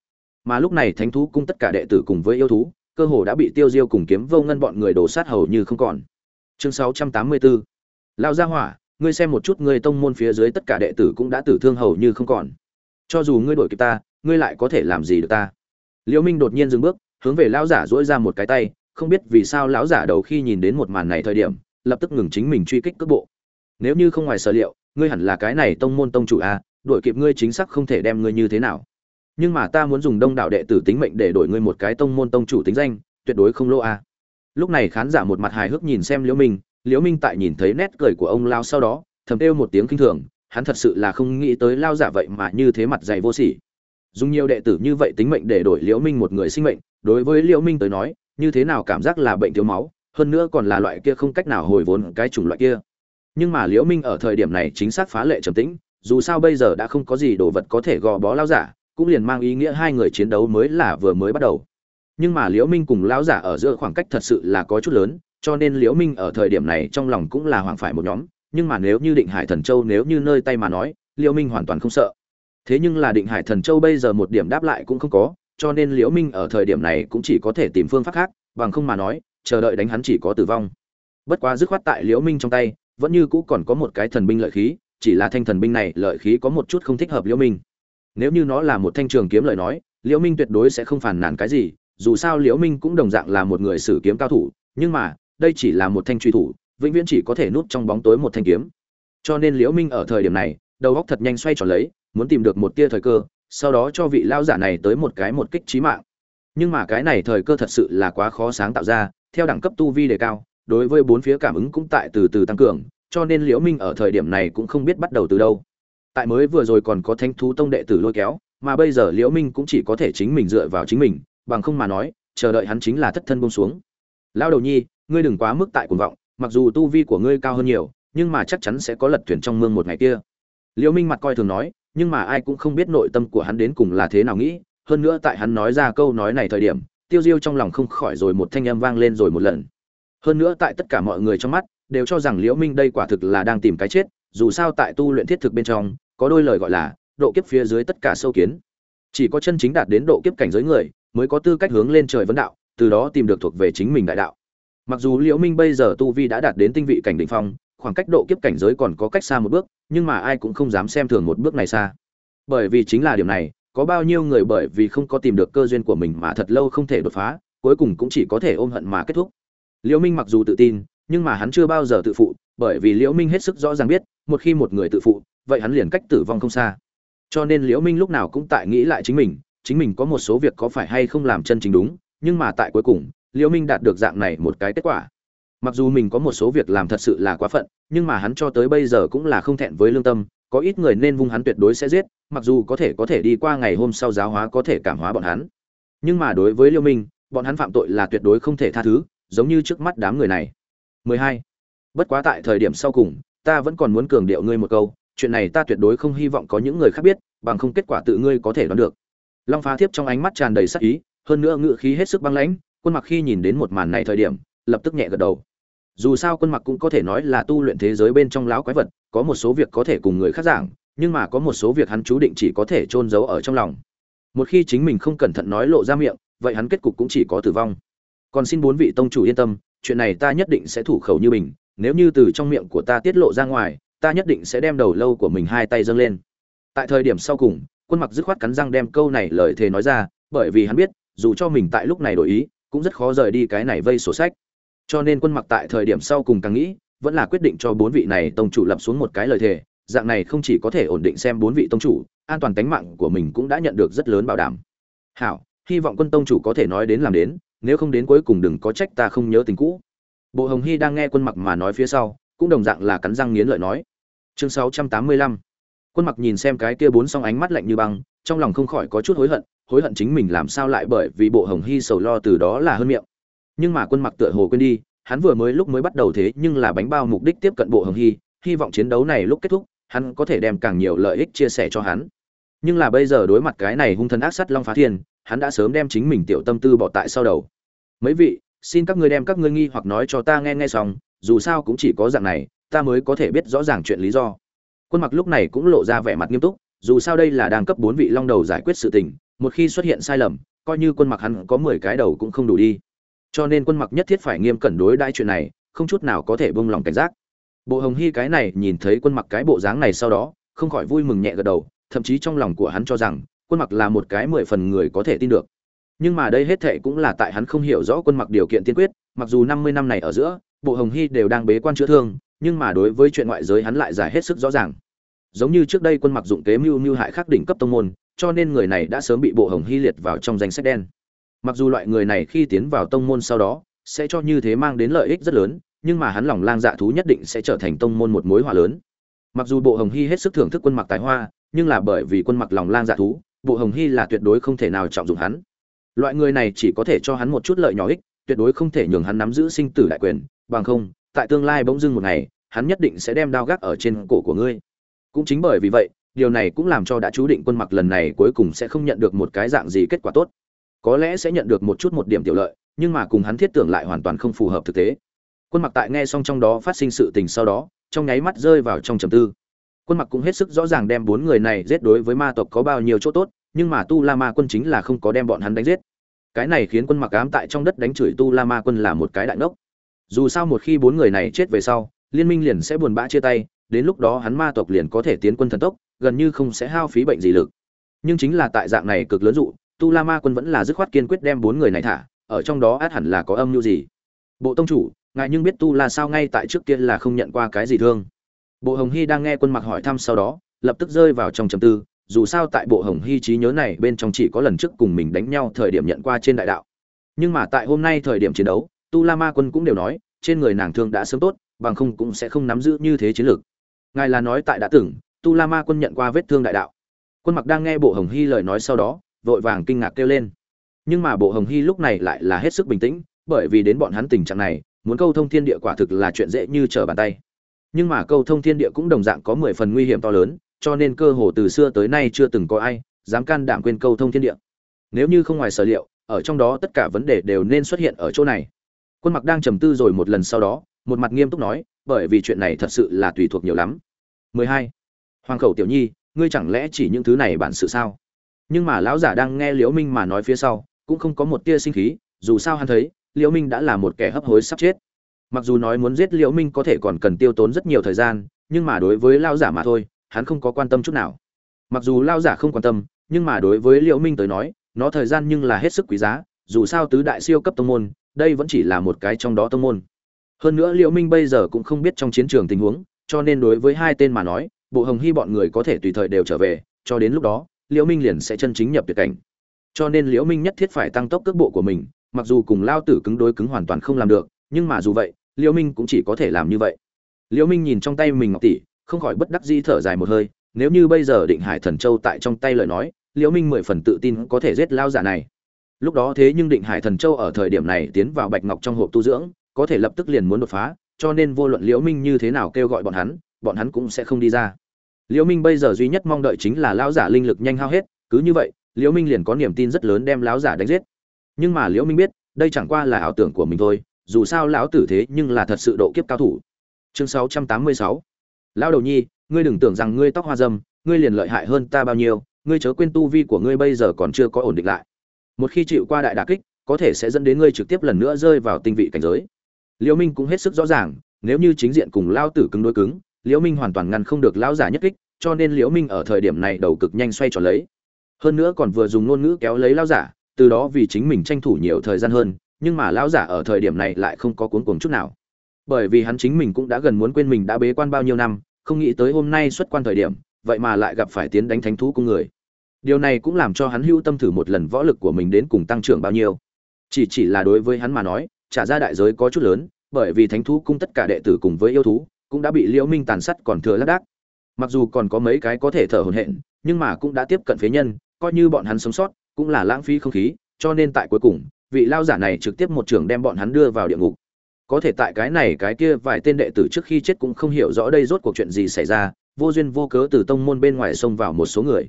S1: mà lúc này thánh thú cung tất cả đệ tử cùng với yêu thú, cơ hồ đã bị tiêu diêu cùng kiếm vô ngân bọn người đổ sát hầu như không còn. Chương 684 lao gia hỏa, ngươi xem một chút, ngươi tông môn phía dưới tất cả đệ tử cũng đã tử thương hầu như không còn. Cho dù ngươi đuổi kịp ta, ngươi lại có thể làm gì được ta? Liễu minh đột nhiên dừng bước, hướng về lão giả duỗi ra một cái tay, không biết vì sao lão giả đầu khi nhìn đến một màn này thời điểm, lập tức ngừng chính mình truy kích cước bộ. Nếu như không ngoài sở liệu, ngươi hẳn là cái này tông môn tông chủ a đuổi kịp ngươi chính xác không thể đem ngươi như thế nào nhưng mà ta muốn dùng đông đảo đệ tử tính mệnh để đổi ngươi một cái tông môn tông chủ tính danh, tuyệt đối không lỗ a. Lúc này khán giả một mặt hài hước nhìn xem liễu minh liễu minh tại nhìn thấy nét cười của ông lao sau đó, thầm kêu một tiếng kinh thường, hắn thật sự là không nghĩ tới lao giả vậy mà như thế mặt dày vô sỉ. Dùng nhiều đệ tử như vậy tính mệnh để đổi liễu minh một người sinh mệnh, đối với liễu minh tới nói, như thế nào cảm giác là bệnh thiếu máu, hơn nữa còn là loại kia không cách nào hồi vốn cái chủng loại kia. Nhưng mà liễu minh ở thời điểm này chính xác phá lệ trầm tĩnh, dù sao bây giờ đã không có gì đồ vật có thể gò bó lao giả cũng liền mang ý nghĩa hai người chiến đấu mới là vừa mới bắt đầu. Nhưng mà liễu minh cùng lão giả ở giữa khoảng cách thật sự là có chút lớn, cho nên liễu minh ở thời điểm này trong lòng cũng là hoảng phải một nhóm. Nhưng mà nếu như định hải thần châu nếu như nơi tay mà nói, liễu minh hoàn toàn không sợ. Thế nhưng là định hải thần châu bây giờ một điểm đáp lại cũng không có, cho nên liễu minh ở thời điểm này cũng chỉ có thể tìm phương pháp khác, bằng không mà nói, chờ đợi đánh hắn chỉ có tử vong. Bất quá dứt khoát tại liễu minh trong tay, vẫn như cũ còn có một cái thần binh lợi khí, chỉ là thanh thần binh này lợi khí có một chút không thích hợp liễu minh nếu như nó là một thanh trường kiếm lời nói, liễu minh tuyệt đối sẽ không phản nàn cái gì, dù sao liễu minh cũng đồng dạng là một người sử kiếm cao thủ, nhưng mà, đây chỉ là một thanh truy thủ, vĩnh viễn chỉ có thể núp trong bóng tối một thanh kiếm. Cho nên liễu minh ở thời điểm này, đầu óc thật nhanh xoay tròn lấy, muốn tìm được một tia thời cơ, sau đó cho vị lao giả này tới một cái một kích chí mạng. Nhưng mà cái này thời cơ thật sự là quá khó sáng tạo ra, theo đẳng cấp tu vi đề cao, đối với bốn phía cảm ứng cũng tại từ từ tăng cường, cho nên liễu minh ở thời điểm này cũng không biết bắt đầu từ đâu tại mới vừa rồi còn có thánh thú tông đệ tử lôi kéo, mà bây giờ liễu minh cũng chỉ có thể chính mình dựa vào chính mình, bằng không mà nói, chờ đợi hắn chính là thất thân buông xuống. Lao đầu nhi, ngươi đừng quá mức tại cuồng vọng, mặc dù tu vi của ngươi cao hơn nhiều, nhưng mà chắc chắn sẽ có lật thuyền trong mương một ngày kia. Liễu minh mặt coi thường nói, nhưng mà ai cũng không biết nội tâm của hắn đến cùng là thế nào nghĩ, hơn nữa tại hắn nói ra câu nói này thời điểm, tiêu diêu trong lòng không khỏi rồi một thanh âm vang lên rồi một lần. Hơn nữa tại tất cả mọi người trong mắt, đều cho rằng liễu minh đây quả thực là đang tìm cái chết, dù sao tại tu luyện thiết thực bên trong có đôi lời gọi là độ kiếp phía dưới tất cả sâu kiến. Chỉ có chân chính đạt đến độ kiếp cảnh giới người mới có tư cách hướng lên trời vấn đạo, từ đó tìm được thuộc về chính mình đại đạo. Mặc dù liễu minh bây giờ tu vi đã đạt đến tinh vị cảnh đỉnh phong, khoảng cách độ kiếp cảnh giới còn có cách xa một bước, nhưng mà ai cũng không dám xem thường một bước này xa. Bởi vì chính là điểm này, có bao nhiêu người bởi vì không có tìm được cơ duyên của mình mà thật lâu không thể đột phá, cuối cùng cũng chỉ có thể ôm hận mà kết thúc. Liễu minh mặc dù tự tin, nhưng mà hắn chưa bao giờ tự phụ, bởi vì liễu minh hết sức rõ ràng biết, một khi một người tự phụ vậy hắn liền cách tử vong không xa. Cho nên liễu minh lúc nào cũng tại nghĩ lại chính mình chính mình có một số việc có phải hay không làm chân chính đúng, nhưng mà tại cuối cùng, liễu minh đạt được dạng này một cái kết quả. Mặc dù mình có một số việc làm thật sự là quá phận, nhưng mà hắn cho tới bây giờ cũng là không thẹn với lương tâm, có ít người nên vung hắn tuyệt đối sẽ giết, mặc dù có thể có thể đi qua ngày hôm sau giáo hóa có thể cảm hóa bọn hắn. Nhưng mà đối với liễu minh, bọn hắn phạm tội là tuyệt đối không thể tha thứ, giống như trước mắt đám người này. 12. bất quá tại thời điểm sau cùng, ta vẫn còn muốn cường điệu ngươi một câu chuyện này ta tuyệt đối không hy vọng có những người khác biết, bằng không kết quả tự ngươi có thể đoán được. Long phá thiếp trong ánh mắt tràn đầy sắc ý, hơn nữa ngự khí hết sức băng lãnh, quân mặc khi nhìn đến một màn này thời điểm, lập tức nhẹ gật đầu. Dù sao quân mặc cũng có thể nói là tu luyện thế giới bên trong lão quái vật, có một số việc có thể cùng người khác giảng, nhưng mà có một số việc hắn chú định chỉ có thể chôn giấu ở trong lòng. Một khi chính mình không cẩn thận nói lộ ra miệng, vậy hắn kết cục cũng chỉ có tử vong. Còn xin bốn vị tông chủ yên tâm, chuyện này ta nhất định sẽ thủ khẩu như mình nếu như từ trong miệng của ta tiết lộ ra ngoài ta nhất định sẽ đem đầu lâu của mình hai tay dâng lên. Tại thời điểm sau cùng, quân mặc dứt khoát cắn răng đem câu này lời thề nói ra, bởi vì hắn biết, dù cho mình tại lúc này đổi ý, cũng rất khó rời đi cái này vây sổ sách. Cho nên quân mặc tại thời điểm sau cùng càng nghĩ, vẫn là quyết định cho bốn vị này tông chủ lập xuống một cái lời thề, dạng này không chỉ có thể ổn định xem bốn vị tông chủ, an toàn tính mạng của mình cũng đã nhận được rất lớn bảo đảm. Hảo, hy vọng quân tông chủ có thể nói đến làm đến, nếu không đến cuối cùng đừng có trách ta không nhớ tình cũ. Bộ hồng hy đang nghe quân mặc mà nói phía sau, cũng đồng dạng là cắn răng nghiến lợi nói chương 685 quân mặc nhìn xem cái kia bốn song ánh mắt lạnh như băng, trong lòng không khỏi có chút hối hận hối hận chính mình làm sao lại bởi vì bộ hồng hy sầu lo từ đó là hơn miệng. Nhưng mà quân mặc tựa hồ quên đi, hắn vừa mới lúc mới bắt đầu thế nhưng là bánh bao mục đích tiếp cận bộ hồng hy hy vọng chiến đấu này lúc kết thúc, hắn có thể đem càng nhiều lợi ích chia sẻ cho hắn. Nhưng là bây giờ đối mặt cái này hung thần ác sát long phá thiên, hắn đã sớm đem chính mình tiểu tâm tư bỏ tại sau đầu. Mấy vị, xin các ngươi đem các ngươi nghi hoặc nói cho ta nghe nghe xong, dù sao cũng chỉ có dạng này ta mới có thể biết rõ ràng chuyện lý do. Quân mặc lúc này cũng lộ ra vẻ mặt nghiêm túc, dù sao đây là đang cấp bốn vị long đầu giải quyết sự tình, một khi xuất hiện sai lầm, coi như quân mặc hắn có mười cái đầu cũng không đủ đi. Cho nên quân mặc nhất thiết phải nghiêm cẩn đối đãi chuyện này, không chút nào có thể buông lòng cảnh giác. Bộ hồng hy cái này nhìn thấy quân mặc cái bộ dáng này sau đó, không khỏi vui mừng nhẹ gật đầu, thậm chí trong lòng của hắn cho rằng, quân mặc là một cái mười phần người có thể tin được. Nhưng mà đây hết thệ cũng là tại hắn không hiểu rõ quân mặc điều kiện tiên quyết, mặc dù năm mươi năm này ở giữa bộ hồng hy đều đang bế quan chữa thương, nhưng mà đối với chuyện ngoại giới hắn lại giải hết sức rõ ràng. Giống như trước đây quân mặc dụng kế mưu mưu hại khắc đỉnh cấp tông môn, cho nên người này đã sớm bị bộ hồng hy liệt vào trong danh sách đen. Mặc dù loại người này khi tiến vào tông môn sau đó, sẽ cho như thế mang đến lợi ích rất lớn, nhưng mà hắn lòng lang dạ thú nhất định sẽ trở thành tông môn một mối họa lớn. Mặc dù bộ hồng hy hết sức thưởng thức quân mặc tài hoa, nhưng là bởi vì quân mặc lòng lang dạ thú, bộ hồng hy là tuyệt đối không thể nào trọng dụng hắn. Loại người này chỉ có thể cho hắn một chút lợi nhỏ ích, tuyệt đối không thể nhường hắn nắm giữ sinh tử đại quyền bằng không, tại tương lai bỗng dưng một ngày, hắn nhất định sẽ đem đao gác ở trên cổ của ngươi. Cũng chính bởi vì vậy, điều này cũng làm cho đã chú định quân mặc lần này cuối cùng sẽ không nhận được một cái dạng gì kết quả tốt. Có lẽ sẽ nhận được một chút một điểm tiểu lợi, nhưng mà cùng hắn thiết tưởng lại hoàn toàn không phù hợp thực tế. Quân mặc tại nghe xong trong đó phát sinh sự tình sau đó, trong nháy mắt rơi vào trong trầm tư. Quân mặc cũng hết sức rõ ràng đem bốn người này giết đối với ma tộc có bao nhiêu chỗ tốt, nhưng mà tu la ma quân chính là không có đem bọn hắn đánh giết. Cái này khiến quân mặc ám tại trong đất đánh chửi tu la ma quân là một cái đại ngốc dù sao một khi bốn người này chết về sau, liên minh liền sẽ buồn bã chia tay, đến lúc đó hắn ma tộc liền có thể tiến quân thần tốc, gần như không sẽ hao phí bệnh gì lực. Nhưng chính là tại dạng này cực lớn dụ, tu la ma quân vẫn là dứt khoát kiên quyết đem bốn người này thả, ở trong đó át hẳn là có âm mưu gì. Bộ tông chủ, ngài nhưng biết tu la sao ngay tại trước kia là không nhận qua cái gì thương. Bộ hồng hy đang nghe quân mặc hỏi thăm sau đó, lập tức rơi vào trong trầm tư, dù sao tại bộ hồng hy trí nhớ này bên trong chỉ có lần trước cùng mình đánh nhau thời điểm nhận qua trên đại đạo. Nhưng mà tại hôm nay thời điểm chiến đấu tu la ma quân cũng đều nói, trên người nàng thương đã sớm tốt, bằng không cũng sẽ không nắm giữ như thế chiến lược. Ngài là nói tại đã từng, tu la ma quân nhận qua vết thương đại đạo. Quân mặc đang nghe bộ hồng hy lời nói sau đó, vội vàng kinh ngạc kêu lên. Nhưng mà bộ hồng hy lúc này lại là hết sức bình tĩnh, bởi vì đến bọn hắn tình trạng này, muốn câu thông thiên địa quả thực là chuyện dễ như trở bàn tay. Nhưng mà câu thông thiên địa cũng đồng dạng có mười phần nguy hiểm to lớn, cho nên cơ hồ từ xưa tới nay chưa từng có ai dám can đảm quên câu thông thiên địa. Nếu như không ngoài sở liệu, ở trong đó tất cả vấn đề đều nên xuất hiện ở chỗ này quân mặc đang trầm tư rồi một lần sau đó, một mặt nghiêm túc nói, bởi vì chuyện này thật sự là tùy thuộc nhiều lắm. 12. hoàng khẩu tiểu nhi, ngươi chẳng lẽ chỉ những thứ này bản sự sao? Nhưng mà lão giả đang nghe liễu minh mà nói phía sau, cũng không có một tia sinh khí, dù sao hắn thấy, liễu minh đã là một kẻ hấp hối sắp chết. Mặc dù nói muốn giết liễu minh có thể còn cần tiêu tốn rất nhiều thời gian, nhưng mà đối với lão giả mà thôi, hắn không có quan tâm chút nào. Mặc dù lão giả không quan tâm, nhưng mà đối với liễu minh tới nói, nó thời gian nhưng là hết sức quý giá, dù sao tứ đại siêu cấp tông môn đây vẫn chỉ là một cái trong đó tông môn. Hơn nữa liễu minh bây giờ cũng không biết trong chiến trường tình huống, cho nên đối với hai tên mà nói, bộ hồng hy bọn người có thể tùy thời đều trở về, cho đến lúc đó, liễu minh liền sẽ chân chính nhập tuyệt cảnh. Cho nên liễu minh nhất thiết phải tăng tốc cước bộ của mình, mặc dù cùng lao tử cứng đối cứng hoàn toàn không làm được, nhưng mà dù vậy, liễu minh cũng chỉ có thể làm như vậy. Liễu minh nhìn trong tay mình ngọc tỷ, không khỏi bất đắc dĩ thở dài một hơi, nếu như bây giờ định hải thần châu tại trong tay lời nói, liễu minh mười phần tự tin có thể giết lao giả này lúc đó thế nhưng định hải thần châu ở thời điểm này tiến vào bạch ngọc trong hộp tu dưỡng, có thể lập tức liền muốn đột phá, cho nên vô luận liễu minh như thế nào kêu gọi bọn hắn bọn hắn cũng sẽ không đi ra. Liễu minh bây giờ duy nhất mong đợi chính là lão giả linh lực nhanh hao hết, cứ như vậy, liễu minh liền có niềm tin rất lớn đem lão giả đánh giết. Nhưng mà liễu minh biết, đây chẳng qua là ảo tưởng của mình thôi, dù sao lão tử thế nhưng là thật sự độ kiếp cao thủ. Chương 686 lão đầu nhi, ngươi đừng tưởng rằng ngươi tóc hoa dâm, ngươi liền lợi hại hơn ta bao nhiêu, ngươi chớ quên tu vi của ngươi bây giờ còn chưa có ổn định lại một khi chịu qua đại đả kích, có thể sẽ dẫn đến ngươi trực tiếp lần nữa rơi vào tinh vị cảnh giới. Liễu minh cũng hết sức rõ ràng, nếu như chính diện cùng lao tử cứng đối cứng, liễu minh hoàn toàn ngăn không được lão giả nhất kích, cho nên liễu minh ở thời điểm này đầu cực nhanh xoay tròn lấy. Hơn nữa còn vừa dùng ngôn ngữ kéo lấy lão giả, từ đó vì chính mình tranh thủ nhiều thời gian hơn, nhưng mà lão giả ở thời điểm này lại không có cuốn cuồng chút nào. Bởi vì hắn chính mình cũng đã gần muốn quên mình đã bế quan bao nhiêu năm, không nghĩ tới hôm nay xuất quan thời điểm, vậy mà lại gặp phải tiến đánh thánh thú cung người điều này cũng làm cho hắn hưu tâm thử một lần võ lực của mình đến cùng tăng trưởng bao nhiêu. Chỉ chỉ là đối với hắn mà nói, trả ra đại giới có chút lớn, bởi vì thánh thú cung tất cả đệ tử cùng với yêu thú cũng đã bị liễu minh tàn sát còn thừa lác đác. Mặc dù còn có mấy cái có thể thở hổn hển, nhưng mà cũng đã tiếp cận phế nhân, coi như bọn hắn sống sót, cũng là lãng phí không khí, cho nên tại cuối cùng, vị lao giả này trực tiếp một trường đem bọn hắn đưa vào địa ngục. Có thể tại cái này, cái kia vài tên đệ tử trước khi chết cũng không hiểu rõ đây rốt cuộc chuyện gì xảy ra, vô duyên vô cớ từ tông môn bên ngoài xông vào một số người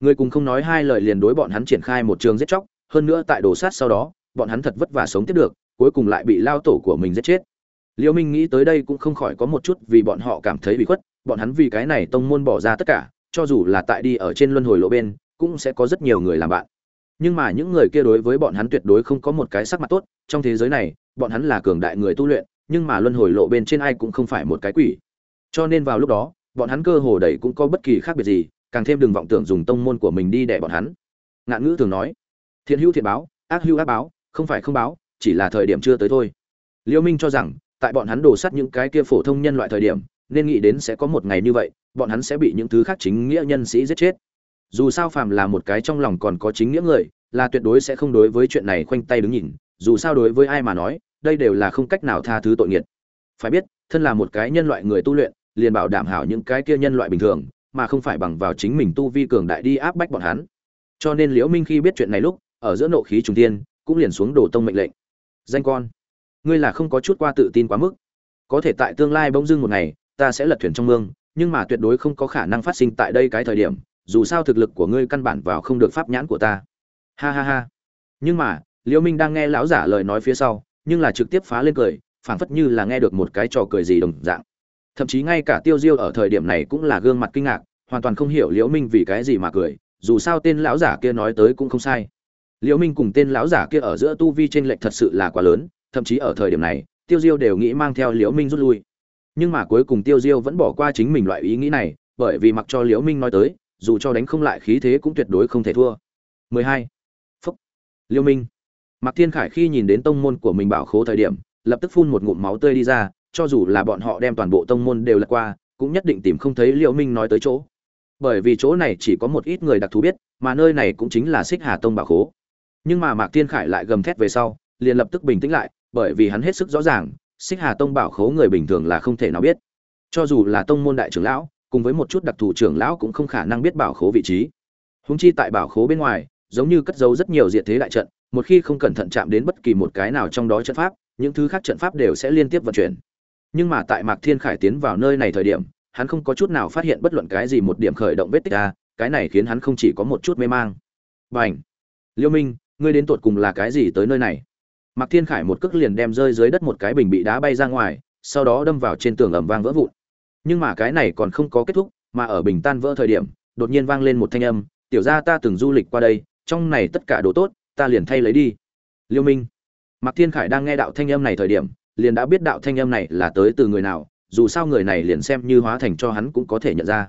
S1: người cùng không nói hai lời liền đối bọn hắn triển khai một trường giết chóc, hơn nữa tại đổ sát sau đó, bọn hắn thật vất vả sống tiếp được, cuối cùng lại bị lao tổ của mình giết chết. Liễu minh nghĩ tới đây cũng không khỏi có một chút vì bọn họ cảm thấy bị khuất, bọn hắn vì cái này tông môn bỏ ra tất cả, cho dù là tại đi ở trên luân hồi lộ bên, cũng sẽ có rất nhiều người làm bạn. Nhưng mà những người kia đối với bọn hắn tuyệt đối không có một cái sắc mặt tốt, trong thế giới này, bọn hắn là cường đại người tu luyện, nhưng mà luân hồi lộ bên trên ai cũng không phải một cái quỷ. Cho nên vào lúc đó, bọn hắn cơ hồ đầy cũng có bất kỳ khác biệt gì càng thêm đừng vọng tưởng dùng tông môn của mình đi để bọn hắn. Ngạn ngữ thường nói, thiện hữu thiện báo, ác hữu ác báo, không phải không báo, chỉ là thời điểm chưa tới thôi. Liêu minh cho rằng, tại bọn hắn đổ sắt những cái kia phổ thông nhân loại thời điểm, nên nghĩ đến sẽ có một ngày như vậy, bọn hắn sẽ bị những thứ khác chính nghĩa nhân sĩ giết chết. Dù sao phàm là một cái trong lòng còn có chính nghĩa người, là tuyệt đối sẽ không đối với chuyện này khoanh tay đứng nhìn. Dù sao đối với ai mà nói, đây đều là không cách nào tha thứ tội nghiệt. Phải biết, thân là một cái nhân loại người tu luyện, liền bảo đảm hảo những cái kia nhân loại bình thường mà không phải bằng vào chính mình tu vi cường đại đi áp bách bọn hắn. Cho nên liễu minh khi biết chuyện này lúc, ở giữa nộ khí trùng tiên cũng liền xuống đổ tông mệnh lệnh. Danh con, ngươi là không có chút qua tự tin quá mức. Có thể tại tương lai bỗng dưng một ngày, ta sẽ lật thuyền trong mương, nhưng mà tuyệt đối không có khả năng phát sinh tại đây cái thời điểm, dù sao thực lực của ngươi căn bản vào không được pháp nhãn của ta. Ha ha ha. Nhưng mà, liễu minh đang nghe lão giả lời nói phía sau, nhưng là trực tiếp phá lên cười, phảng phất như là nghe được một cái trò cười gì đồng dạng thậm chí ngay cả tiêu diêu ở thời điểm này cũng là gương mặt kinh ngạc hoàn toàn không hiểu liễu minh vì cái gì mà cười dù sao tên lão giả kia nói tới cũng không sai liễu minh cùng tên lão giả kia ở giữa tu vi trên lệch thật sự là quá lớn thậm chí ở thời điểm này tiêu diêu đều nghĩ mang theo liễu minh rút lui nhưng mà cuối cùng tiêu diêu vẫn bỏ qua chính mình loại ý nghĩ này bởi vì mặc cho liễu minh nói tới dù cho đánh không lại khí thế cũng tuyệt đối không thể thua 12. Phúc. liễu minh Mạc Thiên Khải khi nhìn đến tông môn của mình bảo khố thời điểm, lập tức phun một ngụm máu tươi đi ra, cho dù là bọn họ đem toàn bộ tông môn đều lật qua, cũng nhất định tìm không thấy liễu minh nói tới chỗ. Bởi vì chỗ này chỉ có một ít người đặc thù biết mà nơi này cũng chính là xích hà tông bảo khố. Nhưng mà mạc thiên khải lại gầm thét về sau liền lập tức bình tĩnh lại bởi vì hắn hết sức rõ ràng xích hà tông bảo khố người bình thường là không thể nào biết. Cho dù là tông môn đại trưởng lão cùng với một chút đặc thù trưởng lão cũng không khả năng biết bảo khố vị trí. Húng chi tại bảo khố bên ngoài giống như cất giấu rất nhiều diệt thế đại trận một khi không cẩn thận chạm đến bất kỳ một cái nào trong đó trận pháp những thứ khác trận pháp đều sẽ liên tiếp vận chuyển nhưng mà tại mạc thiên khải tiến vào nơi này thời điểm, hắn không có chút nào phát hiện bất luận cái gì một điểm khởi động vết tích ra, cái này khiến hắn không chỉ có một chút mê mang. B à n h liêu minh, ngươi đến tột cùng là cái gì tới nơi này? Mạc thiên khải một cước liền đem rơi dưới đất một cái bình bị đá bay ra ngoài, sau đó đâm vào trên tường ẩm vang vỡ vụn. Nhưng mà cái này còn không có kết thúc, mà ở bình tan vỡ thời điểm, đột nhiên vang lên một thanh âm, tiểu ra ta từng du lịch qua đây, trong này tất cả đồ tốt, ta liền thay lấy đi. Liêu minh. Mạc thiên khải đang nghe đạo thanh âm này thời điểm liền đã biết đạo thanh âm này là tới từ người nào, dù sao người này liền xem như hóa thành cho hắn cũng có thể nhận ra.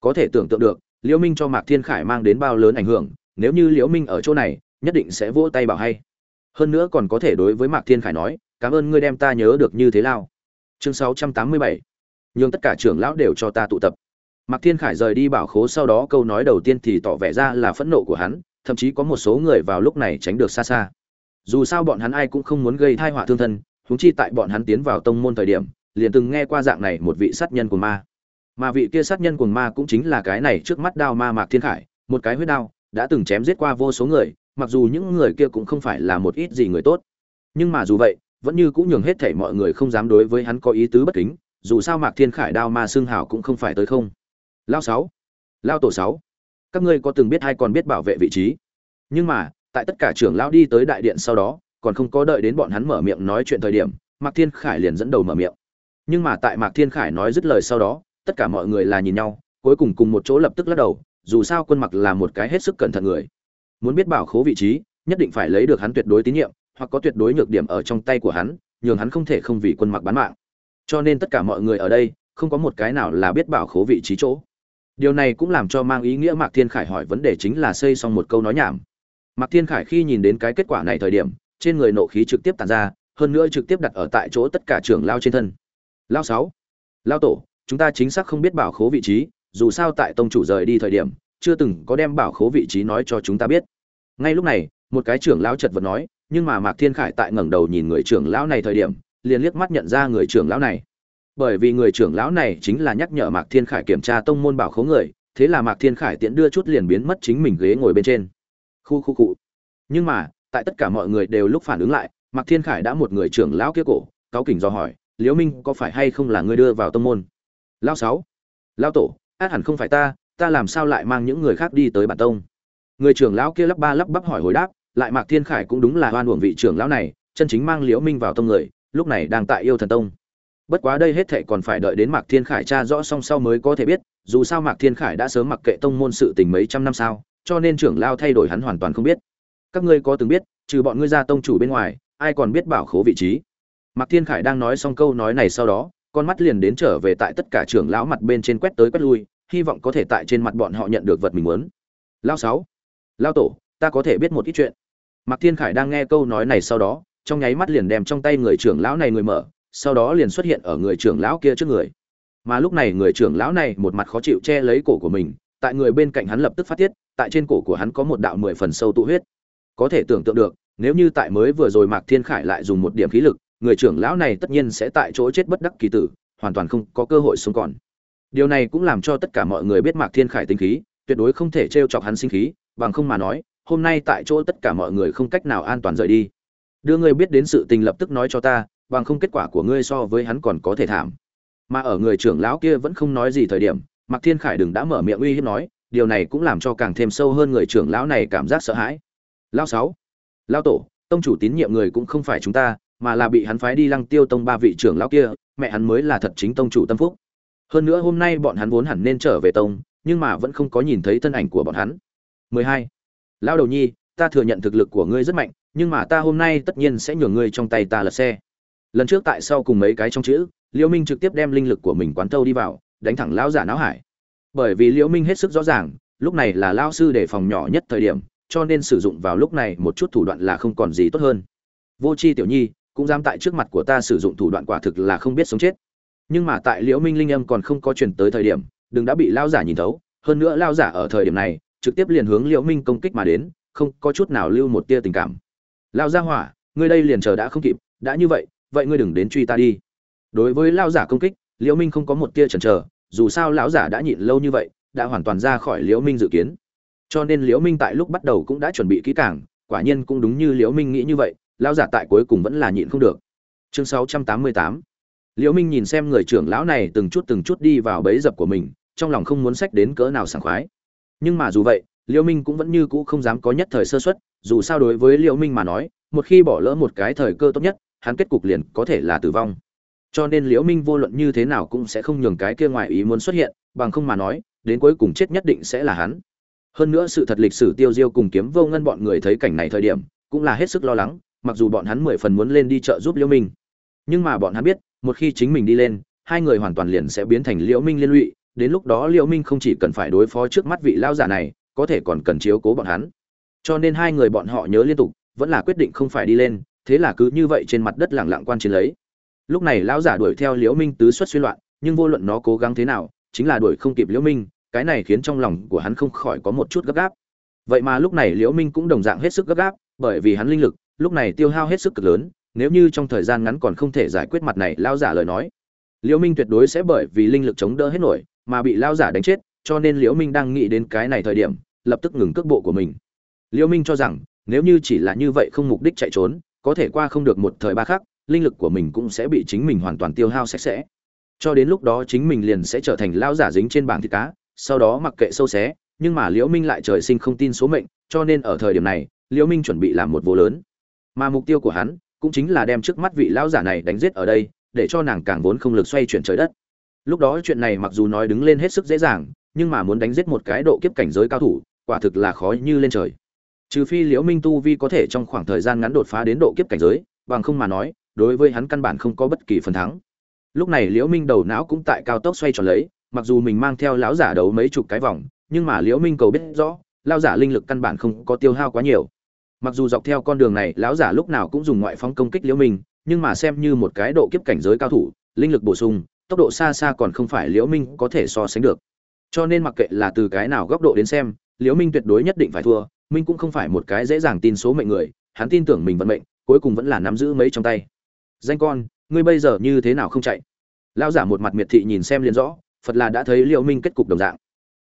S1: Có thể tưởng tượng được, liễu minh cho mạc thiên khải mang đến bao lớn ảnh hưởng, nếu như liễu minh ở chỗ này, nhất định sẽ vỗ tay bảo hay. Hơn nữa còn có thể đối với mạc thiên khải nói, cảm ơn ngươi đem ta nhớ được như thế lao. Chương 687 nhưng tất cả trưởng lão đều cho ta tụ tập. Mạc thiên khải rời đi bảo khố sau đó câu nói đầu tiên thì tỏ vẻ ra là phẫn nộ của hắn, thậm chí có một số người vào lúc này tránh được xa xa. Dù sao bọn hắn ai cũng không muốn gây tai họa thương thân huống chi tại bọn hắn tiến vào tông môn thời điểm, liền từng nghe qua dạng này một vị sát nhân của ma. Mà vị kia sát nhân của ma cũng chính là cái này trước mắt đao ma mạc thiên khải, một cái huyết đao, đã từng chém giết qua vô số người, mặc dù những người kia cũng không phải là một ít gì người tốt. Nhưng mà dù vậy, vẫn như cũng nhường hết thảy mọi người không dám đối với hắn có ý tứ bất kính, dù sao mạc thiên khải đao ma xương hảo cũng không phải tới không. Lao sáu, lao tổ sáu, các ngươi có từng biết hay còn biết bảo vệ vị trí? Nhưng mà, tại tất cả trưởng lão đi tới đại điện sau đó còn không có đợi đến bọn hắn mở miệng nói chuyện thời điểm, mạc thiên khải liền dẫn đầu mở miệng. Nhưng mà tại mạc thiên khải nói dứt lời sau đó, tất cả mọi người là nhìn nhau, cuối cùng cùng một chỗ lập tức lắc đầu, dù sao quân mặc là một cái hết sức cẩn thận người. Muốn biết bảo khố vị trí, nhất định phải lấy được hắn tuyệt đối tín nhiệm, hoặc có tuyệt đối nhược điểm ở trong tay của hắn, nhường hắn không thể không vì quân mặc bán mạng. Cho nên tất cả mọi người ở đây, không có một cái nào là biết bảo khố vị trí chỗ. Điều này cũng làm cho mang ý nghĩa mạc thiên khải hỏi vấn đề chính là xây xong một câu nói nhảm. Mạc thiên khải khi nhìn đến cái kết quả này thời điểm trên người nộ khí trực tiếp tàn ra, hơn nữa trực tiếp đặt ở tại chỗ tất cả trưởng lao trên thân. Lao sáu, lao tổ, chúng ta chính xác không biết bảo khố vị trí, dù sao tại tông chủ rời đi thời điểm, chưa từng có đem bảo khố vị trí nói cho chúng ta biết. Ngay lúc này, một cái trưởng lão chật vật nói, nhưng mà mạc thiên khải tại ngẩng đầu nhìn người trưởng lão này thời điểm, liền liếc mắt nhận ra người trưởng lão này. Bởi vì người trưởng lão này chính là nhắc nhở mạc thiên khải kiểm tra tông môn bảo khố người, thế là mạc thiên khải tiện đưa chút liền biến mất chính mình ghế ngồi bên trên. Khu khu cụ nhưng mà tại tất cả mọi người đều lúc phản ứng lại, mạc thiên khải đã một người trưởng lão kia cổ, cáo kỉnh do hỏi, liễu minh, có phải hay không là ngươi đưa vào tông môn? Lao sáu lao tổ, át hẳn không phải ta ta làm sao lại mang những người khác đi tới bản tông? Người trưởng lão kia lắp ba lắp bắp hỏi hồi đáp, lại mạc thiên khải cũng đúng là oan uổng vị trưởng lão này, chân chính mang liễu minh vào tông người, lúc này đang tại yêu thần tông. Bất quá đây hết thệ còn phải đợi đến mạc thiên khải tra rõ song sau mới có thể biết, dù sao mạc thiên khải đã sớm mặc kệ tông môn sự tình mấy trăm năm sao, cho nên trưởng lao thay đổi hắn hoàn toàn không biết các ngươi có từng biết, trừ bọn ngươi ra tông chủ bên ngoài, ai còn biết bảo khố vị trí? Mạc thiên khải đang nói xong câu nói này sau đó, con mắt liền đến trở về tại tất cả trưởng lão mặt bên trên quét tới quét lui, hy vọng có thể tại trên mặt bọn họ nhận được vật mình muốn. Lao sáu, lao tổ, ta có thể biết một ít chuyện. Mạc thiên khải đang nghe câu nói này sau đó, trong nháy mắt liền đem trong tay người trưởng lão này người mở, sau đó liền xuất hiện ở người trưởng lão kia trước người. Mà lúc này người trưởng lão này một mặt khó chịu che lấy cổ của mình, tại người bên cạnh hắn lập tức phát tiết, tại trên cổ của hắn có một đạo mười phần sâu tụ huyết có thể tưởng tượng được, nếu như tại mới vừa rồi mạc thiên khải lại dùng một điểm khí lực, người trưởng lão này tất nhiên sẽ tại chỗ chết bất đắc kỳ tử, hoàn toàn không có cơ hội sống còn. Điều này cũng làm cho tất cả mọi người biết mạc thiên khải tính khí, tuyệt đối không thể t r e o chọc hắn sinh khí, bằng không mà nói, hôm nay tại chỗ tất cả mọi người không cách nào an toàn rời đi. Đưa ngươi biết đến sự tình lập tức nói cho ta, bằng không kết quả của ngươi so với hắn còn có thể thảm. Mà ở người trưởng lão kia vẫn không nói gì thời điểm, mạc thiên khải đừng đã mở miệng uy hiếp nói, điều này cũng làm cho càng thêm sâu hơn người trưởng lão này cảm giác sợ hãi lao sáu lao tổ, tông chủ tín nhiệm người cũng không phải chúng ta, mà là bị hắn phái đi lăng tiêu tông ba vị trưởng lão kia, mẹ hắn mới là thật chính tông chủ tâm phúc. Hơn nữa hôm nay bọn hắn vốn hẳn nên trở về tông, nhưng mà vẫn không có nhìn thấy thân ảnh của bọn hắn. 12. lão đầu nhi, ta thừa nhận thực lực của ngươi rất mạnh, nhưng mà ta hôm nay tất nhiên sẽ nhường ngươi trong tay ta lật xe. Lần trước tại sau cùng mấy cái trong chữ, liễu minh trực tiếp đem linh lực của mình quán thâu đi vào, đánh thẳng lão giả não hải. Bởi vì liễu minh hết sức rõ ràng, lúc này là lão sư để phòng nhỏ nhất thời điểm cho nên sử dụng vào lúc này một chút thủ đoạn là không còn gì tốt hơn. Vô c h i tiểu nhi cũng dám tại trước mặt của ta sử dụng thủ đoạn quả thực là không biết sống chết. Nhưng mà tại liễu minh linh âm còn không có chuyển tới thời điểm, đừng đã bị lao giả nhìn thấu, hơn nữa lao giả ở thời điểm này trực tiếp liền hướng liễu minh công kích mà đến, không có chút nào lưu một tia tình cảm. Lao gia hỏa, ngươi đây liền chờ đã không kịp, đã như vậy vậy ngươi đừng đến truy ta đi. Đối với lao giả công kích, liễu minh không có một tia chần chờ, dù sao lão giả đã nhịn lâu như vậy, đã hoàn toàn ra khỏi liễu minh dự kiến cho nên liễu minh tại lúc bắt đầu cũng đã chuẩn bị kỹ càng, quả nhiên cũng đúng như liễu minh nghĩ như vậy, lão giả tại cuối cùng vẫn là nhịn không được. Chương 688 liễu minh nhìn xem người trưởng lão này từng chút từng chút đi vào bẫy dập của mình, trong lòng không muốn sách đến cỡ nào sảng khoái. Nhưng mà dù vậy, liễu minh cũng vẫn như cũ không dám có nhất thời sơ suất, dù sao đối với liễu minh mà nói, một khi bỏ lỡ một cái thời cơ tốt nhất, hắn kết cục liền có thể là tử vong. Cho nên liễu minh vô luận như thế nào cũng sẽ không nhường cái kia ngoài ý muốn xuất hiện, bằng không mà nói, đến cuối cùng chết nhất định sẽ là hắn hơn nữa sự thật lịch sử tiêu diêu cùng kiếm vô ngân bọn người thấy cảnh này thời điểm, cũng là hết sức lo lắng, mặc dù bọn hắn mười phần muốn lên đi chợ giúp liễu minh. Nhưng mà bọn hắn biết, một khi chính mình đi lên, hai người hoàn toàn liền sẽ biến thành liễu minh liên lụy, đến lúc đó liễu minh không chỉ cần phải đối phó trước mắt vị lao giả này, có thể còn cần chiếu cố bọn hắn. Cho nên hai người bọn họ nhớ liên tục, vẫn là quyết định không phải đi lên, thế là cứ như vậy trên mặt đất lẳng lặng quan chiến lấy. Lúc này lão giả đuổi theo liễu minh tứ xuất xuyên loạn, nhưng vô luận nó cố gắng thế nào, chính là đuổi không kịp liễu minh cái này khiến trong lòng của hắn không khỏi có một chút gấp gáp. Vậy mà lúc này liễu minh cũng đồng dạng hết sức gấp gáp, bởi vì hắn linh lực, lúc này tiêu hao hết sức cực lớn, nếu như trong thời gian ngắn còn không thể giải quyết mặt này lao giả lời nói. Liễu minh tuyệt đối sẽ bởi vì linh lực chống đỡ hết nổi, mà bị lao giả đánh chết, cho nên liễu minh đang nghĩ đến cái này thời điểm, lập tức ngừng cước bộ của mình. Liễu minh cho rằng, nếu như chỉ là như vậy không mục đích chạy trốn, có thể qua không được một thời ba khắc, linh lực của mình cũng sẽ bị chính mình hoàn toàn tiêu hao sạch sẽ. Cho đến lúc đó chính mình liền sẽ trở thành lao giả dính trên bảng thịt cá sau đó mặc kệ sâu xé, nhưng mà liễu minh lại trời sinh không tin số mệnh, cho nên ở thời điểm này, liễu minh chuẩn bị làm một vô lớn. Mà mục tiêu của hắn, cũng chính là đem trước mắt vị lão giả này đánh giết ở đây, để cho nàng càng vốn không lực xoay chuyển trời đất. Lúc đó chuyện này mặc dù nói đứng lên hết sức dễ dàng, nhưng mà muốn đánh giết một cái độ kiếp cảnh giới cao thủ, quả thực là khó như lên trời. Trừ phi liễu minh tu vi có thể trong khoảng thời gian ngắn đột phá đến độ kiếp cảnh giới, bằng không mà nói, đối với hắn căn bản không có bất kỳ phần thắng. Lúc này liễu minh đầu não cũng tại cao tốc xoay tròn lấy mặc dù mình mang theo lão giả đấu mấy chục cái vòng, nhưng mà liễu minh cầu biết rõ, lão giả linh lực căn bản không có tiêu hao quá nhiều. Mặc dù dọc theo con đường này, lão giả lúc nào cũng dùng ngoại phóng công kích liễu minh, nhưng mà xem như một cái độ kiếp cảnh giới cao thủ, linh lực bổ sung, tốc độ xa xa còn không phải liễu minh có thể so sánh được. Cho nên mặc kệ là từ cái nào góc độ đến xem, liễu minh tuyệt đối nhất định phải thua, minh cũng không phải một cái dễ dàng tin số mệnh người, hắn tin tưởng mình vận mệnh, cuối cùng vẫn là nắm giữ mấy trong tay. Danh con, ngươi bây giờ như thế nào không chạy? Lão giả một mặt miệt thị nhìn xem liền rõ phật là đã thấy liễu minh kết cục đồng dạng.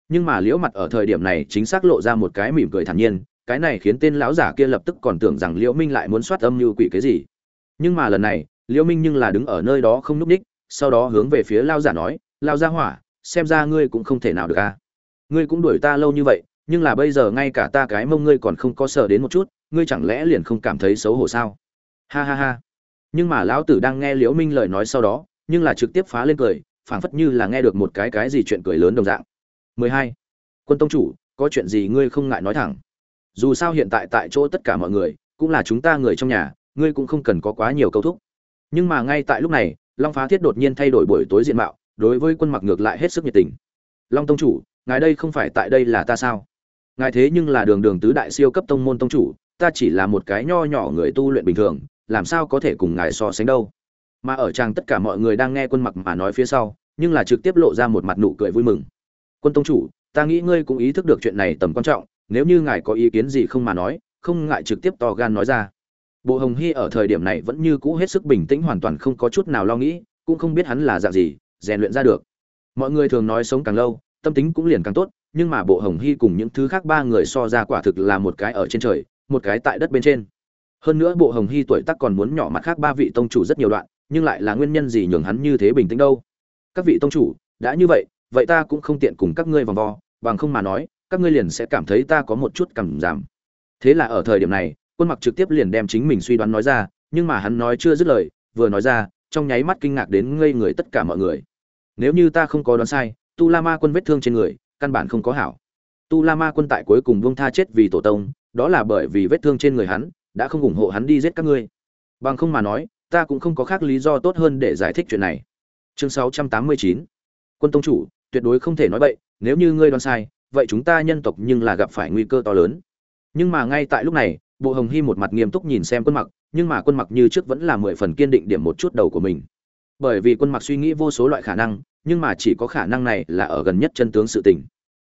S1: Nhưng mà liễu mặt ở thời điểm này chính xác lộ ra một cái mỉm cười thản nhiên, cái này khiến tên lão giả kia lập tức còn tưởng rằng liễu minh lại muốn soát âm như quỷ cái gì. Nhưng mà lần này, liễu minh nhưng là đứng ở nơi đó không núp đích sau đó hướng về phía lão giả nói, lão gia hỏa, xem ra ngươi cũng không thể nào được a. Ngươi cũng đuổi ta lâu như vậy, nhưng là bây giờ ngay cả ta cái mông ngươi còn không có sợ đến một chút, ngươi chẳng lẽ liền không cảm thấy xấu hổ sao? Ha ha ha. Nhưng mà lão tử đang nghe liễu minh lời nói sau đó, nhưng là trực tiếp phá lên cười phảng phất như là nghe được một cái cái gì chuyện cười lớn đồng dạng. 12. quân tông chủ, có chuyện gì ngươi không ngại nói thẳng? Dù sao hiện tại tại chỗ tất cả mọi người, cũng là chúng ta người trong nhà, ngươi cũng không cần có quá nhiều câu thúc. Nhưng mà ngay tại lúc này, long phá thiết đột nhiên thay đổi buổi tối diện mạo, đối với quân mặc ngược lại hết sức nhiệt tình. Long tông chủ, ngài đây không phải tại đây là ta sao? Ngài thế nhưng là đường đường tứ đại siêu cấp tông môn tông chủ, ta chỉ là một cái nho nhỏ người tu luyện bình thường, làm sao có thể cùng ngài so sánh đâu? Mà ở trang tất cả mọi người đang nghe quân mặc mà nói phía sau, nhưng là trực tiếp lộ ra một mặt nụ cười vui mừng. Quân tông chủ, ta nghĩ ngươi cũng ý thức được chuyện này tầm quan trọng, nếu như ngài có ý kiến gì không mà nói, không ngại trực tiếp to gan nói ra. Bộ hồng hy ở thời điểm này vẫn như cũ hết sức bình tĩnh hoàn toàn không có chút nào lo nghĩ, cũng không biết hắn là dạng gì, rèn luyện ra được. Mọi người thường nói sống càng lâu, tâm tính cũng liền càng tốt, nhưng mà bộ hồng hy cùng những thứ khác ba người so ra quả thực là một cái ở trên trời, một cái tại đất bên trên. Hơn nữa bộ hồng hy tuổi tác còn muốn nhỏ mặt khác ba vị tông chủ rất nhiều đoạn nhưng lại là nguyên nhân gì nhường hắn như thế bình tĩnh đâu? Các vị tông chủ, đã như vậy vậy ta cũng không tiện cùng các ngươi vòng vo, bằng không mà nói, các ngươi liền sẽ cảm thấy ta có một chút cảm giảm. Thế là ở thời điểm này, quân mặc trực tiếp liền đem chính mình suy đoán nói ra, nhưng mà hắn nói chưa dứt lời, vừa nói ra, trong nháy mắt kinh ngạc đến ngây người tất cả mọi người. Nếu như ta không có đoán sai, tu la ma quân vết thương trên người, căn bản không có hảo. Tu la ma quân tại cuối cùng buông tha chết vì tổ tông, đó là bởi vì vết thương trên người hắn, đã không ủng hộ hắn đi giết các ngươi. Bằng không mà nói ta cũng không có khác lý do tốt hơn để giải thích chuyện này. Chương 689 quân tông chủ, tuyệt đối không thể nói bậy, nếu như ngươi đoán sai, vậy chúng ta nhân tộc nhưng là gặp phải nguy cơ to lớn. Nhưng mà ngay tại lúc này, bộ hồng hy một mặt nghiêm túc nhìn xem quân mặc, nhưng mà quân mặc như trước vẫn là mười phần kiên định điểm một chút đầu của mình. Bởi vì quân mặc suy nghĩ vô số loại khả năng, nhưng mà chỉ có khả năng này là ở gần nhất chân tướng sự tình.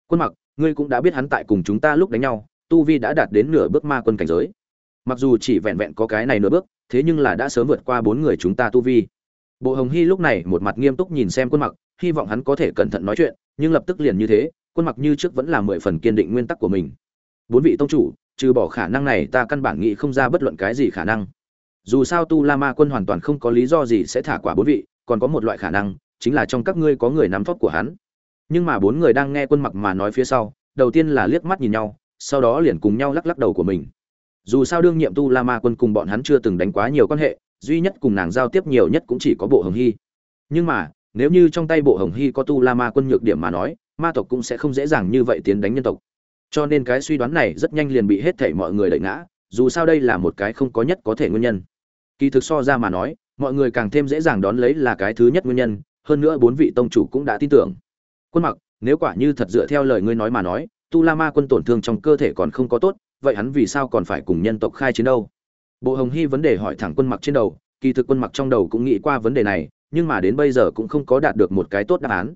S1: Quân mặc, ngươi cũng đã biết hắn tại cùng chúng ta lúc đánh nhau, tu vi đã đạt đến nửa bước ma quân cảnh giới mặc dù chỉ vẹn vẹn có cái này nửa bước, thế nhưng là đã sớm vượt qua bốn người chúng ta tu vi. Bộ hồng hy lúc này một mặt nghiêm túc nhìn xem quân mặc, hy vọng hắn có thể cẩn thận nói chuyện, nhưng lập tức liền như thế, quân mặc như trước vẫn là mười phần kiên định nguyên tắc của mình. Bốn vị tông chủ, trừ bỏ khả năng này, ta căn bản nghĩ không ra bất luận cái gì khả năng. Dù sao tu la ma quân hoàn toàn không có lý do gì sẽ thả quả bốn vị, còn có một loại khả năng, chính là trong các ngươi có người nắm tóc của hắn. Nhưng mà bốn người đang nghe quân mặc mà nói phía sau, đầu tiên là liếc mắt nhìn nhau, sau đó liền cùng nhau lắc lắc đầu của mình dù sao đương nhiệm tu la ma quân cùng bọn hắn chưa từng đánh quá nhiều quan hệ, duy nhất cùng nàng giao tiếp nhiều nhất cũng chỉ có bộ hồng hy. Nhưng mà, nếu như trong tay bộ hồng hy có tu la ma quân nhược điểm mà nói, ma tộc cũng sẽ không dễ dàng như vậy tiến đánh nhân tộc. Cho nên cái suy đoán này rất nhanh liền bị hết thảy mọi người đẩy ngã, dù sao đây là một cái không có nhất có thể nguyên nhân. Kỳ thực so ra mà nói, mọi người càng thêm dễ dàng đón lấy là cái thứ nhất nguyên nhân, hơn nữa bốn vị tông chủ cũng đã tin tưởng. Quân mặc, nếu quả như thật dựa theo lời ngươi nói mà nói, tu la ma quân tổn thương trong cơ thể còn không có tốt vậy hắn vì sao còn phải cùng nhân tộc khai chiến đâu? Bộ hồng hy vấn đề hỏi thẳng quân mặc trên đầu, kỳ thực quân mặc trong đầu cũng nghĩ qua vấn đề này, nhưng mà đến bây giờ cũng không có đạt được một cái tốt đáp án.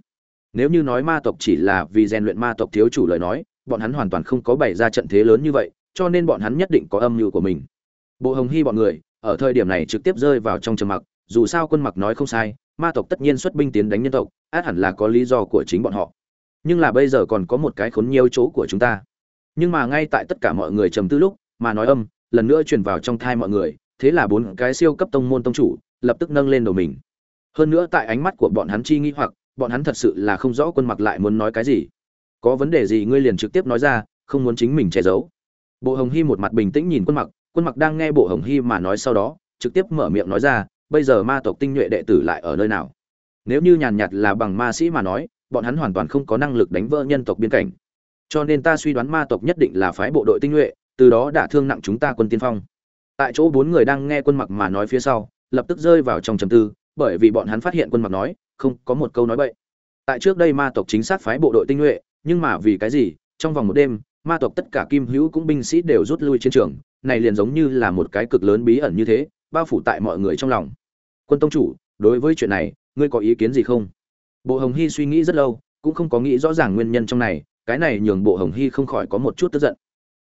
S1: Nếu như nói ma tộc chỉ là vì rèn luyện ma tộc thiếu chủ lời nói, bọn hắn hoàn toàn không có bày ra trận thế lớn như vậy, cho nên bọn hắn nhất định có âm mưu của mình. Bộ hồng hy bọn người, ở thời điểm này trực tiếp rơi vào trong trầm mặc, dù sao quân mặc nói không sai, ma tộc tất nhiên xuất binh tiến đánh nhân tộc, át hẳn là có lý do của chính bọn họ. Nhưng là bây giờ còn có một cái khốn nhiều chỗ của chúng ta nhưng mà ngay tại tất cả mọi người trầm tư lúc, mà nói âm, lần nữa truyền vào trong thai mọi người, thế là bốn cái siêu cấp tông môn tông chủ, lập tức nâng lên đầu mình. Hơn nữa tại ánh mắt của bọn hắn chi nghi hoặc, bọn hắn thật sự là không rõ quân mặc lại muốn nói cái gì. Có vấn đề gì ngươi liền trực tiếp nói ra, không muốn chính mình che giấu. Bộ hồng hy một mặt bình tĩnh nhìn quân mặc quân mặc đang nghe bộ hồng hy mà nói sau đó, trực tiếp mở miệng nói ra, bây giờ ma tộc tinh nhuệ đệ tử lại ở nơi nào? Nếu như nhàn nhạt là bằng ma sĩ mà nói, bọn hắn hoàn toàn không có năng lực đánh vỡ nhân tộc biên cảnh cho nên ta suy đoán ma tộc nhất định là phái bộ đội tinh nhuệ, từ đó đã thương nặng chúng ta quân tiên phong. Tại chỗ bốn người đang nghe quân mặc mà nói phía sau, lập tức rơi vào trong trầm tư, bởi vì bọn hắn phát hiện quân mặc nói, không, có một câu nói bậy. Tại trước đây ma tộc chính xác phái bộ đội tinh nhuệ, nhưng mà vì cái gì, trong vòng một đêm, ma tộc tất cả kim hữu cũng binh sĩ đều rút lui chiến trường, này liền giống như là một cái cực lớn bí ẩn như thế, bao phủ tại mọi người trong lòng. Quân tông chủ, đối với chuyện này, ngươi có ý kiến gì không? Bộ hồng hy suy nghĩ rất lâu, cũng không có nghĩ rõ ràng nguyên nhân trong này cái này nhường bộ hồng hy không khỏi có một chút tức giận.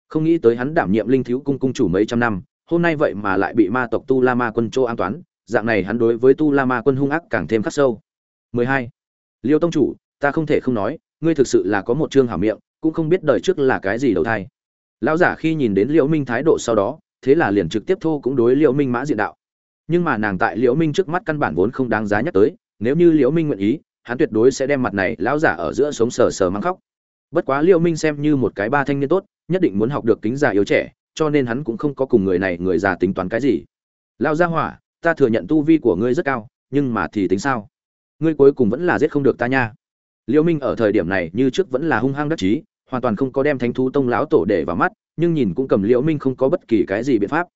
S1: Không nghĩ tới hắn đảm nhiệm linh thiếu cung cung chủ mấy trăm năm, hôm nay vậy mà lại bị ma tộc tu la ma quân chỗ an toán, dạng này hắn đối với tu la ma quân hung ác càng thêm khắc sâu. 12. liêu tông chủ, ta không thể không nói, ngươi thực sự là có một chương hảo miệng, cũng không biết đời trước là cái gì đầu thai. Lão giả khi nhìn đến liễu minh thái độ sau đó, thế là liền trực tiếp thô cũng đối liễu minh mã diện đạo. Nhưng mà nàng tại liễu minh trước mắt căn bản vốn không đáng giá nhắc tới, nếu như liễu minh nguyện ý, hắn tuyệt đối sẽ đem mặt này lão giả ở giữa sống sờ sờ mang khóc bất quá liêu minh xem như một cái ba thanh niên tốt, nhất định muốn học được kính già yếu trẻ, cho nên hắn cũng không có cùng người này người già tính toán cái gì. Lão gia hỏa, ta thừa nhận tu vi của ngươi rất cao, nhưng mà thì tính sao? Ngươi cuối cùng vẫn là giết không được ta nha. Liêu minh ở thời điểm này như trước vẫn là hung hăng đắc chí, hoàn toàn không có đem thánh thú tông lão tổ để vào mắt, nhưng nhìn cũng cầm liễu minh không có bất kỳ cái gì biện pháp.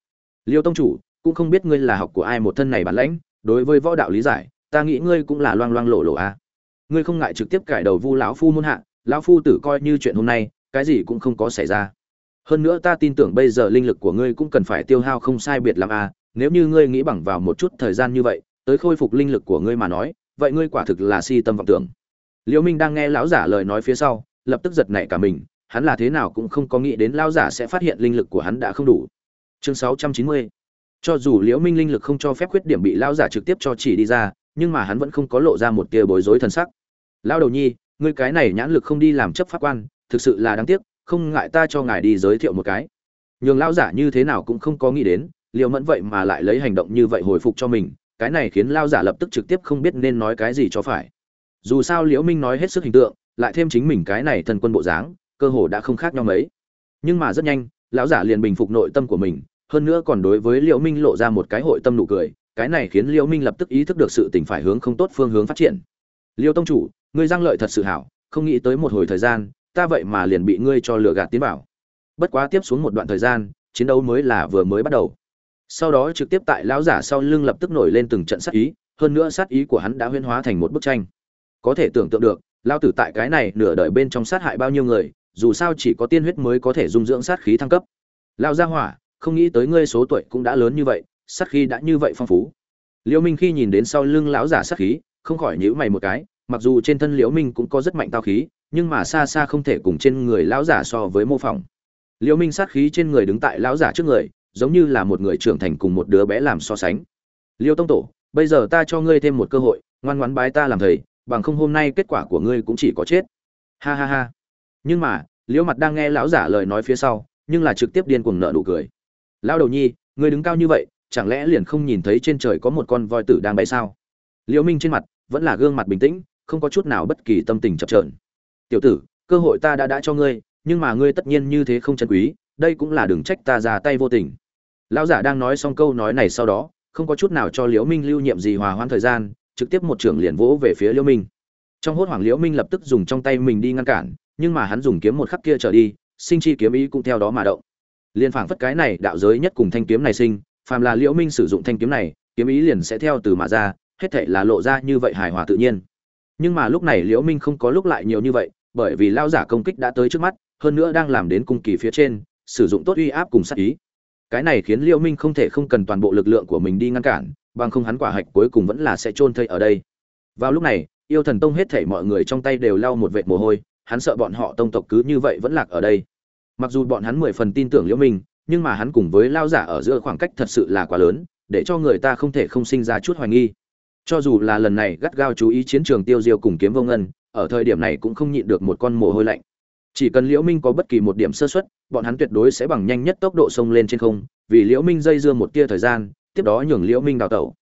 S1: Liêu tông chủ, cũng không biết ngươi là học của ai một thân này bản lãnh, đối với võ đạo lý giải, ta nghĩ ngươi cũng là loang loang lộ lộ a à. ngươi không ngại trực tiếp cải đầu vu lão phu môn hạ lão phu tử coi như chuyện hôm nay, cái gì cũng không có xảy ra. Hơn nữa ta tin tưởng bây giờ linh lực của ngươi cũng cần phải tiêu hao không sai biệt lắm a à. nếu như ngươi nghĩ bằng vào một chút thời gian như vậy, tới khôi phục linh lực của ngươi mà nói, vậy ngươi quả thực là si tâm vọng tưởng. Liễu minh đang nghe lão giả lời nói phía sau, lập tức giật nảy cả mình, hắn là thế nào cũng không có nghĩ đến lão giả sẽ phát hiện linh lực của hắn đã không đủ. Chương 690 cho dù liễu minh linh lực không cho phép khuyết điểm bị lão giả trực tiếp cho chỉ đi ra, nhưng mà hắn vẫn không có lộ ra một tia bối rối thần sắc. Lão đầu nhi ngươi cái này nhãn lực không đi làm chấp pháp quan, thực sự là đáng tiếc, không ngại ta cho ngài đi giới thiệu một cái. Nhường lão giả như thế nào cũng không có nghĩ đến, liễu mẫn vậy mà lại lấy hành động như vậy hồi phục cho mình, cái này khiến lão giả lập tức trực tiếp không biết nên nói cái gì cho phải. Dù sao liễu minh nói hết sức hình tượng, lại thêm chính mình cái này thần quân bộ dáng, cơ hồ đã không khác nhau mấy. Nhưng mà rất nhanh, lão giả liền bình phục nội tâm của mình, hơn nữa còn đối với liễu minh lộ ra một cái hội tâm nụ cười, cái này khiến liễu minh lập tức ý thức được sự tình phải hướng không tốt phương hướng phát triển. Liễu tông chủ ngươi giang lợi thật sự hảo, không nghĩ tới một hồi thời gian, ta vậy mà liền bị ngươi cho lừa gạt tiến vào. Bất quá tiếp xuống một đoạn thời gian, chiến đấu mới là vừa mới bắt đầu. Sau đó trực tiếp tại lão giả sau lưng lập tức nổi lên từng trận sát ý, hơn nữa sát ý của hắn đã huyễn hóa thành một bức tranh. Có thể tưởng tượng được lao tử tại cái này nửa đời bên trong sát hại bao nhiêu người, dù sao chỉ có tiên huyết mới có thể dung dưỡng sát khí thăng cấp. Lao gia hỏa, không nghĩ tới ngươi số tuổi cũng đã lớn như vậy, sát khí đã như vậy phong phú. Liễu minh khi nhìn đến sau lưng lão giả sát khí, không khỏi nhíu mày một cái mặc dù trên thân liễu minh cũng có rất mạnh tao khí, nhưng mà xa xa không thể cùng trên người lão giả so với mô phỏng. Liễu minh sát khí trên người đứng tại lão giả trước người, giống như là một người trưởng thành cùng một đứa bé làm so sánh. Liêu tông tổ, bây giờ ta cho ngươi thêm một cơ hội, ngoan ngoãn bái ta làm thầy, bằng không hôm nay kết quả của ngươi cũng chỉ có chết. Ha ha ha. Nhưng mà, liễu mặt đang nghe lão giả lời nói phía sau, nhưng là trực tiếp điên cuồng nợ nụ cười. Lão đầu nhi, ngươi đứng cao như vậy, chẳng lẽ liền không nhìn thấy trên trời có một con voi tử đang bay sao? Liễu minh trên mặt vẫn là gương mặt bình tĩnh không có chút nào bất kỳ tâm tình chập chờn. Tiểu tử, cơ hội ta đã đã cho ngươi, nhưng mà ngươi tất nhiên như thế không trân quý, đây cũng là đừng trách ta ra tay vô tình. Lão giả đang nói xong câu nói này sau đó, không có chút nào cho liễu minh lưu nhiệm gì hòa hoãn thời gian, trực tiếp một trưởng liền vỗ về phía liễu minh. Trong hốt hoảng liễu minh lập tức dùng trong tay mình đi ngăn cản, nhưng mà hắn dùng kiếm một khắc kia trở đi, sinh chi kiếm ý cũng theo đó mà động. Liên phảng phất cái này đạo giới nhất cùng thanh kiếm này sinh, phàm là liễu minh sử dụng thanh kiếm này, kiếm ý liền sẽ theo từ mà ra, hết thảy là lộ ra như vậy hài hòa tự nhiên nhưng mà lúc này liễu minh không có lúc lại nhiều như vậy, bởi vì lao giả công kích đã tới trước mắt, hơn nữa đang làm đến cung kỳ phía trên, sử dụng tốt uy áp cùng sát ý. Cái này khiến liễu minh không thể không cần toàn bộ lực lượng của mình đi ngăn cản, bằng không hắn quả hạch cuối cùng vẫn là sẽ trôn thây ở đây. Vào lúc này, yêu thần tông hết thảy mọi người trong tay đều lau một vệt mồ hôi, hắn sợ bọn họ tông tộc cứ như vậy vẫn lạc ở đây. Mặc dù bọn hắn mười phần tin tưởng liễu minh, nhưng mà hắn cùng với lao giả ở giữa khoảng cách thật sự là quá lớn, để cho người ta không thể không sinh ra chút hoài nghi cho dù là lần này gắt gao chú ý chiến trường tiêu diêu cùng kiếm vô ngân, ở thời điểm này cũng không nhịn được một con mồ hôi lạnh. Chỉ cần liễu minh có bất kỳ một điểm sơ suất, bọn hắn tuyệt đối sẽ bằng nhanh nhất tốc độ xông lên trên không, vì liễu minh dây dưa một tia thời gian, tiếp đó nhường liễu minh đào tẩu.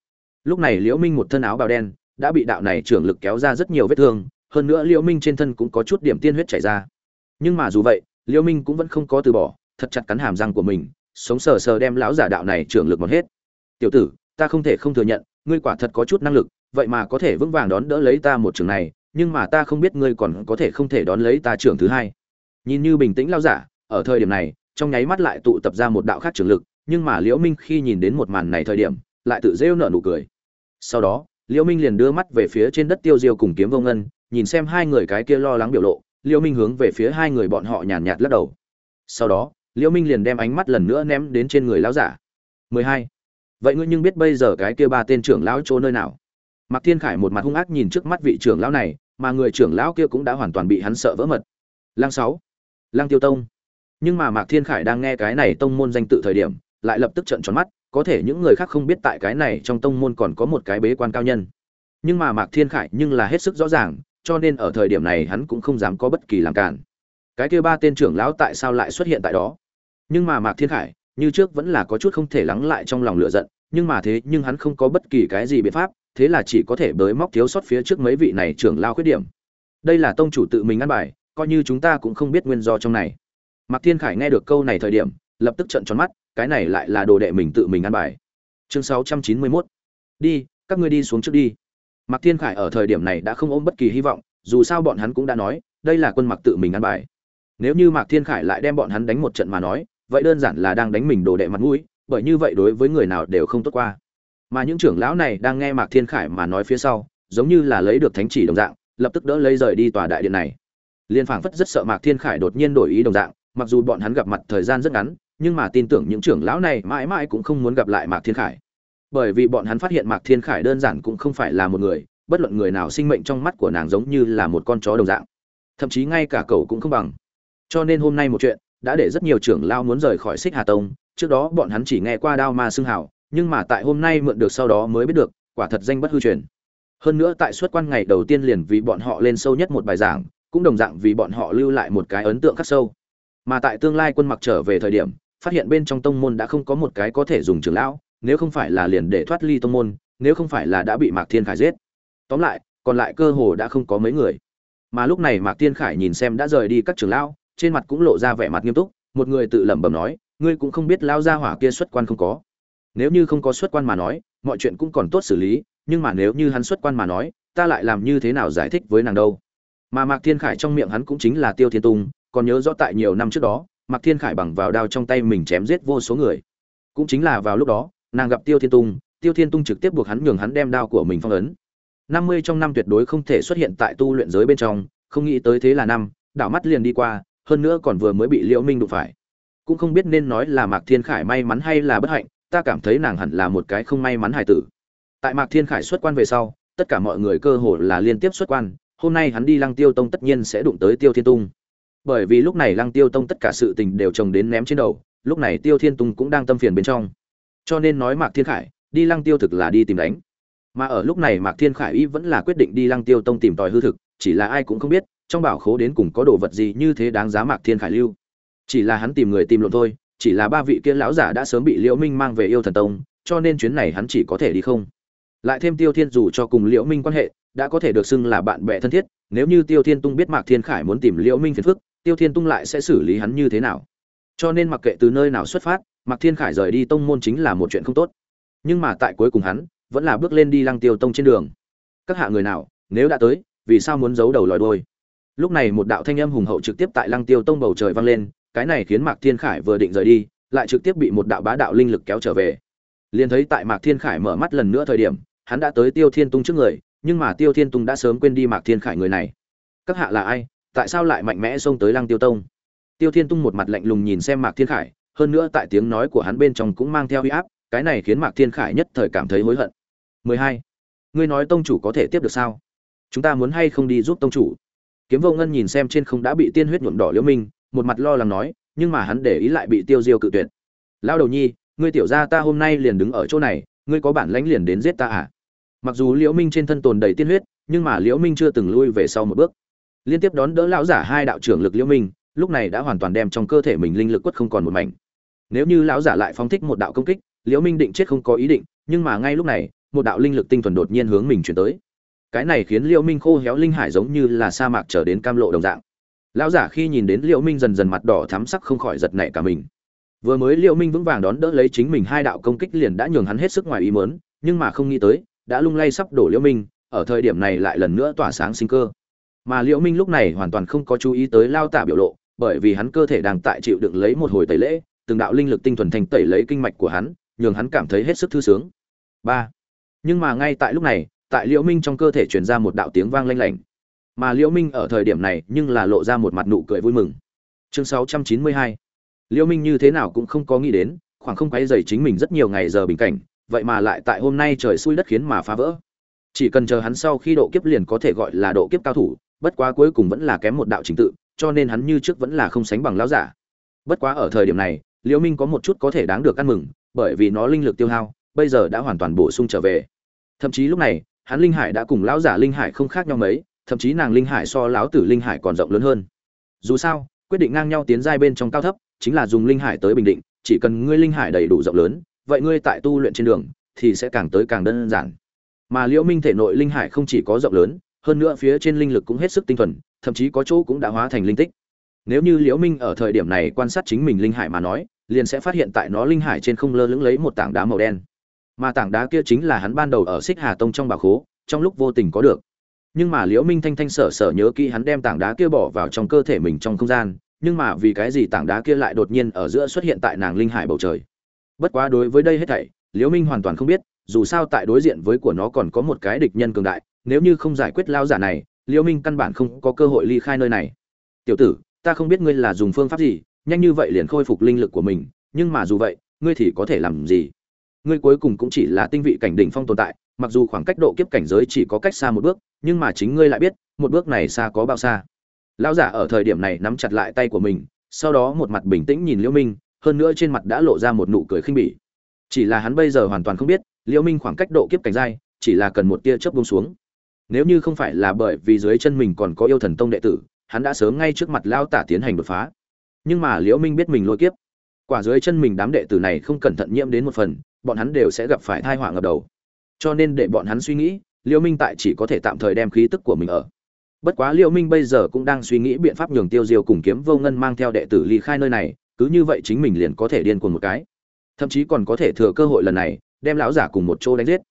S1: Lúc này liễu minh một thân áo bào đen, đã bị đạo này trưởng lực kéo ra rất nhiều vết thương, hơn nữa liễu minh trên thân cũng có chút điểm tiên huyết chảy ra. Nhưng mà dù vậy, liễu minh cũng vẫn không có từ bỏ, thật chặt cắn hàm răng của mình, sống sờ sờ đem lão giả đạo này trưởng lực một hết. Tiểu tử, ta không thể không thừa nhận ngươi quả thật có chút năng lực, vậy mà có thể vững vàng đón đỡ lấy ta một trường này, nhưng mà ta không biết ngươi còn có thể không thể đón lấy ta trưởng thứ hai. Nhìn như bình tĩnh lão giả, ở thời điểm này, trong nháy mắt lại tụ tập ra một đạo khác trường lực, nhưng mà liễu minh khi nhìn đến một màn này thời điểm, lại tự rêu nở nụ cười. Sau đó, liễu minh liền đưa mắt về phía trên đất tiêu diêu cùng kiếm vô ngân, nhìn xem hai người cái kia lo lắng biểu lộ, liễu minh hướng về phía hai người bọn họ nhàn nhạt lắc đầu. Sau đó, liễu minh liền đem ánh mắt lần nữa ném đến trên người lão giả. 12 vậy ngươi nhưng biết bây giờ cái kia ba tên trưởng lão chỗ nơi nào? Mạc thiên khải một mặt hung ác nhìn trước mắt vị trưởng lão này, mà người trưởng lão kia cũng đã hoàn toàn bị hắn sợ vỡ mật. Lang sáu lang tiêu tông. Nhưng mà mạc thiên khải đang nghe cái này tông môn danh tự thời điểm, lại lập tức trợn tròn mắt, có thể những người khác không biết tại cái này trong tông môn còn có một cái bế quan cao nhân. Nhưng mà mạc thiên khải nhưng là hết sức rõ ràng, cho nên ở thời điểm này hắn cũng không dám có bất kỳ làm cản. Cái kia ba tên trưởng lão tại sao lại xuất hiện tại đó? Nhưng mà mạc thiên khải như trước vẫn là có chút không thể lắng lại trong lòng lửa giận, nhưng mà thế nhưng hắn không có bất kỳ cái gì biện pháp, thế là chỉ có thể bới móc thiếu sót phía trước mấy vị này trưởng lao khuyết điểm. Đây là tông chủ tự mình ăn bài, coi như chúng ta cũng không biết nguyên do trong này. Mạc thiên khải nghe được câu này thời điểm, lập tức trợn tròn mắt, cái này lại là đồ đệ mình tự mình ăn bài. Chương 691 đi, các ngươi đi xuống trước đi. Mạc thiên khải ở thời điểm này đã không ôm bất kỳ hy vọng, dù sao bọn hắn cũng đã nói, đây là quân mặc tự mình ăn bài. Nếu như mạc thiên khải lại đem bọn hắn đánh một trận mà nói vậy đơn giản là đang đánh mình đồ đệ mặt mũi, bởi như vậy đối với người nào đều không tốt qua. Mà những trưởng lão này đang nghe mạc thiên khải mà nói phía sau, giống như là lấy được thánh chỉ đồng dạng, lập tức đỡ lấy rời đi tòa đại điện này. Liên phảng phất rất sợ mạc thiên khải đột nhiên đổi ý đồng dạng, mặc dù bọn hắn gặp mặt thời gian rất ngắn, nhưng mà tin tưởng những trưởng lão này mãi mãi cũng không muốn gặp lại mạc thiên khải. Bởi vì bọn hắn phát hiện mạc thiên khải đơn giản cũng không phải là một người, bất luận người nào sinh mệnh trong mắt của nàng giống như là một con chó đồng dạng. Thậm chí ngay cả cậu cũng không bằng. Cho nên hôm nay một chuyện đã để rất nhiều trưởng lao muốn rời khỏi xích hà tông, trước đó bọn hắn chỉ nghe qua đao ma xưng hảo nhưng mà tại hôm nay mượn được sau đó mới biết được, quả thật danh bất hư truyền. Hơn nữa tại suất quan ngày đầu tiên liền vì bọn họ lên sâu nhất một bài giảng, cũng đồng dạng vì bọn họ lưu lại một cái ấn tượng khắc sâu. Mà tại tương lai quân mặc trở về thời điểm, phát hiện bên trong tông môn đã không có một cái có thể dùng trưởng lão, nếu không phải là liền để thoát ly tông môn, nếu không phải là đã bị mạc thiên khải giết. Tóm lại, còn lại cơ hồ đã không có mấy người. Mà lúc này mạc thiên khải nhìn xem đã rời đi các trưởng lão trên mặt cũng lộ ra vẻ mặt nghiêm túc, một người tự lẩm bẩm nói, ngươi cũng không biết lao ra hỏa kia xuất quan không có. Nếu như không có xuất quan mà nói, mọi chuyện cũng còn tốt xử lý, nhưng mà nếu như hắn xuất quan mà nói, ta lại làm như thế nào giải thích với nàng đâu? Mà mạc thiên khải trong miệng hắn cũng chính là tiêu thiên tung còn nhớ rõ tại nhiều năm trước đó, mạc thiên khải bằng vào đao trong tay mình chém giết vô số người. Cũng chính là vào lúc đó, nàng gặp tiêu thiên tung tiêu thiên tung trực tiếp buộc hắn nhường hắn đem đao của mình phong ấn. Năm mươi trong năm tuyệt đối không thể xuất hiện tại tu luyện giới bên trong, không nghĩ tới thế là năm, đảo mắt liền đi qua hơn nữa còn vừa mới bị liễu minh đụng phải. Cũng không biết nên nói là mạc thiên khải may mắn hay là bất hạnh, ta cảm thấy nàng hẳn là một cái không may mắn hài tử. Tại mạc thiên khải xuất quan về sau, tất cả mọi người cơ hồ là liên tiếp xuất quan, hôm nay hắn đi lăng tiêu tông tất nhiên sẽ đụng tới tiêu thiên tung. Bởi vì lúc này lăng tiêu tông tất cả sự tình đều trồng đến ném trên đầu, lúc này tiêu thiên tung cũng đang tâm phiền bên trong. Cho nên nói mạc thiên khải, đi lăng tiêu thực là đi tìm đánh. Mà ở lúc này mạc thiên khải y vẫn là quyết định đi lăng tiêu tông tìm tòi hư thực, chỉ là ai cũng không biết trong bảo khố đến cùng có đồ vật gì như thế đáng giá mạc thiên khải lưu? Chỉ là hắn tìm người tìm lộn thôi, chỉ là ba vị kia lão giả đã sớm bị liễu minh mang về yêu thần tông, cho nên chuyến này hắn chỉ có thể đi không. Lại thêm tiêu thiên dù cho cùng liễu minh quan hệ, đã có thể được xưng là bạn bè thân thiết, nếu như tiêu thiên tung biết mạc thiên khải muốn tìm liễu minh phiền phức, tiêu thiên tung lại sẽ xử lý hắn như thế nào? Cho nên mặc kệ từ nơi nào xuất phát, mạc thiên khải rời đi tông môn chính là một chuyện không tốt. Nhưng mà tại cuối cùng hắn, vẫn là bước lên đi lăng tiêu tông trên đường. Các hạ người nào, nếu đã tới, vì sao muốn giấu đầu lòi đôi lúc này một đạo thanh âm hùng hậu trực tiếp tại lăng tiêu tông bầu trời vang lên, cái này khiến mạc thiên khải vừa định rời đi, lại trực tiếp bị một đạo bá đạo linh lực kéo trở về. Liền thấy tại mạc thiên khải mở mắt lần nữa thời điểm, hắn đã tới tiêu thiên tung trước người, nhưng mà tiêu thiên tung đã sớm quên đi mạc thiên khải người này. Các hạ là ai? Tại sao lại mạnh mẽ xông tới lăng tiêu tông? Tiêu thiên tung một mặt lạnh lùng nhìn xem mạc thiên khải, hơn nữa tại tiếng nói của hắn bên trong cũng mang theo huy áp, cái này khiến mạc thiên khải nhất thời cảm thấy hối hận. 12. ngươi nói tông chủ có thể tiếp được sao? Chúng ta muốn hay không đi giúp tông chủ? Kiếm vô ngân nhìn xem trên không đã bị tiên huyết nhuộm đỏ liễu minh, một mặt lo lắng nói, nhưng mà hắn để ý lại bị tiêu diêu cự tuyệt. Lão đầu nhi, ngươi tiểu gia ta hôm nay liền đứng ở chỗ này, ngươi có bản lãnh liền đến giết ta à? Mặc dù liễu minh trên thân tồn đầy tiên huyết, nhưng mà liễu minh chưa từng lui về sau một bước. Liên tiếp đón đỡ lão giả hai đạo trưởng lực liễu minh, lúc này đã hoàn toàn đem trong cơ thể mình linh lực quất không còn một mảnh. Nếu như lão giả lại phóng thích một đạo công kích, liễu minh định chết không có ý định, nhưng mà ngay lúc này, một đạo linh lực tinh thuần đột nhiên hướng mình chuyển tới cái này khiến liễu minh khô héo linh hải giống như là sa mạc trở đến cam lộ đồng dạng. Lão giả khi nhìn đến liễu minh dần dần mặt đỏ thắm sắc không khỏi giật nảy cả mình. Vừa mới liễu minh vững vàng đón đỡ lấy chính mình hai đạo công kích liền đã nhường hắn hết sức ngoài ý muốn, nhưng mà không nghĩ tới, đã lung lay sắp đổ liễu minh, ở thời điểm này lại lần nữa tỏa sáng sinh cơ. Mà liễu minh lúc này hoàn toàn không có chú ý tới lao tả biểu lộ, bởi vì hắn cơ thể đang tại chịu đựng lấy một hồi tẩy lễ, từng đạo linh lực tinh thuần thành tẩy lấy kinh mạch của hắn, nhường hắn cảm thấy hết sức thư sướng. Ba. Nhưng mà ngay tại lúc này tại liễu minh trong cơ thể truyền ra một đạo tiếng vang lanh lảnh. Mà liễu minh ở thời điểm này nhưng là lộ ra một mặt nụ cười vui mừng. Chương 692 liễu minh như thế nào cũng không có nghĩ đến, khoảng không quấy rầy chính mình rất nhiều ngày giờ bình cảnh, vậy mà lại tại hôm nay trời xui đất khiến mà phá vỡ. Chỉ cần chờ hắn sau khi độ kiếp liền có thể gọi là độ kiếp cao thủ, bất quá cuối cùng vẫn là kém một đạo trình tự, cho nên hắn như trước vẫn là không sánh bằng lão giả. Bất quá ở thời điểm này, liễu minh có một chút có thể đáng được ăn mừng, bởi vì nó linh lực tiêu hao, bây giờ đã hoàn toàn bổ sung trở về. Thậm chí lúc này hắn linh hải đã cùng lão giả linh hải không khác nhau mấy, thậm chí nàng linh hải so lão tử linh hải còn rộng lớn hơn. Dù sao, quyết định ngang nhau tiến giai bên trong cao thấp, chính là dùng linh hải tới bình định, chỉ cần ngươi linh hải đầy đủ rộng lớn, vậy ngươi tại tu luyện trên đường, thì sẽ càng tới càng đơn giản. Mà liễu minh thể nội linh hải không chỉ có rộng lớn, hơn nữa phía trên linh lực cũng hết sức tinh thuần, thậm chí có chỗ cũng đã hóa thành linh tích. Nếu như liễu minh ở thời điểm này quan sát chính mình linh hải mà nói, liền sẽ phát hiện tại nó linh hải trên không lơ lửng lấy một tảng đá màu đen mà tảng đá kia chính là hắn ban đầu ở xích hà tông trong bà khố, trong lúc vô tình có được. Nhưng mà liễu minh thanh thanh sở sở nhớ kỹ hắn đem tảng đá kia bỏ vào trong cơ thể mình trong không gian, nhưng mà vì cái gì tảng đá kia lại đột nhiên ở giữa xuất hiện tại nàng linh hải bầu trời? Bất quá đối với đây hết thảy, liễu minh hoàn toàn không biết, dù sao tại đối diện với của nó còn có một cái địch nhân cường đại, nếu như không giải quyết lao giả này, liễu minh căn bản không có cơ hội ly khai nơi này. Tiểu tử, ta không biết ngươi là dùng phương pháp gì, nhanh như vậy liền khôi phục linh lực của mình, nhưng mà dù vậy, ngươi thì có thể làm gì? Ngươi cuối cùng cũng chỉ là tinh vị cảnh đỉnh phong tồn tại, mặc dù khoảng cách độ kiếp cảnh giới chỉ có cách xa một bước, nhưng mà chính ngươi lại biết, một bước này xa có bao xa. Lão giả ở thời điểm này nắm chặt lại tay của mình, sau đó một mặt bình tĩnh nhìn liễu minh, hơn nữa trên mặt đã lộ ra một nụ cười khinh bỉ. Chỉ là hắn bây giờ hoàn toàn không biết, liễu minh khoảng cách độ kiếp cảnh giai, chỉ là cần một tia chớp buông xuống. Nếu như không phải là bởi vì dưới chân mình còn có yêu thần tông đệ tử, hắn đã sớm ngay trước mặt lão tả tiến hành đột phá. Nhưng mà liễu minh biết mình lôi kiếp. Quả dưới chân mình đám đệ tử này không cẩn thận nhiễm đến một phần bọn hắn đều sẽ gặp phải tai họa ngập đầu. Cho nên để bọn hắn suy nghĩ liễu minh tại chỉ có thể tạm thời đem khí tức của mình ở. Bất quá liễu minh bây giờ cũng đang suy nghĩ biện pháp nhường tiêu diêu cùng kiếm vô ngân mang theo đệ tử ly khai nơi này, cứ như vậy chính mình liền có thể điên cuồng một cái. Thậm chí còn có thể thừa cơ hội lần này, đem lão giả cùng một chỗ đánh giết.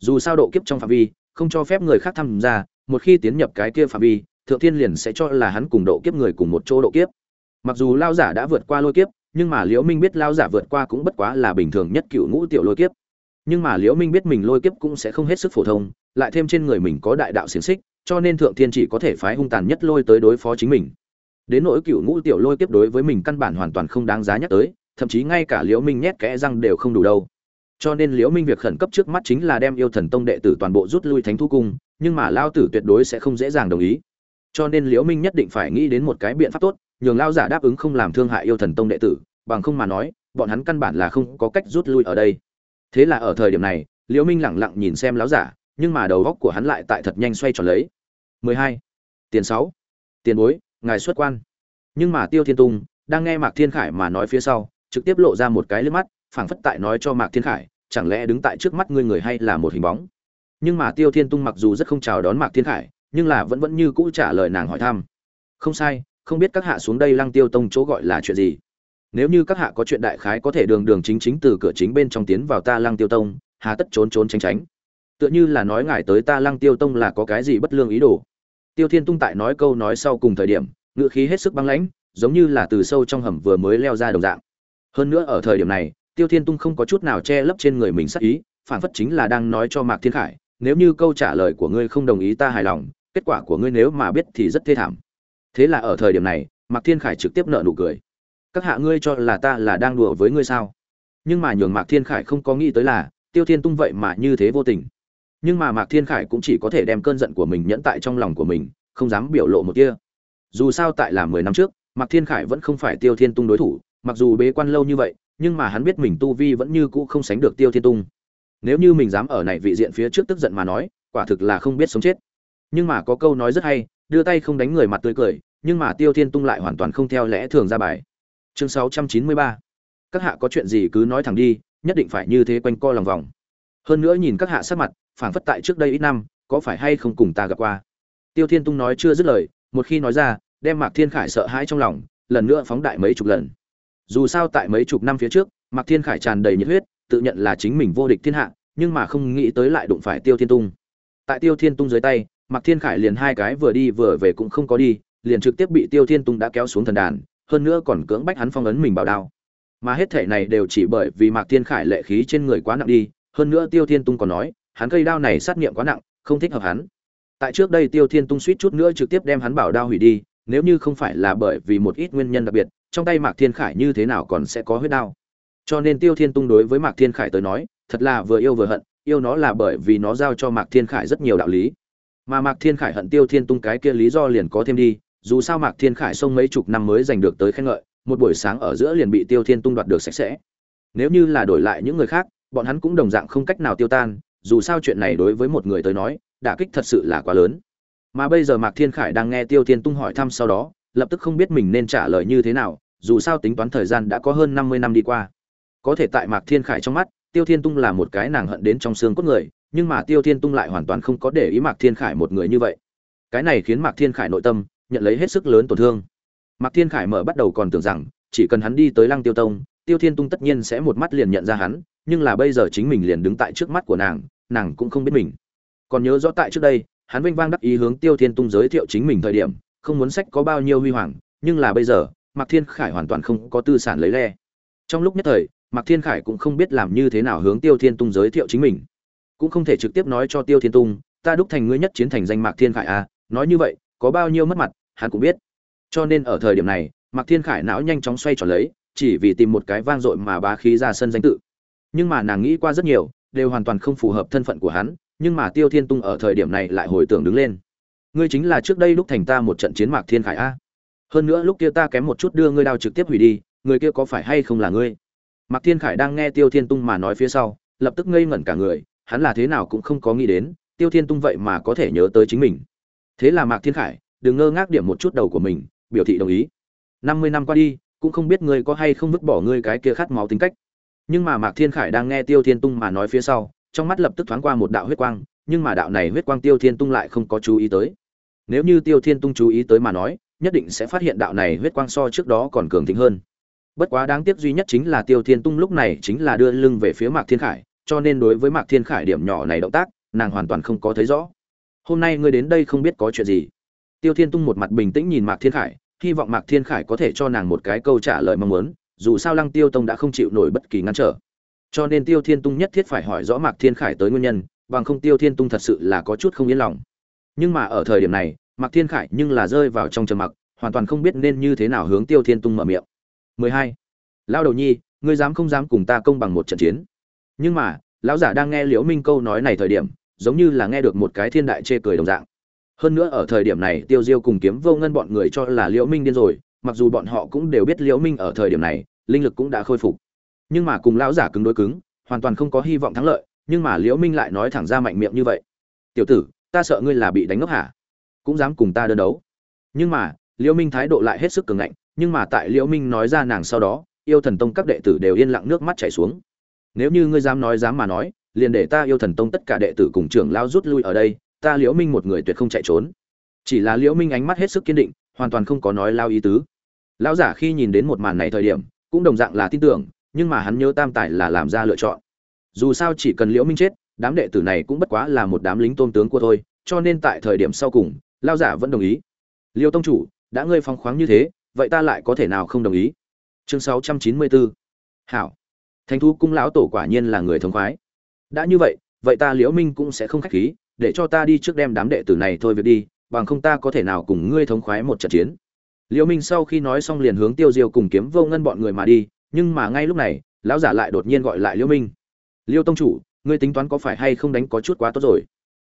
S1: Dù sao độ kiếp trong phạm vi, không cho phép người khác tham gia, một khi tiến nhập cái kia phạm vi, thượng thiên liền sẽ cho là hắn cùng độ kiếp người cùng một chỗ độ kiếp. Mặc dù lao giả đã vượt qua lôi kiếp nhưng mà liễu minh biết lao giả vượt qua cũng bất quá là bình thường nhất cựu ngũ tiểu lôi kiếp. Nhưng mà liễu minh biết mình lôi kiếp cũng sẽ không hết sức phổ thông, lại thêm trên người mình có đại đạo xiềng xích, cho nên thượng thiên chỉ có thể phái hung tàn nhất lôi tới đối phó chính mình. Đến nỗi cựu ngũ tiểu lôi kiếp đối với mình căn bản hoàn toàn không đáng giá nhắc tới, thậm chí ngay cả liễu minh nhét kẽ răng đều không đủ đâu. Cho nên liễu minh việc khẩn cấp trước mắt chính là đem yêu thần tông đệ tử toàn bộ rút lui thánh thu cung, nhưng mà lao tử tuyệt đối sẽ không dễ dàng đồng ý. Cho nên liễu minh nhất định phải nghĩ đến một cái biện pháp tốt nhường lao giả đáp ứng không làm thương hại yêu thần tông đệ tử, bằng không mà nói, bọn hắn căn bản là không có cách rút lui ở đây. Thế là ở thời điểm này, liễu minh lặng lặng nhìn xem lão giả, nhưng mà đầu óc của hắn lại tại thật nhanh xoay tròn lấy. 12. tiền 6. tiền bối, ngài xuất quan. Nhưng mà tiêu thiên tung đang nghe mạc thiên khải mà nói phía sau, trực tiếp lộ ra một cái lướt mắt, phảng phất tại nói cho mạc thiên khải, chẳng lẽ đứng tại trước mắt ngươi người hay là một hình bóng? Nhưng mà tiêu thiên tung mặc dù rất không chào đón mạc thiên khải, nhưng là vẫn vẫn như cũ trả lời nàng hỏi thăm. Không sai không biết các hạ xuống đây lăng tiêu tông chỗ gọi là chuyện gì. Nếu như các hạ có chuyện đại khái có thể đường đường chính chính từ cửa chính bên trong tiến vào ta lăng tiêu tông, hà tất trốn trốn tránh tránh. Tựa như là nói ngài tới ta lăng tiêu tông là có cái gì bất lương ý đồ. Tiêu thiên tung tại nói câu nói sau cùng thời điểm, ngựa khí hết sức băng lãnh, giống như là từ sâu trong hầm vừa mới leo ra đồng dạng. Hơn nữa ở thời điểm này, tiêu thiên tung không có chút nào che lấp trên người mình sắc ý, phản phất chính là đang nói cho mạc thiên khải, nếu như câu trả lời của ngươi không đồng ý ta hài lòng, kết quả của ngươi nếu mà biết thì rất thê thảm thế là ở thời điểm này, mạc thiên khải trực tiếp nợ nụ cười. Các hạ ngươi cho là ta là đang đùa với ngươi sao? Nhưng mà nhường mạc thiên khải không có nghĩ tới là, tiêu thiên tung vậy mà như thế vô tình. Nhưng mà mạc thiên khải cũng chỉ có thể đem cơn giận của mình nhẫn tại trong lòng của mình, không dám biểu lộ một kia dù sao tại là mười năm trước, mạc thiên khải vẫn không phải tiêu thiên tung đối thủ, mặc dù bế quan lâu như vậy, nhưng mà hắn biết mình tu vi vẫn như cũ không sánh được tiêu thiên tung. Nếu như mình dám ở này vị diện phía trước tức giận mà nói, quả thực là không biết sống chết. Nhưng mà có câu nói rất hay đưa tay không đánh người mặt tươi cười, nhưng mà tiêu thiên tung lại hoàn toàn không theo lẽ thường ra bài. Chương 693 các hạ có chuyện gì cứ nói thẳng đi, nhất định phải như thế quanh co lòng vòng. Hơn nữa nhìn các hạ sắc mặt, phảng phất tại trước đây ít năm, có phải hay không cùng ta gặp qua? Tiêu thiên tung nói chưa dứt lời, một khi nói ra, đem mạc thiên khải sợ hãi trong lòng, lần nữa phóng đại mấy chục lần. Dù sao tại mấy chục năm phía trước, mạc thiên khải tràn đầy nhiệt huyết, tự nhận là chính mình vô địch thiên hạ, nhưng mà không nghĩ tới lại đụng phải tiêu thiên tung. Tại tiêu thiên tung dưới tay mạc thiên khải liền hai cái vừa đi vừa về cũng không có đi, liền trực tiếp bị tiêu thiên tung đã kéo xuống thần đàn, hơn nữa còn cưỡng bách hắn phong ấn mình bảo đao. Mà hết thể này đều chỉ bởi vì mạc thiên khải lệ khí trên người quá nặng đi, hơn nữa tiêu thiên tung còn nói, hắn cây đao này sát nghiệm quá nặng, không thích hợp hắn. Tại trước đây tiêu thiên tung suýt chút nữa trực tiếp đem hắn bảo đao hủy đi, nếu như không phải là bởi vì một ít nguyên nhân đặc biệt, trong tay mạc thiên khải như thế nào còn sẽ có huyết đao. Cho nên tiêu thiên tung đối với mạc thiên khải tới nói, thật là vừa yêu vừa hận, yêu nó là bởi vì nó giao cho mạc thiên khải rất nhiều đạo lý mà mạc thiên khải hận tiêu thiên tung cái kia lý do liền có thêm đi, dù sao mạc thiên khải xông mấy chục năm mới giành được tới khen ngợi, một buổi sáng ở giữa liền bị tiêu thiên tung đoạt được sạch sẽ. Nếu như là đổi lại những người khác, bọn hắn cũng đồng dạng không cách nào tiêu tan, dù sao chuyện này đối với một người tới nói, đả kích thật sự là quá lớn. Mà bây giờ mạc thiên khải đang nghe tiêu thiên tung hỏi thăm sau đó, lập tức không biết mình nên trả lời như thế nào, dù sao tính toán thời gian đã có hơn năm mươi năm đi qua. Có thể tại mạc thiên khải trong mắt, tiêu thiên tung là một cái nàng hận đến trong xương cốt người nhưng mà tiêu thiên tung lại hoàn toàn không có để ý mạc thiên khải một người như vậy. Cái này khiến mạc thiên khải nội tâm nhận lấy hết sức lớn tổn thương. Mạc thiên khải mở bắt đầu còn tưởng rằng, chỉ cần hắn đi tới lăng tiêu tông, tiêu thiên tung tất nhiên sẽ một mắt liền nhận ra hắn, nhưng là bây giờ chính mình liền đứng tại trước mắt của nàng nàng cũng không biết mình. Còn nhớ rõ tại trước đây, hắn vinh vang đắc ý hướng tiêu thiên tung giới thiệu chính mình thời điểm, không muốn sách có bao nhiêu huy hoàng, nhưng là bây giờ, mạc thiên khải hoàn toàn không có tư sản lấy le. Trong lúc nhất thời, mạc thiên khải cũng không biết làm như thế nào hướng tiêu thiên tung giới thiệu chính mình cũng không thể trực tiếp nói cho tiêu thiên tung, ta đúc thành ngươi nhất chiến thành danh mạc thiên khải à nói như vậy, có bao nhiêu mất mặt, hắn cũng biết. Cho nên ở thời điểm này, mạc thiên khải não nhanh chóng xoay tròn lấy, chỉ vì tìm một cái vang dội mà bá khí ra sân danh tự. Nhưng mà nàng nghĩ qua rất nhiều, đều hoàn toàn không phù hợp thân phận của hắn, nhưng mà tiêu thiên tung ở thời điểm này lại hồi tưởng đứng lên. Ngươi chính là trước đây lúc thành ta một trận chiến mạc thiên khải a hơn nữa lúc kia ta kém một chút đưa ngươi đao trực tiếp hủy đi, người kia có phải hay không là ngươi? Mạc thiên khải đang nghe tiêu thiên tung mà nói phía sau, lập tức ngây ngẩn cả người hắn là thế nào cũng không có nghĩ đến, tiêu thiên tung vậy mà có thể nhớ tới chính mình. Thế là mạc thiên khải, đừng ngơ ngác điểm một chút đầu của mình, biểu thị đồng ý. Năm mươi năm qua đi, cũng không biết ngươi có hay không vứt bỏ ngươi cái kia khát máu tính cách. Nhưng mà mạc thiên khải đang nghe tiêu thiên tung mà nói phía sau, trong mắt lập tức thoáng qua một đạo huyết quang, nhưng mà đạo này huyết quang tiêu thiên tung lại không có chú ý tới. Nếu như tiêu thiên tung chú ý tới mà nói, nhất định sẽ phát hiện đạo này huyết quang so trước đó còn cường thịnh hơn. Bất quá đáng tiếc duy nhất chính là tiêu thiên tung lúc này chính là đưa lưng về phía mạc thiên khải cho nên đối với mạc thiên khải điểm nhỏ này động tác, nàng hoàn toàn không có thấy rõ. Hôm nay ngươi đến đây không biết có chuyện gì. Tiêu thiên tung một mặt bình tĩnh nhìn mạc thiên khải, hy vọng mạc thiên khải có thể cho nàng một cái câu trả lời mong muốn, dù sao lăng tiêu tông đã không chịu nổi bất kỳ ngăn trở. Cho nên tiêu thiên tung nhất thiết phải hỏi rõ mạc thiên khải tới nguyên nhân, bằng không tiêu thiên tung thật sự là có chút không yên lòng. Nhưng mà ở thời điểm này, mạc thiên khải nhưng là rơi vào trong trầm mặc, hoàn toàn không biết nên như thế nào hướng tiêu thiên tung mở miệng. 12. lao đầu nhi, ngươi dám không dám cùng ta công bằng một trận chiến? Nhưng mà, lão giả đang nghe liễu minh câu nói này thời điểm, giống như là nghe được một cái thiên đại chê cười đồng dạng. Hơn nữa ở thời điểm này, tiêu diêu cùng kiếm vô ngân bọn người cho là liễu minh điên rồi, mặc dù bọn họ cũng đều biết liễu minh ở thời điểm này, linh lực cũng đã khôi phục. Nhưng mà cùng lão giả cứng đối cứng, hoàn toàn không có hy vọng thắng lợi, nhưng mà liễu minh lại nói thẳng ra mạnh miệng như vậy. Tiểu tử, ta sợ ngươi là bị đánh ngốc hả? Cũng dám cùng ta đơn đấu. Nhưng mà, liễu minh thái độ lại hết sức cường ngạnh, nhưng mà tại liễu minh nói ra nàng sau đó, yêu thần tông các đệ tử đều yên lặng nước mắt chảy xuống nếu như ngươi dám nói dám mà nói, liền để ta yêu thần tông tất cả đệ tử cùng trưởng lao rút lui ở đây, ta liễu minh một người tuyệt không chạy trốn. Chỉ là liễu minh ánh mắt hết sức kiên định, hoàn toàn không có nói lao ý tứ. Lão giả khi nhìn đến một màn này thời điểm, cũng đồng dạng là tin tưởng, nhưng mà hắn nhớ tam tài là làm ra lựa chọn. Dù sao chỉ cần liễu minh chết, đám đệ tử này cũng bất quá là một đám lính tôn tướng của thôi, cho nên tại thời điểm sau cùng lao giả vẫn đồng ý. Liêu tông chủ, đã ngươi phong khoáng như thế, vậy ta lại có thể nào không đồng ý? Chương 694 hảo thánh thú cung lão tổ quả nhiên là người thống khoái. Đã như vậy vậy ta liễu minh cũng sẽ không khách khí, để cho ta đi trước đem đám đệ tử này thôi việc đi, bằng không ta có thể nào cùng ngươi thống khoái một trận chiến. Liễu minh sau khi nói xong liền hướng tiêu diêu cùng kiếm vô ngân bọn người mà đi, nhưng mà ngay lúc này, lão giả lại đột nhiên gọi lại liễu minh. Liêu tông chủ, ngươi tính toán có phải hay không đánh có chút quá tốt rồi?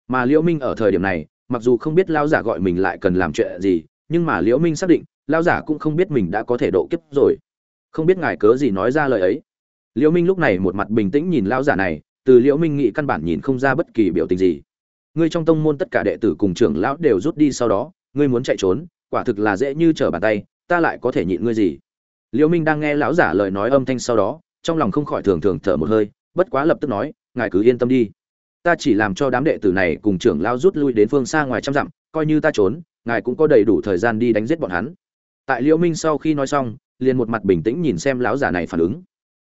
S1: Mà liễu minh ở thời điểm này, mặc dù không biết lão giả gọi mình lại cần làm chuyện gì, nhưng mà liễu minh xác định, lão giả cũng không biết mình đã có thể độ kiếp rồi. Không biết ngài cớ gì nói ra lời ấy liễu minh lúc này một mặt bình tĩnh nhìn lão giả này, từ liễu minh nghĩ căn bản nhìn không ra bất kỳ biểu tình gì. Ngươi trong tông môn tất cả đệ tử cùng trưởng lão đều rút đi sau đó, ngươi muốn chạy trốn, quả thực là dễ như trở bàn tay, ta lại có thể nhịn ngươi gì? Liễu minh đang nghe lão giả lời nói âm thanh sau đó, trong lòng không khỏi thường thường thở một hơi, bất quá lập tức nói, ngài cứ yên tâm đi. Ta chỉ làm cho đám đệ tử này cùng trưởng lão rút lui đến phương xa ngoài trăm dặm, coi như ta trốn, ngài cũng có đầy đủ thời gian đi đánh giết bọn hắn. Tại liễu minh sau khi nói xong, liền một mặt bình tĩnh nhìn xem lão giả này phản ứng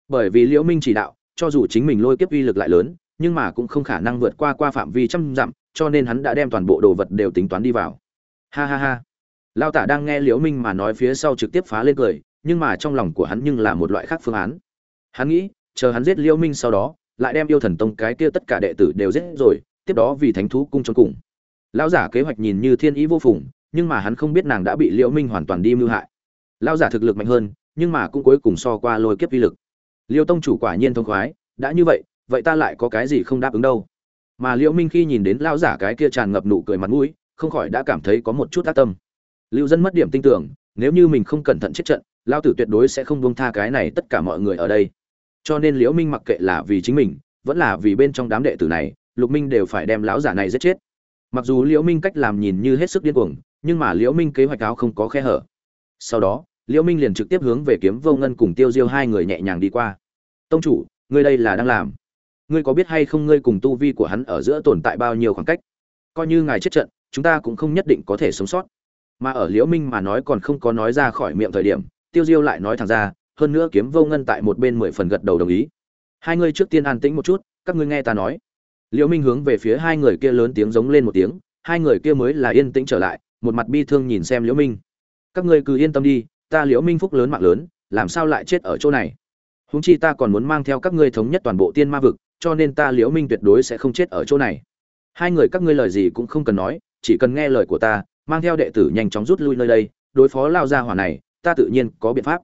S1: bởi vì liễu minh chỉ đạo, cho dù chính mình lôi kiếp uy lực lại lớn, nhưng mà cũng không khả năng vượt qua qua phạm vi trăm dặm, cho nên hắn đã đem toàn bộ đồ vật đều tính toán đi vào. Ha ha ha. Lao tả đang nghe liễu minh mà nói phía sau trực tiếp phá lên cười, nhưng mà trong lòng của hắn nhưng là một loại khác phương án. Hắn nghĩ, chờ hắn giết liễu minh sau đó, lại đem yêu thần tông cái kia tất cả đệ tử đều giết rồi, tiếp đó vì thánh thú cung trong cùng. Lão giả kế hoạch nhìn như thiên ý vô phùng, nhưng mà hắn không biết nàng đã bị liễu minh hoàn toàn đi mưu hại. Lão giả thực lực mạnh hơn, nhưng mà cũng cuối cùng so qua lôi kiếp uy lực liêu tông chủ quả nhiên thông khoái, đã như vậy vậy ta lại có cái gì không đáp ứng đâu. Mà liễu minh khi nhìn đến lão giả cái kia tràn ngập nụ cười mặt mũi, không khỏi đã cảm thấy có một chút ác tâm. Lưu dân mất điểm tin tưởng, nếu như mình không cẩn thận chết trận lao tử tuyệt đối sẽ không buông tha cái này tất cả mọi người ở đây. Cho nên liễu minh mặc kệ là vì chính mình, vẫn là vì bên trong đám đệ tử này, lục minh đều phải đem lão giả này giết chết. Mặc dù liễu minh cách làm nhìn như hết sức điên cuồng, nhưng mà liễu minh kế hoạch áo không có khe hở. Sau đó liễu minh liền trực tiếp hướng về kiếm vô ngân cùng tiêu diêu hai người nhẹ nhàng đi qua. Tông chủ, ngươi đây là đang làm? Ngươi có biết hay không ngươi cùng tu vi của hắn ở giữa tồn tại bao nhiêu khoảng cách? Coi như ngài chết trận, chúng ta cũng không nhất định có thể sống sót. Mà ở liễu minh mà nói còn không có nói ra khỏi miệng thời điểm, tiêu diêu lại nói thẳng ra, hơn nữa kiếm vô ngân tại một bên mười phần gật đầu đồng ý. Hai người trước tiên an tĩnh một chút, các ngươi nghe ta nói. Liễu minh hướng về phía hai người kia lớn tiếng giống lên một tiếng, hai người kia mới là yên tĩnh trở lại, một mặt bi thương nhìn xem liễu minh. Các ngươi cứ yên tâm đi ta liễu minh phúc lớn mạng lớn, làm sao lại chết ở chỗ này? Huống chi ta còn muốn mang theo các ngươi thống nhất toàn bộ tiên ma vực, cho nên ta liễu minh tuyệt đối sẽ không chết ở chỗ này. Hai người các ngươi lời gì cũng không cần nói, chỉ cần nghe lời của ta, mang theo đệ tử nhanh chóng rút lui nơi đây, đối phó lao ra hỏa này, ta tự nhiên có biện pháp.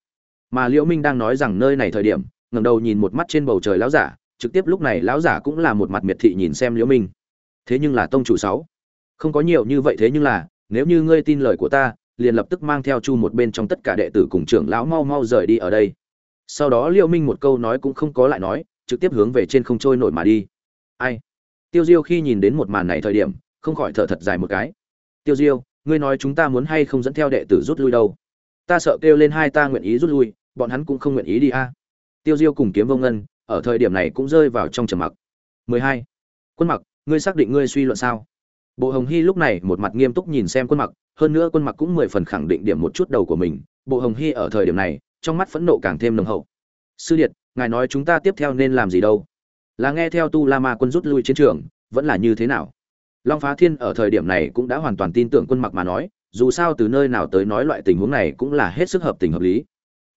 S1: Mà liễu minh đang nói rằng nơi này thời điểm, ngẩng đầu nhìn một mắt trên bầu trời lão giả, trực tiếp lúc này lão giả cũng là một mặt miệt thị nhìn xem liễu minh. Thế nhưng là tông chủ sáu. Không có nhiều như vậy thế nhưng là, nếu như ngươi tin lời của ta liền lập tức mang theo chu một bên trong tất cả đệ tử cùng trưởng lão mau mau rời đi ở đây. Sau đó liêu minh một câu nói cũng không có lại nói, trực tiếp hướng về trên không trôi nổi mà đi. Ai? Tiêu diêu khi nhìn đến một màn này thời điểm, không khỏi thở thật dài một cái. Tiêu diêu, ngươi nói chúng ta muốn hay không dẫn theo đệ tử rút lui đâu? Ta sợ kêu lên hai ta nguyện ý rút lui, bọn hắn cũng không nguyện ý đi a. Tiêu diêu cùng kiếm vô ngân, ở thời điểm này cũng rơi vào trong trầm mặc. 12. quân mặc, ngươi xác định ngươi suy luận sao? Bộ hồng hy lúc này một mặt nghiêm túc nhìn xem quân mặc, hơn nữa quân mặc cũng mười phần khẳng định điểm một chút đầu của mình. Bộ hồng hy ở thời điểm này, trong mắt phẫn nộ càng thêm nồng hậu. Sư điệt, ngài nói chúng ta tiếp theo nên làm gì đâu? Là nghe theo tu la ma quân rút lui chiến trường, vẫn là như thế nào? Long phá thiên ở thời điểm này cũng đã hoàn toàn tin tưởng quân mặc mà nói, dù sao từ nơi nào tới nói loại tình huống này cũng là hết sức hợp tình hợp lý.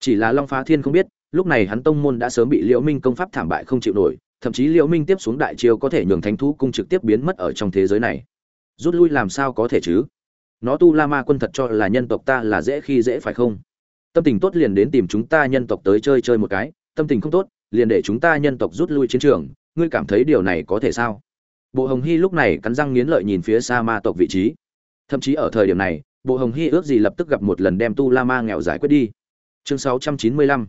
S1: Chỉ là long phá thiên không biết, lúc này hắn tông môn đã sớm bị liễu minh công pháp thảm bại không chịu nổi, thậm chí liễu minh tiếp xuống đại chiêu có thể nhường thánh thú cung trực tiếp biến mất ở trong thế giới này rút lui làm sao có thể chứ? Nó tu la ma quân thật cho là nhân tộc ta là dễ khi dễ phải không? Tâm tình tốt liền đến tìm chúng ta nhân tộc tới chơi chơi một cái, tâm tình không tốt, liền để chúng ta nhân tộc rút lui chiến trường, ngươi cảm thấy điều này có thể sao? Bộ hồng hy lúc này cắn răng nghiến lợi nhìn phía xa ma tộc vị trí. Thậm chí ở thời điểm này, bộ hồng hy ước gì lập tức gặp một lần đem tu la ma nghèo giải quyết đi. Chương 695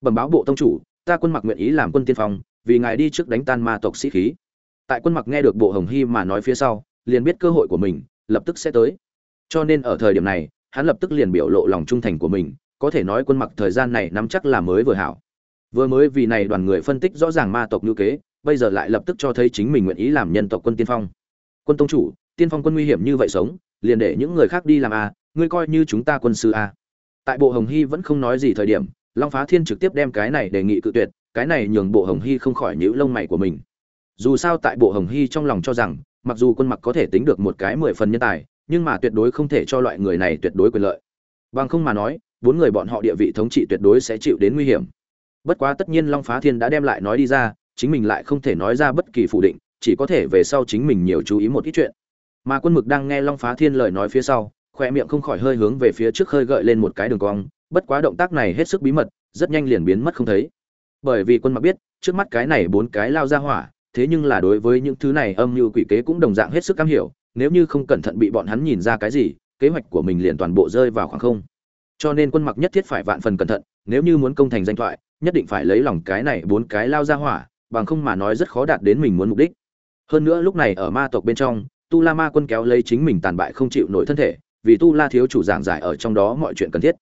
S1: bẩm báo bộ tông chủ, ta quân mặc nguyện ý làm quân tiên phong, vì ngài đi trước đánh tan ma tộc sĩ khí. Tại quân mặc nghe được bộ hồng hy mà nói phía sau liền biết cơ hội của mình lập tức sẽ tới. Cho nên ở thời điểm này, hắn lập tức liền biểu lộ lòng trung thành của mình, có thể nói quân mặc thời gian này nắm chắc là mới vừa hảo. Vừa mới vì này đoàn người phân tích rõ ràng ma tộc như kế, bây giờ lại lập tức cho thấy chính mình nguyện ý làm nhân tộc quân tiên phong. Quân tông chủ, tiên phong quân nguy hiểm như vậy sống, liền để những người khác đi làm a, ngươi coi như chúng ta quân sư a. Tại bộ hồng hy vẫn không nói gì thời điểm, long phá thiên trực tiếp đem cái này đề nghị cự tuyệt, cái này nhường bộ hồng hy không khỏi nhíu lông mày của mình. Dù sao tại bộ hồng hy trong lòng cho rằng mặc dù quân mặc có thể tính được một cái mười phần nhân tài, nhưng mà tuyệt đối không thể cho loại người này tuyệt đối quyền lợi. Bằng không mà nói, bốn người bọn họ địa vị thống trị tuyệt đối sẽ chịu đến nguy hiểm. Bất quá tất nhiên long phá thiên đã đem lại nói đi ra, chính mình lại không thể nói ra bất kỳ phủ định, chỉ có thể về sau chính mình nhiều chú ý một ít chuyện. Mà quân mực đang nghe long phá thiên lời nói phía sau, khoe miệng không khỏi hơi hướng về phía trước hơi gợi lên một cái đường cong, bất quá động tác này hết sức bí mật, rất nhanh liền biến mất không thấy. Bởi vì quân mặc biết, trước mắt cái này bốn cái lao ra hỏa thế nhưng là đối với những thứ này âm mưu quỷ kế cũng đồng dạng hết sức cam hiểu, nếu như không cẩn thận bị bọn hắn nhìn ra cái gì, kế hoạch của mình liền toàn bộ rơi vào khoảng không. Cho nên quân mặc nhất thiết phải vạn phần cẩn thận, nếu như muốn công thành danh thoại, nhất định phải lấy lòng cái này bốn cái lao ra hỏa, bằng không mà nói rất khó đạt đến mình muốn mục đích. Hơn nữa lúc này ở ma tộc bên trong, tu la ma quân kéo lấy chính mình tàn bại không chịu nổi thân thể, vì tu la thiếu chủ giảng giải ở trong đó mọi chuyện cần thiết.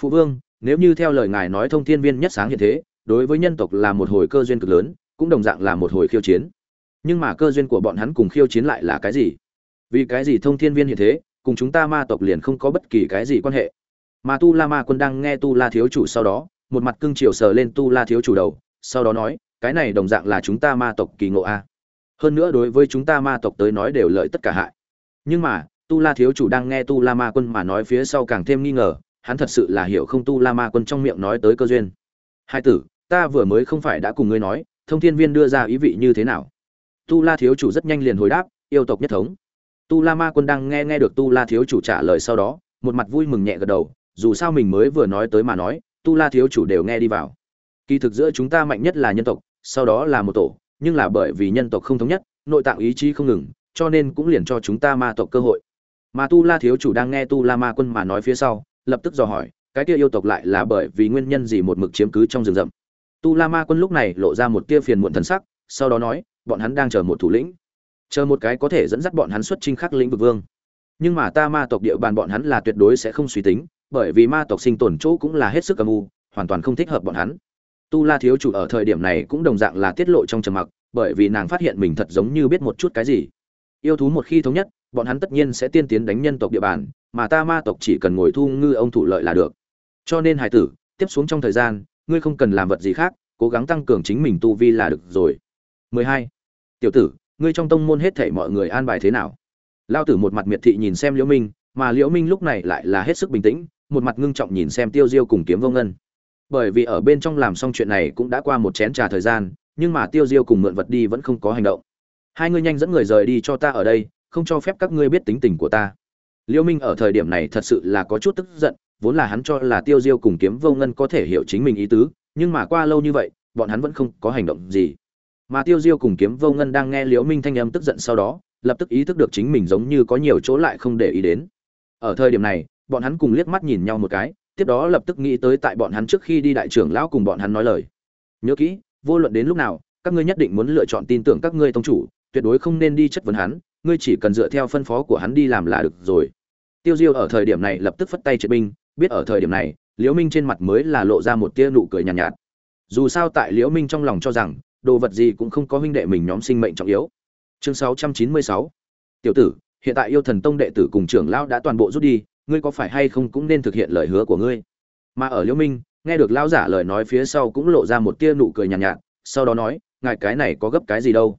S1: Phụ vương, nếu như theo lời ngài nói thông thiên viên nhất sáng hiện thế, đối với nhân tộc là một hồi cơ duyên cực lớn cũng đồng dạng là một hồi khiêu chiến. Nhưng mà cơ duyên của bọn hắn cùng khiêu chiến lại là cái gì? Vì cái gì thông thiên viên hiện thế, cùng chúng ta ma tộc liền không có bất kỳ cái gì quan hệ? Mà tu la ma quân đang nghe tu la thiếu chủ sau đó, một mặt cưng chiều sờ lên tu la thiếu chủ đầu, sau đó nói, cái này đồng dạng là chúng ta ma tộc kỳ ngộ a. Hơn nữa đối với chúng ta ma tộc tới nói đều lợi tất cả hại. Nhưng mà, tu la thiếu chủ đang nghe tu la ma quân mà nói phía sau càng thêm nghi ngờ, hắn thật sự là hiểu không tu la ma quân trong miệng nói tới cơ duyên. Hai tử, ta vừa mới không phải đã cùng ngươi nói thông thiên viên đưa ra ý vị như thế nào? Tu la thiếu chủ rất nhanh liền hồi đáp, yêu tộc nhất thống. Tu la ma quân đang nghe nghe được tu la thiếu chủ trả lời sau đó, một mặt vui mừng nhẹ gật đầu, dù sao mình mới vừa nói tới mà nói, tu la thiếu chủ đều nghe đi vào. Kỳ thực giữa chúng ta mạnh nhất là nhân tộc, sau đó là một tổ, nhưng là bởi vì nhân tộc không thống nhất, nội tạng ý chí không ngừng, cho nên cũng liền cho chúng ta ma tộc cơ hội. Mà tu la thiếu chủ đang nghe tu la ma quân mà nói phía sau, lập tức dò hỏi, cái kia yêu tộc lại là bởi vì nguyên nhân gì một mực chiếm cứ trong rừng rậm? Tu la ma quân lúc này lộ ra một tia phiền muộn thần sắc, sau đó nói, bọn hắn đang chờ một thủ lĩnh. Chờ một cái có thể dẫn dắt bọn hắn xuất chinh khắc lĩnh vực vương. Nhưng mà ta ma tộc địa bàn bọn hắn là tuyệt đối sẽ không suy tính, bởi vì ma tộc sinh tồn chỗ cũng là hết sức âm u, hoàn toàn không thích hợp bọn hắn. Tu la thiếu chủ ở thời điểm này cũng đồng dạng là tiết lộ trong trầm mặc, bởi vì nàng phát hiện mình thật giống như biết một chút cái gì. Yêu thú một khi thống nhất, bọn hắn tất nhiên sẽ tiên tiến đánh nhân tộc địa bàn, mà ta ma tộc chỉ cần ngồi thu ngư ông thủ lợi là được. Cho nên hải tử, tiếp xuống trong thời gian ngươi không cần làm vật gì khác, cố gắng tăng cường chính mình tu vi là được rồi. 12. tiểu tử, ngươi trong tông môn hết thảy mọi người an bài thế nào? Lao tử một mặt miệt thị nhìn xem liễu minh, mà liễu minh lúc này lại là hết sức bình tĩnh, một mặt ngưng trọng nhìn xem tiêu diêu cùng kiếm vô ngân. Bởi vì ở bên trong làm xong chuyện này cũng đã qua một chén trà thời gian, nhưng mà tiêu diêu cùng mượn vật đi vẫn không có hành động. Hai ngươi nhanh dẫn người rời đi cho ta ở đây, không cho phép các ngươi biết tính tình của ta. Liễu minh ở thời điểm này thật sự là có chút tức giận vốn là hắn cho là tiêu diêu cùng kiếm vô ngân có thể hiểu chính mình ý tứ, nhưng mà qua lâu như vậy, bọn hắn vẫn không có hành động gì. Mà tiêu diêu cùng kiếm vô ngân đang nghe liễu minh thanh âm tức giận sau đó, lập tức ý thức được chính mình giống như có nhiều chỗ lại không để ý đến. Ở thời điểm này, bọn hắn cùng liếc mắt nhìn nhau một cái, tiếp đó lập tức nghĩ tới tại bọn hắn trước khi đi đại trưởng lão cùng bọn hắn nói lời. Nhớ kỹ, vô luận đến lúc nào, các ngươi nhất định muốn lựa chọn tin tưởng các ngươi tông chủ, tuyệt đối không nên đi chất vấn hắn, ngươi chỉ cần dựa theo phân phó của hắn đi làm là được rồi. Tiêu diêu ở thời điểm này lập tức phất tay triệt binh biết ở thời điểm này liễu minh trên mặt mới là lộ ra một tia nụ cười nhàn nhạt, nhạt. Dù sao tại liễu minh trong lòng cho rằng đồ vật gì cũng không có huynh đệ mình nhóm sinh mệnh trọng yếu. Chương 696 tiểu tử hiện tại yêu thần tông đệ tử cùng trưởng lão đã toàn bộ rút đi ngươi có phải hay không cũng nên thực hiện lời hứa của ngươi? Mà ở liễu minh nghe được lão giả lời nói phía sau cũng lộ ra một tia nụ cười nhàn nhạt, nhạt sau đó nói ngài cái này có gấp cái gì đâu?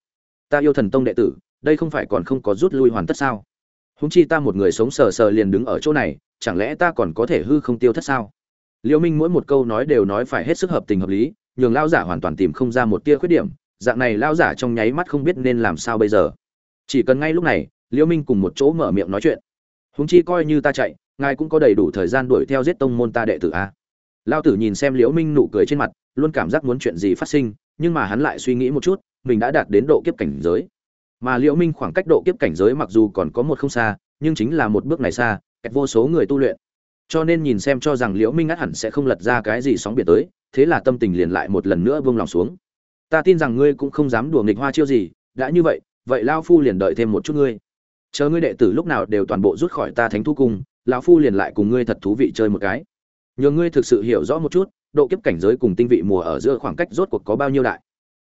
S1: Ta yêu thần tông đệ tử đây không phải còn không có rút lui hoàn tất sao? Húng chi ta một người sống sờ sờ liền đứng ở chỗ này chẳng lẽ ta còn có thể hư không tiêu thất sao? Liễu minh mỗi một câu nói đều nói phải hết sức hợp tình hợp lý, nhường lão giả hoàn toàn tìm không ra một tia khuyết điểm, dạng này lão giả trong nháy mắt không biết nên làm sao bây giờ. Chỉ cần ngay lúc này liễu minh cùng một chỗ mở miệng nói chuyện. Huống chi coi như ta chạy, ngài cũng có đầy đủ thời gian đuổi theo giết tông môn ta đệ tử a. Lão tử nhìn xem liễu minh nụ cười trên mặt, luôn cảm giác muốn chuyện gì phát sinh, nhưng mà hắn lại suy nghĩ một chút, mình đã đạt đến độ kiếp cảnh giới. Mà liễu minh khoảng cách độ kiếp cảnh giới mặc dù còn có một không xa, nhưng chính là một bước này xa kẹt vô số người tu luyện. Cho nên nhìn xem cho rằng liễu minh ngắt hẳn sẽ không lật ra cái gì sóng biển tới, thế là tâm tình liền lại một lần nữa buông lòng xuống. Ta tin rằng ngươi cũng không dám đùa nghịch hoa chiêu gì, đã như vậy vậy lao phu liền đợi thêm một chút ngươi. Chờ ngươi đệ tử lúc nào đều toàn bộ rút khỏi ta thánh thu cung, lão phu liền lại cùng ngươi thật thú vị chơi một cái. Nhờ ngươi thực sự hiểu rõ một chút, độ kiếp cảnh giới cùng tinh vị mùa ở giữa khoảng cách rốt cuộc có bao nhiêu đại.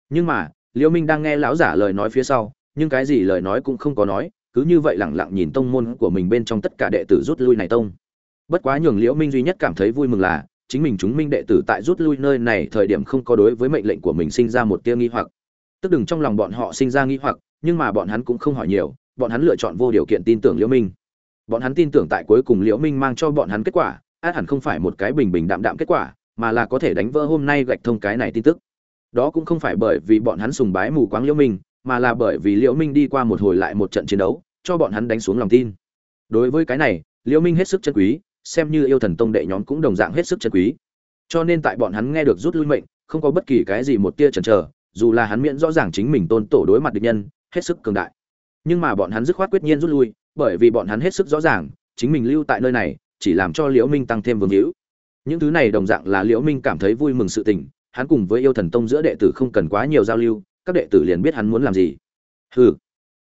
S1: Nhưng mà, liễu minh đang nghe lão giả lời nói phía sau, nhưng cái gì lời nói cũng không có nói cứ như vậy lẳng lặng nhìn tông môn của mình bên trong tất cả đệ tử rút lui này tông. Bất quá nhường liễu minh duy nhất cảm thấy vui mừng là, chính mình chúng minh đệ tử tại rút lui nơi này thời điểm không có đối với mệnh lệnh của mình sinh ra một tia nghi hoặc. Tức đừng trong lòng bọn họ sinh ra nghi hoặc, nhưng mà bọn hắn cũng không hỏi nhiều, bọn hắn lựa chọn vô điều kiện tin tưởng liễu minh. Bọn hắn tin tưởng tại cuối cùng liễu minh mang cho bọn hắn kết quả, át hẳn không phải một cái bình bình đạm đạm kết quả, mà là có thể đánh vỡ hôm nay gạch thông cái này tin tức. Đó cũng không phải bởi vì bọn hắn sùng bái mù quáng liễu minh, mà là bởi vì liễu minh đi qua một hồi lại một trận chiến đấu cho bọn hắn đánh xuống lòng tin. Đối với cái này, liễu minh hết sức chân quý, xem như yêu thần tông đệ nhóm cũng đồng dạng hết sức chân quý. Cho nên tại bọn hắn nghe được rút lui mệnh, không có bất kỳ cái gì một tia chần chờ, dù là hắn miễn rõ ràng chính mình tôn tổ đối mặt địch nhân, hết sức cường đại. Nhưng mà bọn hắn dứt khoát quyết nhiên rút lui, bởi vì bọn hắn hết sức rõ ràng, chính mình lưu tại nơi này, chỉ làm cho liễu minh tăng thêm vương hữu. Những thứ này đồng dạng là liễu minh cảm thấy vui mừng sự tình, hắn cùng với yêu thần tông giữa đệ tử không cần quá nhiều giao lưu, các đệ tử liền biết hắn muốn làm gì. Hừ,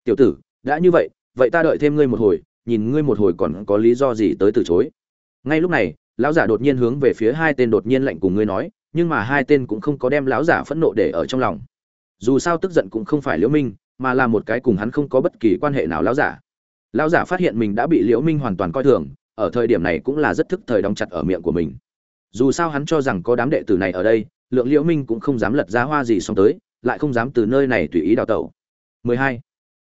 S1: tiểu tử, đã như vậy vậy ta đợi thêm ngươi một hồi, nhìn ngươi một hồi còn có lý do gì tới từ chối. Ngay lúc này, lão giả đột nhiên hướng về phía hai tên đột nhiên lạnh cùng ngươi nói, nhưng mà hai tên cũng không có đem lão giả phẫn nộ để ở trong lòng. Dù sao tức giận cũng không phải liễu minh, mà là một cái cùng hắn không có bất kỳ quan hệ nào lão giả. Lão giả phát hiện mình đã bị liễu minh hoàn toàn coi thường, ở thời điểm này cũng là rất thức thời đóng chặt ở miệng của mình. Dù sao hắn cho rằng có đám đệ tử này ở đây, lượng liễu minh cũng không dám lật ra hoa gì xong tới, lại không dám từ nơi này tùy ý đào tẩu. 12.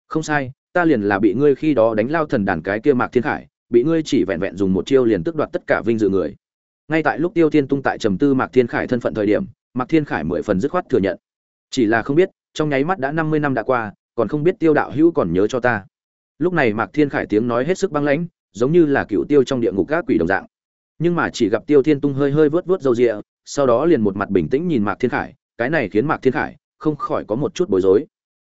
S1: không sai ta liền là bị ngươi khi đó đánh lao thần đàn cái kia mạc thiên khải, bị ngươi chỉ vẹn vẹn dùng một chiêu liền tước đoạt tất cả vinh dự người. Ngay tại lúc tiêu thiên tung tại trầm tư mạc thiên khải thân phận thời điểm, mạc thiên khải mười phần dứt khoát thừa nhận. Chỉ là không biết, trong nháy mắt đã năm mươi năm đã qua, còn không biết tiêu đạo hữu còn nhớ cho ta. Lúc này mạc thiên khải tiếng nói hết sức băng lãnh, giống như là cựu tiêu trong địa ngục các quỷ đồng dạng. Nhưng mà chỉ gặp tiêu thiên tung hơi hơi vớt vớt râu rịa, sau đó liền một mặt bình tĩnh nhìn mạc thiên khải, cái này khiến mạc thiên khải không khỏi có một chút bối rối.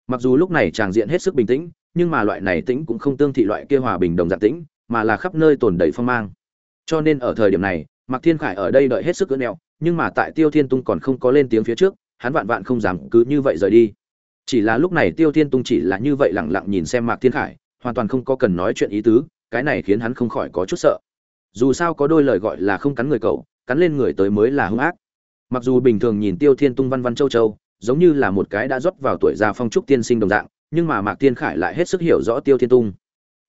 S1: Mặc dù lúc này tràng diện hết sức bình tĩnh nhưng mà loại này tĩnh cũng không tương thị loại kia hòa bình đồng dạng tĩnh, mà là khắp nơi tồn đầy phong mang. Cho nên ở thời điểm này, mạc thiên khải ở đây đợi hết sức cưỡng nẹo, nhưng mà tại tiêu thiên tung còn không có lên tiếng phía trước, hắn vạn vạn không dám cứ như vậy rời đi. Chỉ là lúc này tiêu thiên tung chỉ là như vậy lặng lặng nhìn xem mạc thiên khải, hoàn toàn không có cần nói chuyện ý tứ, cái này khiến hắn không khỏi có chút sợ. Dù sao có đôi lời gọi là không cắn người cậu, cắn lên người tới mới là hung ác. Mặc dù bình thường nhìn tiêu thiên tung văn văn châu châu, giống như là một cái đã rót vào tuổi già phong trúc tiên sinh đồng dạng nhưng mà mạc thiên khải lại hết sức hiểu rõ tiêu thiên tung.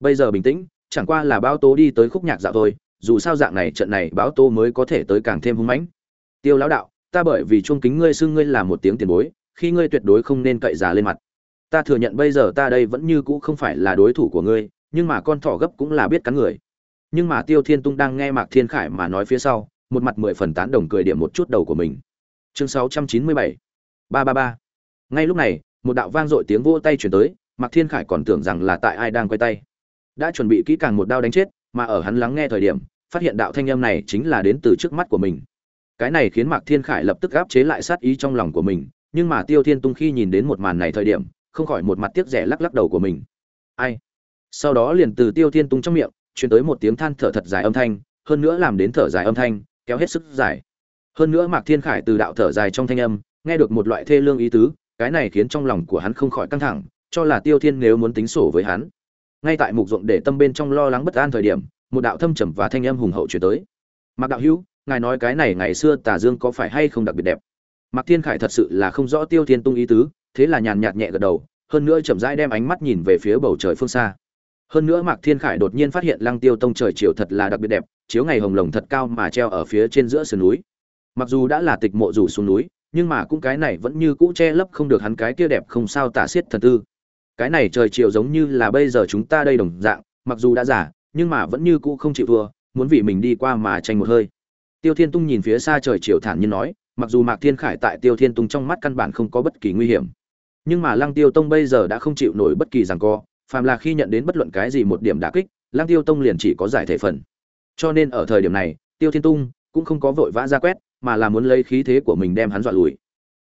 S1: Bây giờ bình tĩnh, chẳng qua là báo tố đi tới khúc nhạc dạo thôi, dù sao dạng này trận này báo tố mới có thể tới càng thêm hung mãnh. Tiêu lão đạo, ta bởi vì chuông kính ngươi xưng ngươi là một tiếng tiền bối, khi ngươi tuyệt đối không nên cậy già lên mặt. Ta thừa nhận bây giờ ta đây vẫn như cũ không phải là đối thủ của ngươi, nhưng mà con thỏ gấp cũng là biết cắn người. Nhưng mà tiêu thiên tung đang nghe mạc thiên khải mà nói phía sau, một mặt mười phần tán đồng cười điểm một chút đầu của mình. Chương sáu trăm chín mươi bảy. Ba ba ba. Ngay lúc này một đạo vang dội tiếng vỗ tay chuyển tới, mạc thiên khải còn tưởng rằng là tại ai đang quay tay. Đã chuẩn bị kỹ càng một đao đánh chết, mà ở hắn lắng nghe thời điểm, phát hiện đạo thanh âm này chính là đến từ trước mắt của mình. Cái này khiến mạc thiên khải lập tức áp chế lại sát ý trong lòng của mình, nhưng mà tiêu thiên tung khi nhìn đến một màn này thời điểm, không khỏi một mặt tiếc rẻ lắc lắc đầu của mình. Ai? Sau đó liền từ tiêu thiên tung trong miệng chuyển tới một tiếng than thở thật dài âm thanh, hơn nữa làm đến thở dài âm thanh, kéo hết sức dài. Hơn nữa mạc thiên khải từ đạo thở dài trong thanh âm, nghe được một loại thê lương ý tứ cái này khiến trong lòng của hắn không khỏi căng thẳng, cho là tiêu thiên nếu muốn tính sổ với hắn. Ngay tại mục ruộng để tâm bên trong lo lắng bất an thời điểm, một đạo thâm trầm và thanh âm hùng hậu truyền tới. Mạc đạo hữu, ngài nói cái này ngày xưa tà dương có phải hay không đặc biệt đẹp? Mạc thiên khải thật sự là không rõ tiêu thiên tung ý tứ, thế là nhàn nhạt nhẹ gật đầu, hơn nữa chậm rãi đem ánh mắt nhìn về phía bầu trời phương xa. Hơn nữa mạc thiên khải đột nhiên phát hiện lăng tiêu tông trời chiều thật là đặc biệt đẹp, chiếu ngày hồng lồng thật cao mà treo ở phía trên giữa sườn núi. Mặc dù đã là tịch mộ rủ xuống núi nhưng mà cũng cái này vẫn như cũ che lấp không được hắn cái kia đẹp không sao tả xiết thần tư. Cái này trời chiều giống như là bây giờ chúng ta đây đồng dạng, mặc dù đã giả nhưng mà vẫn như cũ không chịu thua, muốn vì mình đi qua mà tranh một hơi. Tiêu thiên tung nhìn phía xa trời chiều thản nhiên nói, mặc dù mạc thiên khải tại tiêu thiên tung trong mắt căn bản không có bất kỳ nguy hiểm, nhưng mà lăng tiêu tông bây giờ đã không chịu nổi bất kỳ rằng co, phàm là khi nhận đến bất luận cái gì một điểm đả kích, lăng tiêu tông liền chỉ có giải thể phần. Cho nên ở thời điểm này, tiêu thiên tung cũng không có vội vã ra quét mà là muốn lấy khí thế của mình đem hắn dọa lùi.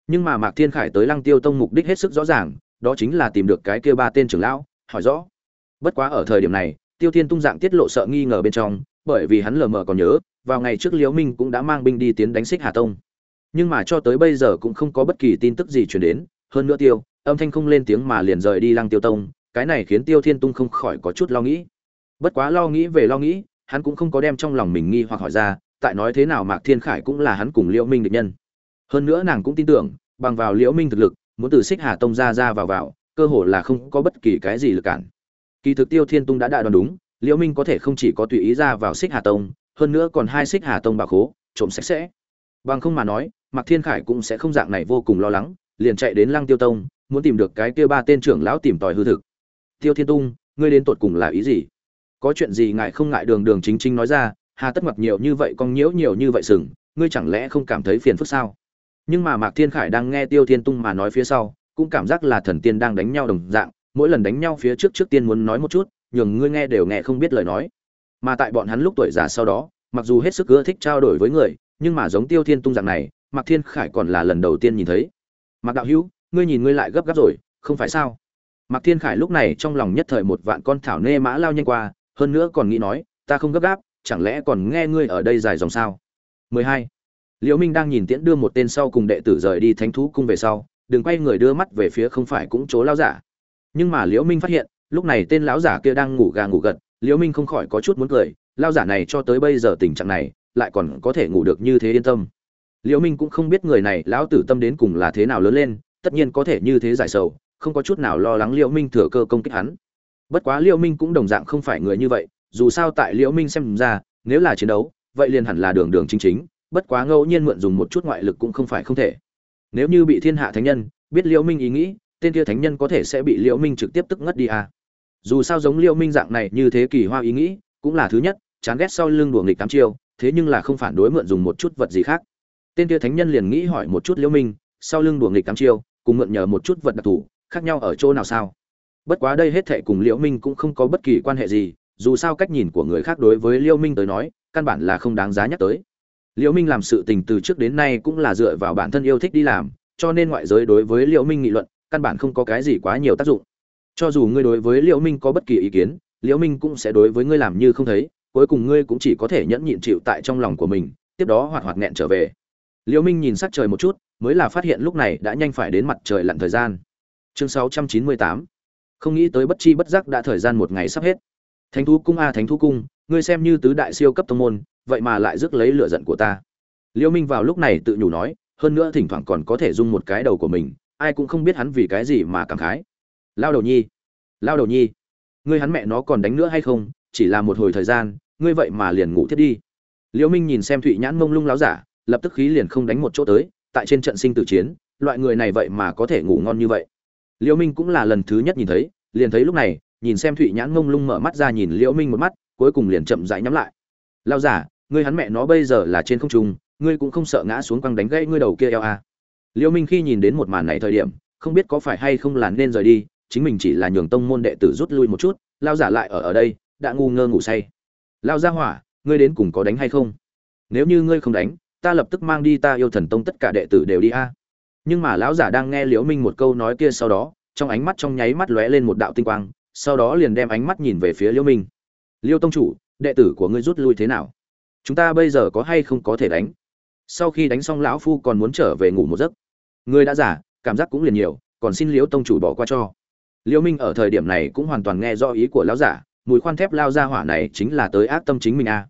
S1: Nhưng mà mạc thiên khải tới lăng tiêu tông mục đích hết sức rõ ràng, đó chính là tìm được cái kia ba tên trưởng lão, hỏi rõ. Bất quá ở thời điểm này, tiêu thiên tung dạng tiết lộ sợ nghi ngờ bên trong, bởi vì hắn lờ mờ còn nhớ, vào ngày trước liễu minh cũng đã mang binh đi tiến đánh xích hà tông. Nhưng mà cho tới bây giờ cũng không có bất kỳ tin tức gì truyền đến, hơn nữa tiêu, âm thanh không lên tiếng mà liền rời đi lăng tiêu tông, cái này khiến tiêu thiên tung không khỏi có chút lo nghĩ. Bất quá lo nghĩ về lo nghĩ, hắn cũng không có đem trong lòng mình nghi hoặc hỏi ra tại nói thế nào mạc thiên khải cũng là hắn cùng liễu minh địch nhân. Hơn nữa nàng cũng tin tưởng, bằng vào liễu minh thực lực, muốn từ xích hà tông ra ra vào vào, cơ hồ là không có bất kỳ cái gì lực cản. Kỳ thực tiêu thiên tung đã đã đoán đúng, liễu minh có thể không chỉ có tùy ý ra vào xích hà tông, hơn nữa còn hai xích hà tông bảo khố, trộm sạch sẽ. Bằng không mà nói, mạc thiên khải cũng sẽ không dạng này vô cùng lo lắng, liền chạy đến lăng tiêu tông, muốn tìm được cái kia ba tên trưởng lão tìm tòi hư thực. Tiêu thiên tung, ngươi đến tột cùng là ý gì? Có chuyện gì ngại không ngại đường đường chính chính nói ra hà tất mặc nhiều như vậy, con nhiễu nhiều như vậy sừng, ngươi chẳng lẽ không cảm thấy phiền phức sao? Nhưng mà mạc thiên khải đang nghe tiêu thiên tung mà nói phía sau, cũng cảm giác là thần tiên đang đánh nhau đồng dạng, mỗi lần đánh nhau phía trước trước tiên muốn nói một chút, nhường ngươi nghe đều nghe không biết lời nói. Mà tại bọn hắn lúc tuổi già sau đó, mặc dù hết sức ưa thích trao đổi với người, nhưng mà giống tiêu thiên tung dạng này, mạc thiên khải còn là lần đầu tiên nhìn thấy. Mạc đạo hữu, ngươi nhìn ngươi lại gấp gáp rồi, không phải sao? Mạc thiên khải lúc này trong lòng nhất thời một vạn con thảo nê mã lao nhanh qua, hơn nữa còn nghĩ nói, ta không gấp gáp chẳng lẽ còn nghe ngươi ở đây dài dòng sao? 12. liễu minh đang nhìn tiễn đưa một tên sau cùng đệ tử rời đi thánh thú cung về sau, đừng quay người đưa mắt về phía không phải cũng chỗ lão giả. Nhưng mà liễu minh phát hiện, lúc này tên lão giả kia đang ngủ gà ngủ gật, liễu minh không khỏi có chút muốn cười, lão giả này cho tới bây giờ tình trạng này, lại còn có thể ngủ được như thế yên tâm. Liễu minh cũng không biết người này, lão tử tâm đến cùng là thế nào lớn lên, tất nhiên có thể như thế giải sầu, không có chút nào lo lắng liễu minh thừa cơ công kích hắn. Bất quá liễu minh cũng đồng dạng không phải người như vậy dù sao tại liễu minh xem ra, nếu là chiến đấu, vậy liền hẳn là đường đường chính chính, bất quá ngẫu nhiên mượn dùng một chút ngoại lực cũng không phải không thể. Nếu như bị thiên hạ thánh nhân biết liễu minh ý nghĩ, tên kia thánh nhân có thể sẽ bị liễu minh trực tiếp tức ngất đi à. Dù sao giống liễu minh dạng này như thế kỳ hoa ý nghĩ, cũng là thứ nhất, chán ghét sau lưng đùa nghịch tám chiêu, thế nhưng là không phản đối mượn dùng một chút vật gì khác. Tên kia thánh nhân liền nghĩ hỏi một chút liễu minh, sau lưng đùa nghịch tám chiêu, cùng mượn nhờ một chút vật đặc thù, khác nhau ở chỗ nào sao? Bất quá đây hết thệ cùng liễu minh cũng không có bất kỳ quan hệ gì dù sao cách nhìn của người khác đối với Liêu minh tới nói, căn bản là không đáng giá nhắc tới. Liêu minh làm sự tình từ trước đến nay cũng là dựa vào bản thân yêu thích đi làm, cho nên ngoại giới đối với Liêu minh nghị luận, căn bản không có cái gì quá nhiều tác dụng. Cho dù ngươi đối với Liêu minh có bất kỳ ý kiến, Liêu minh cũng sẽ đối với ngươi làm như không thấy, cuối cùng ngươi cũng chỉ có thể nhẫn nhịn chịu tại trong lòng của mình, tiếp đó hoạt hoạt nghẹn trở về. Liêu minh nhìn sắc trời một chút, mới là phát hiện lúc này đã nhanh phải đến mặt trời lặn thời gian. Chương 698 không nghĩ tới bất chi bất giác đã thời gian một ngày sắp hết thánh thú cung a, thánh thú cung, ngươi xem như tứ đại siêu cấp tông môn, vậy mà lại rước lấy lửa giận của ta. Liễu minh vào lúc này tự nhủ nói, hơn nữa thỉnh thoảng còn có thể dung một cái đầu của mình, ai cũng không biết hắn vì cái gì mà cảm khái. Lao đầu nhi, lao đầu nhi, ngươi hắn mẹ nó còn đánh nữa hay không, chỉ là một hồi thời gian, ngươi vậy mà liền ngủ thiết đi. Liễu minh nhìn xem thụy nhãn mông lung láo giả, lập tức khí liền không đánh một chỗ tới, tại trên trận sinh tử chiến, loại người này vậy mà có thể ngủ ngon như vậy. Liễu minh cũng là lần thứ nhất nhìn thấy, liền thấy lúc này nhìn xem thụy nhãn ngông lung mở mắt ra nhìn liễu minh một mắt, cuối cùng liền chậm rãi nhắm lại. Lao giả ngươi hắn mẹ nó bây giờ là trên không trung, ngươi cũng không sợ ngã xuống quăng đánh gãy ngươi đầu kia eo à. liễu minh khi nhìn đến một màn này thời điểm, không biết có phải hay không là nên rời đi, chính mình chỉ là nhường tông môn đệ tử rút lui một chút lao giả lại ở ở đây, đã ngu ngơ ngủ say. Lao ra hỏa, ngươi đến cùng có đánh hay không? Nếu như ngươi không đánh, ta lập tức mang đi ta yêu thần tông tất cả đệ tử đều đi a. Nhưng mà lão giả đang nghe liễu minh một câu nói kia sau đó, trong ánh mắt trong nháy mắt lóe lên một đạo tinh quang sau đó liền đem ánh mắt nhìn về phía liêu minh. Liêu tông chủ, đệ tử của ngươi rút lui thế nào? Chúng ta bây giờ có hay không có thể đánh? Sau khi đánh xong lão phu còn muốn trở về ngủ một giấc. Ngươi đã giả cảm giác cũng liền nhiều, còn xin liêu tông chủ bỏ qua cho. Liêu minh ở thời điểm này cũng hoàn toàn nghe rõ ý của lão giả, mùi khoan thép lao ra hỏa này chính là tới ác tâm chính mình a.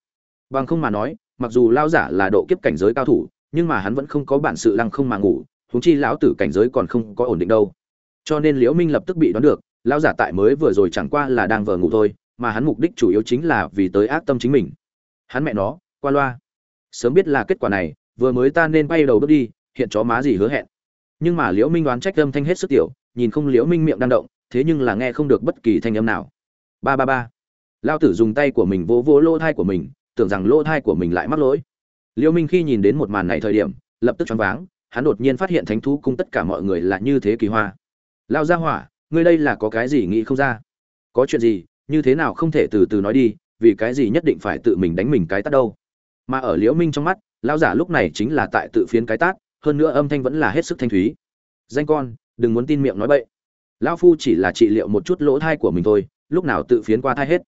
S1: Bằng không mà nói, mặc dù lao giả là độ kiếp cảnh giới cao thủ, nhưng mà hắn vẫn không có bản sự lăng không mà ngủ, huống chi lão tử cảnh giới còn không có ổn định đâu. Cho nên liễu minh lập tức bị đoán được lão giả tại mới vừa rồi chẳng qua là đang vờ ngủ thôi, mà hắn mục đích chủ yếu chính là vì tới ác tâm chính mình. Hắn mẹ nó, qua loa. Sớm biết là kết quả này, vừa mới ta nên bay đầu bước đi, hiện chó má gì hứa hẹn. Nhưng mà liễu minh đoán trách âm thanh hết sức tiểu, nhìn không liễu minh miệng đang động, thế nhưng là nghe không được bất kỳ thanh âm nào. Ba ba ba. Lao tử dùng tay của mình vỗ vỗ lỗ thai của mình, tưởng rằng lỗ thai của mình lại mắc lỗi. Liễu minh khi nhìn đến một màn này thời điểm, lập tức choáng váng, hắn đột nhiên phát hiện thánh thú cung tất cả mọi người là như thế kỳ hoa. Lao ra hỏa ngươi đây là có cái gì nghĩ không ra? Có chuyện gì, như thế nào không thể từ từ nói đi, vì cái gì nhất định phải tự mình đánh mình cái tát đâu? Mà ở liễu minh trong mắt, lão giả lúc này chính là tại tự phiến cái tát, hơn nữa âm thanh vẫn là hết sức thanh thúy. Danh con, đừng muốn tin miệng nói bậy. Lão phu chỉ là trị liệu một chút lỗ thai của mình thôi, lúc nào tự phiến qua thai hết.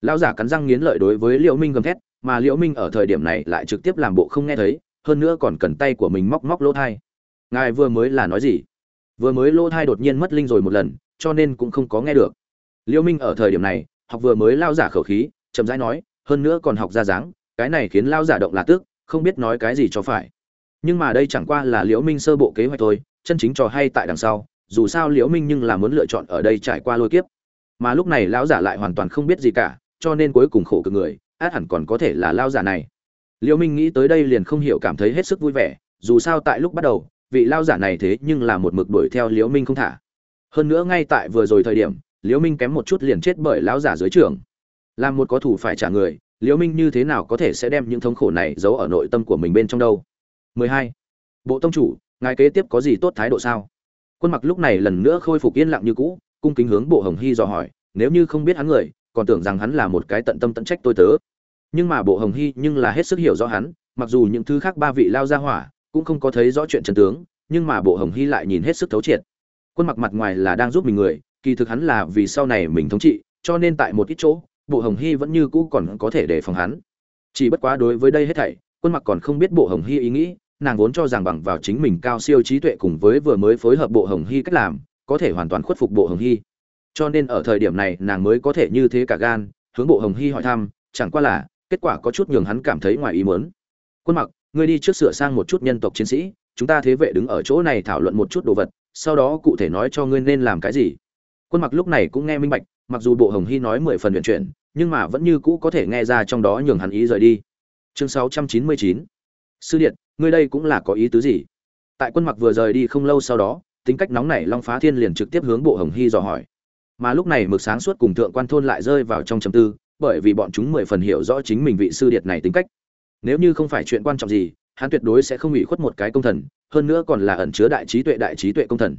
S1: Lão giả cắn răng nghiến lợi đối với liễu minh gầm thét, mà liễu minh ở thời điểm này lại trực tiếp làm bộ không nghe thấy, hơn nữa còn cần tay của mình móc móc lỗ thai. Ngài vừa mới là nói gì? Vừa mới lỗ thai đột nhiên mất linh rồi một lần cho nên cũng không có nghe được. Liễu minh ở thời điểm này, học vừa mới lao giả khẩu khí, chậm rãi nói, hơn nữa còn học ra dáng, cái này khiến lao giả động là tức, không biết nói cái gì cho phải. Nhưng mà đây chẳng qua là liễu minh sơ bộ kế hoạch thôi, chân chính trò hay tại đằng sau, dù sao liễu minh nhưng là muốn lựa chọn ở đây trải qua lôi kiếp. Mà lúc này lão giả lại hoàn toàn không biết gì cả, cho nên cuối cùng khổ cực người, át hẳn còn có thể là lao giả này. Liễu minh nghĩ tới đây liền không hiểu cảm thấy hết sức vui vẻ, dù sao tại lúc bắt đầu, vị lao giả này thế nhưng là một mực đuổi theo liễu minh không thả hơn nữa ngay tại vừa rồi thời điểm, liễu minh kém một chút liền chết bởi lão giả dưới trưởng làm một có thủ phải trả người, liễu minh như thế nào có thể sẽ đem những thống khổ này giấu ở nội tâm của mình bên trong đâu? 12. bộ tông chủ, ngài kế tiếp có gì tốt thái độ sao? Quân mặc lúc này lần nữa khôi phục yên lặng như cũ, cung kính hướng bộ hồng hy dò hỏi, nếu như không biết hắn người, còn tưởng rằng hắn là một cái tận tâm tận trách tôi tớ. Nhưng mà bộ hồng hy nhưng là hết sức hiểu rõ hắn, mặc dù những thứ khác ba vị lao ra hỏa cũng không có thấy rõ chuyện chân tướng, nhưng mà bộ hồng hy lại nhìn hết sức thấu triệt quân mặc mặt ngoài là đang giúp mình người, kỳ thực hắn là vì sau này mình thống trị, cho nên tại một ít chỗ, bộ hồng hy vẫn như cũ còn có thể đề phòng hắn. Chỉ bất quá đối với đây hết thảy, quân mặc còn không biết bộ hồng hy ý nghĩ, nàng vốn cho rằng bằng vào chính mình cao siêu trí tuệ cùng với vừa mới phối hợp bộ hồng hy cách làm, có thể hoàn toàn khuất phục bộ hồng hy. Cho nên ở thời điểm này, nàng mới có thể như thế cả gan, hướng bộ hồng hy hỏi thăm, chẳng qua là, kết quả có chút nhường hắn cảm thấy ngoài ý muốn. Quân mặc, ngươi đi trước sửa sang một chút nhân tộc chiến sĩ, chúng ta thế vệ đứng ở chỗ này thảo luận một chút đồ vật sau đó cụ thể nói cho ngươi nên làm cái gì. Quân mặc lúc này cũng nghe minh bạch, mặc dù bộ hồng hy nói mười phần luyện chuyển, nhưng mà vẫn như cũ có thể nghe ra trong đó nhường hắn ý rời đi. Chương sáu trăm chín mươi chín. Sư điện, ngươi đây cũng là có ý tứ gì? Tại quân mặc vừa rời đi không lâu sau đó, tính cách nóng nảy long phá thiên liền trực tiếp hướng bộ hồng hy dò hỏi. Mà lúc này mực sáng suốt cùng thượng quan thôn lại rơi vào trong trầm tư, bởi vì bọn chúng mười phần hiểu rõ chính mình vị sư điệt này tính cách. Nếu như không phải chuyện quan trọng gì hắn tuyệt đối sẽ không ủy khuất một cái công thần, hơn nữa còn là ẩn chứa đại trí tuệ đại trí tuệ công thần.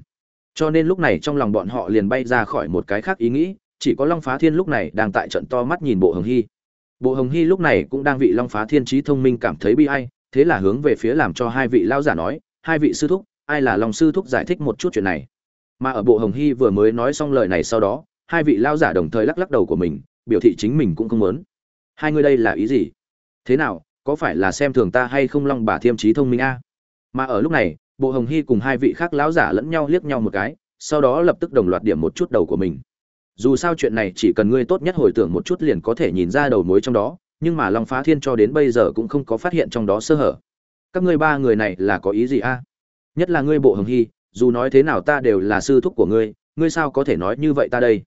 S1: Cho nên lúc này trong lòng bọn họ liền bay ra khỏi một cái khác ý nghĩ, chỉ có long phá thiên lúc này đang tại trận to mắt nhìn bộ hồng hy. Bộ hồng hy lúc này cũng đang vị long phá thiên trí thông minh cảm thấy bi ai, thế là hướng về phía làm cho hai vị lao giả nói, hai vị sư thúc, ai là long sư thúc giải thích một chút chuyện này? Mà ở bộ hồng hy vừa mới nói xong lời này sau đó, hai vị lao giả đồng thời lắc lắc đầu của mình, biểu thị chính mình cũng không muốn. Hai người đây là ý gì? Thế nào có phải là xem thường ta hay không long bà thiêm trí thông minh a? Mà ở lúc này, bộ hồng hy cùng hai vị khác lão giả lẫn nhau liếc nhau một cái, sau đó lập tức đồng loạt điểm một chút đầu của mình. Dù sao chuyện này chỉ cần ngươi tốt nhất hồi tưởng một chút liền có thể nhìn ra đầu mối trong đó, nhưng mà long phá thiên cho đến bây giờ cũng không có phát hiện trong đó sơ hở. Các ngươi ba người này là có ý gì a? Nhất là ngươi bộ hồng hy, dù nói thế nào ta đều là sư thúc của ngươi ngươi sao có thể nói như vậy ta đây?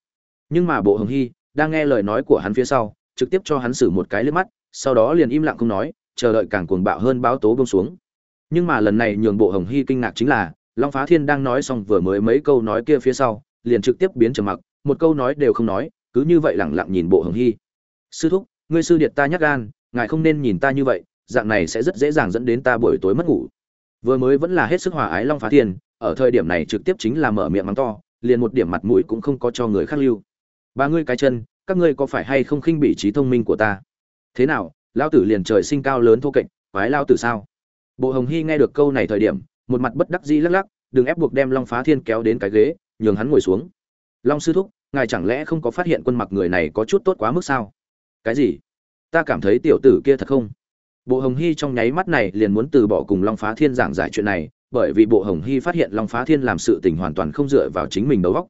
S1: Nhưng mà bộ hồng hy, đang nghe lời nói của hắn phía sau, trực tiếp cho hắn xử một cái liếc mắt sau đó liền im lặng không nói, chờ đợi càng cuồng bạo hơn báo tố bông xuống. Nhưng mà lần này nhường bộ hồng hy kinh ngạc chính là, long phá thiên đang nói xong vừa mới mấy câu nói kia phía sau, liền trực tiếp biến trầm mặc, một câu nói đều không nói, cứ như vậy lẳng lặng nhìn bộ hồng hy. Sư thúc, ngươi sư điệt ta nhắc gan, ngài không nên nhìn ta như vậy, dạng này sẽ rất dễ dàng dẫn đến ta buổi tối mất ngủ. Vừa mới vẫn là hết sức hòa ái long phá thiên, ở thời điểm này trực tiếp chính là mở miệng mắng to, liền một điểm mặt mũi cũng không có cho người khác lưu. Ba ngươi cái chân, các ngươi có phải hay không khinh bị trí thông minh của ta? Thế nào lao tử liền trời sinh cao lớn thô kệch, quái lao tử sao? Bộ hồng hy nghe được câu này thời điểm, một mặt bất đắc dĩ lắc lắc, đừng ép buộc đem long phá thiên kéo đến cái ghế, nhường hắn ngồi xuống. Long sư thúc, ngài chẳng lẽ không có phát hiện quân mặc người này có chút tốt quá mức sao? Cái gì? Ta cảm thấy tiểu tử kia thật không? Bộ hồng hy trong nháy mắt này liền muốn từ bỏ cùng long phá thiên giảng giải chuyện này, bởi vì bộ hồng hy phát hiện long phá thiên làm sự tình hoàn toàn không dựa vào chính mình đầu góc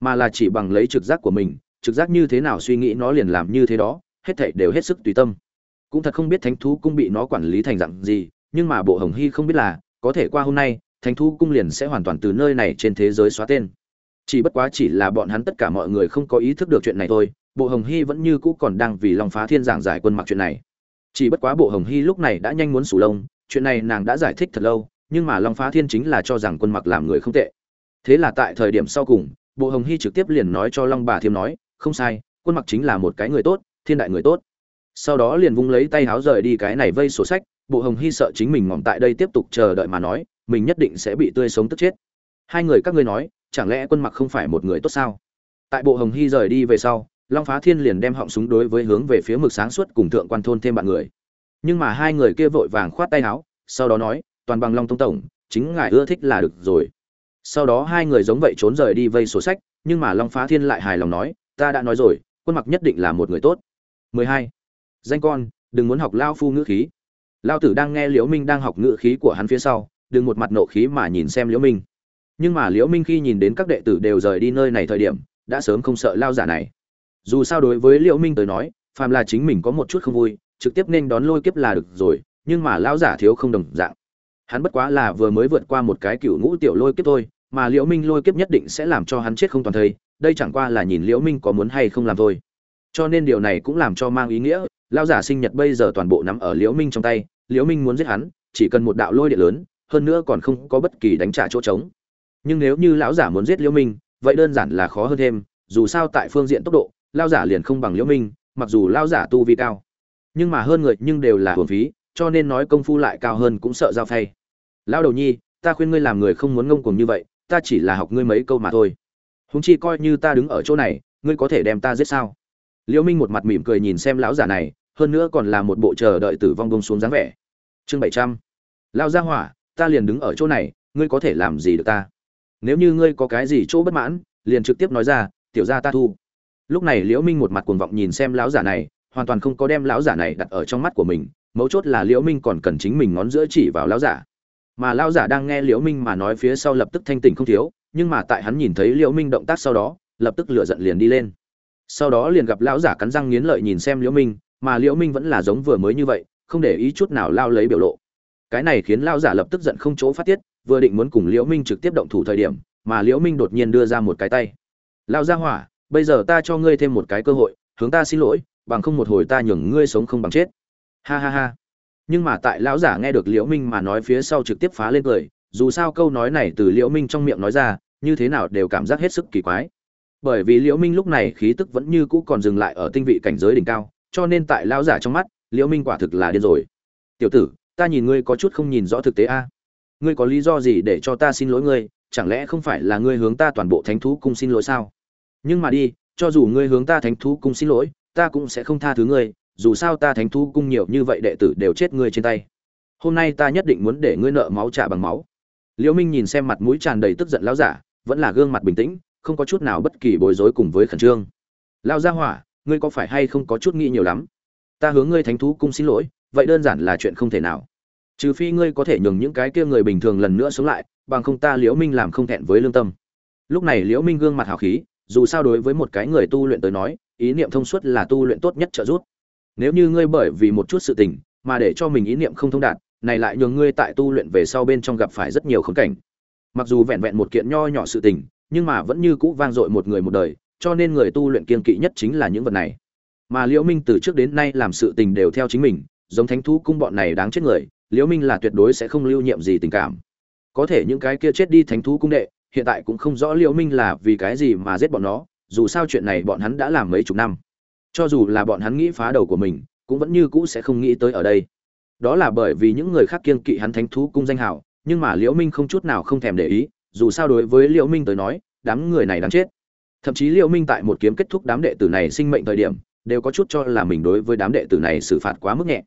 S1: mà là chỉ bằng lấy trực giác của mình, trực giác như thế nào suy nghĩ nó liền làm như thế đó hết thảy đều hết sức tùy tâm. Cũng thật không biết thánh thú cung bị nó quản lý thành dạng gì, nhưng mà bộ hồng hy không biết là, có thể qua hôm nay, thánh thú cung liền sẽ hoàn toàn từ nơi này trên thế giới xóa tên. Chỉ bất quá chỉ là bọn hắn tất cả mọi người không có ý thức được chuyện này thôi, bộ hồng hy vẫn như cũ còn đang vì long phá thiên giảng giải quân mặc chuyện này. Chỉ bất quá bộ hồng hy lúc này đã nhanh muốn sủ lông, chuyện này nàng đã giải thích thật lâu, nhưng mà long phá thiên chính là cho rằng quân mặc làm người không tệ. Thế là tại thời điểm sau cùng, bộ hồng hy trực tiếp liền nói cho long bà thiêm nói, không sai, quân mặc chính là một cái người tốt thiên đại người tốt. Sau đó liền vung lấy tay háo rời đi cái này vây sổ sách bộ hồng hy sợ chính mình ngỏm tại đây tiếp tục chờ đợi mà nói mình nhất định sẽ bị tươi sống tức chết. Hai người các ngươi nói chẳng lẽ quân mặc không phải một người tốt sao? Tại bộ hồng hy rời đi về sau long phá thiên liền đem họng súng đối với hướng về phía mực sáng suốt cùng thượng quan thôn thêm bạn người. Nhưng mà hai người kia vội vàng khoát tay háo, sau đó nói toàn bằng long tông tổng chính ngài ưa thích là được rồi. Sau đó hai người giống vậy trốn rời đi vây sổ sách nhưng mà long phá thiên lại hài lòng nói ta đã nói rồi quân mặc nhất định là một người tốt. 12. danh con, đừng muốn học lao phu ngữ khí. Lao tử đang nghe liễu minh đang học ngữ khí của hắn phía sau, đừng một mặt nộ khí mà nhìn xem liễu minh. Nhưng mà liễu minh khi nhìn đến các đệ tử đều rời đi nơi này thời điểm, đã sớm không sợ lao giả này. Dù sao đối với liễu minh tới nói, phàm là chính mình có một chút không vui, trực tiếp nên đón lôi kiếp là được rồi, nhưng mà lão giả thiếu không đồng dạng. Hắn bất quá là vừa mới vượt qua một cái cựu ngũ tiểu lôi kiếp thôi, mà liễu minh lôi kiếp nhất định sẽ làm cho hắn chết không toàn thây đây chẳng qua là nhìn liễu minh có muốn hay không làm thôi cho nên điều này cũng làm cho mang ý nghĩa, lão giả sinh nhật bây giờ toàn bộ nắm ở liễu minh trong tay, liễu minh muốn giết hắn, chỉ cần một đạo lôi điện lớn, hơn nữa còn không có bất kỳ đánh trả chỗ trống. Nhưng nếu như lão giả muốn giết liễu minh, vậy đơn giản là khó hơn thêm, dù sao tại phương diện tốc độ, lão giả liền không bằng liễu minh, mặc dù lão giả tu vi cao. Nhưng mà hơn người nhưng đều là hồn phí, cho nên nói công phu lại cao hơn cũng sợ giao phay. Lão đầu nhi, ta khuyên ngươi làm người không muốn ngông cuồng như vậy, ta chỉ là học ngươi mấy câu mà thôi. Húng chi coi như ta đứng ở chỗ này, ngươi có thể đem ta giết sao? Liễu minh một mặt mỉm cười nhìn xem lão giả này, hơn nữa còn là một bộ chờ đợi tử vong bông xuống dáng vẻ. Chương bảy trăm. Lao ra hỏa, ta liền đứng ở chỗ này, ngươi có thể làm gì được ta? Nếu như ngươi có cái gì chỗ bất mãn, liền trực tiếp nói ra, tiểu gia ta thu. Lúc này liễu minh một mặt cuồng vọng nhìn xem lão giả này, hoàn toàn không có đem lão giả này đặt ở trong mắt của mình, mấu chốt là liễu minh còn cần chính mình ngón giữa chỉ vào lão giả. Mà lão giả đang nghe liễu minh mà nói phía sau lập tức thanh tỉnh không thiếu, nhưng mà tại hắn nhìn thấy liễu minh động tác sau đó, lập tức lửa giận liền đi lên sau đó liền gặp lão giả cắn răng nghiến lợi nhìn xem liễu minh, mà liễu minh vẫn là giống vừa mới như vậy, không để ý chút nào lao lấy biểu lộ. Cái này khiến lão giả lập tức giận không chỗ phát tiết, vừa định muốn cùng liễu minh trực tiếp động thủ thời điểm, mà liễu minh đột nhiên đưa ra một cái tay. Lão gia hỏa, bây giờ ta cho ngươi thêm một cái cơ hội, hướng ta xin lỗi, bằng không một hồi ta nhường ngươi sống không bằng chết. Ha ha ha. Nhưng mà tại lão giả nghe được liễu minh mà nói phía sau trực tiếp phá lên cười, dù sao câu nói này từ liễu minh trong miệng nói ra, như thế nào đều cảm giác hết sức kỳ quái bởi vì liễu minh lúc này khí tức vẫn như cũ còn dừng lại ở tinh vị cảnh giới đỉnh cao, cho nên tại lão giả trong mắt, liễu minh quả thực là điên rồi. Tiểu tử, ta nhìn ngươi có chút không nhìn rõ thực tế a. Ngươi có lý do gì để cho ta xin lỗi ngươi? Chẳng lẽ không phải là ngươi hướng ta toàn bộ thánh thú cung xin lỗi sao? Nhưng mà đi, cho dù ngươi hướng ta thánh thú cung xin lỗi, ta cũng sẽ không tha thứ ngươi, dù sao ta thánh thú cung nhiều như vậy đệ tử đều chết ngươi trên tay. Hôm nay ta nhất định muốn để ngươi nợ máu trả bằng máu. Liễu minh nhìn xem mặt mũi tràn đầy tức giận lão giả, vẫn là gương mặt bình tĩnh không có chút nào bất kỳ bối rối cùng với khẩn trương. Lão gia hỏa, ngươi có phải hay không có chút nghĩ nhiều lắm? Ta hướng ngươi thánh thú cung xin lỗi, vậy đơn giản là chuyện không thể nào. Trừ phi ngươi có thể nhường những cái kia người bình thường lần nữa sống lại, bằng không ta liễu minh làm không thẹn với lương tâm. Lúc này liễu minh gương mặt hào khí, dù sao đối với một cái người tu luyện tới nói, ý niệm thông suốt là tu luyện tốt nhất trợ giúp. Nếu như ngươi bởi vì một chút sự tình, mà để cho mình ý niệm không thông đạt, này lại nhường ngươi tại tu luyện về sau bên trong gặp phải rất nhiều khốn cảnh. Mặc dù vẹn vẹn một kiện nho nhỏ sự tình nhưng mà vẫn như cũ vang dội một người một đời, cho nên người tu luyện kiên kỵ nhất chính là những vật này. Mà liễu minh từ trước đến nay làm sự tình đều theo chính mình, giống thánh thú cung bọn này đáng chết người, liễu minh là tuyệt đối sẽ không lưu nhiệm gì tình cảm. Có thể những cái kia chết đi thánh thú cung đệ, hiện tại cũng không rõ liễu minh là vì cái gì mà giết bọn nó, dù sao chuyện này bọn hắn đã làm mấy chục năm. Cho dù là bọn hắn nghĩ phá đầu của mình, cũng vẫn như cũ sẽ không nghĩ tới ở đây. Đó là bởi vì những người khác kiên kỵ hắn thánh thú cung danh hào, nhưng mà liễu minh không chút nào không thèm để ý dù sao đối với liễu minh tới nói, đám người này đáng chết. Thậm chí liễu minh tại một kiếm kết thúc đám đệ tử này sinh mệnh thời điểm, đều có chút cho là mình đối với đám đệ tử này xử phạt quá mức nhẹ.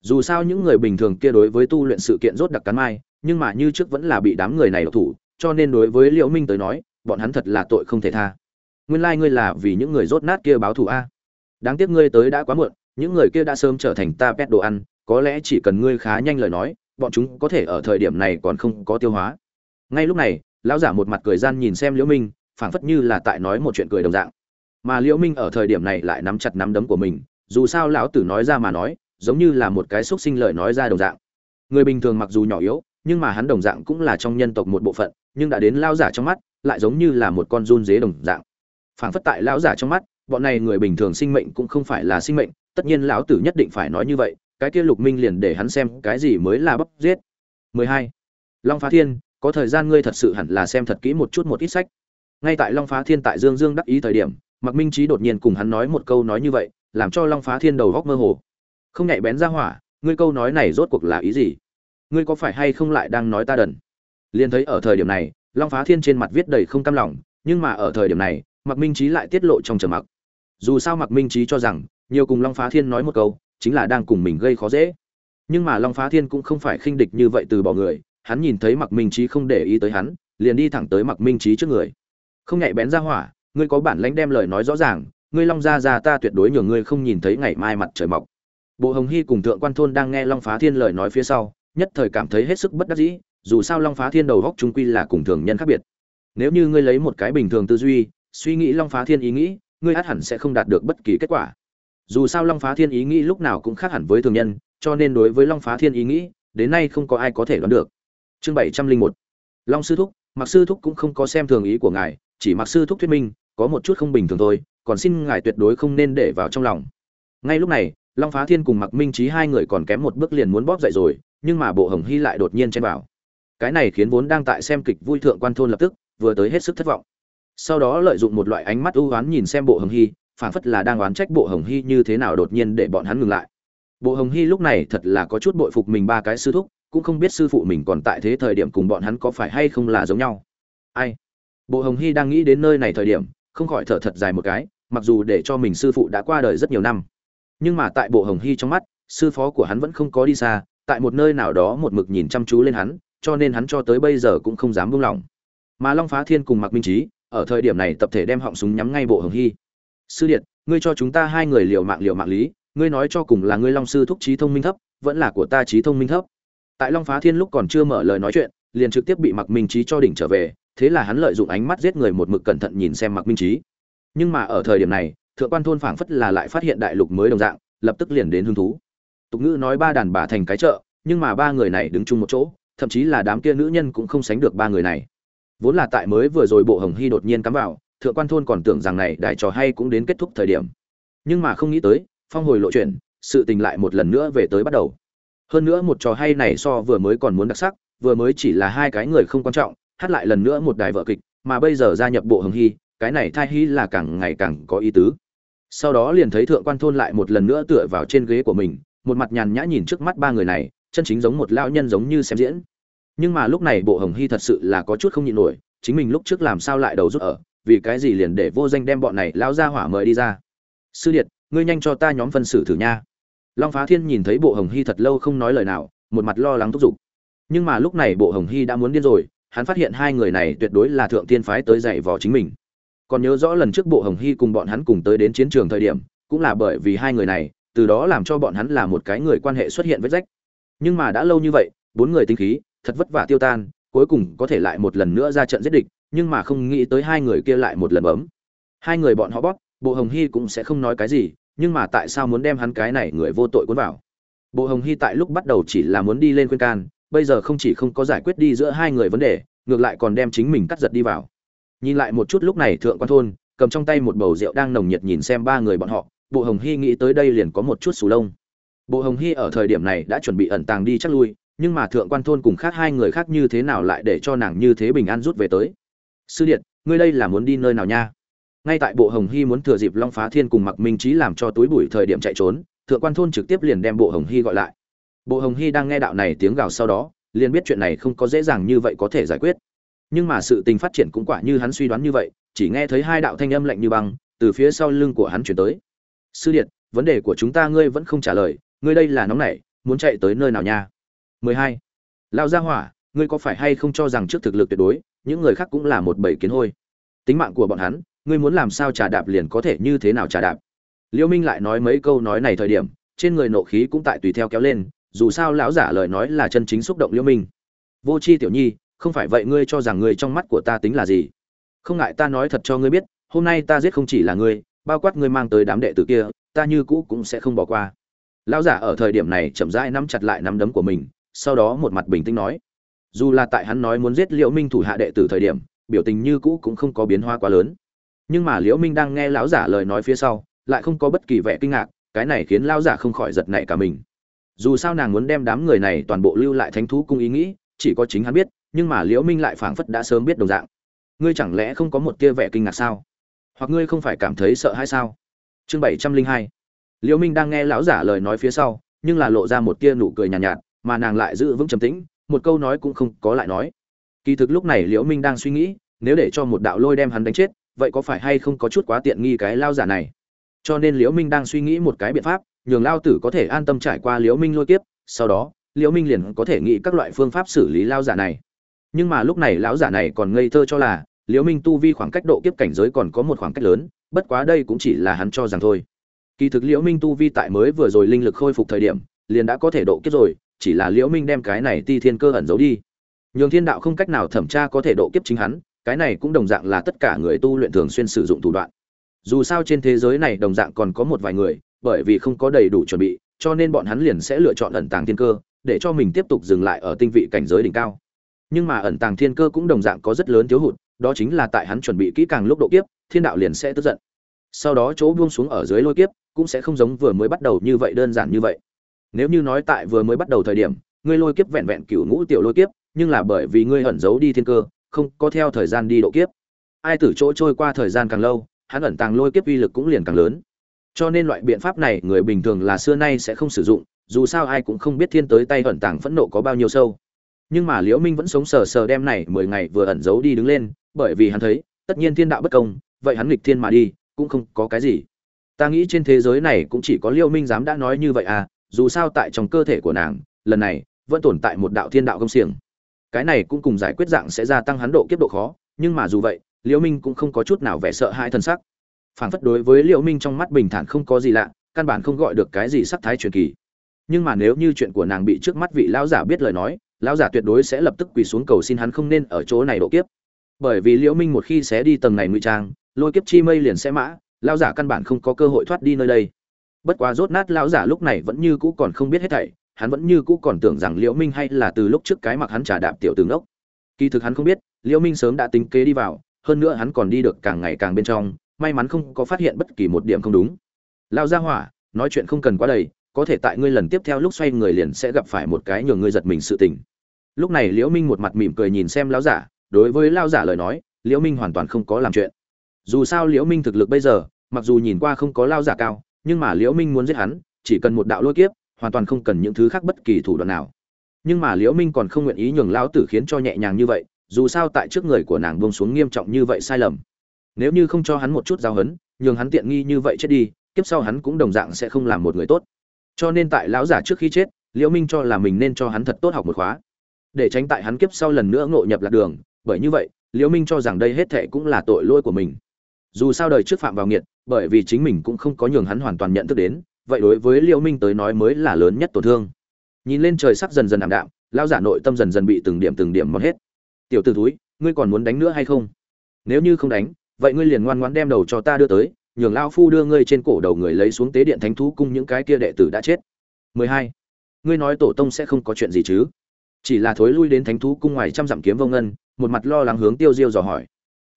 S1: Dù sao những người bình thường kia đối với tu luyện sự kiện rốt đặc cắn mai, nhưng mà như trước vẫn là bị đám người này độc thủ, cho nên đối với liễu minh tới nói, bọn hắn thật là tội không thể tha. Nguyên lai like ngươi là vì những người rốt nát kia báo thù a. Đáng tiếc ngươi tới đã quá muộn, những người kia đã sớm trở thành ta pet đồ ăn, có lẽ chỉ cần ngươi khá nhanh lời nói, bọn chúng có thể ở thời điểm này còn không có tiêu hóa ngay lúc này, lão giả một mặt cười gian nhìn xem liễu minh, phảng phất như là tại nói một chuyện cười đồng dạng. Mà liễu minh ở thời điểm này lại nắm chặt nắm đấm của mình, dù sao lão tử nói ra mà nói, giống như là một cái xúc sinh lời nói ra đồng dạng. Người bình thường mặc dù nhỏ yếu, nhưng mà hắn đồng dạng cũng là trong nhân tộc một bộ phận, nhưng đã đến lão giả trong mắt, lại giống như là một con run dế đồng dạng. Phảng phất tại lão giả trong mắt, bọn này người bình thường sinh mệnh cũng không phải là sinh mệnh, tất nhiên lão tử nhất định phải nói như vậy, cái kia lục minh liền để hắn xem cái gì mới là bắp giết. 12. long phá thiên có thời gian ngươi thật sự hẳn là xem thật kỹ một chút một ít sách. Ngay tại long phá thiên tại dương dương đắc ý thời điểm mặc minh trí đột nhiên cùng hắn nói một câu nói như vậy, làm cho long phá thiên đầu góc mơ hồ. Không nhạy bén ra hỏa, ngươi câu nói này rốt cuộc là ý gì? Ngươi có phải hay không lại đang nói ta đần? Liền thấy ở thời điểm này, long phá thiên trên mặt viết đầy không cam lòng, nhưng mà ở thời điểm này mặc minh trí lại tiết lộ trong trầm mặc. Dù sao mặc minh trí cho rằng, nhiều cùng long phá thiên nói một câu, chính là đang cùng mình gây khó dễ. Nhưng mà long phá thiên cũng không phải khinh địch như vậy từ bỏ người hắn nhìn thấy mặc minh trí không để ý tới hắn, liền đi thẳng tới mặc minh trí trước người. Không nhạy bén ra hỏa, ngươi có bản lãnh đem lời nói rõ ràng, ngươi long gia gia ta tuyệt đối nhường ngươi không nhìn thấy ngày mai mặt trời mọc. Bộ hồng hy cùng thượng quan thôn đang nghe long phá thiên lời nói phía sau, nhất thời cảm thấy hết sức bất đắc dĩ, dù sao long phá thiên đầu góc trung quy là cùng thường nhân khác biệt. Nếu như ngươi lấy một cái bình thường tư duy, suy nghĩ long phá thiên ý nghĩ, ngươi át hẳn sẽ không đạt được bất kỳ kết quả. Dù sao long phá thiên ý nghĩ lúc nào cũng khác hẳn với thường nhân, cho nên đối với long phá thiên ý nghĩ, đến nay không có ai có thể đoán được chương bảy trăm linh một. Long sư thúc mặc sư thúc cũng không có xem thường ý của ngài, chỉ mặc sư thúc thuyết minh, có một chút không bình thường thôi, còn xin ngài tuyệt đối không nên để vào trong lòng. Ngay lúc này, long phá thiên cùng mặc minh trí hai người còn kém một bước liền muốn bóp dậy rồi, nhưng mà bộ hồng hy lại đột nhiên chen vào. Cái này khiến vốn đang tại xem kịch vui thượng quan thôn lập tức, vừa tới hết sức thất vọng. Sau đó lợi dụng một loại ánh mắt ưu oán nhìn xem bộ hồng hy, phảng phất là đang oán trách bộ hồng hy như thế nào đột nhiên để bọn hắn ngừng lại. Bộ hồng hy lúc này thật là có chút bội phục mình ba cái sư thúc cũng không biết sư phụ mình còn tại thế thời điểm cùng bọn hắn có phải hay không là giống nhau. Ai? Bộ hồng hy đang nghĩ đến nơi này thời điểm, không khỏi thở thật dài một cái, mặc dù để cho mình sư phụ đã qua đời rất nhiều năm. Nhưng mà tại bộ hồng hy trong mắt, sư phó của hắn vẫn không có đi xa, tại một nơi nào đó một mực nhìn chăm chú lên hắn, cho nên hắn cho tới bây giờ cũng không dám buông lỏng. Mà long phá thiên cùng mặc minh trí, ở thời điểm này tập thể đem họng súng nhắm ngay bộ hồng hy. Sư điện ngươi cho chúng ta hai người liều mạng liều mạng lý, ngươi nói cho cùng là ngươi long sư thúc trí thông minh thấp, vẫn là của ta trí thông minh thấp tại long phá thiên lúc còn chưa mở lời nói chuyện, liền trực tiếp bị mặc minh trí cho đỉnh trở về, thế là hắn lợi dụng ánh mắt giết người một mực cẩn thận nhìn xem mặc minh trí. Nhưng mà ở thời điểm này, thượng quan thôn phảng phất là lại phát hiện đại lục mới đồng dạng, lập tức liền đến hứng thú. Tục ngữ nói ba đàn bà thành cái chợ, nhưng mà ba người này đứng chung một chỗ, thậm chí là đám kia nữ nhân cũng không sánh được ba người này. Vốn là tại mới vừa rồi bộ hồng hy đột nhiên cắm vào, thượng quan thôn còn tưởng rằng này đại trò hay cũng đến kết thúc thời điểm. Nhưng mà không nghĩ tới, phong hồi lộ chuyện, sự tình lại một lần nữa về tới bắt đầu hơn nữa một trò hay này so vừa mới còn muốn đặc sắc, vừa mới chỉ là hai cái người không quan trọng, hát lại lần nữa một đài vợ kịch, mà bây giờ gia nhập bộ hồng hy, cái này thai hy là càng ngày càng có ý tứ. Sau đó liền thấy thượng quan thôn lại một lần nữa tựa vào trên ghế của mình, một mặt nhàn nhã nhìn trước mắt ba người này, chân chính giống một lão nhân giống như xem diễn. Nhưng mà lúc này bộ hồng hy thật sự là có chút không nhịn nổi, chính mình lúc trước làm sao lại đầu rút ở, vì cái gì liền để vô danh đem bọn này lao ra hỏa mời đi ra. Sư điện ngươi nhanh cho ta nhóm phân xử thử nha long phá thiên nhìn thấy bộ hồng hy thật lâu không nói lời nào, một mặt lo lắng thúc giục. Nhưng mà lúc này bộ hồng hy đã muốn điên rồi, hắn phát hiện hai người này tuyệt đối là thượng tiên phái tới dạy vò chính mình. Còn nhớ rõ lần trước bộ hồng hy cùng bọn hắn cùng tới đến chiến trường thời điểm, cũng là bởi vì hai người này, từ đó làm cho bọn hắn là một cái người quan hệ xuất hiện vết rách. Nhưng mà đã lâu như vậy, bốn người tinh khí, thật vất vả tiêu tan, cuối cùng có thể lại một lần nữa ra trận giết địch, nhưng mà không nghĩ tới hai người kia lại một lần bấm. Hai người bọn họ bóp, bộ hồng hy cũng sẽ không nói cái gì nhưng mà tại sao muốn đem hắn cái này người vô tội cuốn vào? Bộ hồng hy tại lúc bắt đầu chỉ là muốn đi lên khuyên can, bây giờ không chỉ không có giải quyết đi giữa hai người vấn đề, ngược lại còn đem chính mình cắt giật đi vào. Nhìn lại một chút lúc này thượng quan thôn, cầm trong tay một bầu rượu đang nồng nhiệt nhìn xem ba người bọn họ, bộ hồng hy nghĩ tới đây liền có một chút sù lông. Bộ hồng hy ở thời điểm này đã chuẩn bị ẩn tàng đi chắc lui, nhưng mà thượng quan thôn cùng khác hai người khác như thế nào lại để cho nàng như thế bình an rút về tới? Sư điện, ngươi đây là muốn đi nơi nào nha? Ngay tại bộ hồng hy muốn thừa dịp long phá thiên cùng mặc minh trí làm cho túi bụi thời điểm chạy trốn thượng quan thôn trực tiếp liền đem bộ hồng hy gọi lại bộ hồng hy đang nghe đạo này tiếng gào sau đó liền biết chuyện này không có dễ dàng như vậy có thể giải quyết nhưng mà sự tình phát triển cũng quả như hắn suy đoán như vậy chỉ nghe thấy hai đạo thanh âm lạnh như băng từ phía sau lưng của hắn chuyển tới sư điện vấn đề của chúng ta ngươi vẫn không trả lời ngươi đây là nóng nảy muốn chạy tới nơi nào nha 12. lao gia hỏa, ngươi có phải hay không cho rằng trước thực lực tuyệt đối, những người khác cũng là một bầy kiến hôi. Tính mạng của bọn hắn, ngươi muốn làm sao trả đạp liền có thể như thế nào trả đạp. Liễu Minh lại nói mấy câu nói này thời điểm, trên người nộ khí cũng tại tùy theo kéo lên, dù sao lão giả lời nói là chân chính xúc động Liễu Minh. Vô Chi tiểu nhi, không phải vậy ngươi cho rằng ngươi trong mắt của ta tính là gì? Không ngại ta nói thật cho ngươi biết, hôm nay ta giết không chỉ là ngươi, bao quát ngươi mang tới đám đệ tử kia, ta như cũ cũng sẽ không bỏ qua. Lão giả ở thời điểm này chậm rãi nắm chặt lại nắm đấm của mình, sau đó một mặt bình tĩnh nói dù là tại hắn nói muốn giết liễu minh thủ hạ đệ tử thời điểm biểu tình như cũ cũng không có biến hóa quá lớn nhưng mà liễu minh đang nghe lão giả lời nói phía sau lại không có bất kỳ vẻ kinh ngạc cái này khiến lão giả không khỏi giật nảy cả mình. Dù sao nàng muốn đem đám người này toàn bộ lưu lại thánh thú cung ý nghĩ chỉ có chính hắn biết nhưng mà liễu minh lại phảng phất đã sớm biết đồng dạng. Ngươi chẳng lẽ không có một tia vẻ kinh ngạc sao? Hoặc ngươi không phải cảm thấy sợ hay sao? Chương bảy trăm linh hai. Liễu minh đang nghe lão giả lời nói phía sau nhưng là lộ ra một tia nụ cười nhàn nhạt, nhạt mà nàng lại giữ vững trầm tĩnh một câu nói cũng không có lại nói. Kỳ thực lúc này liễu minh đang suy nghĩ nếu để cho một đạo lôi đem hắn đánh chết vậy có phải hay không có chút quá tiện nghi cái lao giả này? Cho nên liễu minh đang suy nghĩ một cái biện pháp, nhường lao tử có thể an tâm trải qua liễu minh lôi kiếp, sau đó, liễu minh liền có thể nghĩ các loại phương pháp xử lý lao giả này. Nhưng mà lúc này lão giả này còn ngây thơ cho là, liễu minh tu vi khoảng cách độ kiếp cảnh giới còn có một khoảng cách lớn, bất quá đây cũng chỉ là hắn cho rằng thôi. Kỳ thực liễu minh tu vi tại mới vừa rồi linh lực khôi phục thời điểm, liền đã có thể độ kiếp rồi, chỉ là liễu minh đem cái này ti thiên cơ ẩn giấu đi. Nhường thiên đạo không cách nào thẩm tra có thể độ kiếp chính hắn cái này cũng đồng dạng là tất cả người tu luyện thường xuyên sử dụng thủ đoạn. Dù sao trên thế giới này đồng dạng còn có một vài người, bởi vì không có đầy đủ chuẩn bị, cho nên bọn hắn liền sẽ lựa chọn ẩn tàng thiên cơ, để cho mình tiếp tục dừng lại ở tinh vị cảnh giới đỉnh cao. Nhưng mà ẩn tàng thiên cơ cũng đồng dạng có rất lớn thiếu hụt, đó chính là tại hắn chuẩn bị kỹ càng lúc độ kiếp, thiên đạo liền sẽ tức giận. Sau đó chỗ buông xuống ở dưới lôi kiếp cũng sẽ không giống vừa mới bắt đầu như vậy đơn giản như vậy. Nếu như nói tại vừa mới bắt đầu thời điểm, ngươi lôi kiếp vẹn vẹn cửu ngũ tiểu lôi kiếp, nhưng là bởi vì ngươi ẩn giấu đi thiên cơ không có theo thời gian đi độ kiếp. Ai tử chỗ trôi qua thời gian càng lâu, hắn ẩn tàng lôi kiếp uy lực cũng liền càng lớn. Cho nên loại biện pháp này người bình thường là xưa nay sẽ không sử dụng, dù sao ai cũng không biết thiên tới tay ẩn tàng phẫn nộ có bao nhiêu sâu. Nhưng mà liễu minh vẫn sống sờ sờ đem này mười ngày vừa ẩn giấu đi đứng lên, bởi vì hắn thấy, tất nhiên thiên đạo bất công, vậy hắn nghịch thiên mà đi, cũng không có cái gì. Ta nghĩ trên thế giới này cũng chỉ có liễu minh dám đã nói như vậy à dù sao tại trong cơ thể của nàng, lần này vẫn tồn tại một đạo thiên đạo công xiềng cái này cũng cùng giải quyết dạng sẽ gia tăng hắn độ kiếp độ khó, nhưng mà dù vậy, liễu minh cũng không có chút nào vẻ sợ hãi thân sắc. Phản phất đối với liễu minh trong mắt bình thản không có gì lạ, căn bản không gọi được cái gì sắc thái truyền kỳ. Nhưng mà nếu như chuyện của nàng bị trước mắt vị lão giả biết lời nói, lão giả tuyệt đối sẽ lập tức quỳ xuống cầu xin hắn không nên ở chỗ này độ kiếp. Bởi vì liễu minh một khi xé đi tầng này ngụy trang, lôi kiếp chi mây liền sẽ mã, lão giả căn bản không có cơ hội thoát đi nơi đây. Bất quá rốt nát lão giả lúc này vẫn như cũ còn không biết hết thảy hắn vẫn như cũ còn tưởng rằng liễu minh hay là từ lúc trước cái mặc hắn trả đạp tiểu tướng đốc kỳ thực hắn không biết, liễu minh sớm đã tính kế đi vào, hơn nữa hắn còn đi được càng ngày càng bên trong, may mắn không có phát hiện bất kỳ một điểm không đúng. Lão gia hỏa, nói chuyện không cần quá đầy, có thể tại ngươi lần tiếp theo lúc xoay người liền sẽ gặp phải một cái nhường ngươi giật mình sự tình. Lúc này liễu minh một mặt mỉm cười nhìn xem lão giả, đối với lão giả lời nói, liễu minh hoàn toàn không có làm chuyện. Dù sao liễu minh thực lực bây giờ, mặc dù nhìn qua không có lão giả cao, nhưng mà liễu minh muốn giết hắn, chỉ cần một đạo lôi kiếp hoàn toàn không cần những thứ khác bất kỳ thủ đoạn nào. Nhưng mà liễu minh còn không nguyện ý nhường lão tử khiến cho nhẹ nhàng như vậy, dù sao tại trước người của nàng buông xuống nghiêm trọng như vậy sai lầm. Nếu như không cho hắn một chút giáo hấn, nhường hắn tiện nghi như vậy chết đi, kiếp sau hắn cũng đồng dạng sẽ không làm một người tốt. Cho nên tại lão giả trước khi chết, liễu minh cho là mình nên cho hắn thật tốt học một khóa. Để tránh tại hắn kiếp sau lần nữa ngộ nhập lạc đường, bởi như vậy, liễu minh cho rằng đây hết thệ cũng là tội lỗi của mình. Dù sao đời trước phạm vào nghiệt, bởi vì chính mình cũng không có nhường hắn hoàn toàn nhận thức đến vậy đối với liễu minh tới nói mới là lớn nhất tổn thương. Nhìn lên trời sắc dần dần ảm đạm, lão giả nội tâm dần dần bị từng điểm từng điểm mòn hết. Tiểu tử túi ngươi còn muốn đánh nữa hay không? Nếu như không đánh, vậy ngươi liền ngoan ngoãn đem đầu cho ta đưa tới, nhường lão phu đưa ngươi trên cổ đầu người lấy xuống tế điện thánh thú cung những cái kia đệ tử đã chết. 12. ngươi nói tổ tông sẽ không có chuyện gì chứ? Chỉ là thối lui đến thánh thú cung ngoài trăm dặm kiếm vô ngân, một mặt lo lắng hướng tiêu diêu dò hỏi.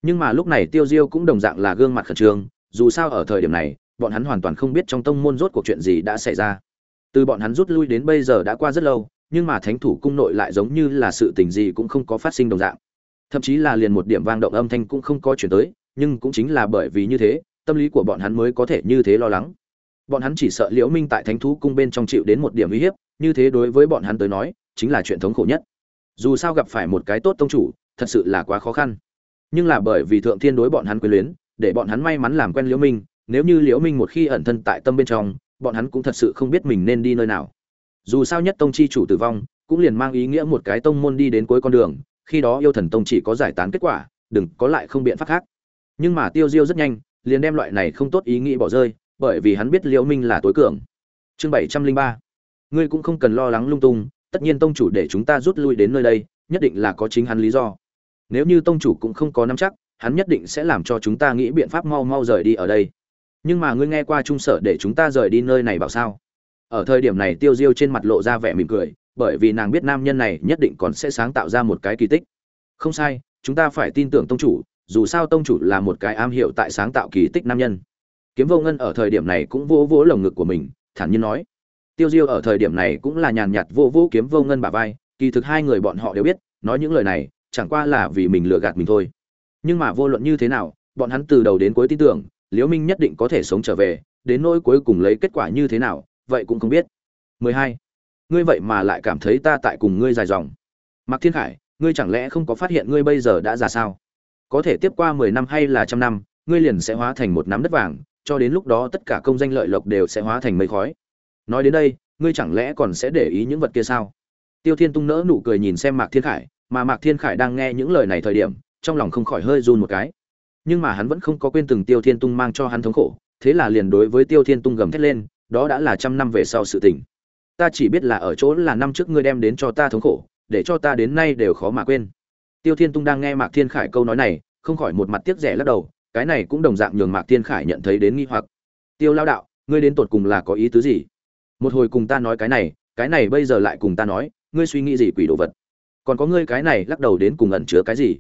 S1: Nhưng mà lúc này tiêu diêu cũng đồng dạng là gương mặt khẩn trương, dù sao ở thời điểm này bọn hắn hoàn toàn không biết trong tông môn rốt cuộc chuyện gì đã xảy ra. Từ bọn hắn rút lui đến bây giờ đã qua rất lâu, nhưng mà thánh thủ cung nội lại giống như là sự tình gì cũng không có phát sinh đồng dạng. Thậm chí là liền một điểm vang động âm thanh cũng không có chuyển tới, nhưng cũng chính là bởi vì như thế, tâm lý của bọn hắn mới có thể như thế lo lắng. Bọn hắn chỉ sợ liễu minh tại thánh thú cung bên trong chịu đến một điểm uy hiếp, như thế đối với bọn hắn tới nói, chính là chuyện thống khổ nhất. Dù sao gặp phải một cái tốt tông chủ, thật sự là quá khó khăn. Nhưng là bởi vì thượng thiên đối bọn hắn quyến luyến, để bọn hắn may mắn làm quen liễu minh nếu như liễu minh một khi ẩn thân tại tâm bên trong, bọn hắn cũng thật sự không biết mình nên đi nơi nào. Dù sao nhất tông chi chủ tử vong, cũng liền mang ý nghĩa một cái tông môn đi đến cuối con đường, khi đó yêu thần tông chỉ có giải tán kết quả, đừng có lại không biện pháp khác. Nhưng mà tiêu diêu rất nhanh, liền đem loại này không tốt ý nghĩ bỏ rơi, bởi vì hắn biết liễu minh là tối cường. Chương bảy trăm linh ba. Ngươi cũng không cần lo lắng lung tung, tất nhiên tông chủ để chúng ta rút lui đến nơi đây, nhất định là có chính hắn lý do. Nếu như tông chủ cũng không có nắm chắc, hắn nhất định sẽ làm cho chúng ta nghĩ biện pháp mau mau rời đi ở đây nhưng mà ngươi nghe qua trung sở để chúng ta rời đi nơi này bảo sao? Ở thời điểm này tiêu diêu trên mặt lộ ra vẻ mỉm cười, bởi vì nàng biết nam nhân này nhất định còn sẽ sáng tạo ra một cái kỳ tích. Không sai, chúng ta phải tin tưởng tông chủ, dù sao tông chủ là một cái am hiểu tại sáng tạo kỳ tích nam nhân. Kiếm vô ngân ở thời điểm này cũng vỗ vỗ lồng ngực của mình, thản nhiên nói. Tiêu diêu ở thời điểm này cũng là nhàn nhạt vô vô kiếm vô ngân bà vai, kỳ thực hai người bọn họ đều biết, nói những lời này, chẳng qua là vì mình lừa gạt mình thôi. Nhưng mà vô luận như thế nào, bọn hắn từ đầu đến cuối tin tưởng liễu minh nhất định có thể sống trở về, đến nỗi cuối cùng lấy kết quả như thế nào, vậy cũng không biết. 12. ngươi vậy mà lại cảm thấy ta tại cùng ngươi dài dòng. Mạc thiên khải, ngươi chẳng lẽ không có phát hiện ngươi bây giờ đã già sao? Có thể tiếp qua 10 năm hay là trăm năm, ngươi liền sẽ hóa thành một nắm đất vàng, cho đến lúc đó tất cả công danh lợi lộc đều sẽ hóa thành mây khói. Nói đến đây, ngươi chẳng lẽ còn sẽ để ý những vật kia sao? Tiêu thiên tung nỡ nụ cười nhìn xem mạc thiên khải, mà mạc thiên khải đang nghe những lời này thời điểm, trong lòng không khỏi hơi run một cái nhưng mà hắn vẫn không có quên từng tiêu thiên tung mang cho hắn thống khổ, thế là liền đối với tiêu thiên tung gầm thét lên, đó đã là trăm năm về sau sự tình. Ta chỉ biết là ở chỗ là năm trước ngươi đem đến cho ta thống khổ, để cho ta đến nay đều khó mà quên. Tiêu thiên tung đang nghe mạc thiên khải câu nói này, không khỏi một mặt tiếc rẻ lắc đầu, cái này cũng đồng dạng nhường mạc thiên khải nhận thấy đến nghi hoặc. Tiêu lao đạo, ngươi đến tột cùng là có ý tứ gì? Một hồi cùng ta nói cái này cái này bây giờ lại cùng ta nói, ngươi suy nghĩ gì quỷ đồ vật? Còn có ngươi cái này lắc đầu đến cùng ẩn chứa cái gì?